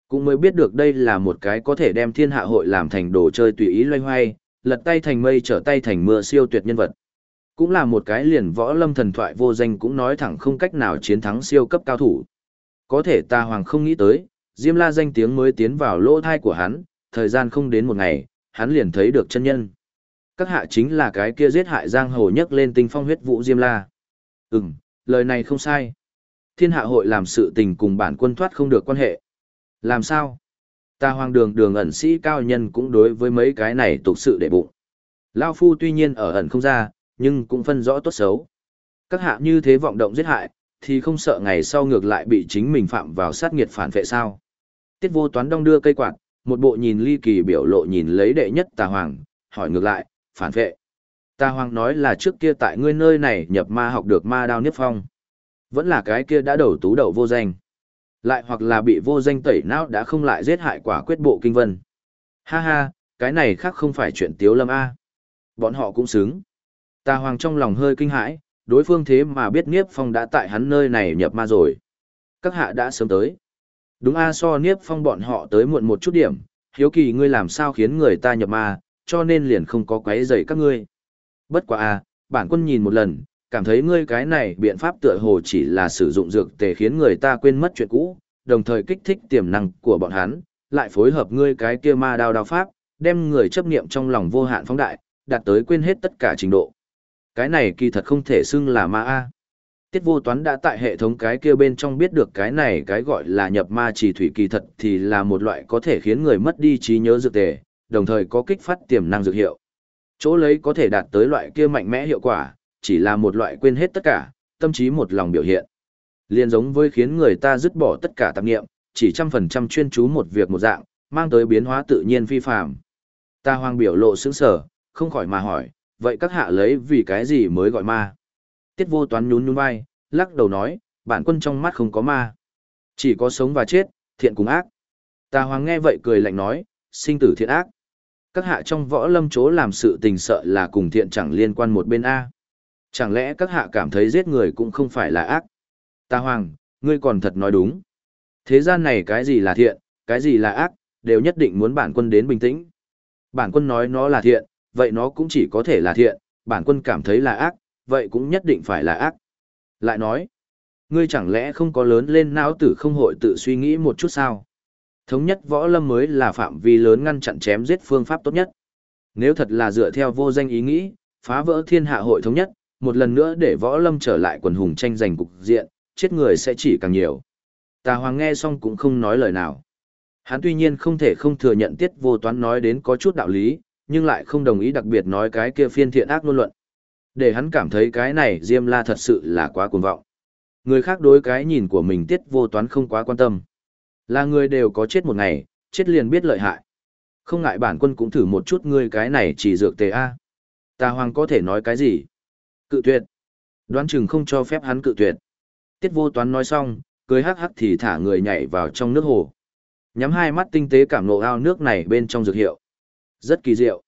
Cũng mới biết được đây là một cái có thể đem thiên hạ hội làm thành đồ chơi tùy ý loay hoay, lật tay thành mây trở tay thành mưa siêu tuyệt nhân vật. Cũng là một cái liền võ lâm thần thoại vô danh cũng nói thẳng không cách nào chiến thắng siêu cấp cao thủ. Có thể ta hoàng không nghĩ tới, Diêm La danh tiếng mới tiến vào lỗ thai của hắn, thời gian không đến một ngày, hắn liền thấy được chân nhân. Các hạ chính là cái kia giết hại giang hồ nhất lên tinh phong huyết vũ Diêm La. Ừm, lời này không sai. Thiên hạ hội làm sự tình cùng bản quân thoát không được quan hệ. Làm sao? Ta hoang đường đường ẩn sĩ cao nhân cũng đối với mấy cái này tục sự để bụng. Lao phu tuy nhiên ở ẩn không ra, nhưng cũng phân rõ tốt xấu. Các hạ như thế vọng động giết hại, thì không sợ ngày sau ngược lại bị chính mình phạm vào sát nghiệt phản vệ sao. Tiết vô toán đong đưa cây quạt, một bộ nhìn ly kỳ biểu lộ nhìn lấy đệ nhất tà hoàng, hỏi ngược lại, phản vệ. Tà hoàng nói là trước kia tại ngươi nơi này nhập ma học được ma đao niếp phong. Vẫn là cái kia đã đầu tú đầu vô danh. Lại hoặc là bị vô danh tẩy não đã không lại giết hại quả quyết bộ kinh vân. Ha ha, cái này khác không phải chuyện tiếu lâm A. Bọn họ cũng xứng. Tà hoàng trong lòng hơi kinh hãi, đối phương thế mà biết Niếp Phong đã tại hắn nơi này nhập ma rồi. Các hạ đã sớm tới. Đúng A so Niếp Phong bọn họ tới muộn một chút điểm, hiếu kỳ ngươi làm sao khiến người ta nhập ma, cho nên liền không có quấy rầy các ngươi. Bất quá à, bản quân nhìn một lần, cảm thấy ngươi cái này biện pháp tựa hồ chỉ là sử dụng dược tề khiến người ta quên mất chuyện cũ, đồng thời kích thích tiềm năng của bọn hắn, lại phối hợp ngươi cái kia ma đao đao pháp, đem người chấp niệm trong lòng vô hạn phóng đại, đạt tới quên hết tất cả trình độ. Cái này kỳ thật không thể xưng là ma a. Tiết vô toán đã tại hệ thống cái kia bên trong biết được cái này cái gọi là nhập ma chỉ thủy kỳ thật thì là một loại có thể khiến người mất đi trí nhớ dược tề, đồng thời có kích phát tiềm năng dược hiệu. Chỗ lấy có thể đạt tới loại kia mạnh mẽ hiệu quả, chỉ là một loại quên hết tất cả, tâm trí một lòng biểu hiện. Liên giống với khiến người ta dứt bỏ tất cả tạp nghiệm, chỉ trăm phần trăm chuyên chú một việc một dạng, mang tới biến hóa tự nhiên phi phàm. Ta hoang biểu lộ sững sở, không khỏi mà hỏi, vậy các hạ lấy vì cái gì mới gọi ma? Tiết vô toán nhún nhún vai, lắc đầu nói, bản quân trong mắt không có ma. Chỉ có sống và chết, thiện cùng ác. Ta hoàng nghe vậy cười lạnh nói, sinh tử thiện ác. Các hạ trong võ lâm chỗ làm sự tình sợ là cùng thiện chẳng liên quan một bên A. Chẳng lẽ các hạ cảm thấy giết người cũng không phải là ác? Ta hoàng, ngươi còn thật nói đúng. Thế gian này cái gì là thiện, cái gì là ác, đều nhất định muốn bản quân đến bình tĩnh. Bản quân nói nó là thiện, vậy nó cũng chỉ có thể là thiện, bản quân cảm thấy là ác, vậy cũng nhất định phải là ác. Lại nói, ngươi chẳng lẽ không có lớn lên não tử không hội tự suy nghĩ một chút sao? Thống nhất võ lâm mới là phạm vi lớn ngăn chặn chém giết phương pháp tốt nhất. Nếu thật là dựa theo vô danh ý nghĩ, phá vỡ thiên hạ hội thống nhất, một lần nữa để võ lâm trở lại quần hùng tranh giành cục diện, chết người sẽ chỉ càng nhiều. Tà Hoàng nghe xong cũng không nói lời nào. Hắn tuy nhiên không thể không thừa nhận tiết vô toán nói đến có chút đạo lý, nhưng lại không đồng ý đặc biệt nói cái kia phiên thiện ác ngôn luận. Để hắn cảm thấy cái này Diêm La thật sự là quá cuồng vọng. Người khác đối cái nhìn của mình tiết vô toán không quá quan tâm. Là người đều có chết một ngày, chết liền biết lợi hại. Không ngại bản quân cũng thử một chút ngươi cái này chỉ dược tề A. Tà Hoàng có thể nói cái gì? Cự tuyệt. Đoán chừng không cho phép hắn cự tuyệt. Tiết vô toán nói xong, cười hắc hắc thì thả người nhảy vào trong nước hồ. Nhắm hai mắt tinh tế cảm nộ ao nước này bên trong dược hiệu. Rất kỳ diệu.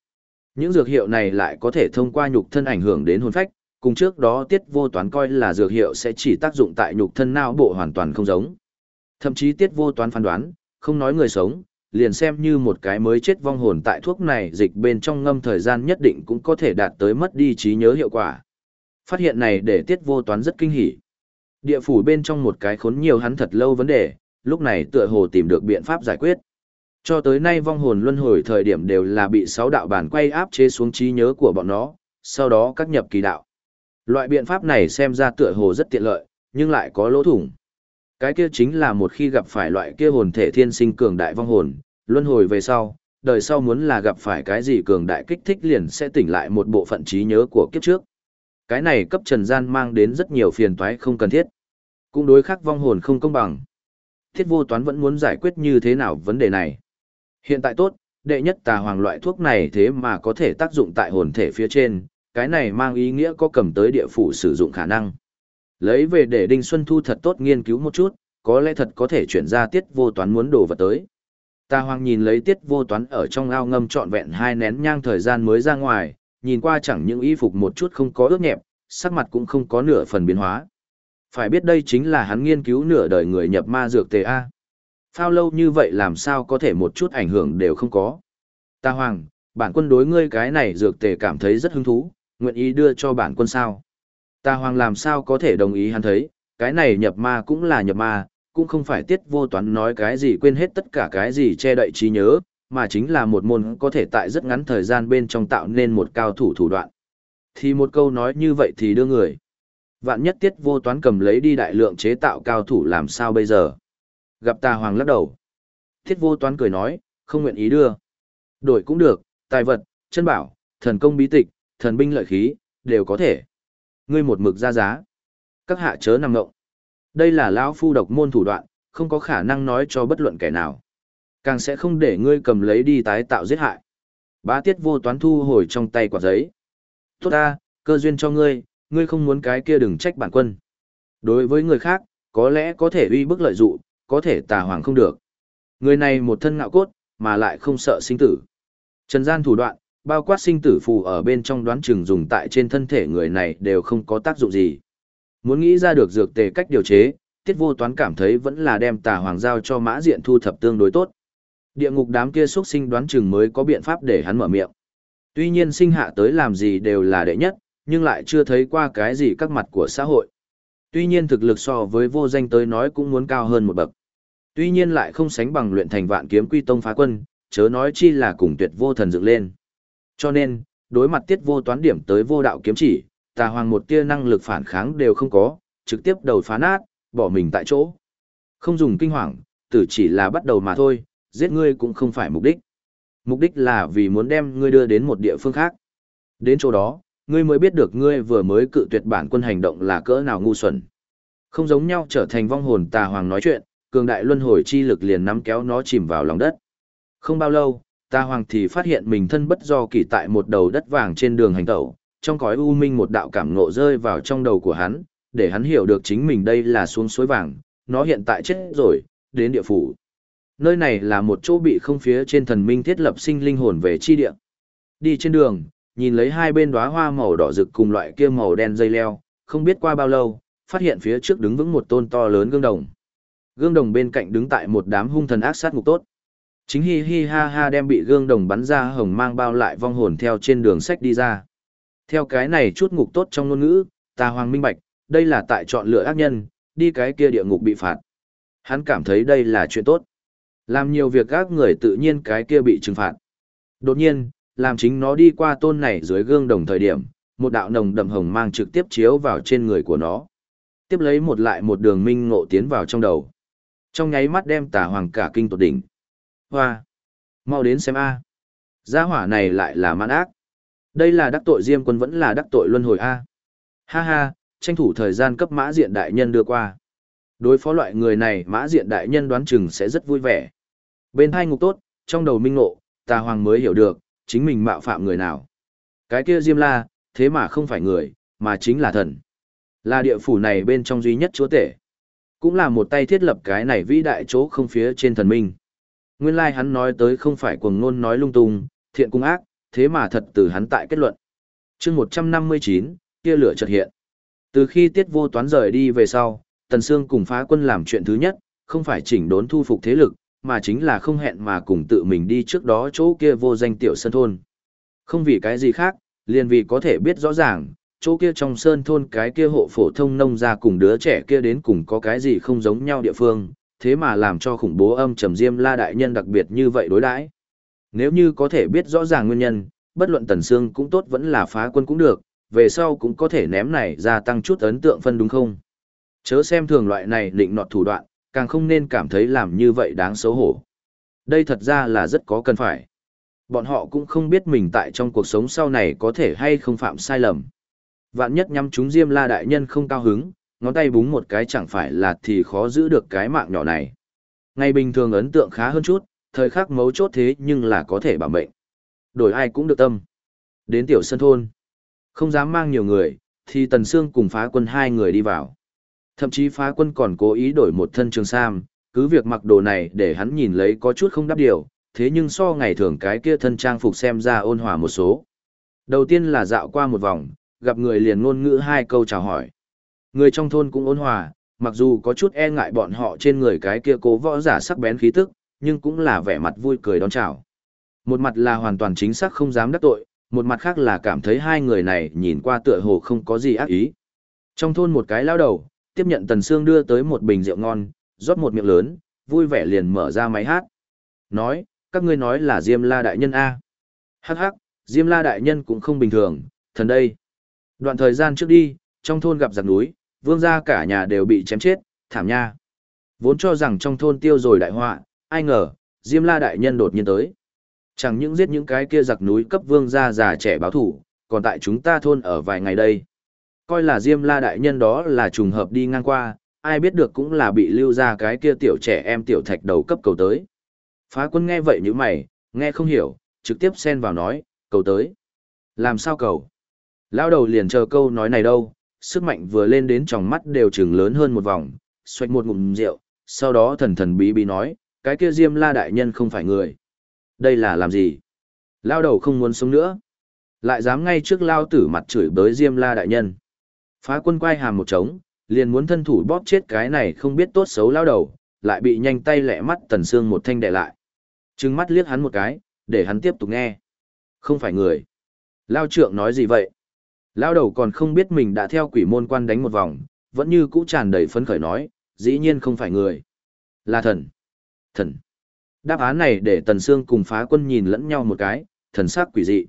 Những dược hiệu này lại có thể thông qua nhục thân ảnh hưởng đến hồn phách, cùng trước đó tiết vô toán coi là dược hiệu sẽ chỉ tác dụng tại nhục thân não bộ hoàn toàn không giống. Thậm chí tiết vô toán phán đoán, không nói người sống, liền xem như một cái mới chết vong hồn tại thuốc này dịch bên trong ngâm thời gian nhất định cũng có thể đạt tới mất đi trí nhớ hiệu quả. Phát hiện này để tiết vô toán rất kinh hỉ. Địa phủ bên trong một cái khốn nhiều hắn thật lâu vấn đề, lúc này tựa hồ tìm được biện pháp giải quyết. Cho tới nay vong hồn luân hồi thời điểm đều là bị sáu đạo bản quay áp chế xuống trí nhớ của bọn nó, sau đó các nhập kỳ đạo. Loại biện pháp này xem ra tựa hồ rất tiện lợi, nhưng lại có lỗ thủng. Cái kia chính là một khi gặp phải loại kia hồn thể thiên sinh cường đại vong hồn, luân hồi về sau, đời sau muốn là gặp phải cái gì cường đại kích thích liền sẽ tỉnh lại một bộ phận trí nhớ của kiếp trước. Cái này cấp trần gian mang đến rất nhiều phiền toái không cần thiết. Cũng đối khắc vong hồn không công bằng. Thiết vô toán vẫn muốn giải quyết như thế nào vấn đề này. Hiện tại tốt, đệ nhất tà hoàng loại thuốc này thế mà có thể tác dụng tại hồn thể phía trên, cái này mang ý nghĩa có cầm tới địa phủ sử dụng khả năng. Lấy về để Đinh Xuân Thu thật tốt nghiên cứu một chút, có lẽ thật có thể chuyển ra tiết vô toán muốn đổ vật tới. Tà hoàng nhìn lấy tiết vô toán ở trong ao ngâm trọn vẹn hai nén nhang thời gian mới ra ngoài, nhìn qua chẳng những y phục một chút không có ướt nhẹp, sắc mặt cũng không có nửa phần biến hóa. Phải biết đây chính là hắn nghiên cứu nửa đời người nhập ma dược tề A. Phao lâu như vậy làm sao có thể một chút ảnh hưởng đều không có. Ta hoàng, bản quân đối ngươi cái này dược tề cảm thấy rất hứng thú, nguyện ý đưa cho bản quân sao. Ta hoàng làm sao có thể đồng ý hắn thấy, cái này nhập ma cũng là nhập ma, cũng không phải tiết vô toán nói cái gì quên hết tất cả cái gì che đậy trí nhớ, mà chính là một môn có thể tại rất ngắn thời gian bên trong tạo nên một cao thủ thủ đoạn. Thì một câu nói như vậy thì đưa người. Vạn nhất tiết vô toán cầm lấy đi đại lượng chế tạo cao thủ làm sao bây giờ? Gặp tà hoàng lắc đầu. thiết vô toán cười nói, không nguyện ý đưa. Đổi cũng được, tài vật, chân bảo, thần công bí tịch, thần binh lợi khí, đều có thể. Ngươi một mực ra giá. Các hạ chớ nằm ngộng. Đây là lão phu độc môn thủ đoạn, không có khả năng nói cho bất luận kẻ nào. Càng sẽ không để ngươi cầm lấy đi tái tạo giết hại. Bá tiết vô toán thu hồi trong tay quả giấy. Tốt ta, cơ duyên cho ngươi, ngươi không muốn cái kia đừng trách bản quân. Đối với người khác, có lẽ có thể uy bức lợi dụ, có thể tà hoàng không được. Người này một thân ngạo cốt, mà lại không sợ sinh tử. Trần gian thủ đoạn, bao quát sinh tử phù ở bên trong đoán chừng dùng tại trên thân thể người này đều không có tác dụng gì. Muốn nghĩ ra được dược tề cách điều chế, tiết vô toán cảm thấy vẫn là đem tà hoàng giao cho mã diện thu thập tương đối tốt. Địa ngục đám kia xuất sinh đoán chừng mới có biện pháp để hắn mở miệng. Tuy nhiên sinh hạ tới làm gì đều là đệ nhất, nhưng lại chưa thấy qua cái gì các mặt của xã hội. Tuy nhiên thực lực so với vô danh tới nói cũng muốn cao hơn một bậc. Tuy nhiên lại không sánh bằng luyện thành vạn kiếm quy tông phá quân, chớ nói chi là cùng tuyệt vô thần dựng lên. Cho nên, đối mặt tiết vô toán điểm tới vô đạo kiếm chỉ, tà hoàng một tia năng lực phản kháng đều không có, trực tiếp đầu phá nát, bỏ mình tại chỗ. Không dùng kinh hoàng, tử chỉ là bắt đầu mà thôi, giết ngươi cũng không phải mục đích. Mục đích là vì muốn đem ngươi đưa đến một địa phương khác. Đến chỗ đó, ngươi mới biết được ngươi vừa mới cự tuyệt bản quân hành động là cỡ nào ngu xuẩn. Không giống nhau trở thành vong hồn tà hoàng nói chuyện, cường đại luân hồi chi lực liền nắm kéo nó chìm vào lòng đất. Không bao lâu, Ta hoàng thì phát hiện mình thân bất do kỳ tại một đầu đất vàng trên đường hành tẩu, trong cõi u minh một đạo cảm ngộ rơi vào trong đầu của hắn, để hắn hiểu được chính mình đây là xuống suối vàng, nó hiện tại chết rồi, đến địa phủ. Nơi này là một chỗ bị không phía trên thần minh thiết lập sinh linh hồn về chi địa. Đi trên đường, nhìn lấy hai bên đóa hoa màu đỏ rực cùng loại kia màu đen dây leo, không biết qua bao lâu, phát hiện phía trước đứng vững một tôn to lớn gương đồng. Gương đồng bên cạnh đứng tại một đám hung thần ác sát ngục tốt. Chính hi hi ha ha đem bị gương đồng bắn ra hồng mang bao lại vong hồn theo trên đường sách đi ra. Theo cái này chút ngục tốt trong ngôn ngữ, ta hoàng minh bạch, đây là tại chọn lựa ác nhân, đi cái kia địa ngục bị phạt. Hắn cảm thấy đây là chuyện tốt. Làm nhiều việc các người tự nhiên cái kia bị trừng phạt. Đột nhiên, làm chính nó đi qua tôn này dưới gương đồng thời điểm, một đạo nồng đậm hồng mang trực tiếp chiếu vào trên người của nó. Tiếp lấy một lại một đường minh ngộ tiến vào trong đầu. Trong nháy mắt đem tà hoàng cả kinh tột đỉnh. Hoa! Mau đến xem A. Gia hỏa này lại là mãn ác. Đây là đắc tội Diêm quân vẫn là đắc tội luân hồi A. Ha ha, tranh thủ thời gian cấp mã diện đại nhân đưa qua. Đối phó loại người này mã diện đại nhân đoán chừng sẽ rất vui vẻ. Bên hai ngục tốt, trong đầu minh ngộ, tà hoàng mới hiểu được, chính mình mạo phạm người nào. Cái kia Diêm La, thế mà không phải người, mà chính là thần. Là địa phủ này bên trong duy nhất chúa tể. Cũng là một tay thiết lập cái này vĩ đại chỗ không phía trên thần minh. Nguyên lai like hắn nói tới không phải cuồng ngôn nói lung tung, thiện cung ác, thế mà thật từ hắn tại kết luận. chương 159, kia lửa chợt hiện. Từ khi tiết vô toán rời đi về sau, Tần Sương cùng phá quân làm chuyện thứ nhất, không phải chỉnh đốn thu phục thế lực, mà chính là không hẹn mà cùng tự mình đi trước đó chỗ kia vô danh tiểu sân thôn. Không vì cái gì khác, liền vì có thể biết rõ ràng, chỗ kia trong sơn thôn cái kia hộ phổ thông nông ra cùng đứa trẻ kia đến cùng có cái gì không giống nhau địa phương, thế mà làm cho khủng bố âm trầm diêm la đại nhân đặc biệt như vậy đối đãi. Nếu như có thể biết rõ ràng nguyên nhân, bất luận tần xương cũng tốt vẫn là phá quân cũng được, về sau cũng có thể ném này ra tăng chút ấn tượng phân đúng không? Chớ xem thường loại này định nọt thủ đoạn, càng không nên cảm thấy làm như vậy đáng xấu hổ. Đây thật ra là rất có cần phải. Bọn họ cũng không biết mình tại trong cuộc sống sau này có thể hay không phạm sai lầm. Vạn nhất nhắm chúng Diêm La đại nhân không cao hứng, ngón tay búng một cái chẳng phải là thì khó giữ được cái mạng nhỏ này. Ngày bình thường ấn tượng khá hơn chút, thời khắc mấu chốt thế nhưng là có thể bảo mệnh. Đổi ai cũng được tâm. Đến tiểu sân thôn. Không dám mang nhiều người, thì Tần Sương cùng phá quân hai người đi vào. Thậm chí phá quân còn cố ý đổi một thân trường sam, cứ việc mặc đồ này để hắn nhìn lấy có chút không đáp điều, thế nhưng so ngày thường cái kia thân trang phục xem ra ôn hòa một số. Đầu tiên là dạo qua một vòng, gặp người liền ngôn ngữ hai câu chào hỏi. Người trong thôn cũng ôn hòa, mặc dù có chút e ngại bọn họ trên người cái kia cố võ giả sắc bén khí tức, nhưng cũng là vẻ mặt vui cười đón chào. Một mặt là hoàn toàn chính xác không dám đắc tội, một mặt khác là cảm thấy hai người này nhìn qua tựa hồ không có gì ác ý. Trong thôn một cái lao đầu, tiếp nhận Tần Sương đưa tới một bình rượu ngon, rót một miệng lớn, vui vẻ liền mở ra máy hát. Nói, các ngươi nói là Diêm La Đại Nhân A. Hắc hắc, Diêm La Đại Nhân cũng không bình thường, thần đây. Đoạn thời gian trước đi, trong thôn gặp giặc núi, vương gia cả nhà đều bị chém chết, thảm nha. Vốn cho rằng trong thôn tiêu rồi đại họa, ai ngờ, Diêm La Đại Nhân đột nhiên tới. Chẳng những giết những cái kia giặc núi cấp vương gia già trẻ báo thủ, còn tại chúng ta thôn ở vài ngày đây. Coi là Diêm La Đại Nhân đó là trùng hợp đi ngang qua, ai biết được cũng là bị lưu ra cái kia tiểu trẻ em tiểu thạch đầu cấp cầu tới. Phá quân nghe vậy như mày, nghe không hiểu, trực tiếp xen vào nói, cầu tới. Làm sao cầu? Lao đầu liền chờ câu nói này đâu, sức mạnh vừa lên đến tròng mắt đều trừng lớn hơn một vòng, xoạch một ngụm rượu, sau đó thần thần bí bí nói, cái kia Diêm La Đại Nhân không phải người. Đây là làm gì? Lao đầu không muốn sống nữa. Lại dám ngay trước Lao tử mặt chửi bới Diêm La Đại Nhân. Phá quân quay hàm một trống, liền muốn thân thủ bóp chết cái này không biết tốt xấu Lao đầu, lại bị nhanh tay lẹ mắt tần xương một thanh đè lại. Trừng mắt liếc hắn một cái, để hắn tiếp tục nghe. Không phải người. Lao trượng nói gì vậy? Lao đầu còn không biết mình đã theo quỷ môn quan đánh một vòng, vẫn như cũ tràn đầy phấn khởi nói, dĩ nhiên không phải người. Là thần. Thần. Đáp án này để Tần Sương cùng phá quân nhìn lẫn nhau một cái, thần sắc quỷ dị.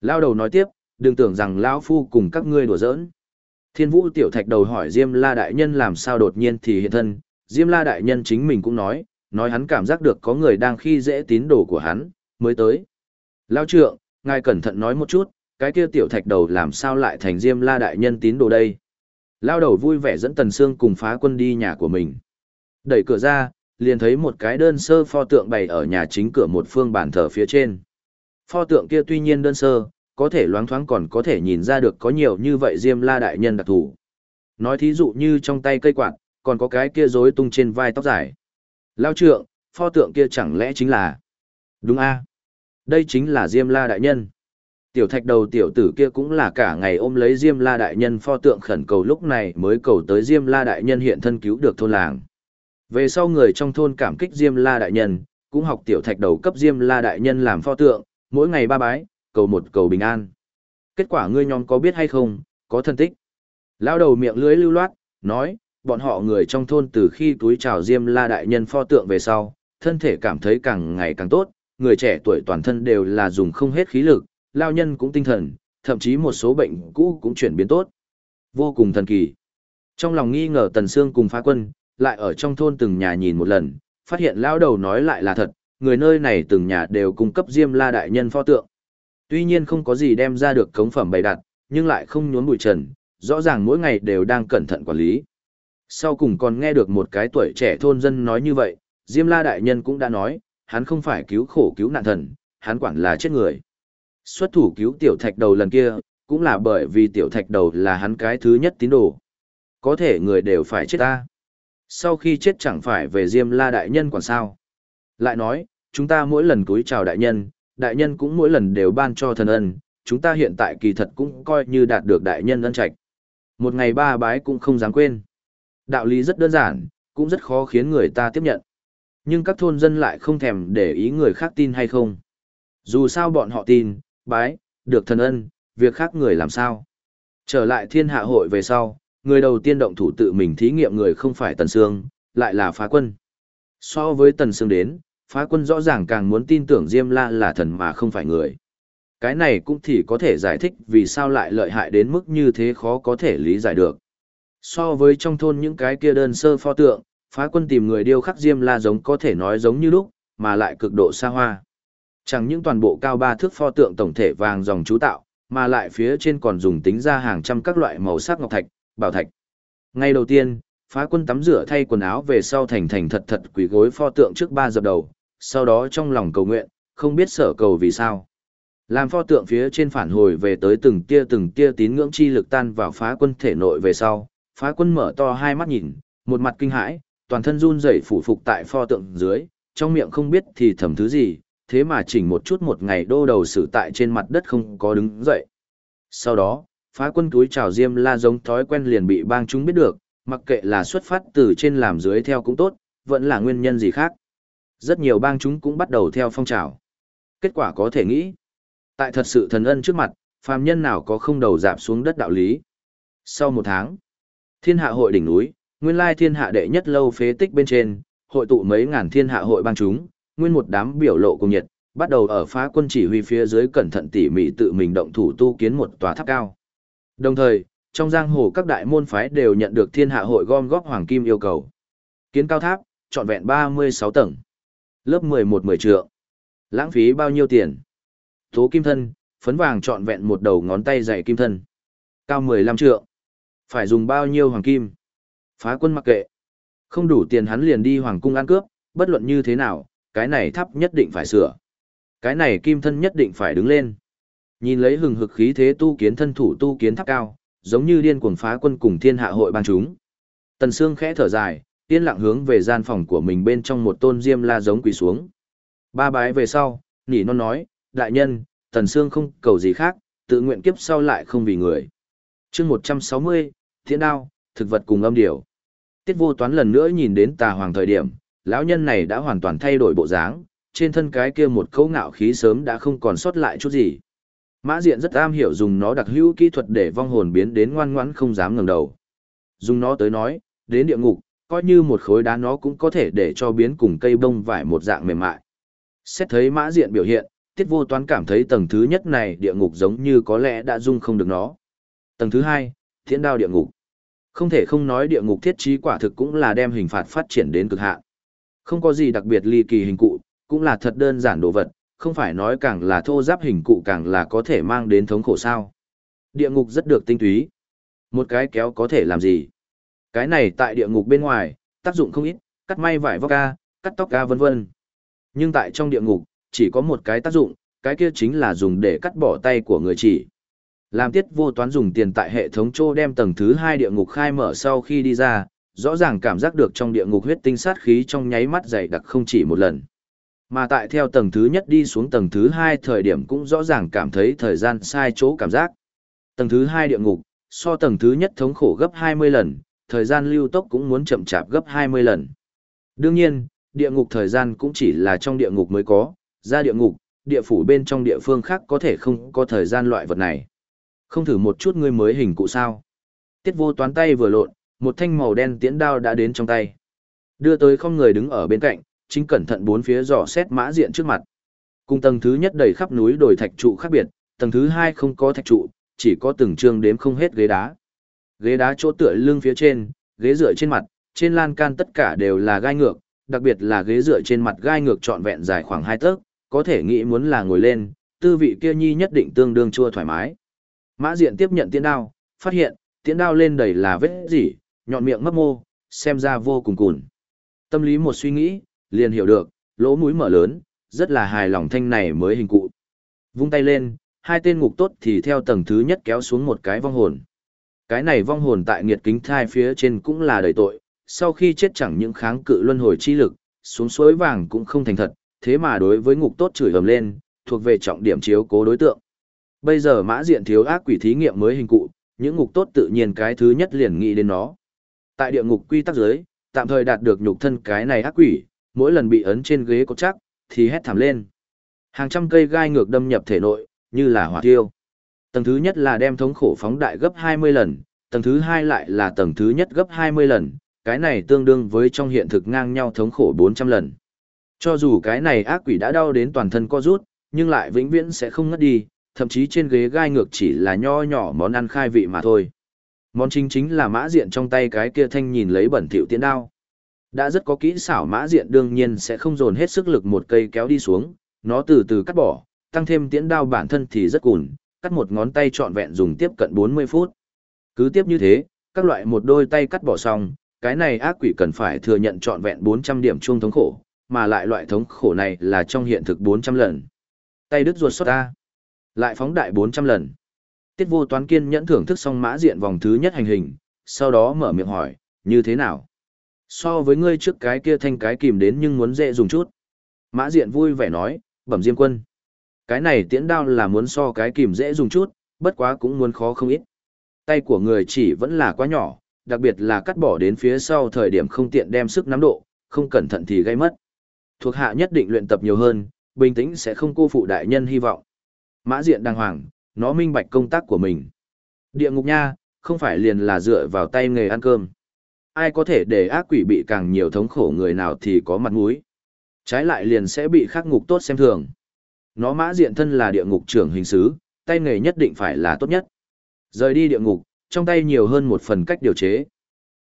Lao đầu nói tiếp, đừng tưởng rằng Lao Phu cùng các ngươi đùa giỡn. Thiên vũ tiểu thạch đầu hỏi Diêm La Đại Nhân làm sao đột nhiên thì hiện thân, Diêm La Đại Nhân chính mình cũng nói, nói hắn cảm giác được có người đang khi dễ tín đồ của hắn, mới tới. Lao trượng, ngài cẩn thận nói một chút, cái kia tiểu thạch đầu làm sao lại thành Diêm La Đại Nhân tín đồ đây. Lao đầu vui vẻ dẫn Tần Sương cùng phá quân đi nhà của mình. Đẩy cửa ra, liền thấy một cái đơn sơ pho tượng bày ở nhà chính cửa một phương bàn thờ phía trên. Pho tượng kia tuy nhiên đơn sơ, có thể loáng thoáng còn có thể nhìn ra được có nhiều như vậy Diêm La đại nhân đặc thù. Nói thí dụ như trong tay cây quạt, còn có cái kia rối tung trên vai tóc dài. Lao trượng, pho tượng kia chẳng lẽ chính là... Đúng a Đây chính là Diêm La đại nhân. Tiểu thạch đầu tiểu tử kia cũng là cả ngày ôm lấy Diêm La đại nhân pho tượng khẩn cầu lúc này mới cầu tới Diêm La đại nhân hiện thân cứu được thôn làng. Về sau người trong thôn cảm kích Diêm La đại nhân, cũng học tiểu thạch đầu cấp Diêm La đại nhân làm pho tượng, mỗi ngày ba bái, cầu một cầu bình an. Kết quả ngươi nhóm có biết hay không, có thân tích. Lao đầu miệng lưới lưu loát, nói, bọn họ người trong thôn từ khi túi chào Diêm La đại nhân pho tượng về sau, thân thể cảm thấy càng ngày càng tốt, người trẻ tuổi toàn thân đều là dùng không hết khí lực, lao nhân cũng tinh thần, thậm chí một số bệnh cũ cũng chuyển biến tốt. Vô cùng thần kỳ. Trong lòng nghi ngờ Tần Sương cùng phá quân, lại ở trong thôn từng nhà nhìn một lần, phát hiện lão đầu nói lại là thật, người nơi này từng nhà đều cung cấp Diêm La đại nhân pho tượng. Tuy nhiên không có gì đem ra được cống phẩm bày đặt, nhưng lại không nhốn bụi trần, rõ ràng mỗi ngày đều đang cẩn thận quản lý. Sau cùng còn nghe được một cái tuổi trẻ thôn dân nói như vậy, Diêm La đại nhân cũng đã nói, hắn không phải cứu khổ cứu nạn thần, hắn quản là chết người. Xuất thủ cứu tiểu thạch đầu lần kia, cũng là bởi vì tiểu thạch đầu là hắn cái thứ nhất tín đồ. Có thể người đều phải chết ta. Sau khi chết chẳng phải về Diêm La đại nhân còn sao. Lại nói, chúng ta mỗi lần túi chào đại nhân, đại nhân cũng mỗi lần đều ban cho thần ân, chúng ta hiện tại kỳ thật cũng coi như đạt được đại nhân ân trạch. Một ngày ba bái cũng không dám quên. Đạo lý rất đơn giản, cũng rất khó khiến người ta tiếp nhận. Nhưng các thôn dân lại không thèm để ý người khác tin hay không. Dù sao bọn họ tin, bái, được thần ân, việc khác người làm sao. Trở lại thiên hạ hội về sau, người đầu tiên động thủ tự mình thí nghiệm người không phải Tần Sương, lại là phá quân. So với Tần Sương đến, phá quân rõ ràng càng muốn tin tưởng Diêm La là thần mà không phải người. Cái này cũng thì có thể giải thích vì sao lại lợi hại đến mức như thế khó có thể lý giải được. So với trong thôn những cái kia đơn sơ pho tượng, phá quân tìm người điêu khắc Diêm La giống có thể nói giống như lúc, mà lại cực độ xa hoa. Chẳng những toàn bộ cao ba thước pho tượng tổng thể vàng dòng chú tạo, mà lại phía trên còn dùng tính ra hàng trăm các loại màu sắc ngọc thạch, bảo thạch. Ngay đầu tiên, phá quân tắm rửa thay quần áo về sau thành thành thật thật quỳ gối pho tượng trước ba dập đầu, sau đó trong lòng cầu nguyện, không biết sở cầu vì sao. Làm pho tượng phía trên phản hồi về tới từng tia từng tia tín ngưỡng chi lực tan vào phá quân thể nội về sau, phá quân mở to hai mắt nhìn, một mặt kinh hãi, toàn thân run rẩy phủ phục tại pho tượng dưới, trong miệng không biết thì thầm thứ gì, thế mà chỉnh một chút một ngày đô đầu xử tại trên mặt đất không có đứng dậy. Sau đó, phá quân túi chào diêm la giống thói quen liền bị bang chúng biết được, mặc kệ là xuất phát từ trên làm dưới theo cũng tốt, vẫn là nguyên nhân gì khác. Rất nhiều bang chúng cũng bắt đầu theo phong trào. Kết quả có thể nghĩ. Tại thật sự thần ân trước mặt, phàm nhân nào có không đầu dạp xuống đất đạo lý. Sau một tháng, thiên hạ hội đỉnh núi, nguyên lai thiên hạ đệ nhất lâu phế tích bên trên, hội tụ mấy ngàn thiên hạ hội bang chúng, nguyên một đám biểu lộ cùng nhiệt, bắt đầu ở phá quân chỉ huy phía dưới cẩn thận tỉ mỉ tự mình động thủ tu kiến một tòa tháp cao. Đồng thời, trong giang hồ các đại môn phái đều nhận được thiên hạ hội gom góp hoàng kim yêu cầu. Kiến cao tháp, trọn vẹn 36 tầng. Lớp 11 10 trượng. Lãng phí bao nhiêu tiền? Tố kim thân, phấn vàng trọn vẹn một đầu ngón tay dày kim thân. Cao 15 trượng. Phải dùng bao nhiêu hoàng kim? Phá quân mặc kệ. Không đủ tiền hắn liền đi hoàng cung ăn cướp, bất luận như thế nào, cái này tháp nhất định phải sửa. Cái này kim thân nhất định phải đứng lên. Nhìn lấy hừng hực khí thế tu kiến thân thủ tu kiến tháp cao, giống như điên cuồng phá quân cùng thiên hạ hội ban chúng. Tần Sương khẽ thở dài, yên lặng hướng về gian phòng của mình bên trong một tôn diêm la giống quỳ xuống. Ba bái về sau, nỉ non nói, đại nhân, Tần Sương không cầu gì khác, tự nguyện kiếp sau lại không vì người. chương 160, thiên đao, thực vật cùng âm điểu. Tiết vô toán lần nữa nhìn đến tà hoàng thời điểm, lão nhân này đã hoàn toàn thay đổi bộ dáng, trên thân cái kia một khấu ngạo khí sớm đã không còn sót lại chút gì. Mã Diện rất am hiểu dùng nó đặc hữu kỹ thuật để vong hồn biến đến ngoan ngoãn không dám ngẩng đầu. Dùng nó tới nói, đến địa ngục, coi như một khối đá nó cũng có thể để cho biến cùng cây bông vải một dạng mềm mại. Xét thấy Mã Diện biểu hiện, Tiết Vô Toán cảm thấy tầng thứ nhất này địa ngục giống như có lẽ đã dung không được nó. Tầng thứ hai, thiên Đao địa ngục. Không thể không nói địa ngục thiết trí quả thực cũng là đem hình phạt phát triển đến cực hạn. Không có gì đặc biệt ly kỳ hình cụ, cũng là thật đơn giản đồ vật, không phải nói càng là thô giáp hình cụ càng là có thể mang đến thống khổ sao. Địa ngục rất được tinh túy. Một cái kéo có thể làm gì? Cái này tại địa ngục bên ngoài, tác dụng không ít, cắt may vải vóc ca, cắt tóc ca vân vân. Nhưng tại trong địa ngục, chỉ có một cái tác dụng, cái kia chính là dùng để cắt bỏ tay của người chỉ. Làm tiết vô toán dùng tiền tại hệ thống trô đem tầng thứ hai địa ngục khai mở sau khi đi ra, rõ ràng cảm giác được trong địa ngục huyết tinh sát khí trong nháy mắt dày đặc không chỉ một lần. Mà tại theo tầng thứ nhất đi xuống tầng thứ hai thời điểm cũng rõ ràng cảm thấy thời gian sai chỗ cảm giác. Tầng thứ hai địa ngục, so tầng thứ nhất thống khổ gấp 20 lần, thời gian lưu tốc cũng muốn chậm chạp gấp 20 lần. Đương nhiên, địa ngục thời gian cũng chỉ là trong địa ngục mới có, ra địa ngục, địa phủ bên trong địa phương khác có thể không có thời gian loại vật này. Không thử một chút ngươi mới hình cụ sao. Tiết vô toán tay vừa lộn, một thanh màu đen tiễn đao đã đến trong tay. Đưa tới không người đứng ở bên cạnh, chính cẩn thận bốn phía dò xét mã diện trước mặt. Cùng tầng thứ nhất đầy khắp núi đồi thạch trụ khác biệt, tầng thứ hai không có thạch trụ, chỉ có từng trường đếm không hết ghế đá. Ghế đá chỗ tựa lưng phía trên, ghế dựa trên mặt, trên lan can tất cả đều là gai ngược, đặc biệt là ghế dựa trên mặt gai ngược trọn vẹn dài khoảng hai tấc, có thể nghĩ muốn là ngồi lên, tư vị kia nhi nhất định tương đương chua thoải mái. Mã diện tiếp nhận tiễn đao, phát hiện, tiễn đao lên đầy là vết gì, nhọn miệng mấp mô, xem ra vô cùng cùn. Tâm lý một suy nghĩ, liền hiểu được, lỗ mũi mở lớn, rất là hài lòng thanh này mới hình cụ. Vung tay lên, hai tên ngục tốt thì theo tầng thứ nhất kéo xuống một cái vong hồn. Cái này vong hồn tại nghiệt kính thai phía trên cũng là đầy tội, sau khi chết chẳng những kháng cự luân hồi chi lực, xuống suối vàng cũng không thành thật, thế mà đối với ngục tốt chửi ầm lên, thuộc về trọng điểm chiếu cố đối tượng. Bây giờ mã diện thiếu ác quỷ thí nghiệm mới hình cụ, những ngục tốt tự nhiên cái thứ nhất liền nghĩ đến nó. Tại địa ngục quy tắc giới, tạm thời đạt được nhục thân cái này ác quỷ, mỗi lần bị ấn trên ghế có chắc, thì hét thảm lên. Hàng trăm cây gai ngược đâm nhập thể nội, như là hỏa tiêu. Tầng thứ nhất là đem thống khổ phóng đại gấp 20 lần, tầng thứ hai lại là tầng thứ nhất gấp 20 lần, cái này tương đương với trong hiện thực ngang nhau thống khổ 400 lần. Cho dù cái này ác quỷ đã đau đến toàn thân co rút, nhưng lại vĩnh viễn sẽ không ngất đi, thậm chí trên ghế gai ngược chỉ là nho nhỏ món ăn khai vị mà thôi. Món chính chính là mã diện trong tay cái kia thanh nhìn lấy bẩn thỉu tiến đao. Đã rất có kỹ xảo mã diện đương nhiên sẽ không dồn hết sức lực một cây kéo đi xuống, nó từ từ cắt bỏ, tăng thêm tiễn đao bản thân thì rất cùn, cắt một ngón tay trọn vẹn dùng tiếp cận 40 phút. Cứ tiếp như thế, các loại một đôi tay cắt bỏ xong, cái này ác quỷ cần phải thừa nhận trọn vẹn 400 điểm chuông thống khổ, mà lại loại thống khổ này là trong hiện thực 400 lần. Tay đứt ruột xuất ra, lại phóng đại 400 lần. Tiết vô toán kiên nhẫn thưởng thức xong mã diện vòng thứ nhất hành hình, sau đó mở miệng hỏi, như thế nào? So với ngươi trước cái kia thanh cái kìm đến nhưng muốn dễ dùng chút. Mã diện vui vẻ nói, bẩm diêm quân. Cái này tiễn đao là muốn so cái kìm dễ dùng chút, bất quá cũng muốn khó không ít. Tay của người chỉ vẫn là quá nhỏ, đặc biệt là cắt bỏ đến phía sau thời điểm không tiện đem sức nắm độ, không cẩn thận thì gây mất. Thuộc hạ nhất định luyện tập nhiều hơn, bình tĩnh sẽ không cô phụ đại nhân hy vọng. Mã diện đàng hoàng, nó minh bạch công tác của mình. Địa ngục nha, không phải liền là dựa vào tay nghề ăn cơm. Ai có thể để ác quỷ bị càng nhiều thống khổ người nào thì có mặt mũi. Trái lại liền sẽ bị khắc ngục tốt xem thường. Nó mã diện thân là địa ngục trưởng hình sứ, tay nghề nhất định phải là tốt nhất. Rời đi địa ngục, trong tay nhiều hơn một phần cách điều chế.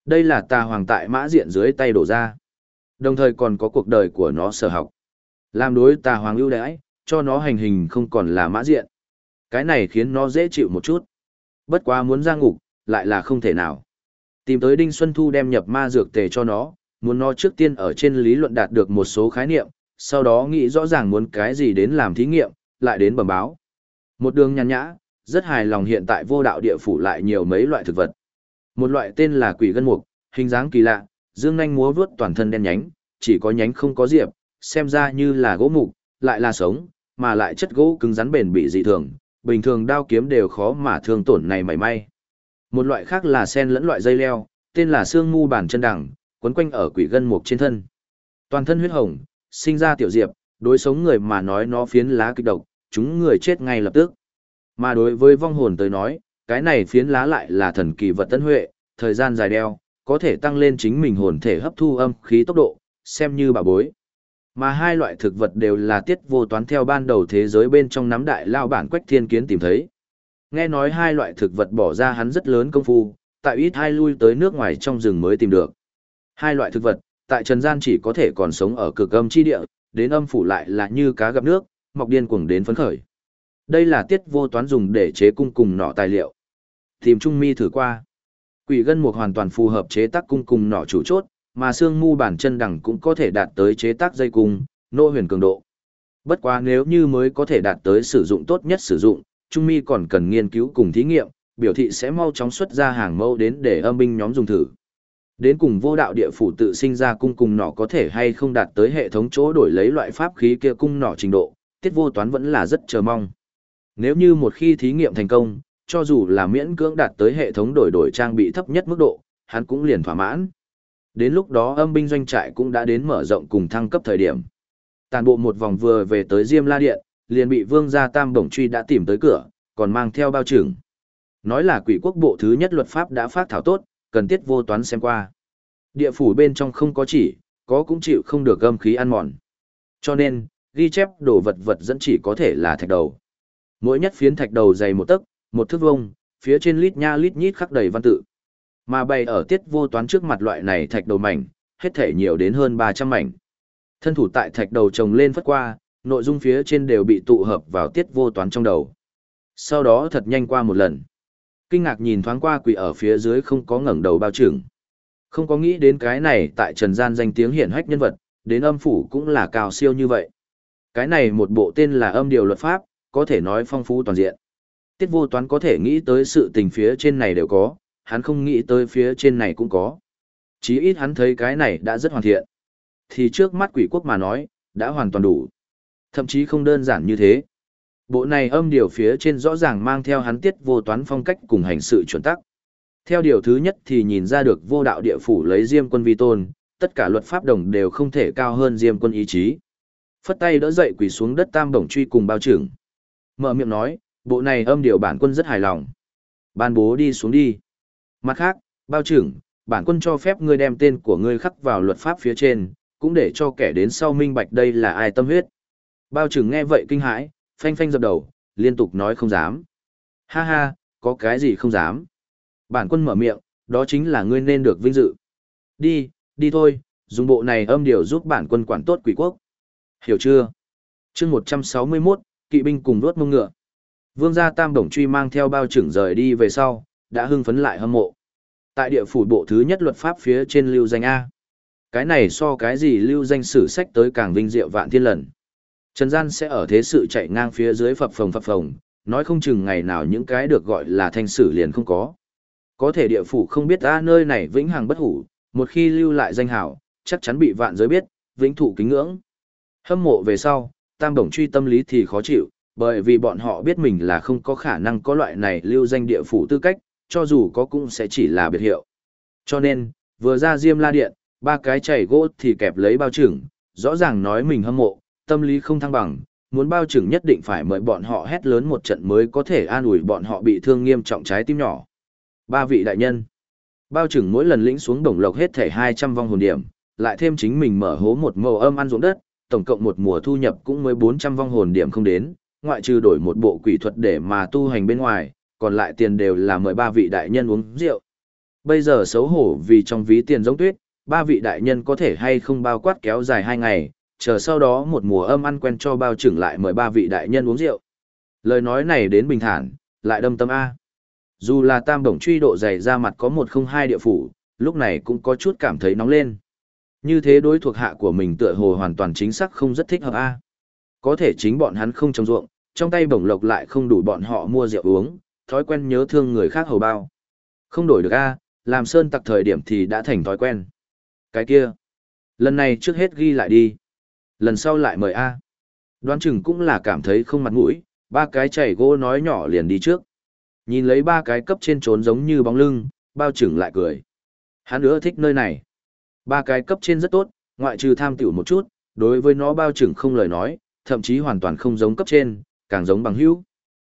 Đây là tà hoàng tại mã diện dưới tay đổ ra. Đồng thời còn có cuộc đời của nó sở học. Làm đối tà hoàng ưu đãi, cho nó hành hình không còn là mã diện. Cái này khiến nó dễ chịu một chút. Bất quá muốn ra ngục, lại là không thể nào. Tìm tới Đinh Xuân Thu đem nhập ma dược tề cho nó, muốn nó trước tiên ở trên lý luận đạt được một số khái niệm, sau đó nghĩ rõ ràng muốn cái gì đến làm thí nghiệm, lại đến bẩm báo. Một đường nhàn nhã, rất hài lòng hiện tại vô đạo địa phủ lại nhiều mấy loại thực vật. Một loại tên là quỷ gân mục, hình dáng kỳ lạ, dương nhanh múa vướt toàn thân đen nhánh, chỉ có nhánh không có diệp, xem ra như là gỗ mục, lại là sống, mà lại chất gỗ cứng rắn bền bị dị thường, bình thường đao kiếm đều khó mà thương tổn này mảy may. Một loại khác là sen lẫn loại dây leo, tên là xương ngu bản chân đẳng, quấn quanh ở quỷ gân mục trên thân. Toàn thân huyết hồng, sinh ra tiểu diệp, Đối sống người mà nói nó phiến lá kịch độc, chúng người chết ngay lập tức. Mà đối với vong hồn tới nói, cái này phiến lá lại là thần kỳ vật tân huệ, thời gian dài đeo, có thể tăng lên chính mình hồn thể hấp thu âm khí tốc độ, xem như bà bối. Mà hai loại thực vật đều là tiết vô toán theo ban đầu thế giới bên trong nắm đại lao bản quách thiên kiến tìm thấy. Nghe nói hai loại thực vật bỏ ra hắn rất lớn công phu, tại ít hai lui tới nước ngoài trong rừng mới tìm được. Hai loại thực vật, tại trần gian chỉ có thể còn sống ở cực âm chi địa, đến âm phủ lại là như cá gặp nước, mọc điên cuồng đến phấn khởi. Đây là tiết vô toán dùng để chế cung cùng nọ tài liệu. Tìm Trung Mi thử qua. Quỷ gân mục hoàn toàn phù hợp chế tác cung cùng nọ chủ chốt, mà xương mu bản chân đẳng cũng có thể đạt tới chế tác dây cung, nô huyền cường độ. Bất quá nếu như mới có thể đạt tới sử dụng tốt nhất sử dụng, Trung Mi còn cần nghiên cứu cùng thí nghiệm, biểu thị sẽ mau chóng xuất ra hàng mẫu đến để âm binh nhóm dùng thử. Đến cùng vô đạo địa phủ tự sinh ra cung cùng nỏ có thể hay không đạt tới hệ thống chỗ đổi lấy loại pháp khí kia cung nỏ trình độ, tiết vô toán vẫn là rất chờ mong. Nếu như một khi thí nghiệm thành công, cho dù là miễn cưỡng đạt tới hệ thống đổi đổi trang bị thấp nhất mức độ, hắn cũng liền thỏa mãn. Đến lúc đó âm binh doanh trại cũng đã đến mở rộng cùng thăng cấp thời điểm. Tàn bộ một vòng vừa về tới Diêm La Điện, liền bị vương gia tam bổng truy đã tìm tới cửa, còn mang theo bao trưởng. Nói là quỷ quốc bộ thứ nhất luật pháp đã phát thảo tốt, cần tiết vô toán xem qua. Địa phủ bên trong không có chỉ, có cũng chịu không được âm khí ăn mòn. Cho nên, ghi chép đồ vật vật dẫn chỉ có thể là thạch đầu. Mỗi nhất phiến thạch đầu dày một tấc, một thước vông, phía trên lít nha lít nhít khắc đầy văn tự. Mà bày ở tiết vô toán trước mặt loại này thạch đầu mảnh, hết thể nhiều đến hơn 300 mảnh. Thân thủ tại thạch đầu trồng lên phất qua, nội dung phía trên đều bị tụ hợp vào tiết vô toán trong đầu. Sau đó thật nhanh qua một lần. Kinh ngạc nhìn thoáng qua quỷ ở phía dưới không có ngẩng đầu bao trưởng. Không có nghĩ đến cái này tại trần gian danh tiếng hiển hách nhân vật, đến âm phủ cũng là cao siêu như vậy. Cái này một bộ tên là âm điều luật pháp, có thể nói phong phú toàn diện. Tiết vô toán có thể nghĩ tới sự tình phía trên này đều có, hắn không nghĩ tới phía trên này cũng có. Chí ít hắn thấy cái này đã rất hoàn thiện. Thì trước mắt quỷ quốc mà nói, đã hoàn toàn đủ. Thậm chí không đơn giản như thế. Bộ này âm điều phía trên rõ ràng mang theo hắn tiết vô toán phong cách cùng hành sự chuẩn tắc. Theo điều thứ nhất thì nhìn ra được vô đạo địa phủ lấy diêm quân vi tôn, tất cả luật pháp đồng đều không thể cao hơn diêm quân ý chí. Phất tay đỡ dậy quỳ xuống đất tam đồng truy cùng bao trưởng. Mở miệng nói, bộ này âm điều bản quân rất hài lòng. Ban bố đi xuống đi. Mặt khác, bao trưởng, bản quân cho phép ngươi đem tên của ngươi khắc vào luật pháp phía trên, cũng để cho kẻ đến sau minh bạch đây là ai tâm huyết. Bao trưởng nghe vậy kinh hãi, phanh phanh dập đầu, liên tục nói không dám. Ha ha, có cái gì không dám. Bản quân mở miệng, đó chính là ngươi nên được vinh dự. Đi, đi thôi, dùng bộ này âm điều giúp bản quân quản tốt quỷ quốc. Hiểu chưa? chương 161, kỵ binh cùng đuốt mông ngựa. Vương gia Tam Đồng Truy mang theo bao trưởng rời đi về sau, đã hưng phấn lại hâm mộ. Tại địa phủ bộ thứ nhất luật pháp phía trên lưu danh A. Cái này so cái gì lưu danh sử sách tới càng vinh diệu vạn thiên lần. Trần gian sẽ ở thế sự chạy ngang phía dưới phập phồng phập phồng, nói không chừng ngày nào những cái được gọi là thanh sử liền không có. Có thể địa phủ không biết ra nơi này vĩnh hằng bất hủ, một khi lưu lại danh hảo, chắc chắn bị vạn giới biết, vĩnh thụ kính ngưỡng. Hâm mộ về sau, tam đồng truy tâm lý thì khó chịu, bởi vì bọn họ biết mình là không có khả năng có loại này lưu danh địa phủ tư cách, cho dù có cũng sẽ chỉ là biệt hiệu. Cho nên, vừa ra diêm la điện, ba cái chảy gỗ thì kẹp lấy bao trưởng, rõ ràng nói mình hâm mộ, tâm lý không thăng bằng, muốn bao trưởng nhất định phải mời bọn họ hét lớn một trận mới có thể an ủi bọn họ bị thương nghiêm trọng trái tim nhỏ. Ba vị đại nhân. Bao trưởng mỗi lần lĩnh xuống đồng lộc hết thể 200 vong hồn điểm, lại thêm chính mình mở hố một màu âm ăn ruộng đất, tổng cộng một mùa thu nhập cũng mới 400 vong hồn điểm không đến, ngoại trừ đổi một bộ quỷ thuật để mà tu hành bên ngoài, còn lại tiền đều là mời ba vị đại nhân uống rượu. Bây giờ xấu hổ vì trong ví tiền giống tuyết, ba vị đại nhân có thể hay không bao quát kéo dài hai ngày, chờ sau đó một mùa âm ăn quen cho bao trưởng lại mời ba vị đại nhân uống rượu. Lời nói này đến bình thản, lại đâm tâm A. Dù là tam đồng truy độ dày ra mặt có một không hai địa phủ, lúc này cũng có chút cảm thấy nóng lên. Như thế đối thuộc hạ của mình tựa hồ hoàn toàn chính xác không rất thích hợp A. Có thể chính bọn hắn không trồng ruộng, trong tay bổng lộc lại không đủ bọn họ mua rượu uống, thói quen nhớ thương người khác hầu bao. Không đổi được A, làm sơn tặc thời điểm thì đã thành thói quen. Cái kia, lần này trước hết ghi lại đi. Lần sau lại mời A. Đoán chừng cũng là cảm thấy không mặt mũi, ba cái chảy gỗ nói nhỏ liền đi trước. Nhìn lấy ba cái cấp trên trốn giống như bóng lưng, bao chừng lại cười. Hắn nữa thích nơi này. Ba cái cấp trên rất tốt, ngoại trừ tham tiểu một chút, đối với nó bao chừng không lời nói, thậm chí hoàn toàn không giống cấp trên, càng giống bằng hữu.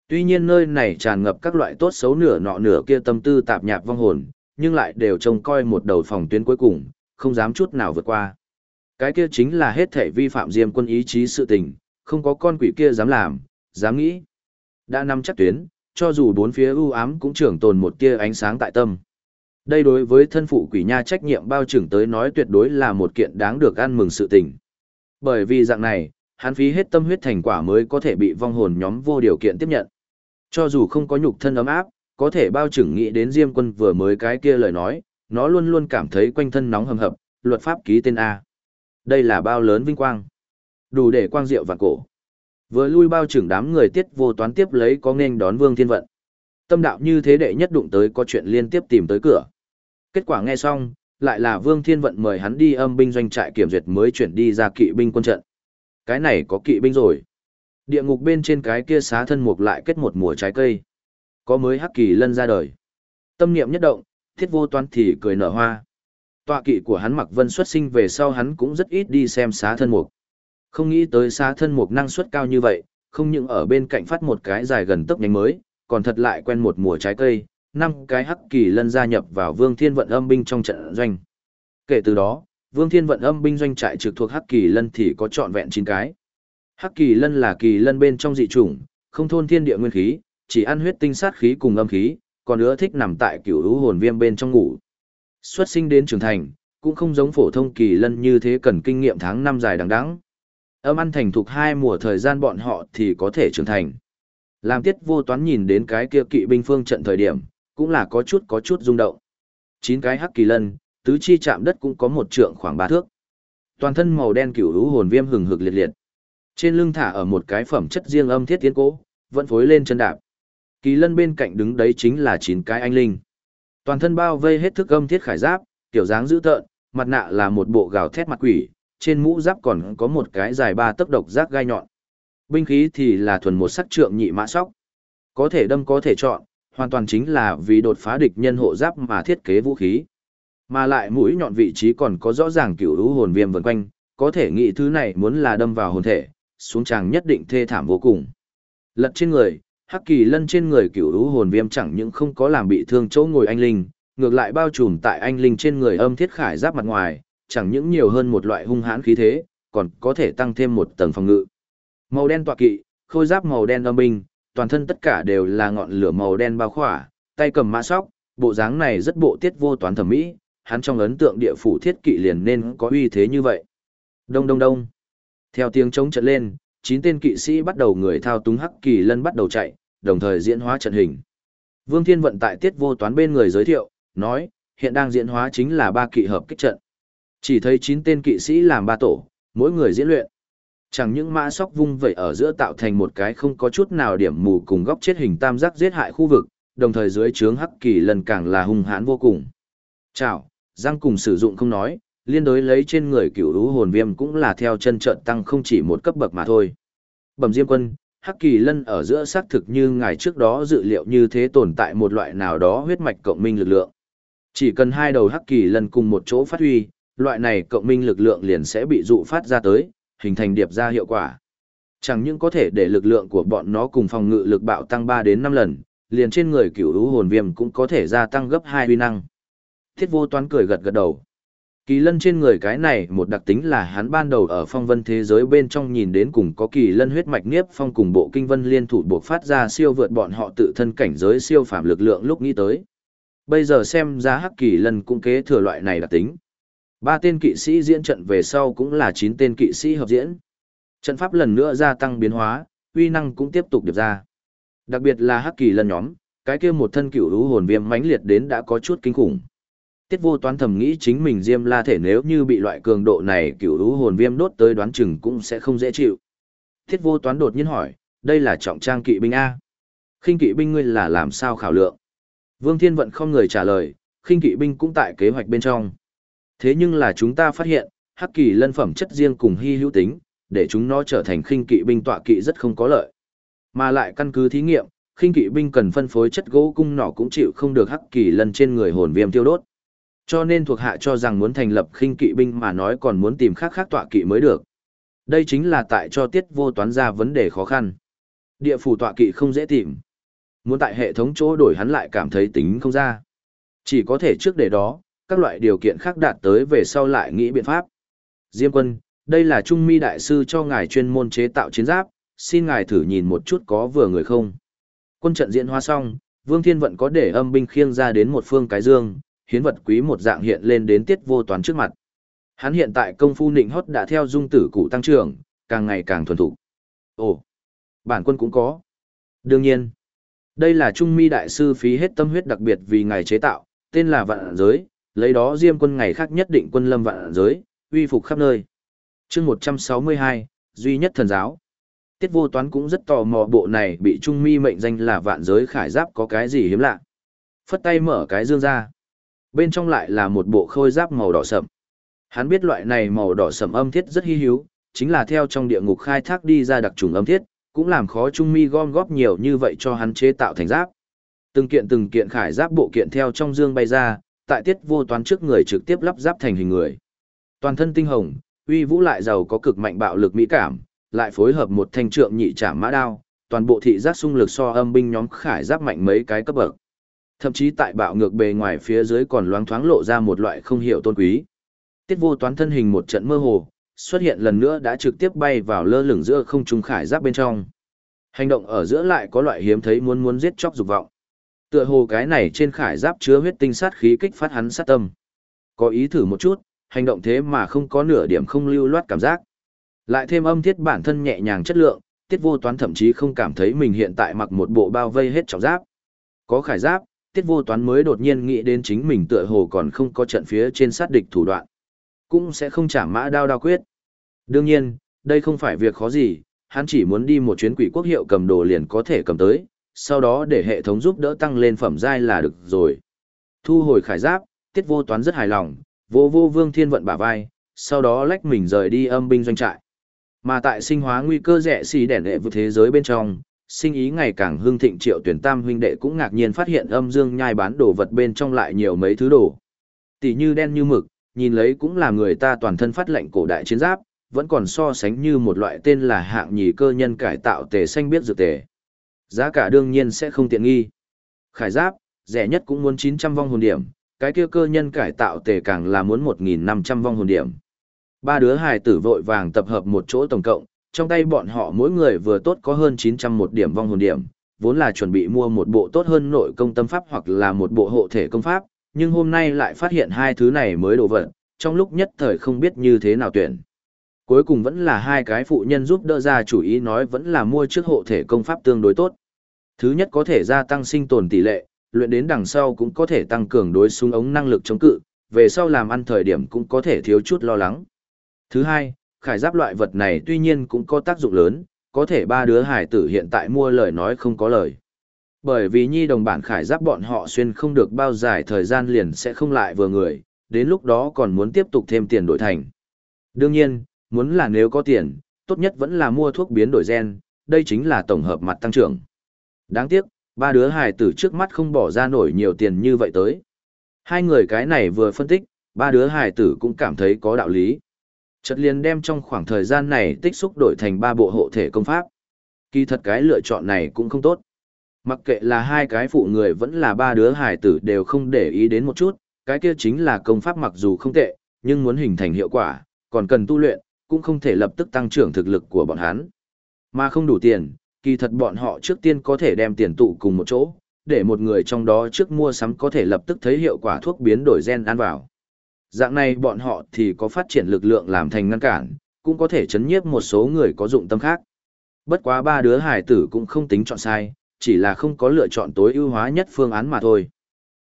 Tuy nhiên nơi này tràn ngập các loại tốt xấu nửa nọ nửa kia tâm tư tạp nhạp vong hồn, nhưng lại đều trông coi một đầu phòng tuyến cuối cùng, không dám chút nào vượt qua. Cái kia chính là hết thể vi phạm diêm quân ý chí sự tình, không có con quỷ kia dám làm, dám nghĩ. Đã nắm chắc tuyến, cho dù bốn phía u ám cũng trưởng tồn một tia ánh sáng tại tâm. Đây đối với thân phụ quỷ nha trách nhiệm bao trưởng tới nói tuyệt đối là một kiện đáng được ăn mừng sự tình. Bởi vì dạng này, hắn phí hết tâm huyết thành quả mới có thể bị vong hồn nhóm vô điều kiện tiếp nhận. Cho dù không có nhục thân ấm áp, có thể bao trưởng nghĩ đến Diêm quân vừa mới cái kia lời nói, nó luôn luôn cảm thấy quanh thân nóng hầm hập, luật pháp ký tên A. Đây là bao lớn vinh quang. Đủ để quang diệu vạn cổ. Vừa lui bao trưởng đám người tiết vô toán tiếp lấy có nên đón Vương Thiên Vận. Tâm đạo như thế đệ nhất đụng tới có chuyện liên tiếp tìm tới cửa. Kết quả nghe xong, lại là Vương Thiên Vận mời hắn đi âm binh doanh trại kiểm duyệt mới chuyển đi ra kỵ binh quân trận. Cái này có kỵ binh rồi. Địa ngục bên trên cái kia xá thân mục lại kết một mùa trái cây. Có mới hắc kỳ lân ra đời. Tâm niệm nhất động, thiết vô toán thì cười nở hoa. Tọa kỵ của hắn mặc vân xuất sinh về sau hắn cũng rất ít đi xem xá thân mục. Không nghĩ tới xá thân mục năng suất cao như vậy, không những ở bên cạnh phát một cái dài gần tốc nhánh mới, còn thật lại quen một mùa trái cây, năm cái hắc kỳ lân gia nhập vào vương thiên vận âm binh trong trận doanh. Kể từ đó, vương thiên vận âm binh doanh trại trực thuộc hắc kỳ lân thì có trọn vẹn chín cái. Hắc kỳ lân là kỳ lân bên trong dị chủng, không thôn thiên địa nguyên khí, chỉ ăn huyết tinh sát khí cùng âm khí, còn nữa thích nằm tại cửu hữu hồn viêm bên trong ngủ. Xuất sinh đến trưởng thành, cũng không giống phổ thông kỳ lân như thế cần kinh nghiệm tháng năm dài đằng đẵng. Âm ăn thành thục hai mùa thời gian bọn họ thì có thể trưởng thành. Làm tiết vô toán nhìn đến cái kia kỵ binh phương trận thời điểm, cũng là có chút có chút rung động. Chín cái hắc kỳ lân, tứ chi chạm đất cũng có một trượng khoảng ba thước. Toàn thân màu đen cửu hữu hồn viêm hừng hực liệt liệt. Trên lưng thả ở một cái phẩm chất riêng âm thiết tiến cố, vẫn phối lên chân đạp. Kỳ lân bên cạnh đứng đấy chính là chín cái anh linh. Toàn thân bao vây hết thức âm thiết khải giáp, tiểu dáng dữ tợn, mặt nạ là một bộ gào thét mặt quỷ, trên mũ giáp còn có một cái dài ba tấc độc giác gai nhọn. Binh khí thì là thuần một sắc trượng nhị mã sóc. Có thể đâm có thể chọn, hoàn toàn chính là vì đột phá địch nhân hộ giáp mà thiết kế vũ khí. Mà lại mũi nhọn vị trí còn có rõ ràng cửu hữu hồn viêm vần quanh, có thể nghĩ thứ này muốn là đâm vào hồn thể, xuống chàng nhất định thê thảm vô cùng. Lật trên người, hắc kỳ lân trên người cửu u hồn viêm chẳng những không có làm bị thương chỗ ngồi anh linh, ngược lại bao trùm tại anh linh trên người âm thiết khải giáp mặt ngoài, chẳng những nhiều hơn một loại hung hãn khí thế, còn có thể tăng thêm một tầng phòng ngự. Màu đen tọa kỵ, khôi giáp màu đen âm binh, toàn thân tất cả đều là ngọn lửa màu đen bao khỏa, tay cầm mã sóc, bộ dáng này rất bộ tiết vô toán thẩm mỹ, hắn trong ấn tượng địa phủ thiết kỵ liền nên có uy thế như vậy. Đông đông đông. Theo tiếng trống trận lên, chín tên kỵ sĩ bắt đầu người thao túng hắc kỳ lân bắt đầu chạy, đồng thời diễn hóa trận hình. Vương Thiên vận tại tiết vô toán bên người giới thiệu, nói, hiện đang diễn hóa chính là ba kỵ hợp kích trận. Chỉ thấy chín tên kỵ sĩ làm ba tổ, mỗi người diễn luyện. Chẳng những mã sóc vung vẩy ở giữa tạo thành một cái không có chút nào điểm mù cùng góc chết hình tam giác giết hại khu vực, đồng thời dưới trướng hắc kỳ lần càng là hung hãn vô cùng. Chào, Giang cùng sử dụng không nói, liên đối lấy trên người cựu lũ hồn viêm cũng là theo chân trận tăng không chỉ một cấp bậc mà thôi. Bẩm Diêm Quân, Hắc Kỳ Lân ở giữa xác thực như ngài trước đó dự liệu như thế tồn tại một loại nào đó huyết mạch cộng minh lực lượng. Chỉ cần hai đầu Hắc Kỳ Lân cùng một chỗ phát huy, loại này cộng minh lực lượng liền sẽ bị dụ phát ra tới, hình thành điệp ra hiệu quả. Chẳng những có thể để lực lượng của bọn nó cùng phòng ngự lực bạo tăng 3 đến 5 lần, liền trên người cửu lũ hồn viêm cũng có thể gia tăng gấp 2 uy năng. Thiết vô toán cười gật gật đầu. Kỳ lân trên người cái này một đặc tính là hắn ban đầu ở phong vân thế giới bên trong nhìn đến cùng có kỳ lân huyết mạch nghiếp phong cùng bộ kinh vân liên thủ buộc phát ra siêu vượt bọn họ tự thân cảnh giới siêu phạm lực lượng lúc nghĩ tới. Bây giờ xem ra hắc kỳ lân cũng kế thừa loại này đặc tính. Ba tên kỵ sĩ diễn trận về sau cũng là chín tên kỵ sĩ hợp diễn. Trận pháp lần nữa gia tăng biến hóa, uy năng cũng tiếp tục điệp ra. Đặc biệt là hắc kỳ lân nhóm, cái kia một thân cựu lũ hồn viêm mãnh liệt đến đã có chút kinh khủng. Tiết vô toán thầm nghĩ chính mình diêm la thể nếu như bị loại cường độ này cựu lũ hồn viêm đốt tới đoán chừng cũng sẽ không dễ chịu. Tiết vô toán đột nhiên hỏi, đây là trọng trang kỵ binh A. khinh kỵ binh ngươi là làm sao khảo lượng? Vương Thiên Vận không người trả lời, khinh kỵ binh cũng tại kế hoạch bên trong. Thế nhưng là chúng ta phát hiện, hắc kỳ lân phẩm chất riêng cùng hy hữu tính, để chúng nó trở thành khinh kỵ binh tọa kỵ rất không có lợi. Mà lại căn cứ thí nghiệm, khinh kỵ binh cần phân phối chất gỗ cung nỏ cũng chịu không được hắc kỳ lân trên người hồn viêm tiêu đốt. Cho nên thuộc hạ cho rằng muốn thành lập khinh kỵ binh mà nói còn muốn tìm khác khác tọa kỵ mới được. Đây chính là tại cho tiết vô toán ra vấn đề khó khăn. Địa phủ tọa kỵ không dễ tìm. Muốn tại hệ thống chỗ đổi hắn lại cảm thấy tính không ra. Chỉ có thể trước để đó, các loại điều kiện khác đạt tới về sau lại nghĩ biện pháp. Diêm quân, đây là Trung Mi Đại Sư cho ngài chuyên môn chế tạo chiến giáp, xin ngài thử nhìn một chút có vừa người không. Quân trận diễn hóa xong, Vương Thiên Vận có để âm binh khiêng ra đến một phương cái dương, hiến vật quý một dạng hiện lên đến tiết vô toán trước mặt. Hắn hiện tại công phu nịnh hót đã theo dung tử cụ tăng trưởng, càng ngày càng thuần thục. Ồ, bản quân cũng có. Đương nhiên, đây là Trung Mi Đại Sư phí hết tâm huyết đặc biệt vì ngài chế tạo, tên là Vạn Giới, lấy đó Diêm quân ngày khác nhất định quân lâm Vạn Giới, uy phục khắp nơi. chương 162, duy nhất thần giáo. Tiết vô toán cũng rất tò mò bộ này bị Trung Mi mệnh danh là Vạn Giới Khải Giáp có cái gì hiếm lạ. Phất tay mở cái dương ra. Bên trong lại là một bộ khôi giáp màu đỏ sậm. Hắn biết loại này màu đỏ sậm âm thiết rất hi hữu, chính là theo trong địa ngục khai thác đi ra đặc trùng âm thiết, cũng làm khó Trung Mi gom góp nhiều như vậy cho hắn chế tạo thành giáp. Từng kiện từng kiện khải giáp bộ kiện theo trong dương bay ra, tại tiết vô toán trước người trực tiếp lắp giáp thành hình người. Toàn thân tinh hồng, uy vũ lại giàu có cực mạnh bạo lực mỹ cảm, lại phối hợp một thanh trượng nhị trảm mã đao, toàn bộ thị giác xung lực so âm binh nhóm khải giáp mạnh mấy cái cấp bậc. Thậm chí tại bạo ngược bề ngoài phía dưới còn loáng thoáng lộ ra một loại không hiểu tôn quý. Tiết vô toán thân hình một trận mơ hồ, xuất hiện lần nữa đã trực tiếp bay vào lơ lửng giữa không trung khải giáp bên trong. Hành động ở giữa lại có loại hiếm thấy muốn muốn giết chóc dục vọng. Tựa hồ cái này trên khải giáp chứa huyết tinh sát khí kích phát hắn sát tâm. Có ý thử một chút, hành động thế mà không có nửa điểm không lưu loát cảm giác. Lại thêm âm thiết bản thân nhẹ nhàng chất lượng, tiết vô toán thậm chí không cảm thấy mình hiện tại mặc một bộ bao vây hết trọng giáp. Có khải giáp, tiết vô toán mới đột nhiên nghĩ đến chính mình tựa hồ còn không có trận phía trên sát địch thủ đoạn. Cũng sẽ không trả mã đao đao quyết. Đương nhiên, đây không phải việc khó gì, hắn chỉ muốn đi một chuyến quỷ quốc hiệu cầm đồ liền có thể cầm tới, sau đó để hệ thống giúp đỡ tăng lên phẩm giai là được rồi. Thu hồi khải giáp, tiết vô toán rất hài lòng, vô vô vương thiên vận bả vai, sau đó lách mình rời đi âm binh doanh trại. Mà tại sinh hóa nguy cơ rẻ xì đẻn đệ vượt thế giới bên trong, sinh ý ngày càng hưng thịnh triệu tuyển tam huynh đệ cũng ngạc nhiên phát hiện âm dương nhai bán đồ vật bên trong lại nhiều mấy thứ đồ. Tỷ như đen như mực, nhìn lấy cũng là người ta toàn thân phát lệnh cổ đại chiến giáp, vẫn còn so sánh như một loại tên là hạng nhì cơ nhân cải tạo tề xanh biết dược tề. Giá cả đương nhiên sẽ không tiện nghi. Khải giáp, rẻ nhất cũng muốn 900 vong hồn điểm, cái kia cơ nhân cải tạo tề càng là muốn 1.500 vong hồn điểm. Ba đứa hài tử vội vàng tập hợp một chỗ tổng cộng, trong tay bọn họ mỗi người vừa tốt có hơn 900 một điểm vong hồn điểm, vốn là chuẩn bị mua một bộ tốt hơn nội công tâm pháp hoặc là một bộ hộ thể công pháp, nhưng hôm nay lại phát hiện hai thứ này mới đổ vật, trong lúc nhất thời không biết như thế nào tuyển. Cuối cùng vẫn là hai cái phụ nhân giúp đỡ ra chủ ý nói vẫn là mua trước hộ thể công pháp tương đối tốt. Thứ nhất có thể gia tăng sinh tồn tỷ lệ, luyện đến đằng sau cũng có thể tăng cường đối súng ống năng lực chống cự, về sau làm ăn thời điểm cũng có thể thiếu chút lo lắng. Thứ hai, khải giáp loại vật này tuy nhiên cũng có tác dụng lớn, có thể ba đứa hải tử hiện tại mua lời nói không có lời. Bởi vì nhi đồng bản khải giáp bọn họ xuyên không được bao dài thời gian liền sẽ không lại vừa người, đến lúc đó còn muốn tiếp tục thêm tiền đổi thành. Đương nhiên, muốn là nếu có tiền, tốt nhất vẫn là mua thuốc biến đổi gen, đây chính là tổng hợp mặt tăng trưởng. Đáng tiếc, ba đứa hài tử trước mắt không bỏ ra nổi nhiều tiền như vậy tới. Hai người cái này vừa phân tích, ba đứa hài tử cũng cảm thấy có đạo lý. Chợt liền đem trong khoảng thời gian này tích xúc đổi thành ba bộ hộ thể công pháp. Kỳ thật cái lựa chọn này cũng không tốt. Mặc kệ là hai cái phụ người vẫn là ba đứa hải tử đều không để ý đến một chút, cái kia chính là công pháp mặc dù không tệ, nhưng muốn hình thành hiệu quả, còn cần tu luyện, cũng không thể lập tức tăng trưởng thực lực của bọn hắn. Mà không đủ tiền, kỳ thật bọn họ trước tiên có thể đem tiền tụ cùng một chỗ, để một người trong đó trước mua sắm có thể lập tức thấy hiệu quả thuốc biến đổi gen ăn vào. Dạng này bọn họ thì có phát triển lực lượng làm thành ngăn cản, cũng có thể chấn nhiếp một số người có dụng tâm khác. Bất quá ba đứa hải tử cũng không tính chọn sai, chỉ là không có lựa chọn tối ưu hóa nhất phương án mà thôi.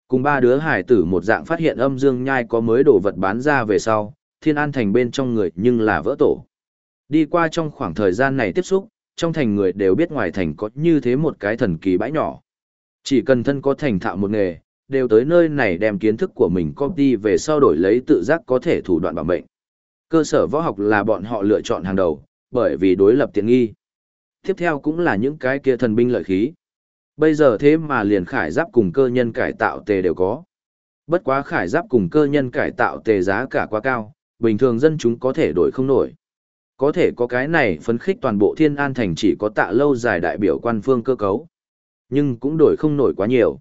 Cùng ba đứa hải tử một dạng phát hiện âm dương nhai có mới đồ vật bán ra về sau, thiên an thành bên trong người nhưng là vỡ tổ. Đi qua trong khoảng thời gian này tiếp xúc, trong thành người đều biết ngoài thành có như thế một cái thần kỳ bãi nhỏ. Chỉ cần thân có thành thạo một nghề, đều tới nơi này đem kiến thức của mình copy về sau đổi lấy tự giác có thể thủ đoạn bảo mệnh. Cơ sở võ học là bọn họ lựa chọn hàng đầu, bởi vì đối lập tiện nghi. Tiếp theo cũng là những cái kia thần binh lợi khí. Bây giờ thế mà liền khải giáp cùng cơ nhân cải tạo tề đều có. Bất quá khải giáp cùng cơ nhân cải tạo tề giá cả quá cao, bình thường dân chúng có thể đổi không nổi. Có thể có cái này phấn khích toàn bộ thiên an thành chỉ có tạ lâu dài đại biểu quan phương cơ cấu. Nhưng cũng đổi không nổi quá nhiều.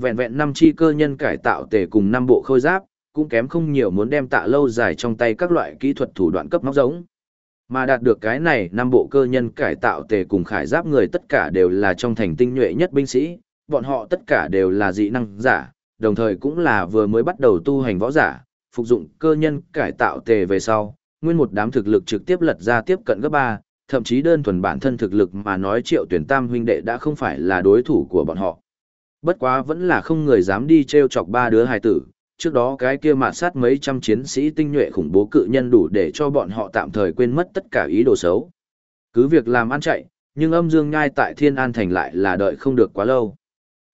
Vẹn vẹn năm chi cơ nhân cải tạo tề cùng năm bộ khôi giáp, cũng kém không nhiều muốn đem tạ lâu dài trong tay các loại kỹ thuật thủ đoạn cấp móc giống. Mà đạt được cái này năm bộ cơ nhân cải tạo tề cùng khải giáp người tất cả đều là trong thành tinh nhuệ nhất binh sĩ, bọn họ tất cả đều là dị năng giả, đồng thời cũng là vừa mới bắt đầu tu hành võ giả, phục dụng cơ nhân cải tạo tề về sau, nguyên một đám thực lực trực tiếp lật ra tiếp cận gấp ba, thậm chí đơn thuần bản thân thực lực mà nói triệu tuyển tam huynh đệ đã không phải là đối thủ của bọn họ. Bất quá vẫn là không người dám đi treo chọc ba đứa hài tử, trước đó cái kia mạt sát mấy trăm chiến sĩ tinh nhuệ khủng bố cự nhân đủ để cho bọn họ tạm thời quên mất tất cả ý đồ xấu. Cứ việc làm ăn chạy, nhưng âm dương nhai tại Thiên An Thành lại là đợi không được quá lâu.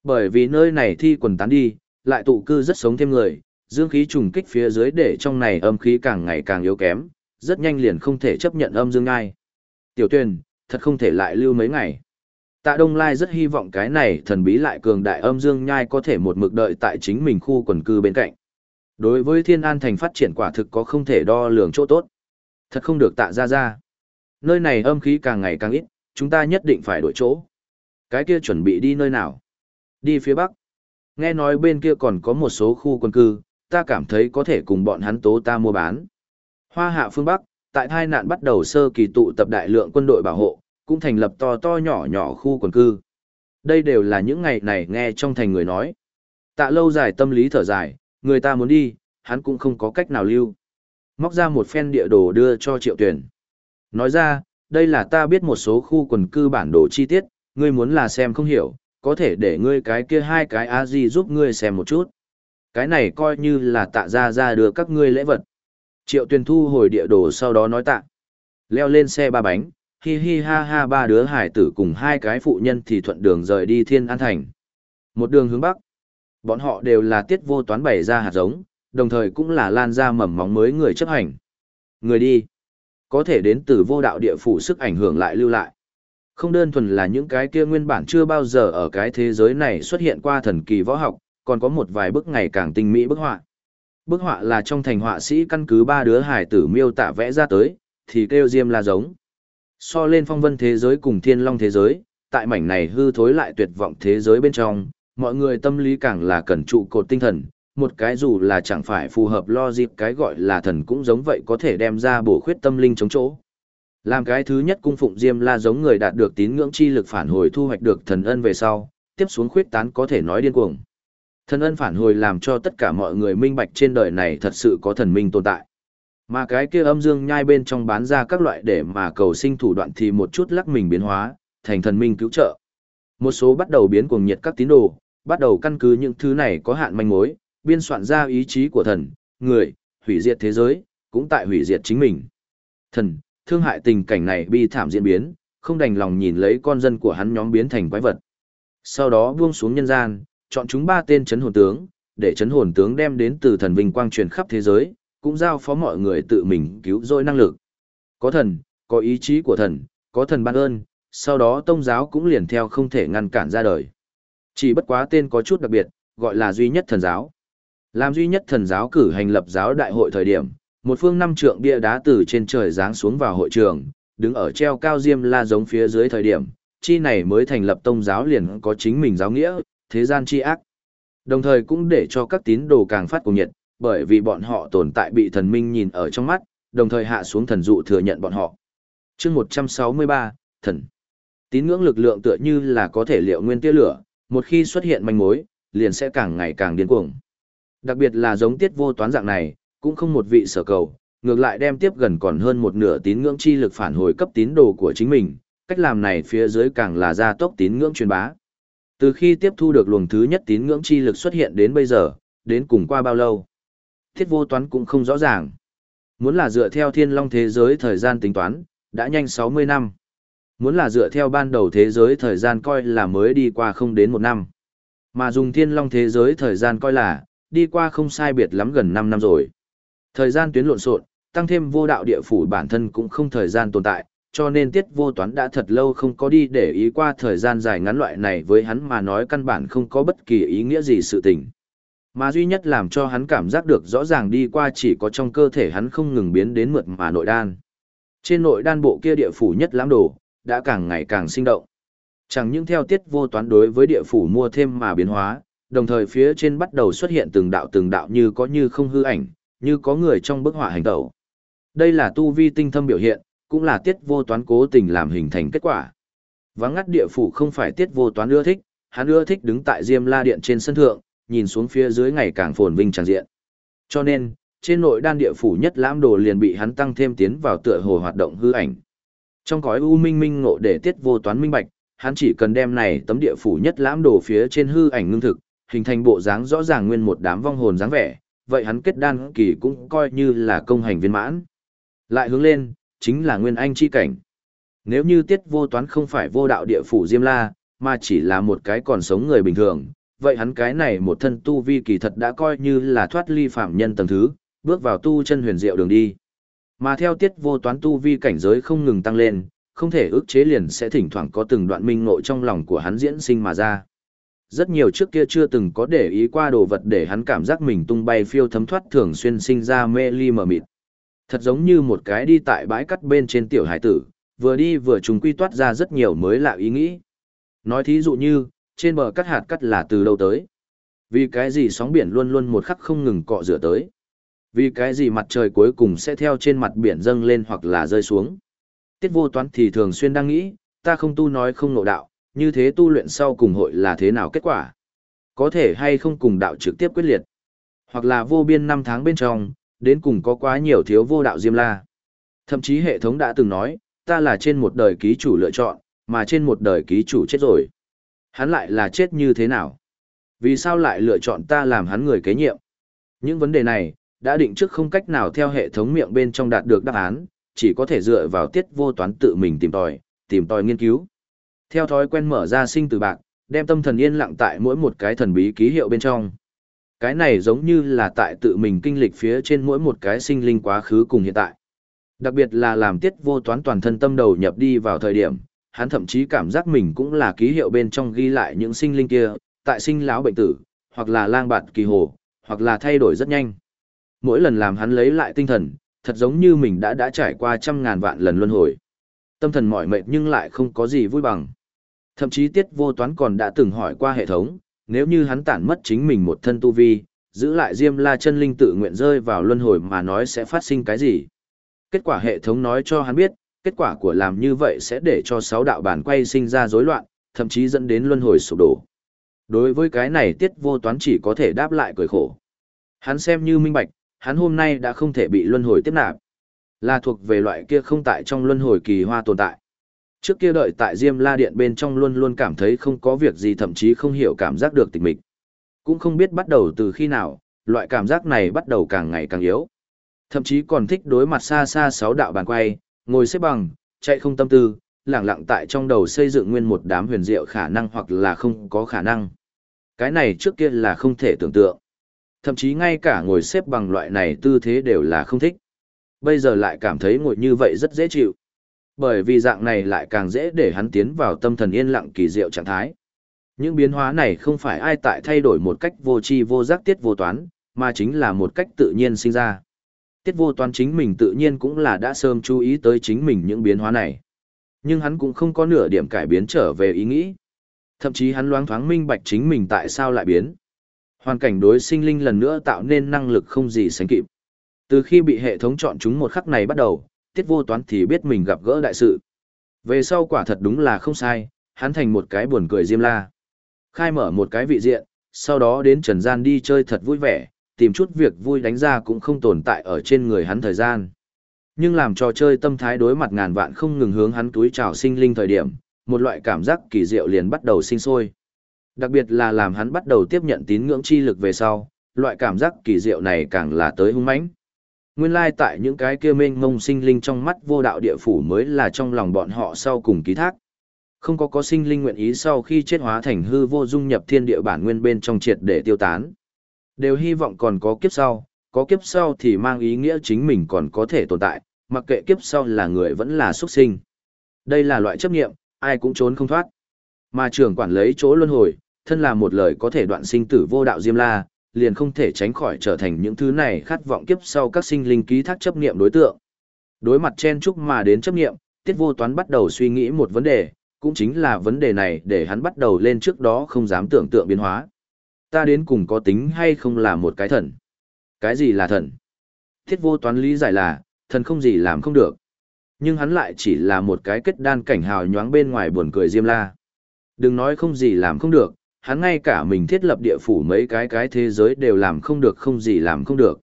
Bởi vì nơi này thi quần tán đi, lại tụ cư rất sống thêm người, dương khí trùng kích phía dưới để trong này âm khí càng ngày càng yếu kém, rất nhanh liền không thể chấp nhận âm dương nhai. Tiểu tuyển, thật không thể lại lưu mấy ngày. Tạ Đông Lai rất hy vọng cái này thần bí lại cường đại âm dương nhai có thể một mực đợi tại chính mình khu quần cư bên cạnh. Đối với Thiên An Thành phát triển quả thực có không thể đo lường chỗ tốt. Thật không được tạ ra ra. Nơi này âm khí càng ngày càng ít, chúng ta nhất định phải đổi chỗ. Cái kia chuẩn bị đi nơi nào? Đi phía Bắc. Nghe nói bên kia còn có một số khu quân cư, ta cảm thấy có thể cùng bọn hắn tố ta mua bán. Hoa hạ phương Bắc, tại hai nạn bắt đầu sơ kỳ tụ tập đại lượng quân đội bảo hộ, cũng thành lập to to nhỏ nhỏ khu quần cư. Đây đều là những ngày này nghe trong thành người nói. Tạ lâu dài tâm lý thở dài, người ta muốn đi, hắn cũng không có cách nào lưu. Móc ra một phen địa đồ đưa cho triệu tuyển. Nói ra, đây là ta biết một số khu quần cư bản đồ chi tiết, ngươi muốn là xem không hiểu, có thể để ngươi cái kia hai cái a di giúp ngươi xem một chút. Cái này coi như là tạ ra ra đưa các ngươi lễ vật. Triệu tuyển thu hồi địa đồ sau đó nói tạ. Leo lên xe ba bánh, hi hi ha ha ba đứa hải tử cùng hai cái phụ nhân thì thuận đường rời đi thiên an thành. Một đường hướng bắc. Bọn họ đều là tiết vô toán bày ra hạt giống, đồng thời cũng là lan ra mầm móng mới người chấp hành. Người đi. Có thể đến từ vô đạo địa phủ sức ảnh hưởng lại lưu lại. Không đơn thuần là những cái kia nguyên bản chưa bao giờ ở cái thế giới này xuất hiện qua thần kỳ võ học, còn có một vài bức ngày càng tinh mỹ bức họa. Bức họa là trong thành họa sĩ căn cứ ba đứa hải tử miêu tả vẽ ra tới, thì kêu diêm là giống. So lên phong vân thế giới cùng thiên long thế giới, tại mảnh này hư thối lại tuyệt vọng thế giới bên trong, mọi người tâm lý càng là cần trụ cột tinh thần, một cái dù là chẳng phải phù hợp lo dịp cái gọi là thần cũng giống vậy có thể đem ra bổ khuyết tâm linh chống chỗ. Làm cái thứ nhất cung phụng Diêm La giống người đạt được tín ngưỡng chi lực phản hồi thu hoạch được thần ân về sau, tiếp xuống khuyết tán có thể nói điên cuồng. Thần ân phản hồi làm cho tất cả mọi người minh bạch trên đời này thật sự có thần minh tồn tại. Mà cái kia âm dương nhai bên trong bán ra các loại để mà cầu sinh thủ đoạn thì một chút lắc mình biến hóa, thành thần minh cứu trợ. Một số bắt đầu biến cuồng nhiệt các tín đồ, bắt đầu căn cứ những thứ này có hạn manh mối, biên soạn ra ý chí của thần, người, hủy diệt thế giới, cũng tại hủy diệt chính mình. Thần, thương hại tình cảnh này bi thảm diễn biến, không đành lòng nhìn lấy con dân của hắn nhóm biến thành quái vật. Sau đó buông xuống nhân gian, chọn chúng ba tên chấn hồn tướng, để chấn hồn tướng đem đến từ thần vinh quang truyền khắp thế giới, cũng giao phó mọi người tự mình cứu rỗi năng lực. Có thần, có ý chí của thần, có thần ban ơn, sau đó tông giáo cũng liền theo không thể ngăn cản ra đời. Chỉ bất quá tên có chút đặc biệt, gọi là duy nhất thần giáo. Làm duy nhất thần giáo cử hành lập giáo đại hội thời điểm, một phương năm trượng bia đá từ trên trời giáng xuống vào hội trường, đứng ở treo cao diêm la giống phía dưới thời điểm, chi này mới thành lập tông giáo liền có chính mình giáo nghĩa, thế gian chi ác. Đồng thời cũng để cho các tín đồ càng phát cùng nhiệt, bởi vì bọn họ tồn tại bị thần minh nhìn ở trong mắt, đồng thời hạ xuống thần dụ thừa nhận bọn họ. chương 163, thần. Tín ngưỡng lực lượng tựa như là có thể liệu nguyên tia lửa, một khi xuất hiện manh mối, liền sẽ càng ngày càng điên cuồng. Đặc biệt là giống tiết vô toán dạng này, cũng không một vị sở cầu, ngược lại đem tiếp gần còn hơn một nửa tín ngưỡng chi lực phản hồi cấp tín đồ của chính mình, cách làm này phía dưới càng là gia tốc tín ngưỡng truyền bá. Từ khi tiếp thu được luồng thứ nhất tín ngưỡng chi lực xuất hiện đến bây giờ, đến cùng qua bao lâu? Thiết vô toán cũng không rõ ràng. Muốn là dựa theo thiên long thế giới thời gian tính toán, đã nhanh 60 năm. Muốn là dựa theo ban đầu thế giới thời gian coi là mới đi qua không đến một năm. Mà dùng thiên long thế giới thời gian coi là, đi qua không sai biệt lắm gần 5 năm rồi. Thời gian tuyến lộn xộn, tăng thêm vô đạo địa phủ bản thân cũng không thời gian tồn tại, cho nên tiết vô toán đã thật lâu không có đi để ý qua thời gian dài ngắn loại này với hắn mà nói căn bản không có bất kỳ ý nghĩa gì sự tình. Mà duy nhất làm cho hắn cảm giác được rõ ràng đi qua chỉ có trong cơ thể hắn không ngừng biến đến mượt mà nội đan. Trên nội đan bộ kia địa phủ nhất lãng đồ, đã càng ngày càng sinh động. Chẳng những theo tiết vô toán đối với địa phủ mua thêm mà biến hóa, đồng thời phía trên bắt đầu xuất hiện từng đạo từng đạo như có như không hư ảnh, như có người trong bức họa hành tẩu. Đây là tu vi tinh thâm biểu hiện, cũng là tiết vô toán cố tình làm hình thành kết quả. Vắng ngắt địa phủ không phải tiết vô toán ưa thích, hắn ưa thích đứng tại Diêm La Điện trên sân thượng, nhìn xuống phía dưới ngày càng phồn vinh tràn diện. Cho nên, trên nội đan địa phủ nhất lãm đồ liền bị hắn tăng thêm tiến vào tựa hồ hoạt động hư ảnh. Trong cõi u minh minh ngộ để tiết vô toán minh bạch, hắn chỉ cần đem này tấm địa phủ nhất lãm đồ phía trên hư ảnh ngưng thực, hình thành bộ dáng rõ ràng nguyên một đám vong hồn dáng vẻ, vậy hắn kết đan kỳ cũng coi như là công hành viên mãn. Lại hướng lên, chính là nguyên anh chi cảnh. Nếu như tiết vô toán không phải vô đạo địa phủ Diêm La, mà chỉ là một cái còn sống người bình thường, vậy hắn cái này một thân tu vi kỳ thật đã coi như là thoát ly phạm nhân tầng thứ, bước vào tu chân huyền diệu đường đi. Mà theo tiết vô toán tu vi cảnh giới không ngừng tăng lên, không thể ức chế liền sẽ thỉnh thoảng có từng đoạn minh ngộ trong lòng của hắn diễn sinh mà ra. Rất nhiều trước kia chưa từng có để ý qua đồ vật để hắn cảm giác mình tung bay phiêu thấm thoát thường xuyên sinh ra mê ly mờ mịt. Thật giống như một cái đi tại bãi cắt bên trên tiểu hải tử, vừa đi vừa trùng quy toát ra rất nhiều mới lạ ý nghĩ. Nói thí dụ như, trên bờ cắt hạt cắt là từ đâu tới? Vì cái gì sóng biển luôn luôn một khắc không ngừng cọ rửa tới? Vì cái gì mặt trời cuối cùng sẽ theo trên mặt biển dâng lên hoặc là rơi xuống? Tiết vô toán thì thường xuyên đang nghĩ, ta không tu nói không nộ đạo, như thế tu luyện sau cùng hội là thế nào kết quả? Có thể hay không cùng đạo trực tiếp quyết liệt? Hoặc là vô biên năm tháng bên trong, đến cùng có quá nhiều thiếu vô đạo diêm la. Thậm chí hệ thống đã từng nói, ta là trên một đời ký chủ lựa chọn, mà trên một đời ký chủ chết rồi. Hắn lại là chết như thế nào? Vì sao lại lựa chọn ta làm hắn người kế nhiệm? Những vấn đề này, đã định trước không cách nào theo hệ thống miệng bên trong đạt được đáp án, chỉ có thể dựa vào tiết vô toán tự mình tìm tòi, tìm tòi nghiên cứu. Theo thói quen mở ra sinh từ bạc, đem tâm thần yên lặng tại mỗi một cái thần bí ký hiệu bên trong. Cái này giống như là tại tự mình kinh lịch phía trên mỗi một cái sinh linh quá khứ cùng hiện tại. Đặc biệt là làm tiết vô toán toàn thân tâm đầu nhập đi vào thời điểm, hắn thậm chí cảm giác mình cũng là ký hiệu bên trong ghi lại những sinh linh kia, tại sinh lão bệnh tử, hoặc là lang bạt kỳ hồ, hoặc là thay đổi rất nhanh. Mỗi lần làm hắn lấy lại tinh thần, thật giống như mình đã đã trải qua trăm ngàn vạn lần luân hồi. Tâm thần mỏi mệt nhưng lại không có gì vui bằng. Thậm chí tiết vô toán còn đã từng hỏi qua hệ thống, nếu như hắn tản mất chính mình một thân tu vi, giữ lại diêm la chân linh tự nguyện rơi vào luân hồi mà nói sẽ phát sinh cái gì. Kết quả hệ thống nói cho hắn biết, kết quả của làm như vậy sẽ để cho sáu đạo bản quay sinh ra rối loạn, thậm chí dẫn đến luân hồi sụp đổ. Đối với cái này tiết vô toán chỉ có thể đáp lại cười khổ. Hắn xem như minh bạch, hắn hôm nay đã không thể bị luân hồi tiếp nạp. Là thuộc về loại kia không tại trong luân hồi kỳ hoa tồn tại. Trước kia đợi tại Diêm La Điện bên trong luôn luôn cảm thấy không có việc gì thậm chí không hiểu cảm giác được tịch mịch. Cũng không biết bắt đầu từ khi nào, loại cảm giác này bắt đầu càng ngày càng yếu. Thậm chí còn thích đối mặt xa xa sáu đạo bàn quay, ngồi xếp bằng, chạy không tâm tư, lẳng lặng tại trong đầu xây dựng nguyên một đám huyền diệu khả năng hoặc là không có khả năng. Cái này trước kia là không thể tưởng tượng. Thậm chí ngay cả ngồi xếp bằng loại này tư thế đều là không thích. Bây giờ lại cảm thấy ngồi như vậy rất dễ chịu. Bởi vì dạng này lại càng dễ để hắn tiến vào tâm thần yên lặng kỳ diệu trạng thái. Những biến hóa này không phải ai tại thay đổi một cách vô tri vô giác tiết vô toán, mà chính là một cách tự nhiên sinh ra. Tiết vô toán chính mình tự nhiên cũng là đã sớm chú ý tới chính mình những biến hóa này. Nhưng hắn cũng không có nửa điểm cải biến trở về ý nghĩ. Thậm chí hắn loáng thoáng minh bạch chính mình tại sao lại biến. Hoàn cảnh đối sinh linh lần nữa tạo nên năng lực không gì sánh kịp. Từ khi bị hệ thống chọn chúng một khắc này bắt đầu, tiết vô toán thì biết mình gặp gỡ đại sự. Về sau quả thật đúng là không sai, hắn thành một cái buồn cười diêm la. Khai mở một cái vị diện, sau đó đến trần gian đi chơi thật vui vẻ, tìm chút việc vui đánh ra cũng không tồn tại ở trên người hắn thời gian. Nhưng làm trò chơi tâm thái đối mặt ngàn vạn không ngừng hướng hắn túi trào sinh linh thời điểm, một loại cảm giác kỳ diệu liền bắt đầu sinh sôi. Đặc biệt là làm hắn bắt đầu tiếp nhận tín ngưỡng chi lực về sau, loại cảm giác kỳ diệu này càng là tới hung mãnh. Nguyên lai tại những cái kia mênh mông sinh linh trong mắt vô đạo địa phủ mới là trong lòng bọn họ sau cùng ký thác. Không có có sinh linh nguyện ý sau khi chết hóa thành hư vô dung nhập thiên địa bản nguyên bên trong triệt để tiêu tán. Đều hy vọng còn có kiếp sau, có kiếp sau thì mang ý nghĩa chính mình còn có thể tồn tại, mặc kệ kiếp sau là người vẫn là xuất sinh. Đây là loại chấp nghiệm, ai cũng trốn không thoát. Mà trưởng quản lấy chỗ luân hồi, thân là một lời có thể đoạn sinh tử vô đạo diêm la, liền không thể tránh khỏi trở thành những thứ này khát vọng kiếp sau các sinh linh ký thác chấp niệm đối tượng. Đối mặt chen chúc mà đến chấp nghiệm, tiết vô toán bắt đầu suy nghĩ một vấn đề, cũng chính là vấn đề này để hắn bắt đầu lên trước đó không dám tưởng tượng biến hóa. Ta đến cùng có tính hay không là một cái thần? Cái gì là thần? Thiết vô toán lý giải là, thần không gì làm không được. Nhưng hắn lại chỉ là một cái kết đan cảnh hào nhoáng bên ngoài buồn cười diêm la. Đừng nói không gì làm không được, hắn ngay cả mình thiết lập địa phủ mấy cái cái thế giới đều làm không được không gì làm không được.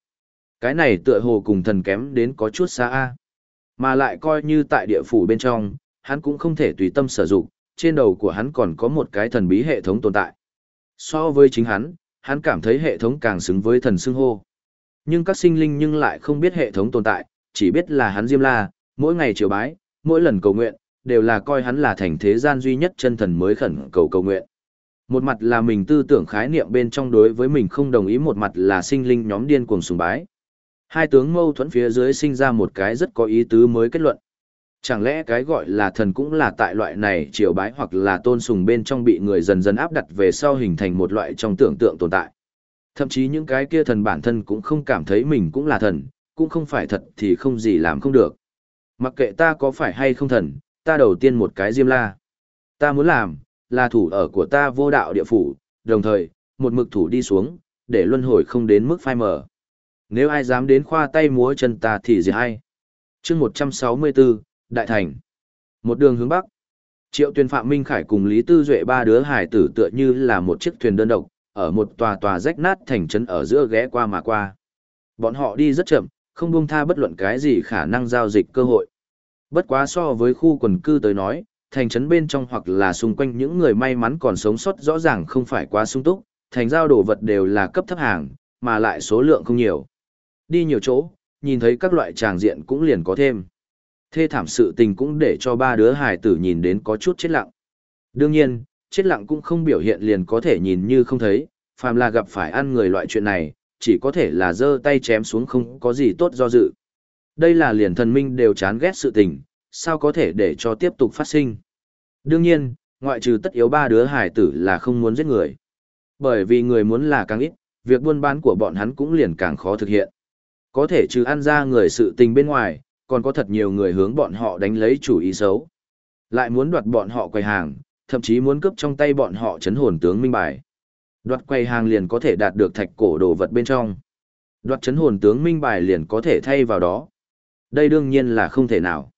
Cái này tựa hồ cùng thần kém đến có chút xa a Mà lại coi như tại địa phủ bên trong, hắn cũng không thể tùy tâm sử dụng, trên đầu của hắn còn có một cái thần bí hệ thống tồn tại. So với chính hắn, hắn cảm thấy hệ thống càng xứng với thần xưng hô. Nhưng các sinh linh nhưng lại không biết hệ thống tồn tại, chỉ biết là hắn Diêm La, mỗi ngày triều bái, mỗi lần cầu nguyện, đều là coi hắn là thành thế gian duy nhất chân thần mới khẩn cầu cầu nguyện. Một mặt là mình tư tưởng khái niệm bên trong đối với mình không đồng ý một mặt là sinh linh nhóm điên cuồng sùng bái. Hai tướng mâu thuẫn phía dưới sinh ra một cái rất có ý tứ mới kết luận. Chẳng lẽ cái gọi là thần cũng là tại loại này triều bái hoặc là tôn sùng bên trong bị người dần dần áp đặt về sau hình thành một loại trong tưởng tượng tồn tại. Thậm chí những cái kia thần bản thân cũng không cảm thấy mình cũng là thần, cũng không phải thật thì không gì làm không được. Mặc kệ ta có phải hay không thần, ta đầu tiên một cái diêm la. Ta muốn làm, là thủ ở của ta vô đạo địa phủ, đồng thời, một mực thủ đi xuống, để luân hồi không đến mức phai mở. Nếu ai dám đến khoa tay múa chân ta thì gì hay. chương 164, Đại Thành. Một đường hướng Bắc. Triệu tuyên Phạm Minh Khải cùng Lý Tư Duệ ba đứa hải tử tựa như là một chiếc thuyền đơn độc, ở một tòa tòa rách nát thành trấn ở giữa ghé qua mà qua. Bọn họ đi rất chậm, không buông tha bất luận cái gì khả năng giao dịch cơ hội. Bất quá so với khu quần cư tới nói, thành trấn bên trong hoặc là xung quanh những người may mắn còn sống sót rõ ràng không phải quá sung túc, thành giao đồ vật đều là cấp thấp hàng, mà lại số lượng không nhiều. Đi nhiều chỗ, nhìn thấy các loại tràng diện cũng liền có thêm. Thê thảm sự tình cũng để cho ba đứa hài tử nhìn đến có chút chết lặng. Đương nhiên, chết lặng cũng không biểu hiện liền có thể nhìn như không thấy, phàm là gặp phải ăn người loại chuyện này, chỉ có thể là giơ tay chém xuống không có gì tốt do dự. Đây là liền thần minh đều chán ghét sự tình, sao có thể để cho tiếp tục phát sinh. Đương nhiên, ngoại trừ tất yếu ba đứa hải tử là không muốn giết người. Bởi vì người muốn là càng ít, việc buôn bán của bọn hắn cũng liền càng khó thực hiện. Có thể trừ ăn ra người sự tình bên ngoài, còn có thật nhiều người hướng bọn họ đánh lấy chủ ý xấu. Lại muốn đoạt bọn họ quầy hàng, thậm chí muốn cướp trong tay bọn họ chấn hồn tướng minh bài. Đoạt quầy hàng liền có thể đạt được thạch cổ đồ vật bên trong. Đoạt chấn hồn tướng minh bài liền có thể thay vào đó. Đây đương nhiên là không thể nào.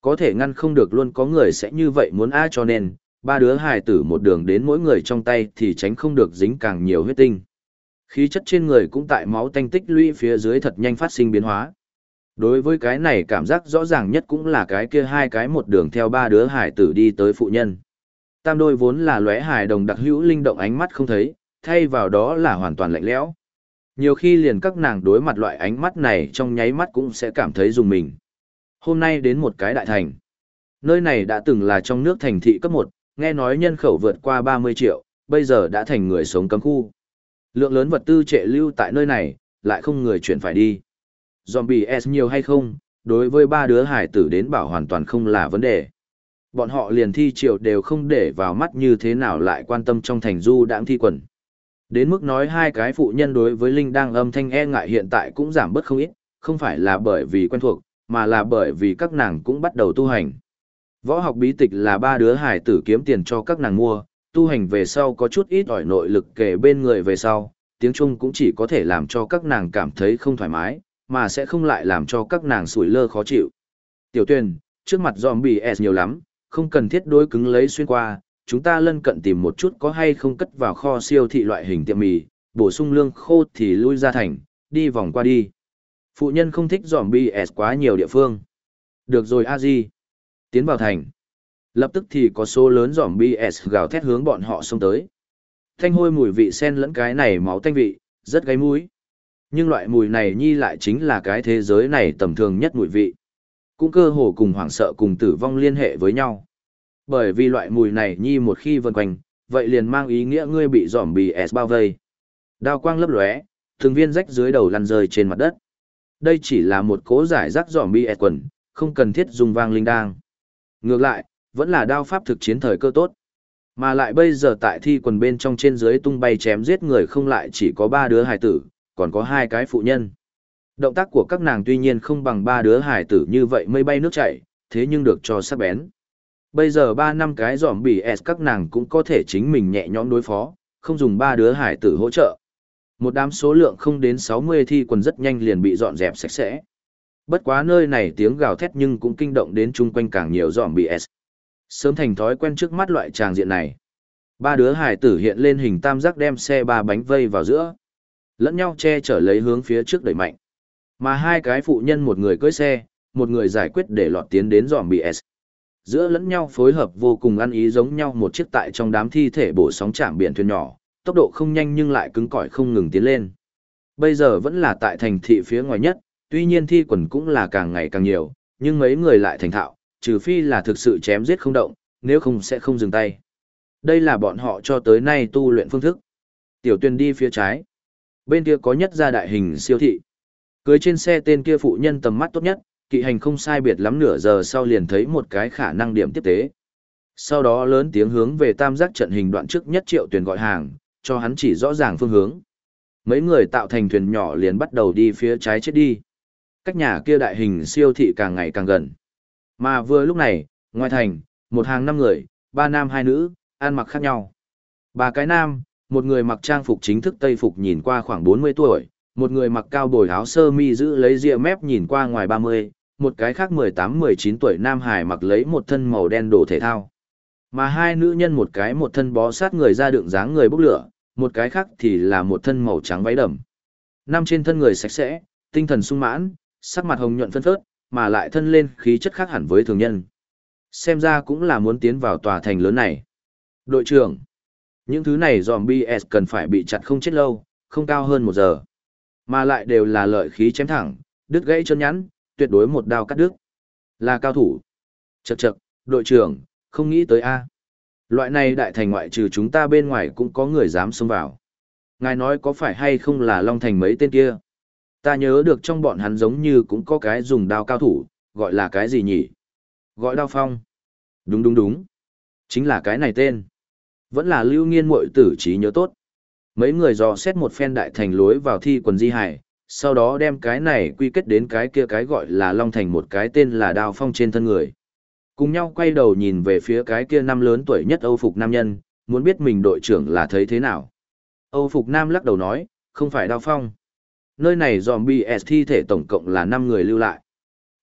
Có thể ngăn không được luôn có người sẽ như vậy muốn a cho nên, ba đứa hài tử một đường đến mỗi người trong tay thì tránh không được dính càng nhiều huyết tinh. Khí chất trên người cũng tại máu tanh tích lũy phía dưới thật nhanh phát sinh biến hóa. Đối với cái này cảm giác rõ ràng nhất cũng là cái kia hai cái một đường theo ba đứa hải tử đi tới phụ nhân. Tam đôi vốn là lóe hài đồng đặc hữu linh động ánh mắt không thấy, thay vào đó là hoàn toàn lạnh lẽo. Nhiều khi liền các nàng đối mặt loại ánh mắt này trong nháy mắt cũng sẽ cảm thấy dùng mình. Hôm nay đến một cái đại thành. Nơi này đã từng là trong nước thành thị cấp 1, nghe nói nhân khẩu vượt qua 30 triệu, bây giờ đã thành người sống cấm khu. Lượng lớn vật tư trệ lưu tại nơi này, lại không người chuyển phải đi. Zombie S nhiều hay không, đối với ba đứa hải tử đến bảo hoàn toàn không là vấn đề. Bọn họ liền thi triệu đều không để vào mắt như thế nào lại quan tâm trong thành du đãng thi quần. Đến mức nói hai cái phụ nhân đối với Linh đang âm thanh e ngại hiện tại cũng giảm bớt không ít, không phải là bởi vì quen thuộc, mà là bởi vì các nàng cũng bắt đầu tu hành. Võ học bí tịch là ba đứa hải tử kiếm tiền cho các nàng mua, tu hành về sau có chút ít ỏi nội lực kể bên người về sau, tiếng Trung cũng chỉ có thể làm cho các nàng cảm thấy không thoải mái, mà sẽ không lại làm cho các nàng sủi lơ khó chịu. Tiểu tuyển, trước mặt zombie S nhiều lắm, không cần thiết đối cứng lấy xuyên qua, chúng ta lân cận tìm một chút có hay không cất vào kho siêu thị loại hình tiệm mì, bổ sung lương khô thì lui ra thành, đi vòng qua đi. Phụ nhân không thích zombie S quá nhiều địa phương. Được rồi a di Tiến vào thành. Lập tức thì có số lớn zombie S gào thét hướng bọn họ xông tới. Thanh hôi mùi vị sen lẫn cái này máu thanh vị, rất gáy mũi. Nhưng loại mùi này nhi lại chính là cái thế giới này tầm thường nhất mùi vị. Cũng cơ hồ cùng hoảng sợ cùng tử vong liên hệ với nhau. Bởi vì loại mùi này nhi một khi vần quanh, vậy liền mang ý nghĩa ngươi bị giỏm bì S bao vây. Đao quang lấp lóe, thường viên rách dưới đầu lăn rơi trên mặt đất. Đây chỉ là một cố giải rác giỏm bì S quần, không cần thiết dùng vang linh đang. Ngược lại, vẫn là đao pháp thực chiến thời cơ tốt. Mà lại bây giờ tại thi quần bên trong trên dưới tung bay chém giết người không lại chỉ có ba đứa hài tử, còn có hai cái phụ nhân. Động tác của các nàng tuy nhiên không bằng ba đứa hải tử như vậy mây bay nước chảy, thế nhưng được cho sắc bén. Bây giờ ba năm cái giỏm bị S các nàng cũng có thể chính mình nhẹ nhõm đối phó, không dùng ba đứa hải tử hỗ trợ. Một đám số lượng không đến 60 thi quần rất nhanh liền bị dọn dẹp sạch sẽ. Bất quá nơi này tiếng gào thét nhưng cũng kinh động đến chung quanh càng nhiều giỏm bị S. Sớm thành thói quen trước mắt loại tràng diện này. Ba đứa hải tử hiện lên hình tam giác đem xe ba bánh vây vào giữa. Lẫn nhau che chở lấy hướng phía trước đẩy mạnh. Mà hai cái phụ nhân một người cưỡi xe, một người giải quyết để lọt tiến đến dòm bị Giữa lẫn nhau phối hợp vô cùng ăn ý giống nhau một chiếc tại trong đám thi thể bổ sóng chạm biển thuyền nhỏ, tốc độ không nhanh nhưng lại cứng cỏi không ngừng tiến lên. Bây giờ vẫn là tại thành thị phía ngoài nhất, tuy nhiên thi quần cũng là càng ngày càng nhiều, nhưng mấy người lại thành thạo, trừ phi là thực sự chém giết không động, nếu không sẽ không dừng tay. Đây là bọn họ cho tới nay tu luyện phương thức. Tiểu tuyên đi phía trái. Bên kia có nhất gia đại hình siêu thị. Cưới trên xe tên kia phụ nhân tầm mắt tốt nhất, kỵ hành không sai biệt lắm nửa giờ sau liền thấy một cái khả năng điểm tiếp tế. Sau đó lớn tiếng hướng về tam giác trận hình đoạn trước nhất triệu tuyển gọi hàng, cho hắn chỉ rõ ràng phương hướng. Mấy người tạo thành thuyền nhỏ liền bắt đầu đi phía trái chết đi. Cách nhà kia đại hình siêu thị càng ngày càng gần. Mà vừa lúc này, ngoài thành, một hàng năm người, ba nam hai nữ, ăn mặc khác nhau. Ba cái nam, một người mặc trang phục chính thức tây phục nhìn qua khoảng 40 tuổi, một người mặc cao bồi áo sơ mi giữ lấy ria mép nhìn qua ngoài 30, một cái khác 18-19 tuổi Nam Hải mặc lấy một thân màu đen đồ thể thao. Mà hai nữ nhân một cái một thân bó sát người ra đựng dáng người bốc lửa, một cái khác thì là một thân màu trắng váy đầm. Năm trên thân người sạch sẽ, tinh thần sung mãn, sắc mặt hồng nhuận phân phớt, mà lại thân lên khí chất khác hẳn với thường nhân. Xem ra cũng là muốn tiến vào tòa thành lớn này. Đội trưởng, những thứ này zombie S cần phải bị chặt không chết lâu, không cao hơn một giờ. Mà lại đều là lợi khí chém thẳng, đứt gãy chân nhắn, tuyệt đối một đao cắt đứt. Là cao thủ. Chậc chậc, đội trưởng, không nghĩ tới A. Loại này đại thành ngoại trừ chúng ta bên ngoài cũng có người dám xông vào. Ngài nói có phải hay không là Long Thành mấy tên kia? Ta nhớ được trong bọn hắn giống như cũng có cái dùng đao cao thủ, gọi là cái gì nhỉ? Gọi đao phong. Đúng đúng đúng. Chính là cái này tên. Vẫn là lưu nghiên muội tử trí nhớ tốt. Mấy người dò xét một phen đại thành lối vào thi quần di hải, sau đó đem cái này quy kết đến cái kia cái gọi là Long Thành một cái tên là Đao Phong trên thân người. Cùng nhau quay đầu nhìn về phía cái kia năm lớn tuổi nhất Âu Phục Nam nhân, muốn biết mình đội trưởng là thấy thế nào. Âu Phục Nam lắc đầu nói, không phải Đao Phong. Nơi này zombie S thi thể tổng cộng là 5 người lưu lại.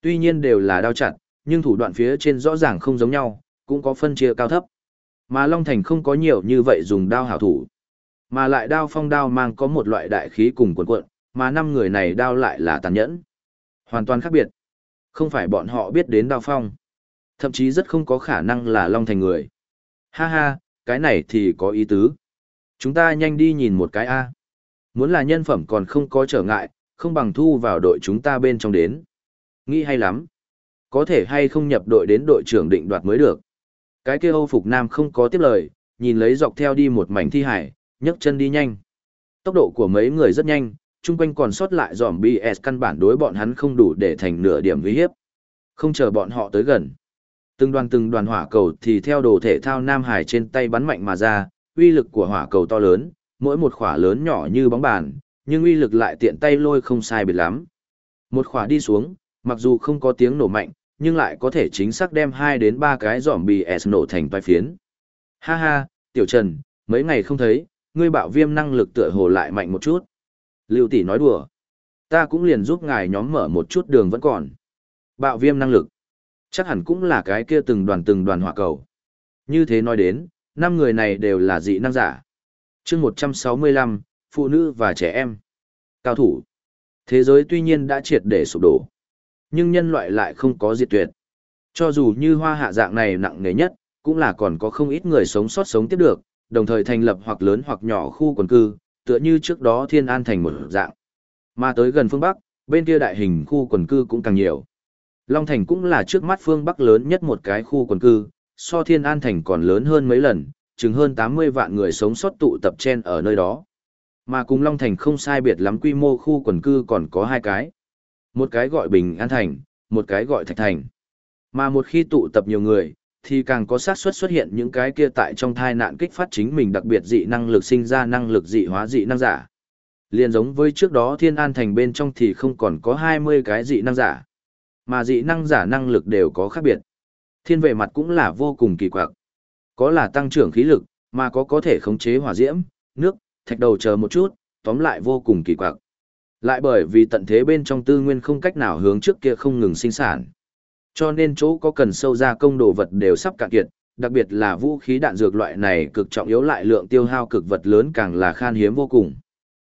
Tuy nhiên đều là đao chặt, nhưng thủ đoạn phía trên rõ ràng không giống nhau, cũng có phân chia cao thấp. Mà Long Thành không có nhiều như vậy dùng đao hảo thủ. Mà lại đao phong đao mang có một loại đại khí cùng cuộn cuộn, mà năm người này đao lại là tàn nhẫn. Hoàn toàn khác biệt. Không phải bọn họ biết đến đao phong. Thậm chí rất không có khả năng là Long Thành người. Ha ha, cái này thì có ý tứ. Chúng ta nhanh đi nhìn một cái A. Muốn là nhân phẩm còn không có trở ngại, không bằng thu vào đội chúng ta bên trong đến. Nghĩ hay lắm. Có thể hay không nhập đội đến đội trưởng định đoạt mới được. Cái kia Âu Phục Nam không có tiếp lời, nhìn lấy dọc theo đi một mảnh thi hải, nhấc chân đi nhanh. Tốc độ của mấy người rất nhanh, chung quanh còn sót lại dòm BS căn bản đối bọn hắn không đủ để thành nửa điểm uy hiếp. Không chờ bọn họ tới gần. Từng đoàn từng đoàn hỏa cầu thì theo đồ thể thao Nam Hải trên tay bắn mạnh mà ra, uy lực của hỏa cầu to lớn, mỗi một khỏa lớn nhỏ như bóng bàn, nhưng uy lực lại tiện tay lôi không sai biệt lắm. Một khỏa đi xuống, mặc dù không có tiếng nổ mạnh, nhưng lại có thể chính xác đem hai đến ba cái giỏm BS nổ thành toái phiến. Ha ha, Tiểu Trần, mấy ngày không thấy, ngươi bạo viêm năng lực tựa hồ lại mạnh một chút. Lưu tỷ nói đùa. Ta cũng liền giúp ngài nhóm mở một chút đường vẫn còn. Bạo viêm năng lực. Chắc hẳn cũng là cái kia từng đoàn từng đoàn hỏa cầu. Như thế nói đến, năm người này đều là dị năng giả. chương 165, phụ nữ và trẻ em. Cao thủ. Thế giới tuy nhiên đã triệt để sụp đổ. Nhưng nhân loại lại không có diệt tuyệt. Cho dù như hoa hạ dạng này nặng nề nhất, cũng là còn có không ít người sống sót sống tiếp được, đồng thời thành lập hoặc lớn hoặc nhỏ khu quần cư, tựa như trước đó Thiên An thành một dạng. Mà tới gần phương Bắc, bên kia đại hình khu quần cư cũng càng nhiều. Long Thành cũng là trước mắt phương Bắc lớn nhất một cái khu quần cư, so Thiên An thành còn lớn hơn mấy lần, chừng hơn 80 vạn người sống sót tụ tập trên ở nơi đó. Mà cùng Long Thành không sai biệt lắm quy mô khu quần cư còn có hai cái. Một cái gọi Bình An Thành, một cái gọi Thạch Thành. Mà một khi tụ tập nhiều người, thì càng có xác suất xuất hiện những cái kia tại trong thai nạn kích phát chính mình đặc biệt dị năng lực sinh ra năng lực dị hóa dị năng giả. Liền giống với trước đó thiên an thành bên trong thì không còn có 20 cái dị năng giả. Mà dị năng giả năng lực đều có khác biệt. Thiên vệ mặt cũng là vô cùng kỳ quặc. Có là tăng trưởng khí lực, mà có có thể khống chế hỏa diễm, nước, thạch đầu chờ một chút, tóm lại vô cùng kỳ quặc. Lại bởi vì tận thế bên trong tư nguyên không cách nào hướng trước kia không ngừng sinh sản. Cho nên chỗ có cần sâu ra công đồ vật đều sắp cạn kiệt, đặc biệt là vũ khí đạn dược loại này cực trọng yếu lại lượng tiêu hao cực vật lớn càng là khan hiếm vô cùng.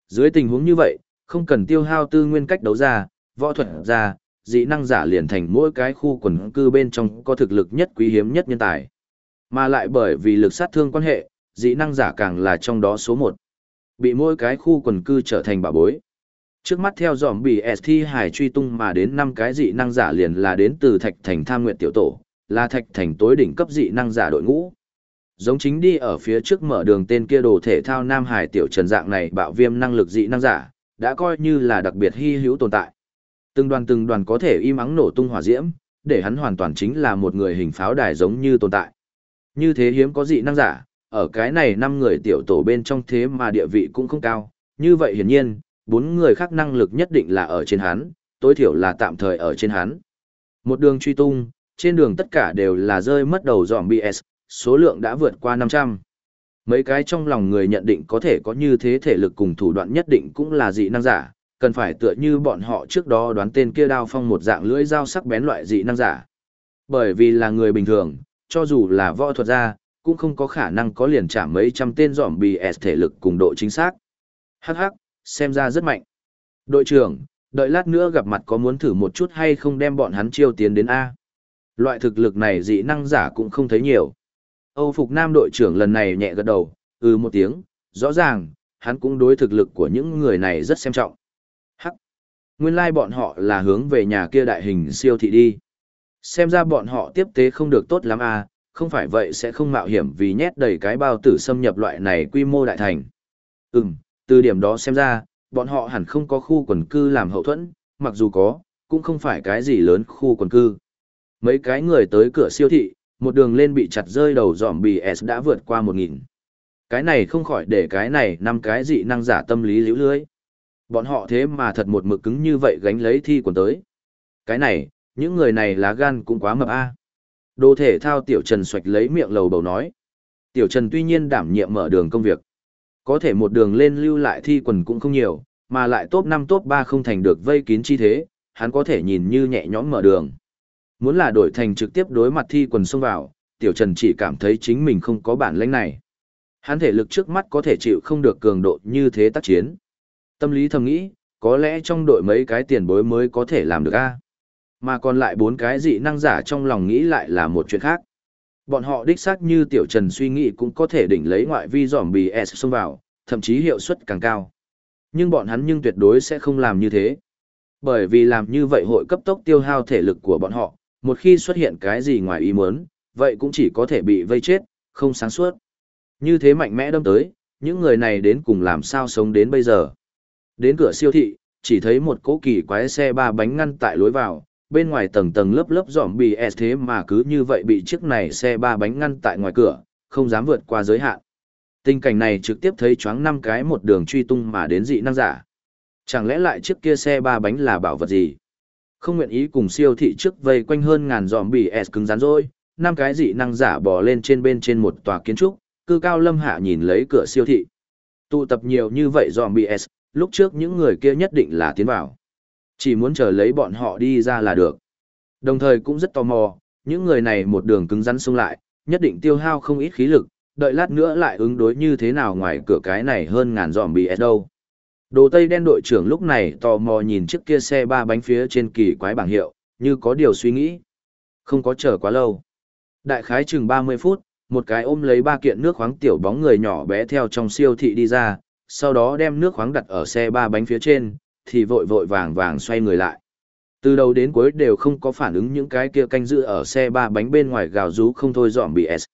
Dưới tình huống như vậy, không cần tiêu hao tư nguyên cách đấu ra, võ thuật ra, dị năng giả liền thành mỗi cái khu quần cư bên trong có thực lực nhất quý hiếm nhất nhân tài. Mà lại bởi vì lực sát thương quan hệ, dị năng giả càng là trong đó số một. Bị mỗi cái khu quần cư trở thành bảo bối. Trước mắt theo dòm bị S thi hải truy tung mà đến năm cái dị năng giả liền là đến từ Thạch Thành Tham Nguyện Tiểu Tổ, là Thạch Thành tối đỉnh cấp dị năng giả đội ngũ. Giống chính đi ở phía trước mở đường tên kia đồ thể thao Nam Hải Tiểu Trần dạng này bạo viêm năng lực dị năng giả, đã coi như là đặc biệt hy hữu tồn tại. Từng đoàn từng đoàn có thể im ắng nổ tung hỏa diễm, để hắn hoàn toàn chính là một người hình pháo đài giống như tồn tại. Như thế hiếm có dị năng giả, ở cái này năm người tiểu tổ bên trong thế mà địa vị cũng không cao, như vậy hiển nhiên, bốn người khác năng lực nhất định là ở trên hắn, tối thiểu là tạm thời ở trên hắn. Một đường truy tung, trên đường tất cả đều là rơi mất đầu dòm BS, số lượng đã vượt qua 500. Mấy cái trong lòng người nhận định có thể có như thế thể lực cùng thủ đoạn nhất định cũng là dị năng giả, cần phải tựa như bọn họ trước đó đoán tên kia đao phong một dạng lưỡi dao sắc bén loại dị năng giả. Bởi vì là người bình thường, cho dù là võ thuật gia, cũng không có khả năng có liền trả mấy trăm tên dòm BS thể lực cùng độ chính xác. Hắc hắc, xem ra rất mạnh. Đội trưởng, đợi lát nữa gặp mặt có muốn thử một chút hay không đem bọn hắn chiêu tiến đến A. Loại thực lực này dị năng giả cũng không thấy nhiều. Âu Phục Nam đội trưởng lần này nhẹ gật đầu, ừ một tiếng, rõ ràng, hắn cũng đối thực lực của những người này rất xem trọng. Hắc. Nguyên lai like bọn họ là hướng về nhà kia đại hình siêu thị đi. Xem ra bọn họ tiếp tế không được tốt lắm à, không phải vậy sẽ không mạo hiểm vì nhét đầy cái bao tử xâm nhập loại này quy mô đại thành. Ừm, từ điểm đó xem ra, bọn họ hẳn không có khu quần cư làm hậu thuẫn, mặc dù có, cũng không phải cái gì lớn khu quần cư. Mấy cái người tới cửa siêu thị, một đường lên bị chặt rơi đầu dòm bì S đã vượt qua một nghìn. Cái này không khỏi để cái này năm cái dị năng giả tâm lý liễu lưới. Bọn họ thế mà thật một mực cứng như vậy gánh lấy thi quần tới. Cái này, những người này lá gan cũng quá mập a. đồ thể thao Tiểu Trần xoạch lấy miệng lầu bầu nói. Tiểu Trần tuy nhiên đảm nhiệm mở đường công việc. Có thể một đường lên lưu lại thi quần cũng không nhiều, mà lại top 5 top 3 không thành được vây kín chi thế, hắn có thể nhìn như nhẹ nhõm mở đường. Muốn là đổi thành trực tiếp đối mặt thi quần xông vào, Tiểu Trần chỉ cảm thấy chính mình không có bản lĩnh này. Hắn thể lực trước mắt có thể chịu không được cường độ như thế tác chiến. Tâm lý thầm nghĩ, có lẽ trong đội mấy cái tiền bối mới có thể làm được a. Mà còn lại bốn cái dị năng giả trong lòng nghĩ lại là một chuyện khác. Bọn họ đích xác như Tiểu Trần suy nghĩ cũng có thể đỉnh lấy ngoại vi giỏm bì S xông vào, thậm chí hiệu suất càng cao. Nhưng bọn hắn nhưng tuyệt đối sẽ không làm như thế. Bởi vì làm như vậy hội cấp tốc tiêu hao thể lực của bọn họ, một khi xuất hiện cái gì ngoài ý muốn, vậy cũng chỉ có thể bị vây chết, không sáng suốt. Như thế mạnh mẽ đâm tới, những người này đến cùng làm sao sống đến bây giờ. Đến cửa siêu thị, chỉ thấy một cỗ kỳ quái xe ba bánh ngăn tại lối vào, bên ngoài tầng tầng lớp lớp dòm bì S thế mà cứ như vậy bị chiếc này xe ba bánh ngăn tại ngoài cửa, không dám vượt qua giới hạn. Tình cảnh này trực tiếp thấy choáng năm cái một đường truy tung mà đến dị năng giả. Chẳng lẽ lại chiếc kia xe ba bánh là bảo vật gì? Không nguyện ý cùng siêu thị trước vây quanh hơn ngàn dòm bì S cứng rắn rồi, năm cái dị năng giả bò lên trên bên trên một tòa kiến trúc, cư cao lâm hạ nhìn lấy cửa siêu thị. Tụ tập nhiều như vậy dòm bì S, lúc trước những người kia nhất định là tiến vào. Chỉ muốn chờ lấy bọn họ đi ra là được. Đồng thời cũng rất tò mò, những người này một đường cứng rắn xung lại, nhất định tiêu hao không ít khí lực, đợi lát nữa lại ứng đối như thế nào ngoài cửa cái này hơn ngàn dòm bị đâu. Đồ Tây đen đội trưởng lúc này tò mò nhìn chiếc kia xe ba bánh phía trên kỳ quái bảng hiệu, như có điều suy nghĩ. Không có chờ quá lâu. Đại khái chừng 30 phút, một cái ôm lấy ba kiện nước khoáng tiểu bóng người nhỏ bé theo trong siêu thị đi ra, sau đó đem nước khoáng đặt ở xe ba bánh phía trên, thì vội vội vàng vàng xoay người lại. Từ đầu đến cuối đều không có phản ứng những cái kia canh giữ ở xe ba bánh bên ngoài gào rú không thôi dọn BS.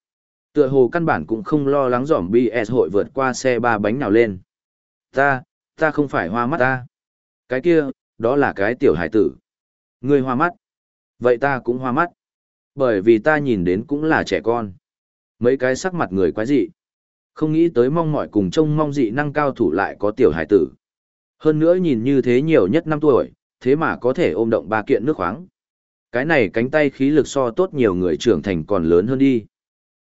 Tựa hồ căn bản cũng không lo lắng dọn BS hội vượt qua xe ba bánh nào lên. Ta, ta không phải hoa mắt ta. Cái kia, đó là cái tiểu hải tử. Người hoa mắt. Vậy ta cũng hoa mắt. Bởi vì ta nhìn đến cũng là trẻ con. Mấy cái sắc mặt người quái dị. Không nghĩ tới mong mỏi cùng trông mong dị năng cao thủ lại có tiểu hải tử. Hơn nữa nhìn như thế nhiều nhất năm tuổi, thế mà có thể ôm động ba kiện nước khoáng. Cái này cánh tay khí lực so tốt nhiều người trưởng thành còn lớn hơn đi.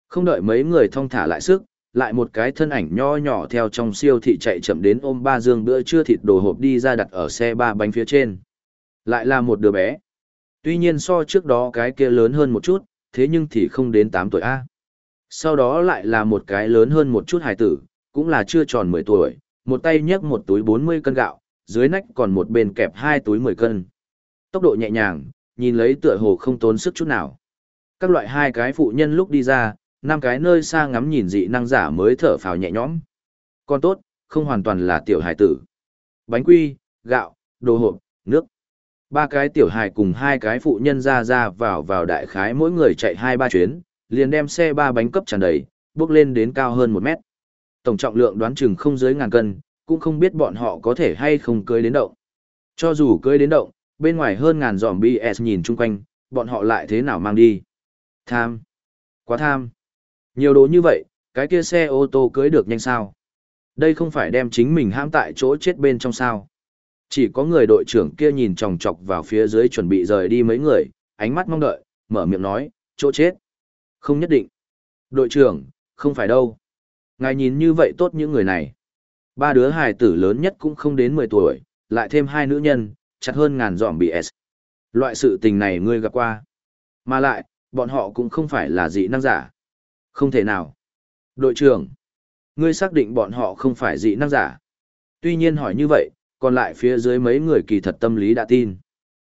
Không đợi mấy người thông thả lại sức, lại một cái thân ảnh nho nhỏ theo trong siêu thị chạy chậm đến ôm ba dương bữa trưa thịt đồ hộp đi ra đặt ở xe ba bánh phía trên. Lại là một đứa bé. Tuy nhiên so trước đó cái kia lớn hơn một chút, thế nhưng thì không đến 8 tuổi A. Sau đó lại là một cái lớn hơn một chút hài tử, cũng là chưa tròn 10 tuổi, một tay nhấc một túi 40 cân gạo, dưới nách còn một bên kẹp hai túi 10 cân. Tốc độ nhẹ nhàng, nhìn lấy tựa hồ không tốn sức chút nào. Các loại hai cái phụ nhân lúc đi ra, năm cái nơi xa ngắm nhìn dị năng giả mới thở phào nhẹ nhõm. Còn tốt, không hoàn toàn là tiểu hài tử. Bánh quy, gạo, đồ hộp, nước. Ba cái tiểu hài cùng hai cái phụ nhân ra ra vào vào đại khái mỗi người chạy hai ba chuyến, liền đem xe ba bánh cấp tràn đầy, bước lên đến cao hơn một mét. Tổng trọng lượng đoán chừng không dưới ngàn cân, cũng không biết bọn họ có thể hay không cưới đến động. Cho dù cưới đến động, bên ngoài hơn ngàn dòm BS nhìn chung quanh, bọn họ lại thế nào mang đi. Tham. Quá tham. Nhiều đồ như vậy, cái kia xe ô tô cưới được nhanh sao. Đây không phải đem chính mình hãm tại chỗ chết bên trong sao. Chỉ có người đội trưởng kia nhìn chòng chọc vào phía dưới chuẩn bị rời đi mấy người, ánh mắt mong đợi, mở miệng nói, chỗ chết. Không nhất định. Đội trưởng, không phải đâu. Ngài nhìn như vậy tốt những người này. Ba đứa hài tử lớn nhất cũng không đến 10 tuổi, lại thêm hai nữ nhân, chặt hơn ngàn dọn bị S. Loại sự tình này ngươi gặp qua. Mà lại, bọn họ cũng không phải là dị năng giả. Không thể nào. Đội trưởng, ngươi xác định bọn họ không phải dị năng giả. Tuy nhiên hỏi như vậy, còn lại phía dưới mấy người kỳ thật tâm lý đã tin.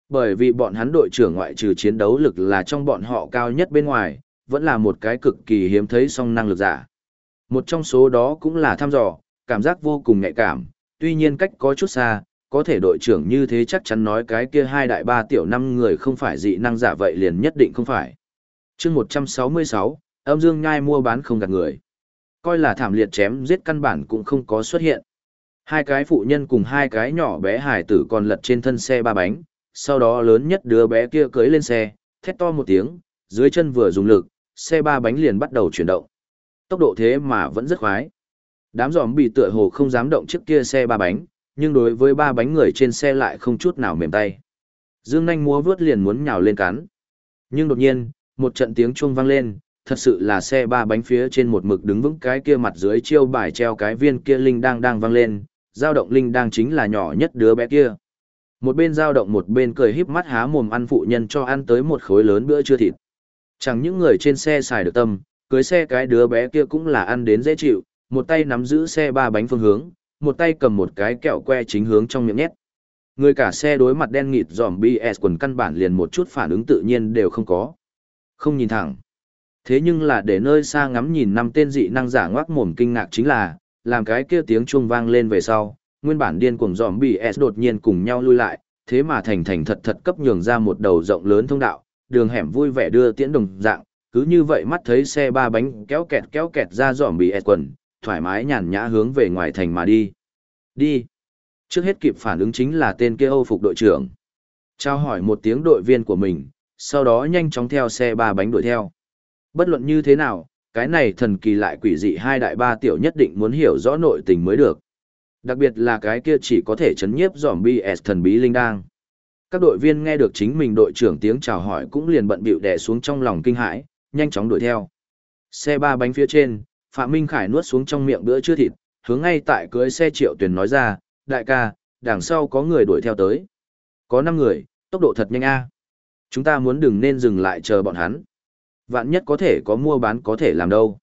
Bởi vì bọn hắn đội trưởng ngoại trừ chiến đấu lực là trong bọn họ cao nhất bên ngoài, vẫn là một cái cực kỳ hiếm thấy song năng lực giả. Một trong số đó cũng là thăm dò, cảm giác vô cùng nhạy cảm, tuy nhiên cách có chút xa, có thể đội trưởng như thế chắc chắn nói cái kia hai đại ba tiểu năm người không phải dị năng giả vậy liền nhất định không phải. chương 166, âm dương nhai mua bán không gạt người. Coi là thảm liệt chém giết căn bản cũng không có xuất hiện. Hai cái phụ nhân cùng hai cái nhỏ bé hải tử còn lật trên thân xe ba bánh, sau đó lớn nhất đứa bé kia cưới lên xe, thét to một tiếng, dưới chân vừa dùng lực, xe ba bánh liền bắt đầu chuyển động. Tốc độ thế mà vẫn rất khoái. Đám giòm bị tựa hồ không dám động trước kia xe ba bánh, nhưng đối với ba bánh người trên xe lại không chút nào mềm tay. Dương nanh múa vướt liền muốn nhào lên cắn. Nhưng đột nhiên, một trận tiếng chuông vang lên, thật sự là xe ba bánh phía trên một mực đứng vững cái kia mặt dưới chiêu bài treo cái viên kia linh đang đang vang lên, dao động linh đang chính là nhỏ nhất đứa bé kia. Một bên dao động một bên cười híp mắt há mồm ăn phụ nhân cho ăn tới một khối lớn bữa trưa thịt. Chẳng những người trên xe xài được tâm, cưới xe cái đứa bé kia cũng là ăn đến dễ chịu, một tay nắm giữ xe ba bánh phương hướng, một tay cầm một cái kẹo que chính hướng trong miệng nhét. Người cả xe đối mặt đen nghịt dòm BS quần căn bản liền một chút phản ứng tự nhiên đều không có. Không nhìn thẳng. Thế nhưng là để nơi xa ngắm nhìn năm tên dị năng giả ngoác mồm kinh ngạc chính là, làm cái kia tiếng chuông vang lên về sau, nguyên bản điên cuồng dòm BS đột nhiên cùng nhau lui lại, thế mà thành thành thật thật cấp nhường ra một đầu rộng lớn thông đạo, đường hẻm vui vẻ đưa tiễn đồng dạng, cứ như vậy mắt thấy xe ba bánh kéo kẹt kéo kẹt ra dòm BS quần, thoải mái nhàn nhã hướng về ngoài thành mà đi. Đi. Trước hết kịp phản ứng chính là tên kia Âu phục đội trưởng. Trao hỏi một tiếng đội viên của mình, sau đó nhanh chóng theo xe ba bánh đuổi theo. Bất luận như thế nào, cái này thần kỳ lại quỷ dị hai đại ba tiểu nhất định muốn hiểu rõ nội tình mới được. Đặc biệt là cái kia chỉ có thể chấn nhiếp zombie S thần bí linh đang. Các đội viên nghe được chính mình đội trưởng tiếng chào hỏi cũng liền bận bịu đè xuống trong lòng kinh hãi, nhanh chóng đuổi theo. Xe ba bánh phía trên, Phạm Minh Khải nuốt xuống trong miệng bữa trưa thịt, hướng ngay tại cưới xe triệu Tuyền nói ra, đại ca, đằng sau có người đuổi theo tới. Có 5 người, tốc độ thật nhanh a. Chúng ta muốn đừng nên dừng lại chờ bọn hắn. Vạn nhất có thể có mua bán có thể làm đâu.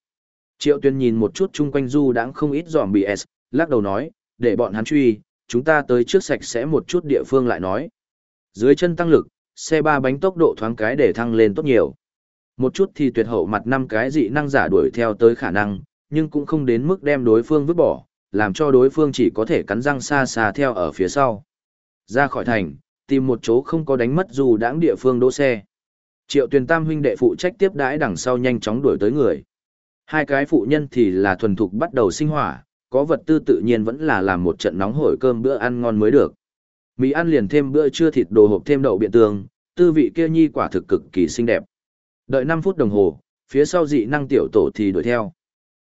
Triệu Tuyền nhìn một chút chung quanh du đãng không ít giòm BS, lắc đầu nói, để bọn hắn truy, chúng ta tới trước sạch sẽ một chút địa phương lại nói. Dưới chân tăng lực, xe ba bánh tốc độ thoáng cái để thăng lên tốt nhiều. Một chút thì tuyệt hậu mặt năm cái dị năng giả đuổi theo tới khả năng, nhưng cũng không đến mức đem đối phương vứt bỏ, làm cho đối phương chỉ có thể cắn răng xa xa theo ở phía sau. Ra khỏi thành, tìm một chỗ không có đánh mất dù đãng địa phương đỗ xe. Triệu tuyền tam huynh đệ phụ trách tiếp đãi đằng sau nhanh chóng đuổi tới người. Hai cái phụ nhân thì là thuần thục bắt đầu sinh hỏa, có vật tư tự nhiên vẫn là làm một trận nóng hổi cơm bữa ăn ngon mới được. Mì ăn liền thêm bữa trưa thịt đồ hộp thêm đậu biện tường, tư vị kia nhi quả thực cực kỳ xinh đẹp. Đợi 5 phút đồng hồ, phía sau dị năng tiểu tổ thì đuổi theo.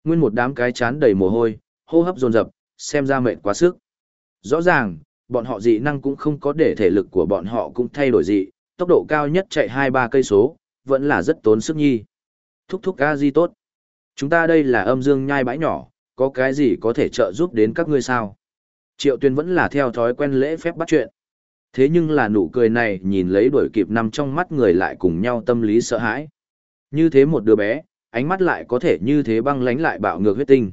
Nguyên một đám cái chán đầy mồ hôi, hô hấp dồn dập, xem ra mệt quá sức. Rõ ràng, bọn họ dị năng cũng không có để thể lực của bọn họ cũng thay đổi dị, tốc độ cao nhất chạy 2-3 cây số, vẫn là rất tốn sức nhi. Thúc thúc a di tốt. Chúng ta đây là âm dương nhai bãi nhỏ, có cái gì có thể trợ giúp đến các ngươi sao? Triệu tuyên vẫn là theo thói quen lễ phép bắt chuyện. Thế nhưng là nụ cười này nhìn lấy đuổi kịp nằm trong mắt người lại cùng nhau tâm lý sợ hãi. Như thế một đứa bé, ánh mắt lại có thể như thế băng lánh lại bạo ngược huyết tinh.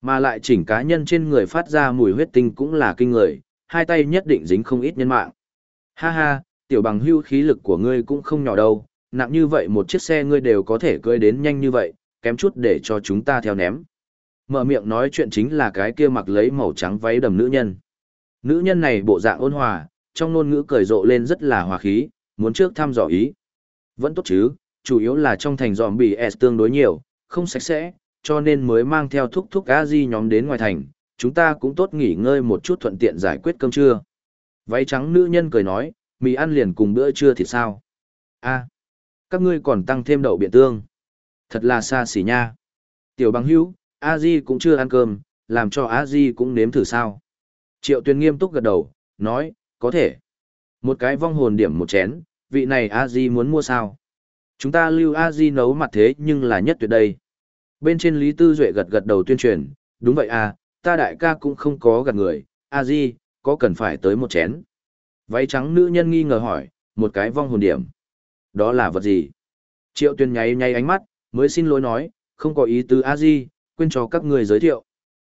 Mà lại chỉnh cá nhân trên người phát ra mùi huyết tinh cũng là kinh người, hai tay nhất định dính không ít nhân mạng. Ha ha, tiểu bằng hưu khí lực của ngươi cũng không nhỏ đâu, nặng như vậy một chiếc xe ngươi đều có thể cưỡi đến nhanh như vậy, kém chút để cho chúng ta theo ném. Mở miệng nói chuyện chính là cái kia mặc lấy màu trắng váy đầm nữ nhân. Nữ nhân này bộ dạng ôn hòa, trong ngôn ngữ cười rộ lên rất là hòa khí, muốn trước thăm dò ý. Vẫn tốt chứ, chủ yếu là trong thành dòm bị S tương đối nhiều, không sạch sẽ, cho nên mới mang theo thúc thúc a di nhóm đến ngoài thành, chúng ta cũng tốt nghỉ ngơi một chút thuận tiện giải quyết cơm trưa. Váy trắng nữ nhân cười nói, mì ăn liền cùng bữa trưa thì sao? a các ngươi còn tăng thêm đậu biện tương. Thật là xa xỉ nha. Tiểu bằng hữu, a di cũng chưa ăn cơm, làm cho a di cũng nếm thử sao. Triệu tuyên nghiêm túc gật đầu, nói, có thể. Một cái vong hồn điểm một chén, vị này a di muốn mua sao? Chúng ta lưu a di nấu mặt thế nhưng là nhất tuyệt đây. Bên trên Lý Tư Duệ gật gật đầu tuyên truyền, đúng vậy à, ta đại ca cũng không có gạt người, a di, có cần phải tới một chén. Váy trắng nữ nhân nghi ngờ hỏi, một cái vong hồn điểm. Đó là vật gì? Triệu tuyên nháy nháy ánh mắt, mới xin lỗi nói, không có ý tứ a di, quên cho các người giới thiệu.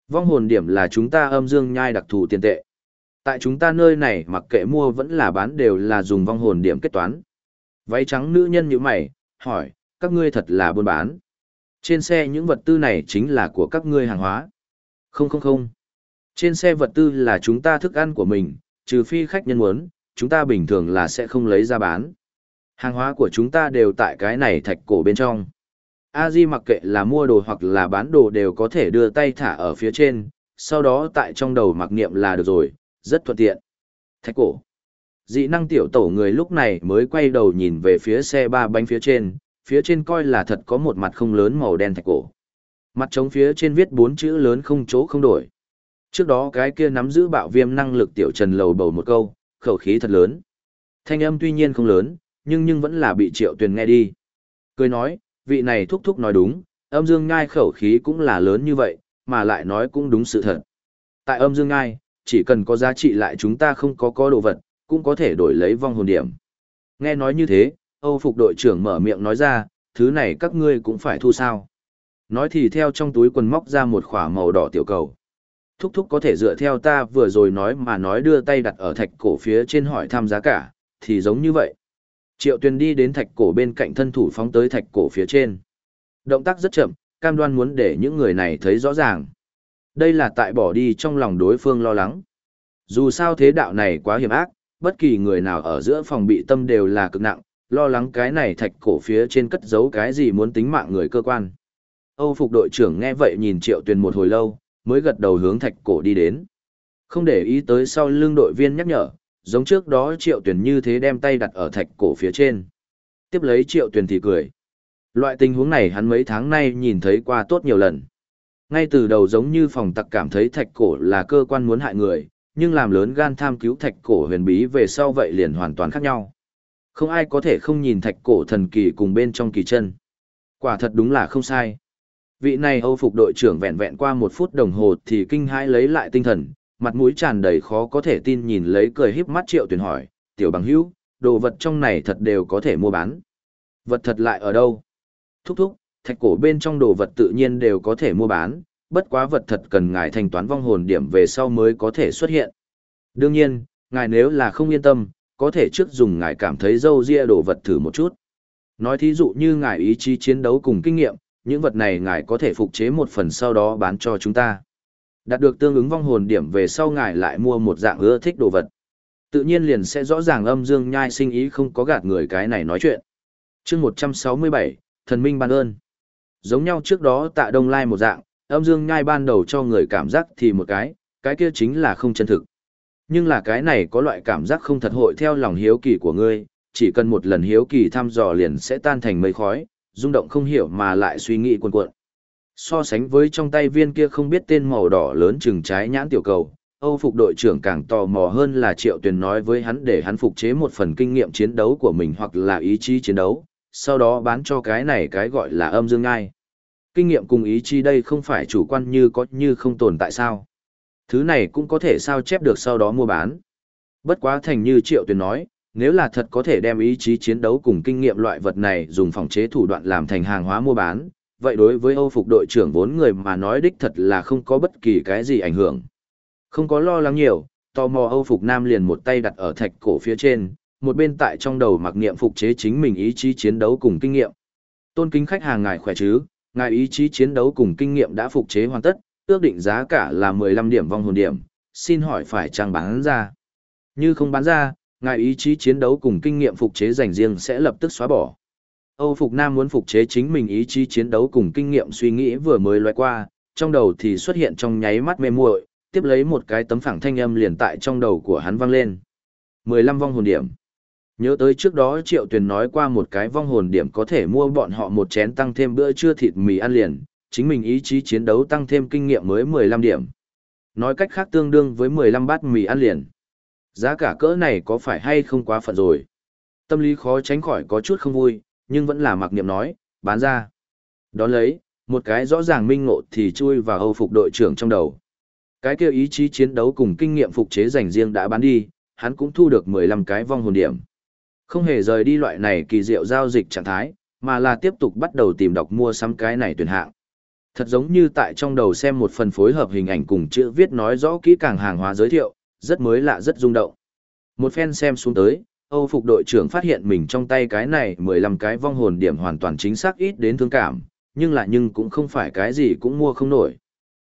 Vong hồn điểm là chúng ta âm dương nhai đặc thù tiền tệ. Tại chúng ta nơi này mặc kệ mua vẫn là bán đều là dùng vong hồn điểm kết toán. Váy trắng nữ nhân như mày, hỏi, các ngươi thật là buôn bán. Trên xe những vật tư này chính là của các ngươi hàng hóa. Không không không. Trên xe vật tư là chúng ta thức ăn của mình, trừ phi khách nhân muốn, chúng ta bình thường là sẽ không lấy ra bán. Hàng hóa của chúng ta đều tại cái này thạch cổ bên trong. A Di mặc kệ là mua đồ hoặc là bán đồ đều có thể đưa tay thả ở phía trên, sau đó tại trong đầu mặc niệm là được rồi, rất thuận tiện. Thạch cổ. Dị năng tiểu tổ người lúc này mới quay đầu nhìn về phía xe ba bánh phía trên, phía trên coi là thật có một mặt không lớn màu đen thạch cổ. Mặt trống phía trên viết bốn chữ lớn không chỗ không đổi. Trước đó cái kia nắm giữ bạo viêm năng lực tiểu trần lầu bầu một câu, khẩu khí thật lớn. Thanh âm tuy nhiên không lớn, nhưng nhưng vẫn là bị triệu tuyền nghe đi. Cười nói, vị này thúc thúc nói đúng, âm dương ngai khẩu khí cũng là lớn như vậy, mà lại nói cũng đúng sự thật. Tại âm dương ngai, chỉ cần có giá trị lại chúng ta không có có đồ vật, cũng có thể đổi lấy vong hồn điểm. Nghe nói như thế, Âu Phục đội trưởng mở miệng nói ra, thứ này các ngươi cũng phải thu sao. Nói thì theo trong túi quần móc ra một khỏa màu đỏ tiểu cầu. Thúc thúc có thể dựa theo ta vừa rồi nói mà nói đưa tay đặt ở thạch cổ phía trên hỏi thăm giá cả, thì giống như vậy. Triệu tuyền đi đến thạch cổ bên cạnh thân thủ phóng tới thạch cổ phía trên. Động tác rất chậm, cam đoan muốn để những người này thấy rõ ràng. Đây là tại bỏ đi trong lòng đối phương lo lắng. Dù sao thế đạo này quá hiểm ác, bất kỳ người nào ở giữa phòng bị tâm đều là cực nặng, lo lắng cái này thạch cổ phía trên cất giấu cái gì muốn tính mạng người cơ quan. Âu phục đội trưởng nghe vậy nhìn triệu tuyền một hồi lâu, mới gật đầu hướng thạch cổ đi đến. Không để ý tới sau lưng đội viên nhắc nhở, giống trước đó triệu tuyền như thế đem tay đặt ở thạch cổ phía trên. Tiếp lấy triệu tuyền thì cười. Loại tình huống này hắn mấy tháng nay nhìn thấy qua tốt nhiều lần. Ngay từ đầu giống như phòng tặc cảm thấy thạch cổ là cơ quan muốn hại người, nhưng làm lớn gan tham cứu thạch cổ huyền bí về sau vậy liền hoàn toàn khác nhau. Không ai có thể không nhìn thạch cổ thần kỳ cùng bên trong kỳ chân. Quả thật đúng là không sai. Vị này Âu phục đội trưởng vẹn vẹn qua một phút đồng hồ thì kinh hãi lấy lại tinh thần, mặt mũi tràn đầy khó có thể tin nhìn lấy cười híp mắt triệu tuyển hỏi, tiểu bằng hữu, đồ vật trong này thật đều có thể mua bán. Vật thật lại ở đâu? Thúc thúc, thạch cổ bên trong đồ vật tự nhiên đều có thể mua bán, bất quá vật thật cần ngài thanh toán vong hồn điểm về sau mới có thể xuất hiện. Đương nhiên, ngài nếu là không yên tâm, có thể trước dùng ngài cảm thấy dâu ria đồ vật thử một chút. Nói thí dụ như ngài ý chí chiến đấu cùng kinh nghiệm, những vật này ngài có thể phục chế một phần sau đó bán cho chúng ta. Đạt được tương ứng vong hồn điểm về sau ngài lại mua một dạng ưa thích đồ vật. Tự nhiên liền sẽ rõ ràng âm dương nhai sinh ý không có gạt người cái này nói chuyện. chương 167, thần minh ban ơn. Giống nhau trước đó tạ đông lai một dạng, âm dương nhai ban đầu cho người cảm giác thì một cái, cái kia chính là không chân thực. Nhưng là cái này có loại cảm giác không thật hội theo lòng hiếu kỳ của ngươi, chỉ cần một lần hiếu kỳ thăm dò liền sẽ tan thành mây khói, rung động không hiểu mà lại suy nghĩ cuồn cuộn. So sánh với trong tay viên kia không biết tên màu đỏ lớn chừng trái nhãn tiểu cầu, Âu phục đội trưởng càng tò mò hơn là Triệu Tuyền nói với hắn để hắn phục chế một phần kinh nghiệm chiến đấu của mình hoặc là ý chí chiến đấu, sau đó bán cho cái này cái gọi là âm dương ngai. Kinh nghiệm cùng ý chí đây không phải chủ quan như có như không tồn tại sao. Thứ này cũng có thể sao chép được sau đó mua bán. Bất quá thành như Triệu tuyển nói, nếu là thật có thể đem ý chí chiến đấu cùng kinh nghiệm loại vật này dùng phòng chế thủ đoạn làm thành hàng hóa mua bán, vậy đối với Âu phục đội trưởng vốn người mà nói đích thật là không có bất kỳ cái gì ảnh hưởng. Không có lo lắng nhiều, tò mò Âu phục nam liền một tay đặt ở thạch cổ phía trên, một bên tại trong đầu mặc niệm phục chế chính mình ý chí chiến đấu cùng kinh nghiệm. Tôn kính khách hàng ngài khỏe chứ, ngài ý chí chiến đấu cùng kinh nghiệm đã phục chế hoàn tất, ước định giá cả là 15 điểm vong hồn điểm, xin hỏi phải chăng bán ra. Như không bán ra, ngài ý chí chiến đấu cùng kinh nghiệm phục chế dành riêng sẽ lập tức xóa bỏ. Âu Phục Nam muốn phục chế chính mình ý chí chiến đấu cùng kinh nghiệm suy nghĩ vừa mới loại qua, trong đầu thì xuất hiện trong nháy mắt mê muội, tiếp lấy một cái tấm phẳng thanh âm liền tại trong đầu của hắn vang lên. 15 vong hồn điểm. Nhớ tới trước đó Triệu Tuyền nói qua một cái vong hồn điểm có thể mua bọn họ một chén tăng thêm bữa trưa thịt mì ăn liền, chính mình ý chí chiến đấu tăng thêm kinh nghiệm mới 15 điểm. Nói cách khác tương đương với 15 bát mì ăn liền. Giá cả cỡ này có phải hay không quá phận rồi? Tâm lý khó tránh khỏi có chút không vui, nhưng vẫn là mặc niệm nói, bán ra. Đón lấy, một cái rõ ràng minh ngộ thì chui vào hầu phục đội trưởng trong đầu. Cái kia ý chí chiến đấu cùng kinh nghiệm phục chế dành riêng đã bán đi, hắn cũng thu được 15 cái vong hồn điểm. Không hề rời đi loại này kỳ diệu giao dịch trạng thái, mà là tiếp tục bắt đầu tìm đọc mua sắm cái này tuyển hạng. Thật giống như tại trong đầu xem một phần phối hợp hình ảnh cùng chữ viết nói rõ kỹ càng hàng hóa giới thiệu, rất mới lạ rất rung động. Một phen xem xuống tới, Âu phục đội trưởng phát hiện mình trong tay cái này 15 cái vong hồn điểm hoàn toàn chính xác ít đến thương cảm, nhưng lại nhưng cũng không phải cái gì cũng mua không nổi.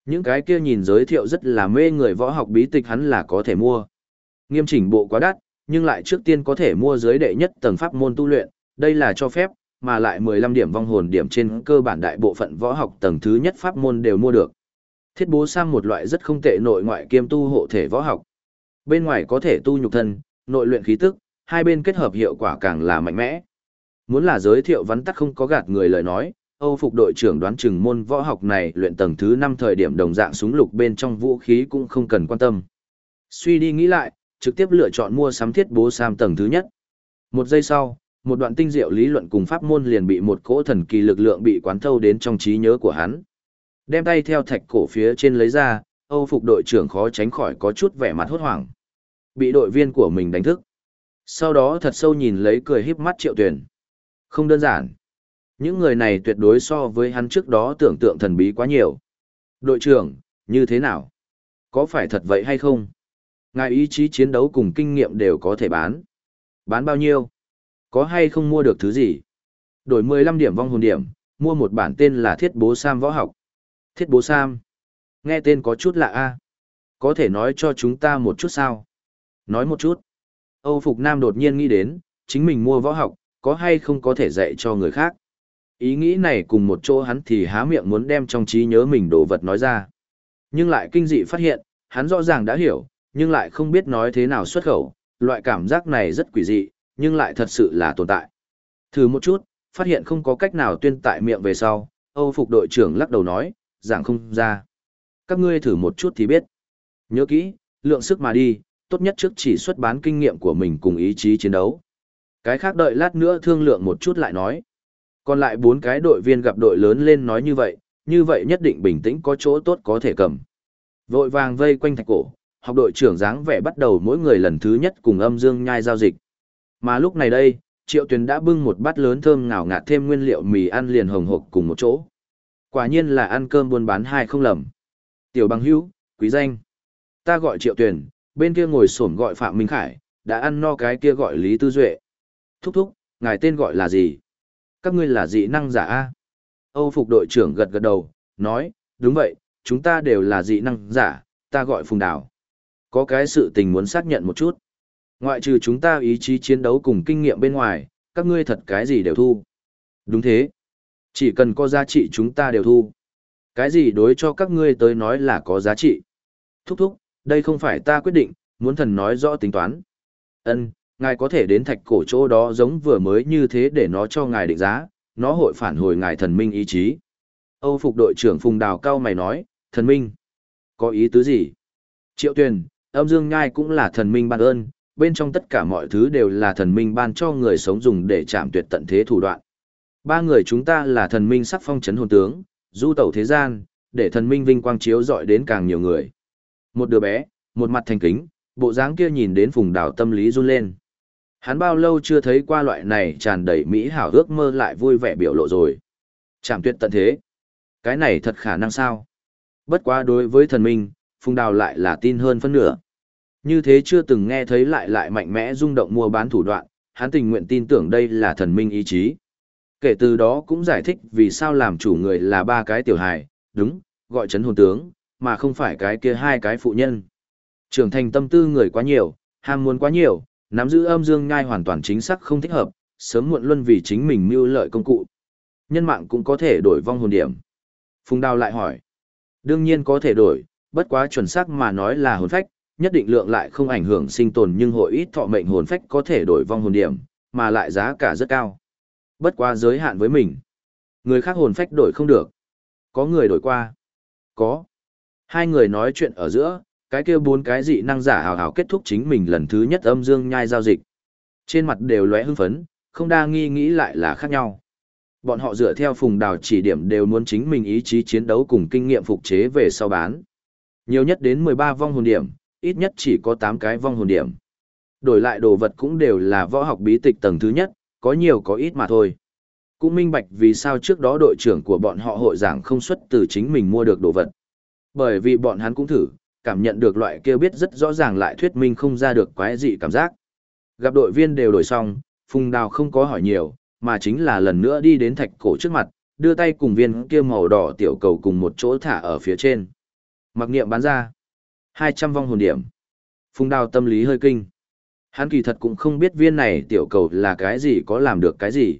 Những cái kia nhìn giới thiệu rất là mê người võ học bí tịch hắn là có thể mua. Nghiêm chỉnh bộ quá đắt, nhưng lại trước tiên có thể mua giới đệ nhất tầng pháp môn tu luyện, đây là cho phép, mà lại 15 điểm vong hồn điểm trên cơ bản đại bộ phận võ học tầng thứ nhất pháp môn đều mua được. Thiết bố sang một loại rất không tệ nội ngoại kiêm tu hộ thể võ học. Bên ngoài có thể tu nhục thân, nội luyện khí tức, hai bên kết hợp hiệu quả càng là mạnh mẽ. Muốn là giới thiệu vắn tắt không có gạt người lời nói, Âu phục đội trưởng đoán chừng môn võ học này luyện tầng thứ 5 thời điểm đồng dạng súng lục bên trong vũ khí cũng không cần quan tâm. Suy đi nghĩ lại, trực tiếp lựa chọn mua sắm thiết bố sam tầng thứ nhất. Một giây sau, một đoạn tinh diệu lý luận cùng pháp môn liền bị một cỗ thần kỳ lực lượng bị quán thâu đến trong trí nhớ của hắn. Đem tay theo thạch cổ phía trên lấy ra, Âu phục đội trưởng khó tránh khỏi có chút vẻ mặt hốt hoảng. Bị đội viên của mình đánh thức. Sau đó thật sâu nhìn lấy cười híp mắt triệu tuyển. Không đơn giản. Những người này tuyệt đối so với hắn trước đó tưởng tượng thần bí quá nhiều. Đội trưởng, như thế nào? Có phải thật vậy hay không? Ngài ý chí chiến đấu cùng kinh nghiệm đều có thể bán. Bán bao nhiêu? Có hay không mua được thứ gì? Đổi 15 điểm vong hồn điểm, mua một bản tên là Thiết Bố Sam võ học. Thiết Bố Sam. Nghe tên có chút lạ a. Có thể nói cho chúng ta một chút sao? Nói một chút. Âu Phục Nam đột nhiên nghĩ đến, chính mình mua võ học, có hay không có thể dạy cho người khác. Ý nghĩ này cùng một chỗ hắn thì há miệng muốn đem trong trí nhớ mình đồ vật nói ra. Nhưng lại kinh dị phát hiện, hắn rõ ràng đã hiểu, nhưng lại không biết nói thế nào xuất khẩu, loại cảm giác này rất quỷ dị, nhưng lại thật sự là tồn tại. Thử một chút, phát hiện không có cách nào tuyên tại miệng về sau, Âu Phục đội trưởng lắc đầu nói, giảng không ra. Các ngươi thử một chút thì biết. Nhớ kỹ, lượng sức mà đi, tốt nhất trước chỉ xuất bán kinh nghiệm của mình cùng ý chí chiến đấu. Cái khác đợi lát nữa thương lượng một chút lại nói. Còn lại bốn cái đội viên gặp đội lớn lên nói như vậy, như vậy nhất định bình tĩnh có chỗ tốt có thể cầm. Vội vàng vây quanh thạch cổ, học đội trưởng dáng vẻ bắt đầu mỗi người lần thứ nhất cùng âm dương nhai giao dịch. Mà lúc này đây, Triệu Tuyền đã bưng một bát lớn thơm ngào ngạt thêm nguyên liệu mì ăn liền hồng hộc cùng một chỗ. Quả nhiên là ăn cơm buôn bán hai không lầm. Tiểu bằng hữu, quý danh. Ta gọi Triệu Tuyền, bên kia ngồi xổm gọi Phạm Minh Khải, đã ăn no cái kia gọi Lý Tư Duệ. Thúc thúc, ngài tên gọi là gì? Các ngươi là dị năng giả A. Âu Phục đội trưởng gật gật đầu, nói, đúng vậy, chúng ta đều là dị năng giả, ta gọi Phùng Đào. Có cái sự tình muốn xác nhận một chút. Ngoại trừ chúng ta ý chí chiến đấu cùng kinh nghiệm bên ngoài, các ngươi thật cái gì đều thu. Đúng thế. Chỉ cần có giá trị chúng ta đều thu. Cái gì đối cho các ngươi tới nói là có giá trị. Thúc thúc, đây không phải ta quyết định, muốn thần nói rõ tính toán. Ân, ngài có thể đến thạch cổ chỗ đó giống vừa mới như thế để nó cho ngài định giá, nó hội phản hồi ngài thần minh ý chí. Âu phục đội trưởng Phùng Đào cao mày nói, thần minh, có ý tứ gì? Triệu Tuyền, âm dương nhai cũng là thần minh ban ơn, bên trong tất cả mọi thứ đều là thần minh ban cho người sống dùng để chạm tuyệt tận thế thủ đoạn. Ba người chúng ta là thần minh sắc phong chấn hồn tướng, du tẩu thế gian, để thần minh vinh quang chiếu dọi đến càng nhiều người. Một đứa bé, một mặt thành kính, bộ dáng kia nhìn đến phùng đảo tâm lý run lên. Hắn bao lâu chưa thấy qua loại này tràn đầy mỹ hảo ước mơ lại vui vẻ biểu lộ rồi. Chạm tuyệt tận thế. Cái này thật khả năng sao? Bất quá đối với thần minh, phùng đào lại là tin hơn phân nửa. Như thế chưa từng nghe thấy lại lại mạnh mẽ rung động mua bán thủ đoạn, hắn tình nguyện tin tưởng đây là thần minh ý chí. Kể từ đó cũng giải thích vì sao làm chủ người là ba cái tiểu hài, đúng, gọi chấn hồn tướng, mà không phải cái kia hai cái phụ nhân. Trưởng thành tâm tư người quá nhiều, ham muốn quá nhiều, nắm giữ âm dương nhai hoàn toàn chính xác không thích hợp, sớm muộn luân vì chính mình mưu lợi công cụ. Nhân mạng cũng có thể đổi vong hồn điểm. Phùng Đào lại hỏi. Đương nhiên có thể đổi, bất quá chuẩn xác mà nói là hồn phách, nhất định lượng lại không ảnh hưởng sinh tồn nhưng hội ít thọ mệnh hồn phách có thể đổi vong hồn điểm, mà lại giá cả rất cao. Bất quá giới hạn với mình. Người khác hồn phách đổi không được. Có người đổi qua. Có. Hai người nói chuyện ở giữa, cái kia bốn cái dị năng giả hào hào kết thúc chính mình lần thứ nhất âm dương nhai giao dịch. Trên mặt đều lóe hưng phấn, không đa nghi nghĩ lại là khác nhau. Bọn họ dựa theo phùng đào chỉ điểm đều muốn chính mình ý chí chiến đấu cùng kinh nghiệm phục chế về sau bán. Nhiều nhất đến 13 vong hồn điểm, ít nhất chỉ có 8 cái vong hồn điểm. Đổi lại đồ vật cũng đều là võ học bí tịch tầng thứ nhất, có nhiều có ít mà thôi. Cũng minh bạch vì sao trước đó đội trưởng của bọn họ hội giảng không xuất từ chính mình mua được đồ vật. Bởi vì bọn hắn cũng thử, cảm nhận được loại kia biết rất rõ ràng lại thuyết minh không ra được quái dị cảm giác. Gặp đội viên đều đổi xong, Phùng Đào không có hỏi nhiều, mà chính là lần nữa đi đến thạch cổ trước mặt, đưa tay cùng viên kia màu đỏ tiểu cầu cùng một chỗ thả ở phía trên. Mặc niệm bán ra. 200 vong hồn điểm. Phùng Đào tâm lý hơi kinh. Hắn kỳ thật cũng không biết viên này tiểu cầu là cái gì có làm được cái gì.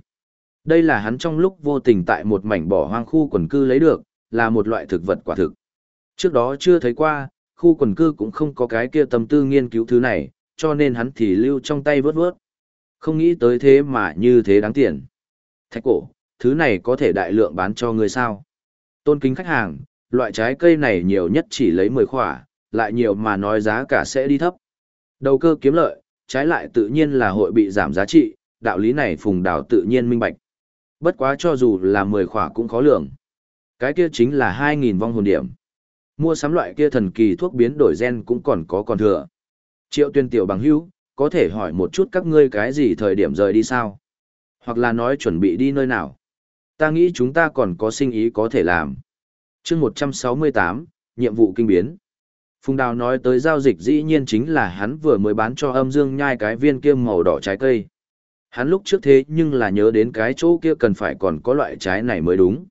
Đây là hắn trong lúc vô tình tại một mảnh bỏ hoang khu quần cư lấy được, là một loại thực vật quả thực. Trước đó chưa thấy qua, khu quần cư cũng không có cái kia tâm tư nghiên cứu thứ này, cho nên hắn thì lưu trong tay vớt vớt. Không nghĩ tới thế mà như thế đáng tiền. Thạch cổ, thứ này có thể đại lượng bán cho người sao. Tôn kính khách hàng, loại trái cây này nhiều nhất chỉ lấy 10 khỏa, lại nhiều mà nói giá cả sẽ đi thấp. Đầu cơ kiếm lợi, trái lại tự nhiên là hội bị giảm giá trị, đạo lý này phùng đào tự nhiên minh bạch. Bất quá cho dù là 10 khỏa cũng khó lường. Cái kia chính là 2.000 vong hồn điểm. Mua sắm loại kia thần kỳ thuốc biến đổi gen cũng còn có còn thừa. Triệu tuyên tiểu bằng hữu, có thể hỏi một chút các ngươi cái gì thời điểm rời đi sao? Hoặc là nói chuẩn bị đi nơi nào? Ta nghĩ chúng ta còn có sinh ý có thể làm chương 168, nhiệm vụ kinh biến. Phùng Đào nói tới giao dịch dĩ nhiên chính là hắn vừa mới bán cho âm dương nhai cái viên kia màu đỏ trái cây. Hắn lúc trước thế nhưng là nhớ đến cái chỗ kia cần phải còn có loại trái này mới đúng.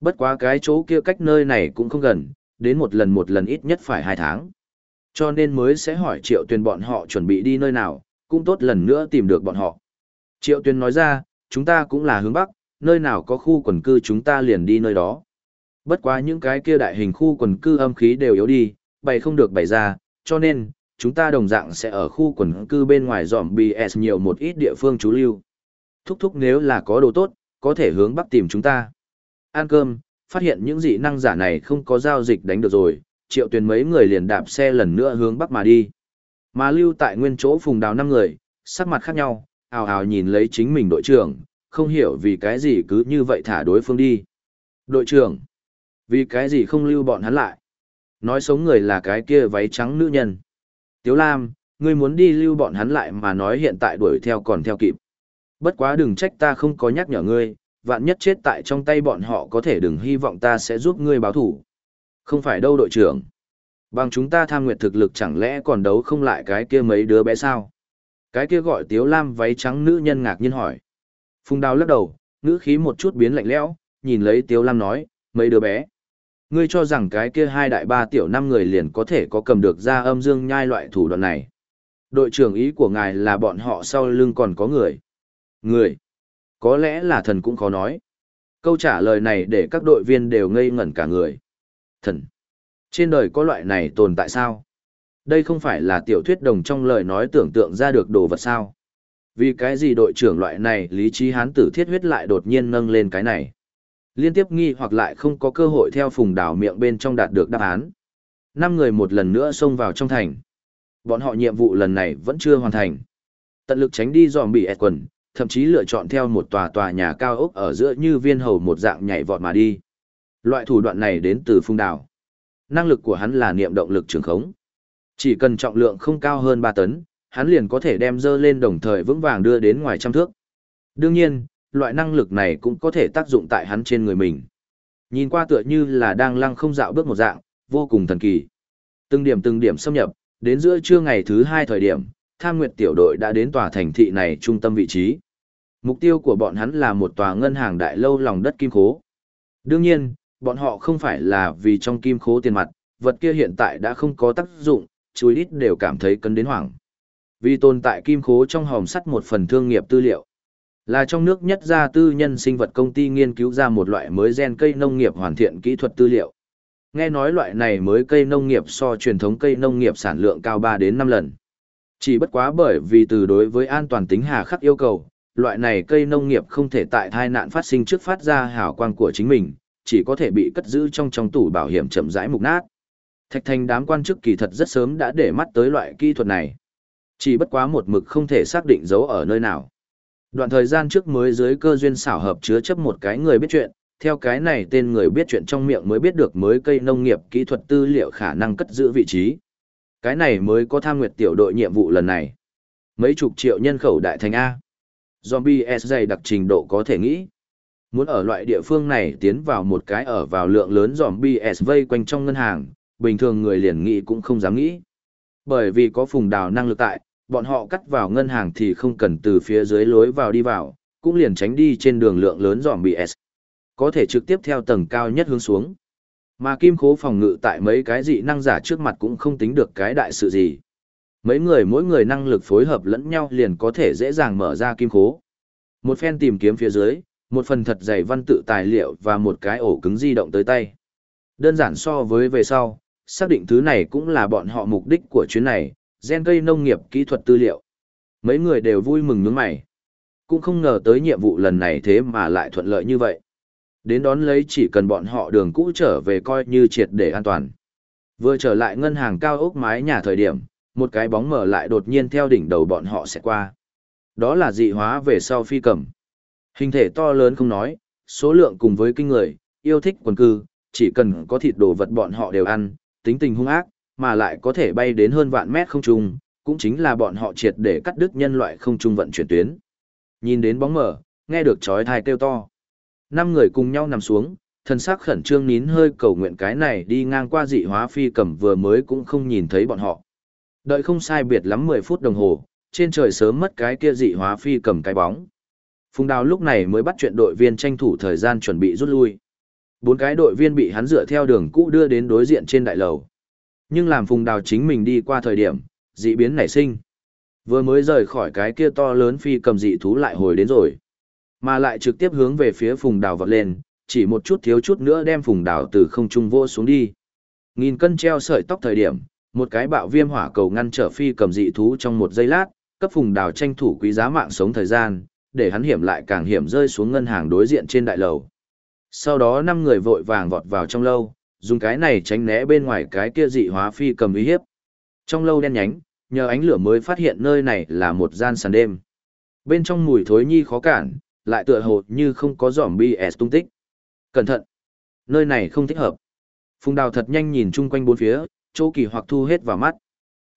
Bất quá cái chỗ kia cách nơi này cũng không gần, đến một lần một lần ít nhất phải hai tháng. Cho nên mới sẽ hỏi Triệu Tuyền bọn họ chuẩn bị đi nơi nào, cũng tốt lần nữa tìm được bọn họ. Triệu Tuyền nói ra, chúng ta cũng là hướng Bắc, nơi nào có khu quần cư chúng ta liền đi nơi đó. Bất quá những cái kia đại hình khu quần cư âm khí đều yếu đi, bày không được bày ra, cho nên, chúng ta đồng dạng sẽ ở khu quần cư bên ngoài dòm BS nhiều một ít địa phương trú lưu. Thúc thúc nếu là có đồ tốt, có thể hướng Bắc tìm chúng ta. Ăn cơm, phát hiện những dị năng giả này không có giao dịch đánh được rồi, triệu tuyển mấy người liền đạp xe lần nữa hướng bắc mà đi. Mà lưu tại nguyên chỗ phùng đào năm người, sắc mặt khác nhau, ào ào nhìn lấy chính mình đội trưởng, không hiểu vì cái gì cứ như vậy thả đối phương đi. Đội trưởng, vì cái gì không lưu bọn hắn lại? Nói sống người là cái kia váy trắng nữ nhân. Tiếu Lam, ngươi muốn đi lưu bọn hắn lại mà nói hiện tại đuổi theo còn theo kịp. Bất quá đừng trách ta không có nhắc nhở ngươi, vạn nhất chết tại trong tay bọn họ có thể đừng hy vọng ta sẽ giúp ngươi báo thủ. Không phải đâu đội trưởng. Bằng chúng ta tham nguyện thực lực chẳng lẽ còn đấu không lại cái kia mấy đứa bé sao? Cái kia gọi Tiếu Lam váy trắng nữ nhân ngạc nhiên hỏi. Phùng đào lắc đầu, ngữ khí một chút biến lạnh lẽo, nhìn lấy Tiếu Lam nói, mấy đứa bé. Ngươi cho rằng cái kia hai đại ba tiểu năm người liền có thể có cầm được ra âm dương nhai loại thủ đoạn này. Đội trưởng ý của ngài là bọn họ sau lưng còn có người. Người. Có lẽ là thần cũng khó nói. Câu trả lời này để các đội viên đều ngây ngẩn cả người. Thần. Trên đời có loại này tồn tại sao? Đây không phải là tiểu thuyết đồng trong lời nói tưởng tượng ra được đồ vật sao? Vì cái gì đội trưởng loại này lý trí hán tử thiết huyết lại đột nhiên nâng lên cái này? Liên tiếp nghi hoặc lại không có cơ hội theo phùng đảo miệng bên trong đạt được đáp án. Năm người một lần nữa xông vào trong thành. Bọn họ nhiệm vụ lần này vẫn chưa hoàn thành. Tận lực tránh đi dòm bị ẹt quần, thậm chí lựa chọn theo một tòa tòa nhà cao ốc ở giữa như viên hầu một dạng nhảy vọt mà đi. Loại thủ đoạn này đến từ phung đảo. Năng lực của hắn là niệm động lực trường khống. Chỉ cần trọng lượng không cao hơn 3 tấn, hắn liền có thể đem dơ lên đồng thời vững vàng đưa đến ngoài trăm thước. Đương nhiên, loại năng lực này cũng có thể tác dụng tại hắn trên người mình. Nhìn qua tựa như là đang lăng không dạo bước một dạng, vô cùng thần kỳ. Từng điểm từng điểm xâm nhập, đến giữa trưa ngày thứ hai thời điểm, tham nguyệt tiểu đội đã đến tòa thành thị này trung tâm vị trí. Mục tiêu của bọn hắn là một tòa ngân hàng đại lâu lòng đất kim khố. Đương nhiên, bọn họ không phải là vì trong kim khố tiền mặt, vật kia hiện tại đã không có tác dụng, chuối đít đều cảm thấy cân đến hoảng. Vì tồn tại kim khố trong hòm sắt một phần thương nghiệp tư liệu. Là trong nước nhất gia tư nhân sinh vật công ty nghiên cứu ra một loại mới gen cây nông nghiệp hoàn thiện kỹ thuật tư liệu. Nghe nói loại này mới cây nông nghiệp so truyền thống cây nông nghiệp sản lượng cao 3 đến 5 lần. Chỉ bất quá bởi vì từ đối với an toàn tính hà khắc yêu cầu, loại này cây nông nghiệp không thể tại thai nạn phát sinh trước phát ra hào quang của chính mình, chỉ có thể bị cất giữ trong trong tủ bảo hiểm chậm rãi mục nát. Thạch thành đám quan chức kỳ thật rất sớm đã để mắt tới loại kỹ thuật này. Chỉ bất quá một mực không thể xác định giấu ở nơi nào. Đoạn thời gian trước mới dưới cơ duyên xảo hợp chứa chấp một cái người biết chuyện, theo cái này tên người biết chuyện trong miệng mới biết được mới cây nông nghiệp kỹ thuật tư liệu khả năng cất giữ vị trí. Cái này mới có tham nguyệt tiểu đội nhiệm vụ lần này. Mấy chục triệu nhân khẩu đại thành A. Zombie S dày đặc trình độ có thể nghĩ. Muốn ở loại địa phương này tiến vào một cái ở vào lượng lớn zombie S vây quanh trong ngân hàng, bình thường người liền nghĩ cũng không dám nghĩ. Bởi vì có phùng đào năng lực tại, bọn họ cắt vào ngân hàng thì không cần từ phía dưới lối vào đi vào, cũng liền tránh đi trên đường lượng lớn zombie S. Có thể trực tiếp theo tầng cao nhất hướng xuống. Mà kim khố phòng ngự tại mấy cái dị năng giả trước mặt cũng không tính được cái đại sự gì. Mấy người mỗi người năng lực phối hợp lẫn nhau liền có thể dễ dàng mở ra kim khố. Một phen tìm kiếm phía dưới, một phần thật dày văn tự tài liệu và một cái ổ cứng di động tới tay. Đơn giản so với về sau, xác định thứ này cũng là bọn họ mục đích của chuyến này, gen cây nông nghiệp kỹ thuật tư liệu. Mấy người đều vui mừng nhướng mày. Cũng không ngờ tới nhiệm vụ lần này thế mà lại thuận lợi như vậy. Đến đón lấy chỉ cần bọn họ đường cũ trở về coi như triệt để an toàn. Vừa trở lại ngân hàng cao ốc mái nhà thời điểm, một cái bóng mở lại đột nhiên theo đỉnh đầu bọn họ sẽ qua. Đó là dị hóa về sau phi cầm. Hình thể to lớn không nói, số lượng cùng với kinh người, yêu thích quần cư, chỉ cần có thịt đồ vật bọn họ đều ăn, tính tình hung ác, mà lại có thể bay đến hơn vạn mét không trung, cũng chính là bọn họ triệt để cắt đứt nhân loại không trung vận chuyển tuyến. Nhìn đến bóng mở, nghe được chói thai kêu to. Năm người cùng nhau nằm xuống, thân xác khẩn trương nín hơi cầu nguyện cái này đi ngang qua dị hóa phi cầm vừa mới cũng không nhìn thấy bọn họ. Đợi không sai biệt lắm 10 phút đồng hồ, trên trời sớm mất cái kia dị hóa phi cầm cái bóng. Phùng Đào lúc này mới bắt chuyện đội viên tranh thủ thời gian chuẩn bị rút lui. Bốn cái đội viên bị hắn dựa theo đường cũ đưa đến đối diện trên đại lầu. Nhưng làm Phùng Đào chính mình đi qua thời điểm, dị biến nảy sinh. Vừa mới rời khỏi cái kia to lớn phi cầm dị thú lại hồi đến rồi. Mà lại trực tiếp hướng về phía Phùng Đào vọt lên, chỉ một chút thiếu chút nữa đem Phùng Đào từ không trung vô xuống đi. Nghìn cân treo sợi tóc thời điểm, một cái bạo viêm hỏa cầu ngăn trở phi cầm dị thú trong một giây lát, cấp Phùng Đào tranh thủ quý giá mạng sống thời gian, để hắn hiểm lại càng hiểm rơi xuống ngân hàng đối diện trên đại lầu. Sau đó năm người vội vàng vọt vào trong lâu, dùng cái này tránh né bên ngoài cái kia dị hóa phi cầm uy hiếp. Trong lâu đen nhánh, nhờ ánh lửa mới phát hiện nơi này là một gian sàn đêm. Bên trong mùi thối nhi khó cản, lại tựa hồ như không có zombie S tung tích. Cẩn thận! Nơi này không thích hợp. Phùng đào thật nhanh nhìn chung quanh bốn phía, chỗ kỳ hoặc thu hết vào mắt.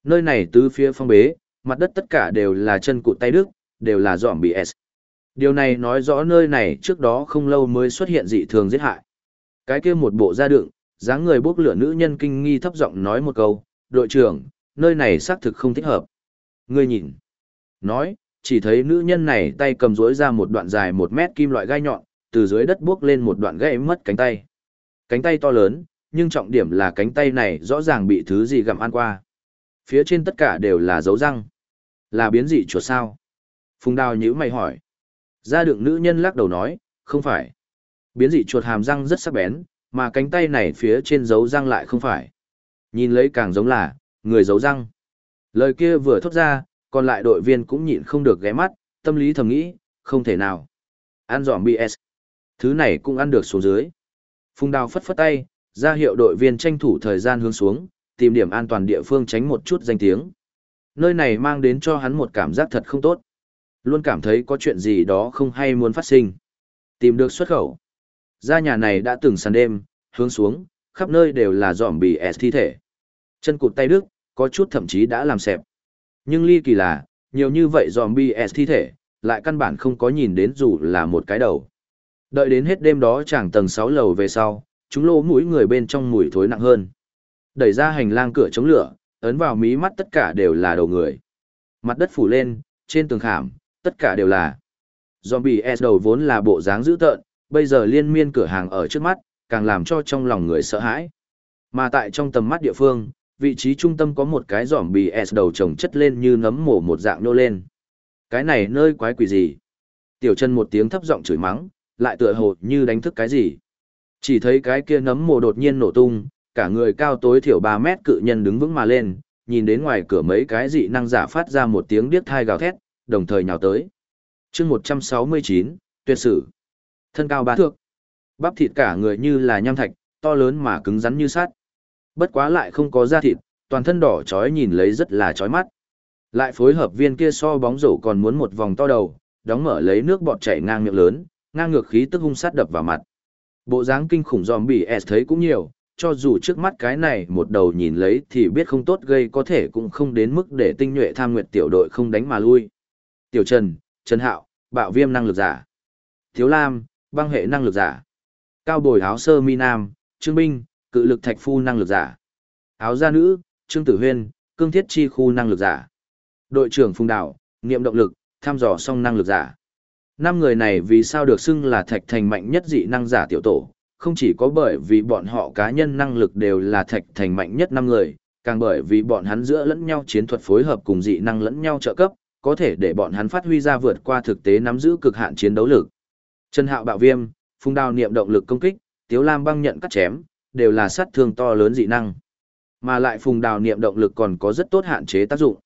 Nơi này tứ phía phong bế, mặt đất tất cả đều là chân cụt tay đức, đều là zombie S. Điều này nói rõ nơi này trước đó không lâu mới xuất hiện dị thường giết hại. Cái kia một bộ da đựng, dáng người bốc lửa nữ nhân kinh nghi thấp giọng nói một câu, đội trưởng, nơi này xác thực không thích hợp. Ngươi nhìn. Nói, chỉ thấy nữ nhân này tay cầm rối ra một đoạn dài một mét kim loại gai nhọn, từ dưới đất bước lên một đoạn gãy mất cánh tay. Cánh tay to lớn, nhưng trọng điểm là cánh tay này rõ ràng bị thứ gì gặm ăn qua. Phía trên tất cả đều là dấu răng. Là biến dị chuột sao? Phùng đào nhữ mày hỏi. Ra đựng nữ nhân lắc đầu nói, không phải. Biến dị chuột hàm răng rất sắc bén, mà cánh tay này phía trên dấu răng lại không phải. Nhìn lấy càng giống là, người dấu răng. Lời kia vừa thốt ra, còn lại đội viên cũng nhịn không được ghé mắt, tâm lý thầm nghĩ, không thể nào. Ăn dòm BS. Thứ này cũng ăn được xuống dưới. Phùng đào phất phất tay, ra hiệu đội viên tranh thủ thời gian hướng xuống, tìm điểm an toàn địa phương tránh một chút danh tiếng. Nơi này mang đến cho hắn một cảm giác thật không tốt. Luôn cảm thấy có chuyện gì đó không hay muốn phát sinh. Tìm được xuất khẩu. Ra nhà này đã từng sàn đêm, hướng xuống, khắp nơi đều là dòm bì S thi thể. Chân cụt tay đức, có chút thậm chí đã làm xẹp. Nhưng ly kỳ là, nhiều như vậy dòm bì S thi thể, lại căn bản không có nhìn đến dù là một cái đầu. Đợi đến hết đêm đó chẳng tầng 6 lầu về sau, chúng lỗ mũi người bên trong mùi thối nặng hơn. Đẩy ra hành lang cửa chống lửa, ấn vào mí mắt tất cả đều là đầu người. Mặt đất phủ lên, trên tường khảm, tất cả đều là. Zombie S đầu vốn là bộ dáng dữ tợn, bây giờ liên miên cửa hàng ở trước mắt, càng làm cho trong lòng người sợ hãi. Mà tại trong tầm mắt địa phương, vị trí trung tâm có một cái giỏm bì S đầu trồng chất lên như nấm mổ một dạng nô lên. Cái này nơi quái quỷ gì? Tiểu chân một tiếng thấp giọng chửi mắng, lại tựa hồ như đánh thức cái gì. Chỉ thấy cái kia nấm mồ đột nhiên nổ tung, cả người cao tối thiểu 3 mét cự nhân đứng vững mà lên, nhìn đến ngoài cửa mấy cái dị năng giả phát ra một tiếng điếc thai gào thét, đồng thời nhào tới. chương 169, tuyệt sử. Thân cao ba thước. Bắp thịt cả người như là nham thạch, to lớn mà cứng rắn như sắt. Bất quá lại không có da thịt, toàn thân đỏ chói nhìn lấy rất là chói mắt. Lại phối hợp viên kia so bóng rổ còn muốn một vòng to đầu, đóng mở lấy nước bọt chảy ngang miệng lớn, ngang ngược khí tức hung sát đập vào mặt. Bộ dáng kinh khủng zombie S thấy cũng nhiều, cho dù trước mắt cái này một đầu nhìn lấy thì biết không tốt gây có thể cũng không đến mức để tinh nhuệ tham nguyệt tiểu đội không đánh mà lui. Tiểu Trần, Trần Hạo, bạo viêm năng lực giả. Thiếu Lam, băng hệ năng lực giả. Cao bồi áo sơ mi nam, trương binh, cự lực thạch phu năng lực giả. Áo gia nữ, trương tử huyên, cương thiết chi khu năng lực giả. Đội trưởng phùng đảo, niệm động lực, tham dò song năng lực giả. Năm người này vì sao được xưng là thạch thành mạnh nhất dị năng giả tiểu tổ, không chỉ có bởi vì bọn họ cá nhân năng lực đều là thạch thành mạnh nhất năm người, càng bởi vì bọn hắn giữa lẫn nhau chiến thuật phối hợp cùng dị năng lẫn nhau trợ cấp, có thể để bọn hắn phát huy ra vượt qua thực tế nắm giữ cực hạn chiến đấu lực. Trần Hạo bạo viêm, phung đao niệm động lực công kích, Tiếu Lam băng nhận cắt chém, đều là sát thương to lớn dị năng. Mà lại phùng đào niệm động lực còn có rất tốt hạn chế tác dụng.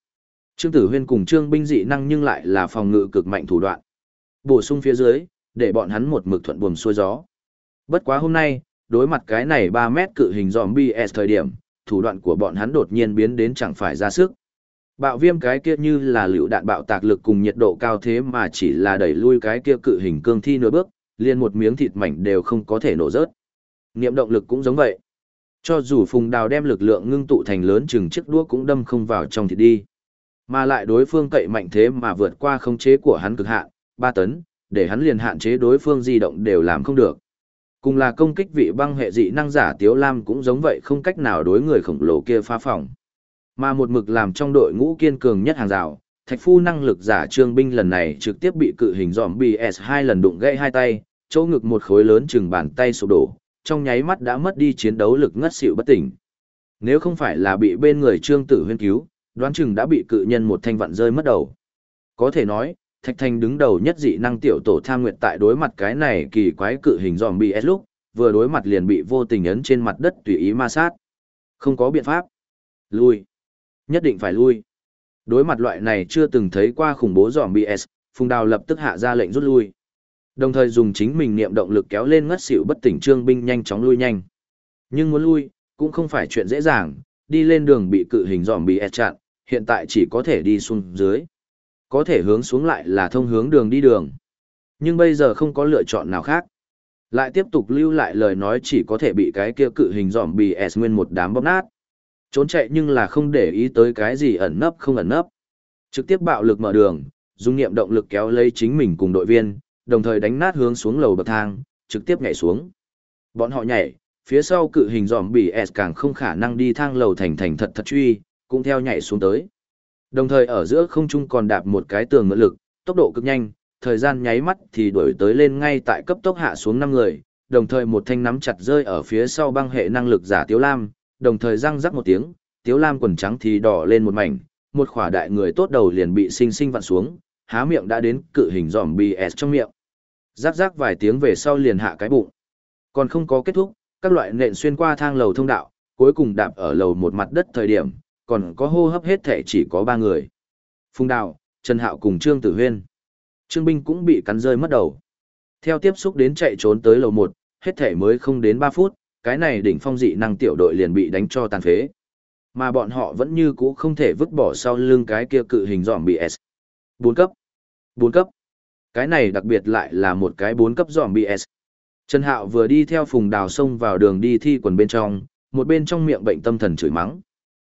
Trương Tử Huyên cùng Trương binh dị năng nhưng lại là phòng ngự cực mạnh thủ đoạn. Bổ sung phía dưới, để bọn hắn một mực thuận buồm xuôi gió. Bất quá hôm nay, đối mặt cái này 3 mét cự hình zombie S thời điểm, thủ đoạn của bọn hắn đột nhiên biến đến chẳng phải ra sức. Bạo viêm cái kia như là liều đạn bạo tạc lực cùng nhiệt độ cao thế mà chỉ là đẩy lui cái kia cự hình cương thi nửa bước, liền một miếng thịt mảnh đều không có thể nổ rớt. Niệm động lực cũng giống vậy. Cho dù phùng đào đem lực lượng ngưng tụ thành lớn chừng chiếc đũa cũng đâm không vào trong thịt đi. Mà lại đối phương cậy mạnh thế mà vượt qua khống chế của hắn cực hạn, 3 tấn, để hắn liền hạn chế đối phương di động đều làm không được. Cùng là công kích vị băng hệ dị năng giả Tiếu Lam cũng giống vậy không cách nào đối người khổng lồ kia phá phòng. Mà một mực làm trong đội ngũ kiên cường nhất hàng rào, thạch phu năng lực giả trương binh lần này trực tiếp bị cự hình dòm BS hai lần đụng gãy hai tay, chỗ ngực một khối lớn chừng bàn tay sụp đổ, trong nháy mắt đã mất đi chiến đấu lực ngất xỉu bất tỉnh. Nếu không phải là bị bên người trương tử huyên cứu, đoán chừng đã bị cự nhân một thanh vặn rơi mất đầu. Có thể nói, Thạch Thành đứng đầu nhất dị năng tiểu tổ tham nguyện tại đối mặt cái này kỳ quái cự hình dòm bị lúc, vừa đối mặt liền bị vô tình ấn trên mặt đất tùy ý ma sát. Không có biện pháp. Lui. Nhất định phải lui. Đối mặt loại này chưa từng thấy qua khủng bố dòm BS, Phùng Đào lập tức hạ ra lệnh rút lui. Đồng thời dùng chính mình niệm động lực kéo lên ngất xỉu bất tỉnh trương binh nhanh chóng lui nhanh. Nhưng muốn lui, cũng không phải chuyện dễ dàng, đi lên đường bị cự hình dòm BS chặn, hiện tại chỉ có thể đi xuống dưới. Có thể hướng xuống lại là thông hướng đường đi đường. Nhưng bây giờ không có lựa chọn nào khác. Lại tiếp tục lưu lại lời nói chỉ có thể bị cái kia cự hình dòm bì S nguyên một đám bóp nát. Trốn chạy nhưng là không để ý tới cái gì ẩn nấp không ẩn nấp. Trực tiếp bạo lực mở đường, dung nghiệm động lực kéo lấy chính mình cùng đội viên, đồng thời đánh nát hướng xuống lầu bậc thang, trực tiếp nhảy xuống. Bọn họ nhảy, phía sau cự hình dòm bị S càng không khả năng đi thang lầu thành thành thật thật truy, cũng theo nhảy xuống tới. Đồng thời ở giữa không trung còn đạp một cái tường mượn lực, tốc độ cực nhanh, thời gian nháy mắt thì đuổi tới lên ngay tại cấp tốc hạ xuống năm người, đồng thời một thanh nắm chặt rơi ở phía sau băng hệ năng lực giả Tiếu Lam, đồng thời răng rắc một tiếng, Tiếu Lam quần trắng thì đỏ lên một mảnh, một khỏa đại người tốt đầu liền bị sinh sinh vặn xuống, há miệng đã đến cự hình giòm BS trong miệng. Rắc rắc vài tiếng về sau liền hạ cái bụng. Còn không có kết thúc, các loại nện xuyên qua thang lầu thông đạo, cuối cùng đạp ở lầu một mặt đất thời điểm, còn có hô hấp hết thể chỉ có ba người. Phùng Đào, Trần Hạo cùng Trương Tử Huyên. Trương Binh cũng bị cắn rơi mất đầu. Theo tiếp xúc đến chạy trốn tới lầu 1, hết thể mới không đến 3 phút, cái này đỉnh phong dị năng tiểu đội liền bị đánh cho tàn phế. Mà bọn họ vẫn như cũ không thể vứt bỏ sau lưng cái kia cự hình dòm bị S. 4 cấp. 4 cấp. Cái này đặc biệt lại là một cái 4 cấp dòm bị S. Trần Hạo vừa đi theo phùng đào sông vào đường đi thi quần bên trong, một bên trong miệng bệnh tâm thần chửi mắng.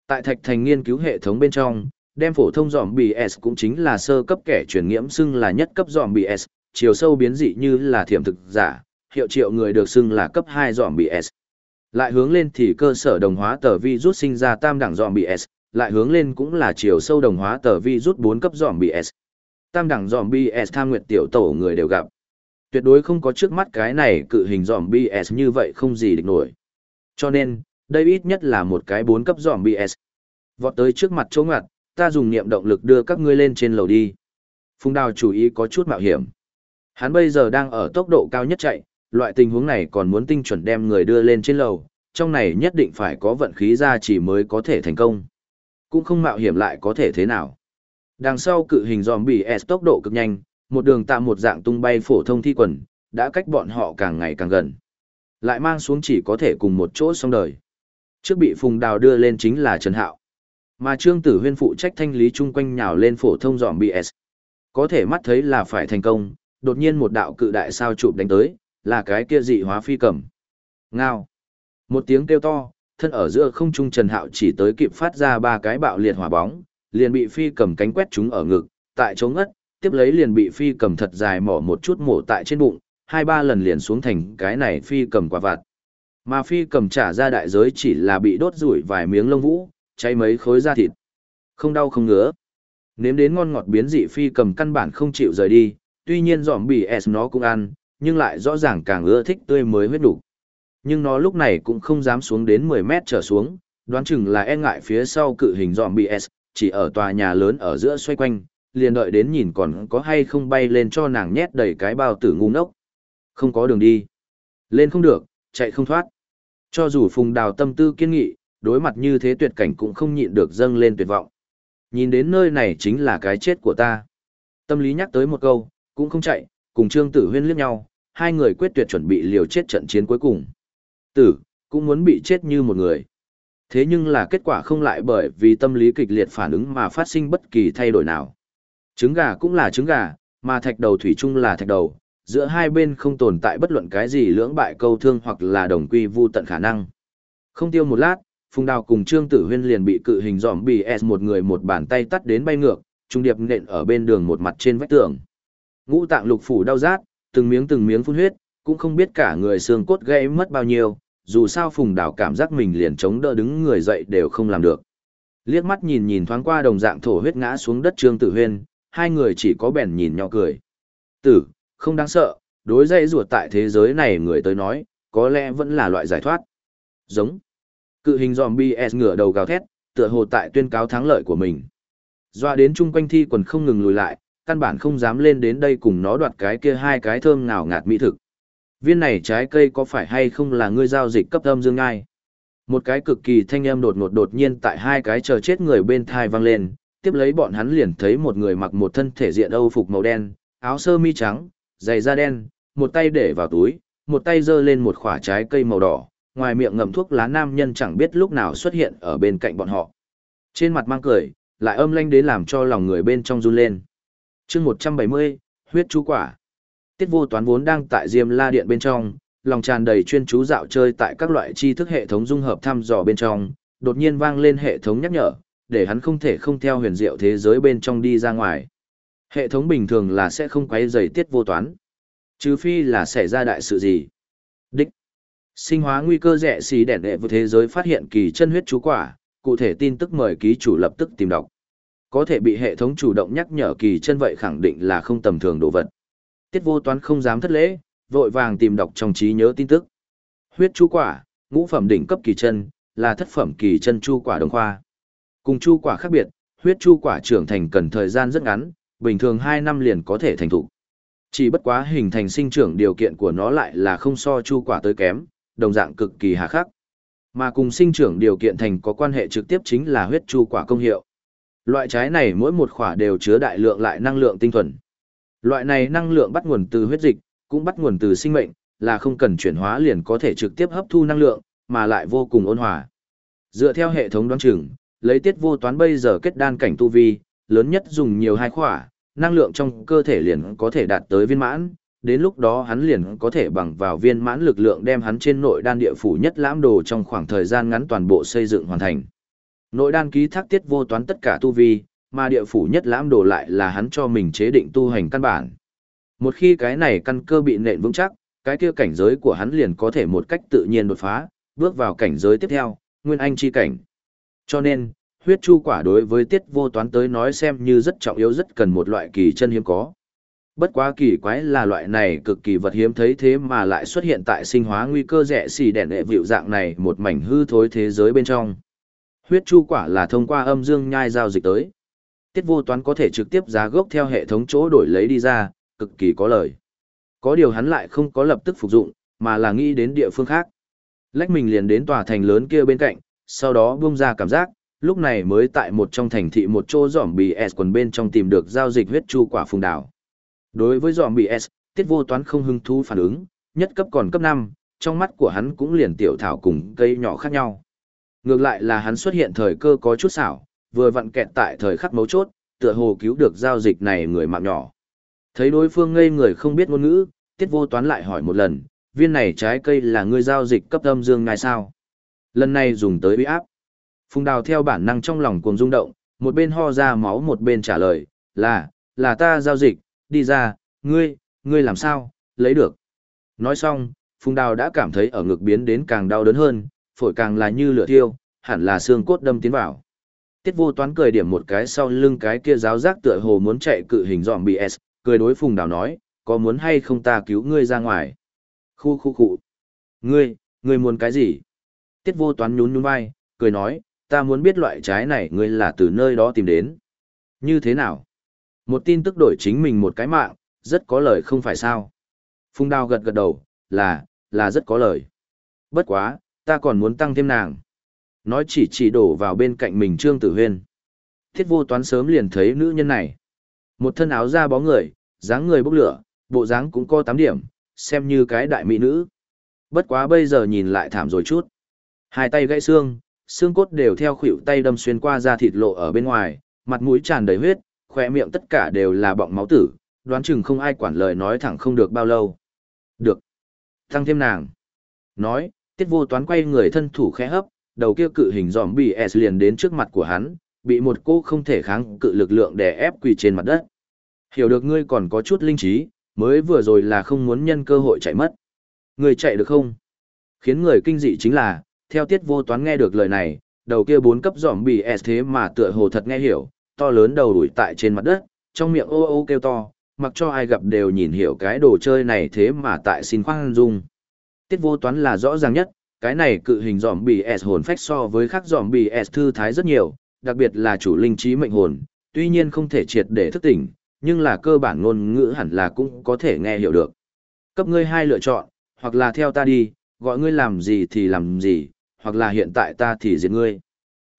Tại Thạch Thành nghiên cứu hệ thống bên trong, đem phổ thông dòm BS cũng chính là sơ cấp kẻ truyền nhiễm xưng là nhất cấp dòm BS, chiều sâu biến dị như là thiểm thực giả, hiệu triệu người được xưng là cấp 2 dòm BS. Lại hướng lên thì cơ sở đồng hóa tờ vi rút sinh ra tam đẳng giòn bị s. lại hướng lên cũng là chiều sâu đồng hóa tờ vi rút 4 cấp giòn bị s. Tam đẳng giòn bị s tham nguyệt tiểu tổ người đều gặp. Tuyệt đối không có trước mắt cái này cự hình giòn bị s như vậy không gì địch nổi. Cho nên, đây ít nhất là một cái 4 cấp giòn bị s. Vọt tới trước mặt chỗ ngặt, ta dùng niệm động lực đưa các ngươi lên trên lầu đi. Phùng đào chủ ý có chút mạo hiểm. Hắn bây giờ đang ở tốc độ cao nhất chạy, loại tình huống này còn muốn tinh chuẩn đem người đưa lên trên lầu, trong này nhất định phải có vận khí ra chỉ mới có thể thành công. Cũng không mạo hiểm lại có thể thế nào. Đằng sau cự hình zombie S tốc độ cực nhanh, một đường tạm một dạng tung bay phổ thông thi quần, đã cách bọn họ càng ngày càng gần. Lại mang xuống chỉ có thể cùng một chỗ xong đời. Trước bị Phùng Đào đưa lên chính là Trần Hạo. Mà Trương Tử Huyên phụ trách thanh lý chung quanh nhào lên phổ thông zombie S. Có thể mắt thấy là phải thành công, đột nhiên một đạo cự đại sao chụp đánh tới, là cái kia dị hóa phi cầm. Ngao. Một tiếng kêu to, thân ở giữa không trung Trần Hạo chỉ tới kịp phát ra ba cái bạo liệt hỏa bóng, liền bị phi cầm cánh quét chúng ở ngực, tại chỗ ngất, tiếp lấy liền bị phi cầm thật dài mỏ một chút mổ tại trên bụng, hai ba lần liền xuống thành cái này phi cầm quả vặt. Mà phi cầm trả ra đại giới chỉ là bị đốt rủi vài miếng lông vũ, cháy mấy khối da thịt. Không đau không ngứa. Nếm đến ngon ngọt biến dị phi cầm căn bản không chịu rời đi, tuy nhiên giỏm bì S nó cũng ăn, nhưng lại rõ ràng càng ưa thích tươi mới huyết đủ. Nhưng nó lúc này cũng không dám xuống đến 10 mét trở xuống, đoán chừng là e ngại phía sau cự hình zombie S, chỉ ở tòa nhà lớn ở giữa xoay quanh, liền đợi đến nhìn còn có hay không bay lên cho nàng nhét đầy cái bao tử ngu ngốc. Không có đường đi. Lên không được, chạy không thoát. Cho dù phùng đào tâm tư kiên nghị, đối mặt như thế tuyệt cảnh cũng không nhịn được dâng lên tuyệt vọng. Nhìn đến nơi này chính là cái chết của ta. Tâm lý nhắc tới một câu, cũng không chạy, cùng Trương Tử Huyên liếc nhau, hai người quyết tuyệt chuẩn bị liều chết trận chiến cuối cùng. Tử, cũng muốn bị chết như một người. Thế nhưng là kết quả không lại bởi vì tâm lý kịch liệt phản ứng mà phát sinh bất kỳ thay đổi nào. Trứng gà cũng là trứng gà, mà thạch đầu thủy chung là thạch đầu, giữa hai bên không tồn tại bất luận cái gì lưỡng bại câu thương hoặc là đồng quy vu tận khả năng. Không tiêu một lát, Phùng Đào cùng Trương Tử Huyên liền bị cự hình giòm bì S một người một bàn tay tắt đến bay ngược, trung điệp nện ở bên đường một mặt trên vách tường. Ngũ tạng lục phủ đau rát, từng miếng từng miếng phun huyết, cũng không biết cả người xương cốt gãy mất bao nhiêu, dù sao Phùng Đào cảm giác mình liền chống đỡ đứng người dậy đều không làm được. Liếc mắt nhìn nhìn thoáng qua đồng dạng thổ huyết ngã xuống đất Trương Tử Huyên, hai người chỉ có bèn nhìn nhỏ cười. Tử, không đáng sợ, đối dây ruột tại thế giới này người tới nói, có lẽ vẫn là loại giải thoát. Giống. Cự hình zombie S ngửa đầu gào thét, tựa hồ tại tuyên cáo thắng lợi của mình. Doa đến chung quanh thi quần không ngừng lùi lại, căn bản không dám lên đến đây cùng nó đoạt cái kia hai cái thơm ngào ngạt mỹ thực. Viên này trái cây có phải hay không là ngươi giao dịch cấp âm dương ngai? Một cái cực kỳ thanh âm đột ngột đột nhiên tại hai cái chờ chết người bên thai vang lên, tiếp lấy bọn hắn liền thấy một người mặc một thân thể diện âu phục màu đen, áo sơ mi trắng, giày da đen, một tay để vào túi, một tay giơ lên một quả trái cây màu đỏ, ngoài miệng ngậm thuốc lá nam nhân chẳng biết lúc nào xuất hiện ở bên cạnh bọn họ. Trên mặt mang cười, lại âm lanh đến làm cho lòng người bên trong run lên chương 170, huyết chú quả. Tiết vô toán vốn đang tại Diêm La Điện bên trong, lòng tràn đầy chuyên chú dạo chơi tại các loại tri thức hệ thống dung hợp thăm dò bên trong, đột nhiên vang lên hệ thống nhắc nhở, để hắn không thể không theo huyền diệu thế giới bên trong đi ra ngoài. Hệ thống bình thường là sẽ không quấy rầy tiết vô toán. Trừ phi là xảy ra đại sự gì. Đích. Sinh hóa nguy cơ rẻ xì đẻn đệ với thế giới phát hiện kỳ chân huyết chú quả, cụ thể tin tức mời ký chủ lập tức tìm đọc. Có thể bị hệ thống chủ động nhắc nhở kỳ chân vậy khẳng định là không tầm thường đồ vật. Tiết vô toán không dám thất lễ, vội vàng tìm đọc trong trí nhớ tin tức. Huyết chú quả, ngũ phẩm đỉnh cấp kỳ chân, là thất phẩm kỳ chân chu quả đồng khoa. Cùng chu quả khác biệt, huyết chu quả trưởng thành cần thời gian rất ngắn, bình thường 2 năm liền có thể thành thục. Chỉ bất quá hình thành sinh trưởng điều kiện của nó lại là không so chu quả tới kém, đồng dạng cực kỳ hà khắc. Mà cùng sinh trưởng điều kiện thành có quan hệ trực tiếp chính là huyết chu quả công hiệu. Loại trái này mỗi một khỏa đều chứa đại lượng lại năng lượng tinh thuần. Loại này năng lượng bắt nguồn từ huyết dịch, cũng bắt nguồn từ sinh mệnh, là không cần chuyển hóa liền có thể trực tiếp hấp thu năng lượng, mà lại vô cùng ôn hòa. Dựa theo hệ thống đoán chừng, lấy tiết vô toán bây giờ kết đan cảnh tu vi, lớn nhất dùng nhiều hai khỏa, năng lượng trong cơ thể liền có thể đạt tới viên mãn, đến lúc đó hắn liền có thể bằng vào viên mãn lực lượng đem hắn trên nội đan địa phủ nhất lãm đồ trong khoảng thời gian ngắn toàn bộ xây dựng hoàn thành. Nội đan ký thác tiết vô toán tất cả tu vi, mà địa phủ nhất lãm đổ lại là hắn cho mình chế định tu hành căn bản. Một khi cái này căn cơ bị nện vững chắc, cái kia cảnh giới của hắn liền có thể một cách tự nhiên đột phá, bước vào cảnh giới tiếp theo, nguyên anh chi cảnh. Cho nên, huyết chu quả đối với tiết vô toán tới nói xem như rất trọng yếu rất cần một loại kỳ chân hiếm có. Bất quá kỳ quái là loại này cực kỳ vật hiếm thấy thế mà lại xuất hiện tại sinh hóa nguy cơ rẻ xì đèn đệ vịu dạng này một mảnh hư thối thế giới bên trong. Huyết chu quả là thông qua âm dương nhai giao dịch tới. Tiết vô toán có thể trực tiếp giá gốc theo hệ thống chỗ đổi lấy đi ra, cực kỳ có lời. Có điều hắn lại không có lập tức phục dụng, mà là nghĩ đến địa phương khác. Lách mình liền đến tòa thành lớn kia bên cạnh, sau đó buông ra cảm giác, lúc này mới tại một trong thành thị một chỗ giỏm bì S quần bên trong tìm được giao dịch huyết chu quả phùng đảo. Đối với giỏm bì S, tiết vô toán không hứng thú phản ứng, nhất cấp còn cấp 5, trong mắt của hắn cũng liền tiểu thảo cùng cây nhỏ khác nhau. Ngược lại là hắn xuất hiện thời cơ có chút xảo, vừa vặn kẹt tại thời khắc mấu chốt, tựa hồ cứu được giao dịch này người mạng nhỏ. Thấy đối phương ngây người không biết ngôn ngữ, tiết vô toán lại hỏi một lần, viên này trái cây là ngươi giao dịch cấp âm dương ngài sao? Lần này dùng tới uy áp. Phùng đào theo bản năng trong lòng cuồng rung động, một bên ho ra máu một bên trả lời, là, là ta giao dịch, đi ra, ngươi, ngươi làm sao, lấy được. Nói xong, Phùng đào đã cảm thấy ở ngực biến đến càng đau đớn hơn, phổi càng là như lửa thiêu, hẳn là xương cốt đâm tiến vào. Tiết vô toán cười điểm một cái sau lưng cái kia giáo giác tựa hồ muốn chạy cự hình dòm BS, cười đối Phùng đào nói, có muốn hay không ta cứu ngươi ra ngoài. Khu khu khu. Ngươi, ngươi muốn cái gì? Tiết vô toán nhún nhún vai, cười nói, ta muốn biết loại trái này ngươi là từ nơi đó tìm đến. Như thế nào? Một tin tức đổi chính mình một cái mạng, rất có lời không phải sao? Phùng đào gật gật đầu, là, là rất có lời. Bất quá, ta còn muốn tăng thêm nàng. Nói chỉ chỉ đổ vào bên cạnh mình Trương Tử Huyên. Thiết vô toán sớm liền thấy nữ nhân này. Một thân áo da bó người, dáng người bốc lửa, bộ dáng cũng có 8 điểm, xem như cái đại mỹ nữ. Bất quá bây giờ nhìn lại thảm rồi chút. Hai tay gãy xương, xương cốt đều theo khuỷu tay đâm xuyên qua da thịt lộ ở bên ngoài, mặt mũi tràn đầy huyết, khỏe miệng tất cả đều là bọng máu tử, đoán chừng không ai quản lời nói thẳng không được bao lâu. Được. Tăng thêm nàng. Nói, tiết vô toán quay người thân thủ khẽ hấp, đầu kia cự hình giòm bị S liền đến trước mặt của hắn, bị một cô không thể kháng cự lực lượng đè ép quỳ trên mặt đất. Hiểu được ngươi còn có chút linh trí, mới vừa rồi là không muốn nhân cơ hội chạy mất. Ngươi chạy được không? Khiến người kinh dị chính là, theo tiết vô toán nghe được lời này, đầu kia bốn cấp giòm bị S thế mà tựa hồ thật nghe hiểu, to lớn đầu đuổi tại trên mặt đất, trong miệng ô ô kêu to, mặc cho ai gặp đều nhìn hiểu cái đồ chơi này thế mà tại xin khoan dung. Tiết vô toán là rõ ràng nhất, cái này cự hình giòm bì S hồn phách so với khác giòm bì S thư thái rất nhiều, đặc biệt là chủ linh trí mệnh hồn, tuy nhiên không thể triệt để thức tỉnh, nhưng là cơ bản ngôn ngữ hẳn là cũng có thể nghe hiểu được. Cấp ngươi hai lựa chọn, hoặc là theo ta đi, gọi ngươi làm gì thì làm gì, hoặc là hiện tại ta thì diệt ngươi.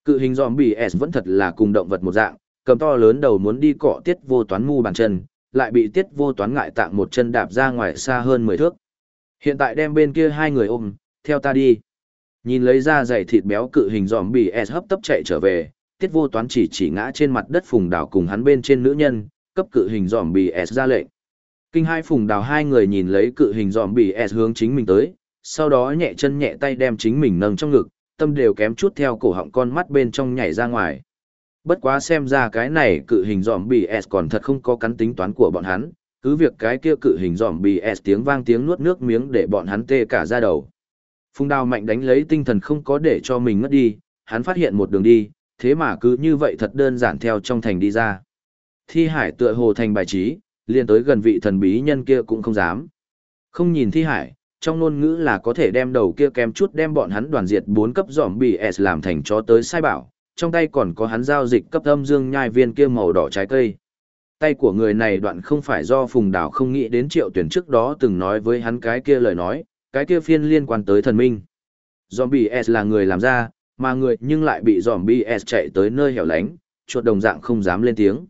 Cự hình zombie S vẫn thật là cùng động vật một dạng, cầm to lớn đầu muốn đi cọ tiết vô toán mu bàn chân, lại bị tiết vô toán ngại tạng một chân đạp ra ngoài xa hơn 10 thước. Hiện tại đem bên kia hai người ôm, theo ta đi. Nhìn lấy ra dày thịt béo cự hình zombie S hấp tấp chạy trở về, tiết vô toán chỉ chỉ ngã trên mặt đất phùng đảo cùng hắn bên trên nữ nhân, cấp cự hình zombie S ra lệnh. Kinh hai phùng đào hai người nhìn lấy cự hình zombie S hướng chính mình tới, sau đó nhẹ chân nhẹ tay đem chính mình nâng trong ngực, tâm đều kém chút theo cổ họng con mắt bên trong nhảy ra ngoài. Bất quá xem ra cái này cự hình zombie S còn thật không có cắn tính toán của bọn hắn, cứ việc cái kia cự hình dòm bì S tiếng vang tiếng nuốt nước miếng để bọn hắn tê cả ra đầu. phung đào mạnh đánh lấy tinh thần không có để cho mình ngất đi, hắn phát hiện một đường đi, thế mà cứ như vậy thật đơn giản theo trong thành đi ra. Thi hải tựa hồ thành bài trí, liền tới gần vị thần bí nhân kia cũng không dám. Không nhìn thi hải, trong ngôn ngữ là có thể đem đầu kia kém chút đem bọn hắn đoàn diệt bốn cấp dòm bì S làm thành chó tới sai bảo, trong tay còn có hắn giao dịch cấp âm dương nhai viên kia màu đỏ trái cây. Tay của người này đoạn không phải do phùng đảo không nghĩ đến triệu tuyển trước đó từng nói với hắn cái kia lời nói, cái kia phiên liên quan tới thần minh. Zombie S là người làm ra, mà người nhưng lại bị Zombie S chạy tới nơi hẻo lánh, chuột đồng dạng không dám lên tiếng.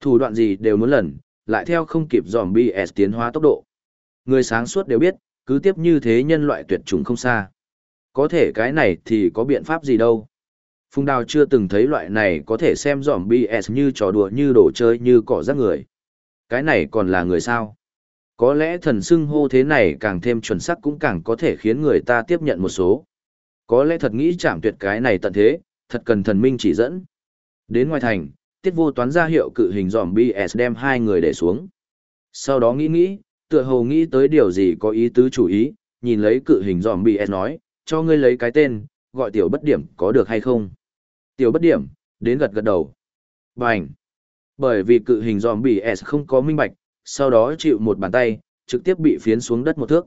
Thủ đoạn gì đều muốn lần, lại theo không kịp Zombie S tiến hóa tốc độ. Người sáng suốt đều biết, cứ tiếp như thế nhân loại tuyệt chủng không xa. Có thể cái này thì có biện pháp gì đâu. Phùng Đào chưa từng thấy loại này có thể xem dòm BS như trò đùa như đồ chơi như cỏ rác người. Cái này còn là người sao? Có lẽ thần xưng hô thế này càng thêm chuẩn xác cũng càng có thể khiến người ta tiếp nhận một số. Có lẽ thật nghĩ chạm tuyệt cái này tận thế, thật cần thần minh chỉ dẫn. Đến ngoài thành, tiết vô toán ra hiệu cự hình dòm BS đem hai người để xuống. Sau đó nghĩ nghĩ, tựa hồ nghĩ tới điều gì có ý tứ chủ ý, nhìn lấy cự hình dòm BS nói, cho ngươi lấy cái tên, gọi tiểu bất điểm có được hay không? Tiểu bất điểm, đến gật gật đầu. Bành! Bởi vì cự hình dòm s không có minh bạch, sau đó chịu một bàn tay, trực tiếp bị phiến xuống đất một thước.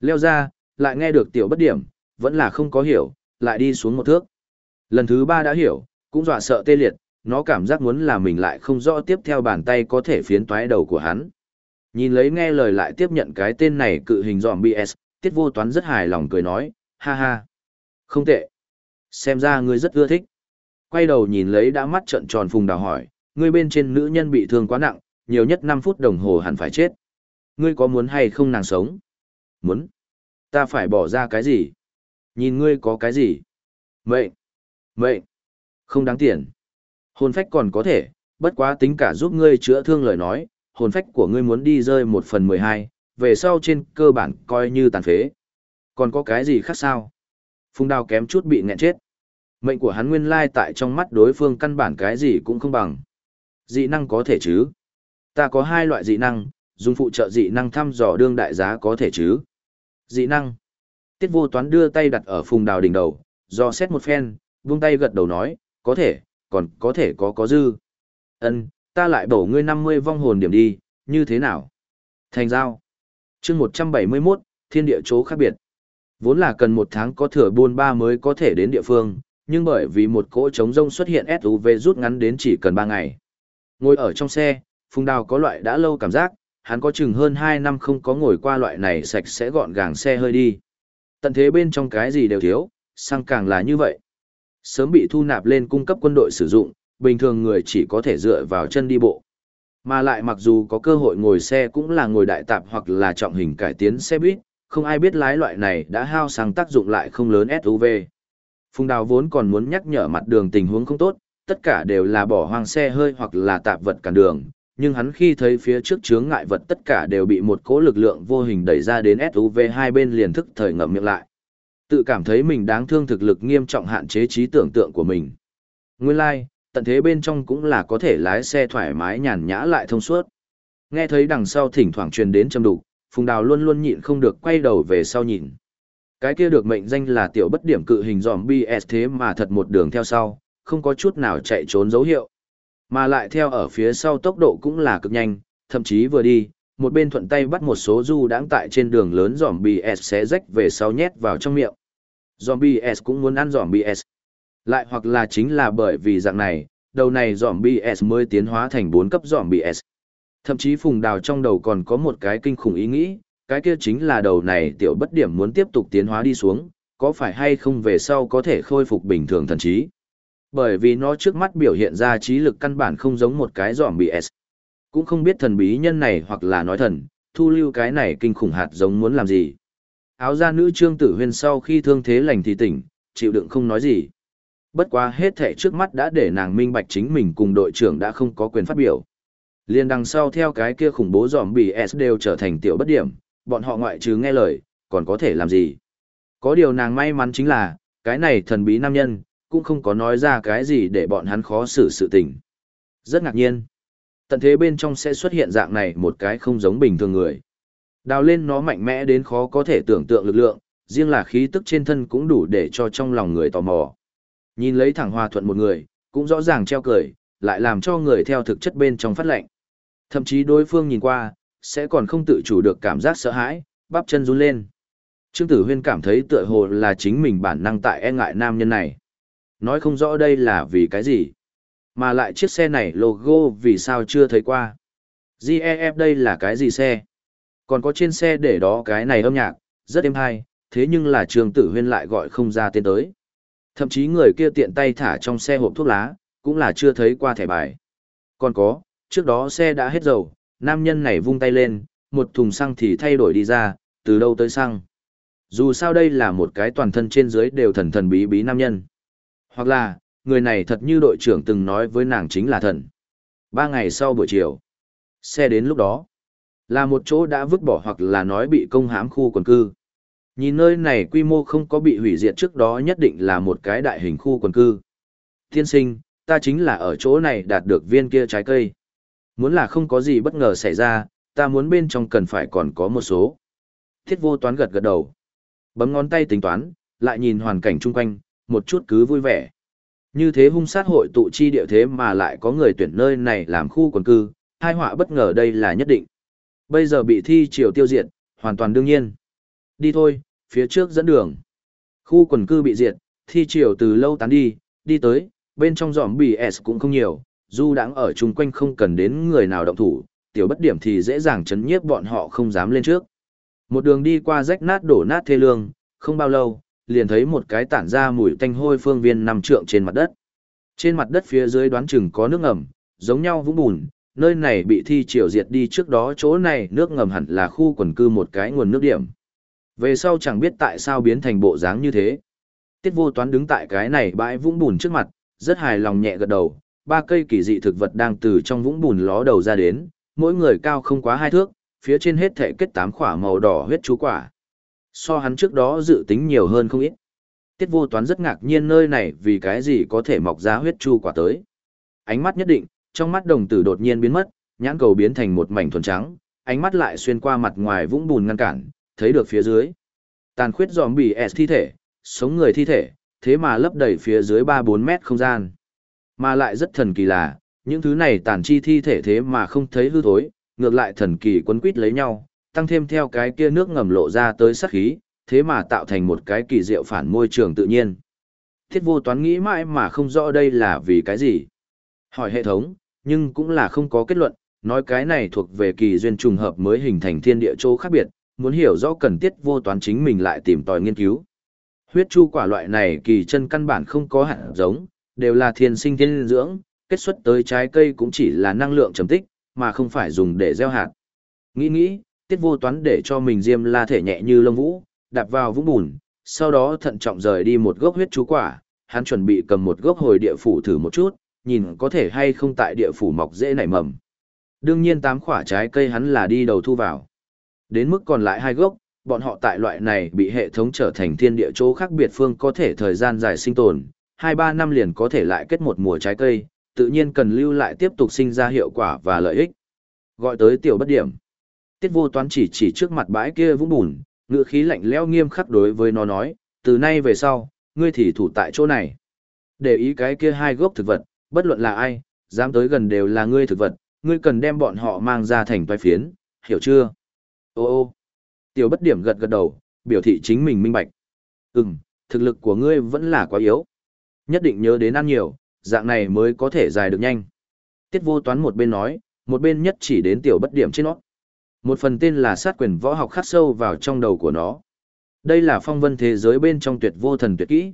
Leo ra, lại nghe được tiểu bất điểm, vẫn là không có hiểu, lại đi xuống một thước. Lần thứ ba đã hiểu, cũng dọa sợ tê liệt, nó cảm giác muốn là mình lại không rõ tiếp theo bàn tay có thể phiến toái đầu của hắn. Nhìn lấy nghe lời lại tiếp nhận cái tên này cự hình dòm BS, tiết vô toán rất hài lòng cười nói, ha ha. Không tệ. Xem ra ngươi rất ưa thích. Quay đầu nhìn lấy đã mắt trợn tròn phùng đào hỏi, ngươi bên trên nữ nhân bị thương quá nặng, nhiều nhất 5 phút đồng hồ hẳn phải chết. Ngươi có muốn hay không nàng sống? Muốn. Ta phải bỏ ra cái gì? Nhìn ngươi có cái gì? Mệnh. Mệnh. Không đáng tiền. Hồn phách còn có thể, bất quá tính cả giúp ngươi chữa thương lời nói, hồn phách của ngươi muốn đi rơi một phần mười hai, về sau trên cơ bản coi như tàn phế. Còn có cái gì khác sao? Phùng đào kém chút bị nghẹn chết. Mệnh của hắn nguyên lai tại trong mắt đối phương căn bản cái gì cũng không bằng. Dị năng có thể chứ? Ta có hai loại dị năng, dùng phụ trợ dị năng thăm dò đương đại giá có thể chứ? Dị năng. Tiết vô toán đưa tay đặt ở phùng đào đỉnh đầu, do xét một phen, buông tay gật đầu nói, có thể, còn có thể có có dư. Ân, ta lại bổ ngươi 50 vong hồn điểm đi, như thế nào? Thành giao. chương 171, thiên địa chỗ khác biệt. Vốn là cần một tháng có thừa buôn ba mới có thể đến địa phương, nhưng bởi vì một cỗ trống rông xuất hiện SUV rút ngắn đến chỉ cần 3 ngày. Ngồi ở trong xe, Phùng Đào có loại đã lâu cảm giác, hắn có chừng hơn 2 năm không có ngồi qua loại này sạch sẽ gọn gàng xe hơi đi. Tận thế bên trong cái gì đều thiếu, sang càng là như vậy. Sớm bị thu nạp lên cung cấp quân đội sử dụng, bình thường người chỉ có thể dựa vào chân đi bộ. Mà lại mặc dù có cơ hội ngồi xe cũng là ngồi đại tạp hoặc là trọng hình cải tiến xe buýt, không ai biết lái loại này đã hao sang tác dụng lại không lớn SUV. Phùng Đào vốn còn muốn nhắc nhở mặt đường tình huống không tốt, tất cả đều là bỏ hoang xe hơi hoặc là tạp vật cản đường, nhưng hắn khi thấy phía trước chướng ngại vật tất cả đều bị một cỗ lực lượng vô hình đẩy ra đến SUV hai bên liền thức thời ngậm miệng lại. Tự cảm thấy mình đáng thương thực lực nghiêm trọng hạn chế trí tưởng tượng của mình. Nguyên lai, like, tận thế bên trong cũng là có thể lái xe thoải mái nhàn nhã lại thông suốt. Nghe thấy đằng sau thỉnh thoảng truyền đến châm đục, Phùng Đào luôn luôn nhịn không được quay đầu về sau nhìn. Cái kia được mệnh danh là tiểu bất điểm cự hình dòm BS thế mà thật một đường theo sau, không có chút nào chạy trốn dấu hiệu. Mà lại theo ở phía sau tốc độ cũng là cực nhanh, thậm chí vừa đi, một bên thuận tay bắt một số du đãng tại trên đường lớn dòm BS xé rách về sau nhét vào trong miệng. Dòm BS cũng muốn ăn dòm BS. Lại hoặc là chính là bởi vì dạng này, đầu này dòm BS mới tiến hóa thành 4 cấp dòm BS. Thậm chí phùng đào trong đầu còn có một cái kinh khủng ý nghĩ, cái kia chính là đầu này tiểu bất điểm muốn tiếp tục tiến hóa đi xuống, có phải hay không về sau có thể khôi phục bình thường thần trí. Bởi vì nó trước mắt biểu hiện ra trí lực căn bản không giống một cái giỏm bị S. Cũng không biết thần bí nhân này hoặc là nói thần, thu lưu cái này kinh khủng hạt giống muốn làm gì. Áo da nữ trương tử huyên sau khi thương thế lành thì tỉnh, chịu đựng không nói gì. Bất quá hết thể trước mắt đã để nàng minh bạch chính mình cùng đội trưởng đã không có quyền phát biểu. Liên đằng sau theo cái kia khủng bố giỏm bị S đều trở thành tiểu bất điểm, bọn họ ngoại trừ nghe lời, còn có thể làm gì. Có điều nàng may mắn chính là, cái này thần bí nam nhân, cũng không có nói ra cái gì để bọn hắn khó xử sự tình. Rất ngạc nhiên. Tận thế bên trong sẽ xuất hiện dạng này một cái không giống bình thường người. Đào lên nó mạnh mẽ đến khó có thể tưởng tượng lực lượng, riêng là khí tức trên thân cũng đủ để cho trong lòng người tò mò. Nhìn lấy thẳng hòa thuận một người, cũng rõ ràng treo cười, lại làm cho người theo thực chất bên trong phát lệnh. Thậm chí đối phương nhìn qua, sẽ còn không tự chủ được cảm giác sợ hãi, bắp chân run lên. Trương Tử Huyên cảm thấy tựa hồ là chính mình bản năng tại e ngại nam nhân này. Nói không rõ đây là vì cái gì. Mà lại chiếc xe này logo vì sao chưa thấy qua. GEF đây là cái gì xe? Còn có trên xe để đó cái này âm nhạc, rất êm hay, thế nhưng là Trương Tử Huyên lại gọi không ra tên tới. Thậm chí người kia tiện tay thả trong xe hộp thuốc lá, cũng là chưa thấy qua thẻ bài. Còn có, trước đó xe đã hết dầu, nam nhân này vung tay lên, một thùng xăng thì thay đổi đi ra, từ đâu tới xăng. Dù sao đây là một cái toàn thân trên dưới đều thần thần bí bí nam nhân. Hoặc là, người này thật như đội trưởng từng nói với nàng chính là thần. Ba ngày sau buổi chiều, xe đến lúc đó, là một chỗ đã vứt bỏ hoặc là nói bị công hãm khu quần cư. Nhìn nơi này quy mô không có bị hủy diệt trước đó nhất định là một cái đại hình khu quần cư. Tiên sinh, ta chính là ở chỗ này đạt được viên kia trái cây. Muốn là không có gì bất ngờ xảy ra, ta muốn bên trong cần phải còn có một số. Thiết vô toán gật gật đầu. Bấm ngón tay tính toán, lại nhìn hoàn cảnh chung quanh, một chút cứ vui vẻ. Như thế hung sát hội tụ chi địa thế mà lại có người tuyển nơi này làm khu quần cư, hai họa bất ngờ đây là nhất định. Bây giờ bị thi triều tiêu diệt, hoàn toàn đương nhiên. Đi thôi, phía trước dẫn đường. Khu quần cư bị diệt, thi triều từ lâu tán đi, đi tới, bên trong giỏm bì S cũng không nhiều, dù đãng ở chung quanh không cần đến người nào động thủ, tiểu bất điểm thì dễ dàng chấn nhiếp bọn họ không dám lên trước. Một đường đi qua rách nát đổ nát thê lương, không bao lâu, liền thấy một cái tản ra mùi tanh hôi phương viên nằm trượng trên mặt đất. Trên mặt đất phía dưới đoán chừng có nước ngầm, giống nhau vũng bùn, nơi này bị thi triều diệt đi trước đó chỗ này nước ngầm hẳn là khu quần cư một cái nguồn nước điểm. Về sau chẳng biết tại sao biến thành bộ dáng như thế. Tiết vô toán đứng tại cái này bãi vũng bùn trước mặt, rất hài lòng nhẹ gật đầu, ba cây kỳ dị thực vật đang từ trong vũng bùn ló đầu ra đến, mỗi người cao không quá hai thước, phía trên hết thể kết tám quả màu đỏ huyết chú quả. So hắn trước đó dự tính nhiều hơn không ít. Tiết vô toán rất ngạc nhiên nơi này vì cái gì có thể mọc ra huyết chu quả tới. Ánh mắt nhất định, trong mắt đồng tử đột nhiên biến mất, nhãn cầu biến thành một mảnh thuần trắng, ánh mắt lại xuyên qua mặt ngoài vũng bùn ngăn cản, thấy được phía dưới. Tàn khuyết giòm bì S thi thể, sống người thi thể, thế mà lấp đầy phía dưới 3-4 mét không gian. Mà lại rất thần kỳ là, những thứ này tàn chi thi thể thế mà không thấy hư thối, ngược lại thần kỳ quấn quýt lấy nhau, tăng thêm theo cái kia nước ngầm lộ ra tới sát khí, thế mà tạo thành một cái kỳ diệu phản môi trường tự nhiên. Thiết vô toán nghĩ mãi mà không rõ đây là vì cái gì. Hỏi hệ thống, nhưng cũng là không có kết luận, nói cái này thuộc về kỳ duyên trùng hợp mới hình thành thiên địa chỗ khác biệt, muốn hiểu rõ cần thiết vô toán chính mình lại tìm tòi nghiên cứu. Huyết chu quả loại này kỳ chân căn bản không có hạt giống, đều là thiên sinh thiên dưỡng, kết xuất tới trái cây cũng chỉ là năng lượng trầm tích, mà không phải dùng để gieo hạt. Nghĩ nghĩ, tiết vô toán để cho mình diêm la thể nhẹ như lông vũ, đạp vào vũng bùn, sau đó thận trọng rời đi một gốc huyết chú quả, hắn chuẩn bị cầm một gốc hồi địa phủ thử một chút, nhìn có thể hay không tại địa phủ mọc dễ nảy mầm. Đương nhiên tám quả trái cây hắn là đi đầu thu vào. Đến mức còn lại hai gốc, bọn họ tại loại này bị hệ thống trở thành thiên địa chỗ khác biệt phương có thể thời gian dài sinh tồn, 2-3 năm liền có thể lại kết một mùa trái cây, tự nhiên cần lưu lại tiếp tục sinh ra hiệu quả và lợi ích. Gọi tới tiểu bất điểm. Tiết vô toán chỉ chỉ trước mặt bãi kia vũng bùn, ngựa khí lạnh lẽo nghiêm khắc đối với nó nói, từ nay về sau, ngươi thì thủ tại chỗ này. Để ý cái kia hai gốc thực vật, bất luận là ai, dám tới gần đều là ngươi thực vật, ngươi cần đem bọn họ mang ra thành toai phiến, hiểu chưa? Ô ô, tiểu bất điểm gật gật đầu, biểu thị chính mình minh bạch. Ừm, thực lực của ngươi vẫn là quá yếu. Nhất định nhớ đến ăn nhiều, dạng này mới có thể dài được nhanh. Tiết vô toán một bên nói, một bên nhất chỉ đến tiểu bất điểm trên nó. Một phần tên là sát quyền võ học khắc sâu vào trong đầu của nó. Đây là phong vân thế giới bên trong tuyệt vô thần tuyệt kỹ.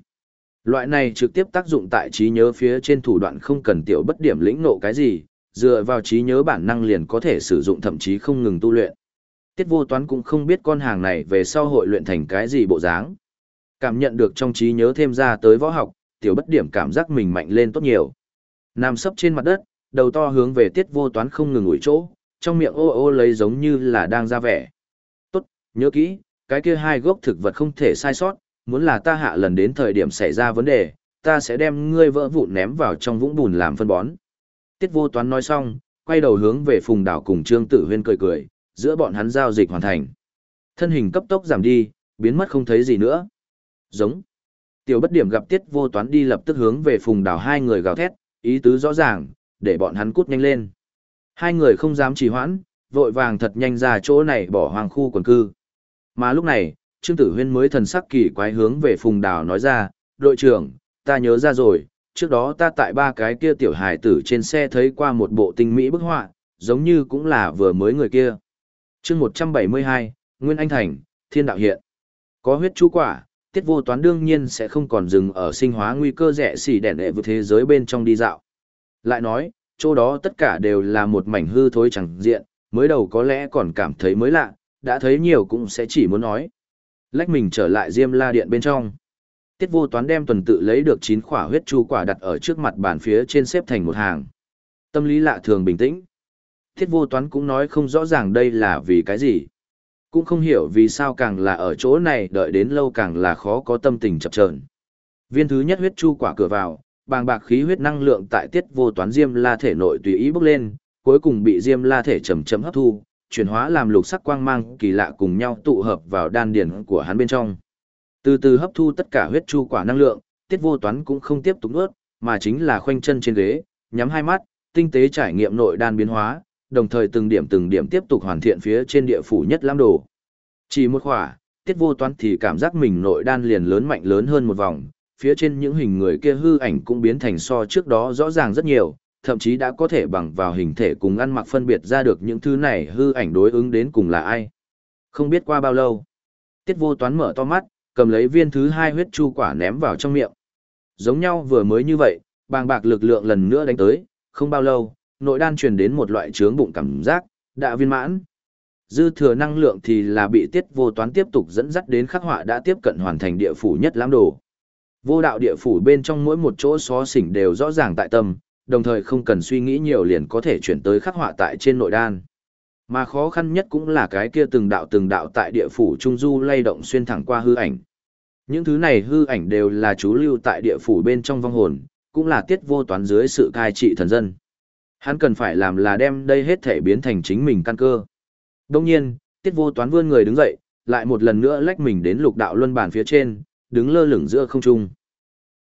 Loại này trực tiếp tác dụng tại trí nhớ phía trên thủ đoạn không cần tiểu bất điểm lĩnh nộ cái gì, dựa vào trí nhớ bản năng liền có thể sử dụng thậm chí không ngừng tu luyện. Tiết vô toán cũng không biết con hàng này về sau hội luyện thành cái gì bộ dáng. Cảm nhận được trong trí nhớ thêm ra tới võ học, tiểu bất điểm cảm giác mình mạnh lên tốt nhiều. Nằm sấp trên mặt đất, đầu to hướng về tiết vô toán không ngừng ủi chỗ, trong miệng ô ô lấy giống như là đang ra vẻ. Tốt, nhớ kỹ, cái kia hai gốc thực vật không thể sai sót, muốn là ta hạ lần đến thời điểm xảy ra vấn đề, ta sẽ đem ngươi vỡ vụn ném vào trong vũng bùn làm phân bón. Tiết vô toán nói xong, quay đầu hướng về phùng đảo cùng trương tử huyên cười cười, giữa bọn hắn giao dịch hoàn thành. Thân hình cấp tốc giảm đi, biến mất không thấy gì nữa. Giống. Tiểu bất điểm gặp tiết vô toán đi lập tức hướng về phùng đảo hai người gào thét, ý tứ rõ ràng, để bọn hắn cút nhanh lên. Hai người không dám trì hoãn, vội vàng thật nhanh ra chỗ này bỏ hoàng khu quần cư. Mà lúc này, Trương Tử Huyên mới thần sắc kỳ quái hướng về Phùng Đào nói ra, đội trưởng, ta nhớ ra rồi, trước đó ta tại ba cái kia tiểu hài tử trên xe thấy qua một bộ tinh mỹ bức họa, giống như cũng là vừa mới người kia. chương 172, Nguyên Anh Thành, Thiên Đạo Hiện. Có huyết chú quả, tiết vô toán đương nhiên sẽ không còn dừng ở sinh hóa nguy cơ rẻ xỉ đèn đệ vượt thế giới bên trong đi dạo. Lại nói, chỗ đó tất cả đều là một mảnh hư thối chẳng diện, mới đầu có lẽ còn cảm thấy mới lạ, đã thấy nhiều cũng sẽ chỉ muốn nói. Lách mình trở lại Diêm La Điện bên trong. Tiết vô toán đem tuần tự lấy được 9 khỏa huyết chu quả đặt ở trước mặt bàn phía trên xếp thành một hàng. Tâm lý lạ thường bình tĩnh. Tiết vô toán cũng nói không rõ ràng đây là vì cái gì. Cũng không hiểu vì sao càng là ở chỗ này đợi đến lâu càng là khó có tâm tình chập chờn. Viên thứ nhất huyết chu quả cửa vào, bàng bạc khí huyết năng lượng tại tiết vô toán diêm la thể nội tùy ý bốc lên, cuối cùng bị diêm la thể chầm chậm hấp thu, chuyển hóa làm lục sắc quang mang kỳ lạ cùng nhau tụ hợp vào đan điển của hắn bên trong. Từ từ hấp thu tất cả huyết chu quả năng lượng, tiết vô toán cũng không tiếp tục nuốt, mà chính là khoanh chân trên ghế, nhắm hai mắt, tinh tế trải nghiệm nội đan biến hóa, đồng thời từng điểm từng điểm tiếp tục hoàn thiện phía trên địa phủ nhất lam đồ. Chỉ một khỏa, tiết vô toán thì cảm giác mình nội đan liền lớn mạnh lớn hơn một vòng, phía trên những hình người kia hư ảnh cũng biến thành so trước đó rõ ràng rất nhiều, thậm chí đã có thể bằng vào hình thể cùng ăn mặc phân biệt ra được những thứ này hư ảnh đối ứng đến cùng là ai. Không biết qua bao lâu, tiết vô toán mở to mắt, cầm lấy viên thứ hai huyết chu quả ném vào trong miệng. Giống nhau vừa mới như vậy, bàng bạc lực lượng lần nữa đánh tới, không bao lâu, nội đan truyền đến một loại trướng bụng cảm giác, đã viên mãn. Dư thừa năng lượng thì là bị tiết vô toán tiếp tục dẫn dắt đến khắc họa đã tiếp cận hoàn thành địa phủ nhất lãm đồ. Vô đạo địa phủ bên trong mỗi một chỗ xó xỉnh đều rõ ràng tại tâm, đồng thời không cần suy nghĩ nhiều liền có thể chuyển tới khắc họa tại trên nội đan. Mà khó khăn nhất cũng là cái kia từng đạo từng đạo tại địa phủ Trung Du lay động xuyên thẳng qua hư ảnh. Những thứ này hư ảnh đều là chú lưu tại địa phủ bên trong vong hồn, cũng là tiết vô toán dưới sự cai trị thần dân. Hắn cần phải làm là đem đây hết thể biến thành chính mình căn cơ. Đông nhiên, tiết vô toán vươn người đứng dậy, lại một lần nữa lách mình đến lục đạo luân bàn phía trên, đứng lơ lửng giữa không trung.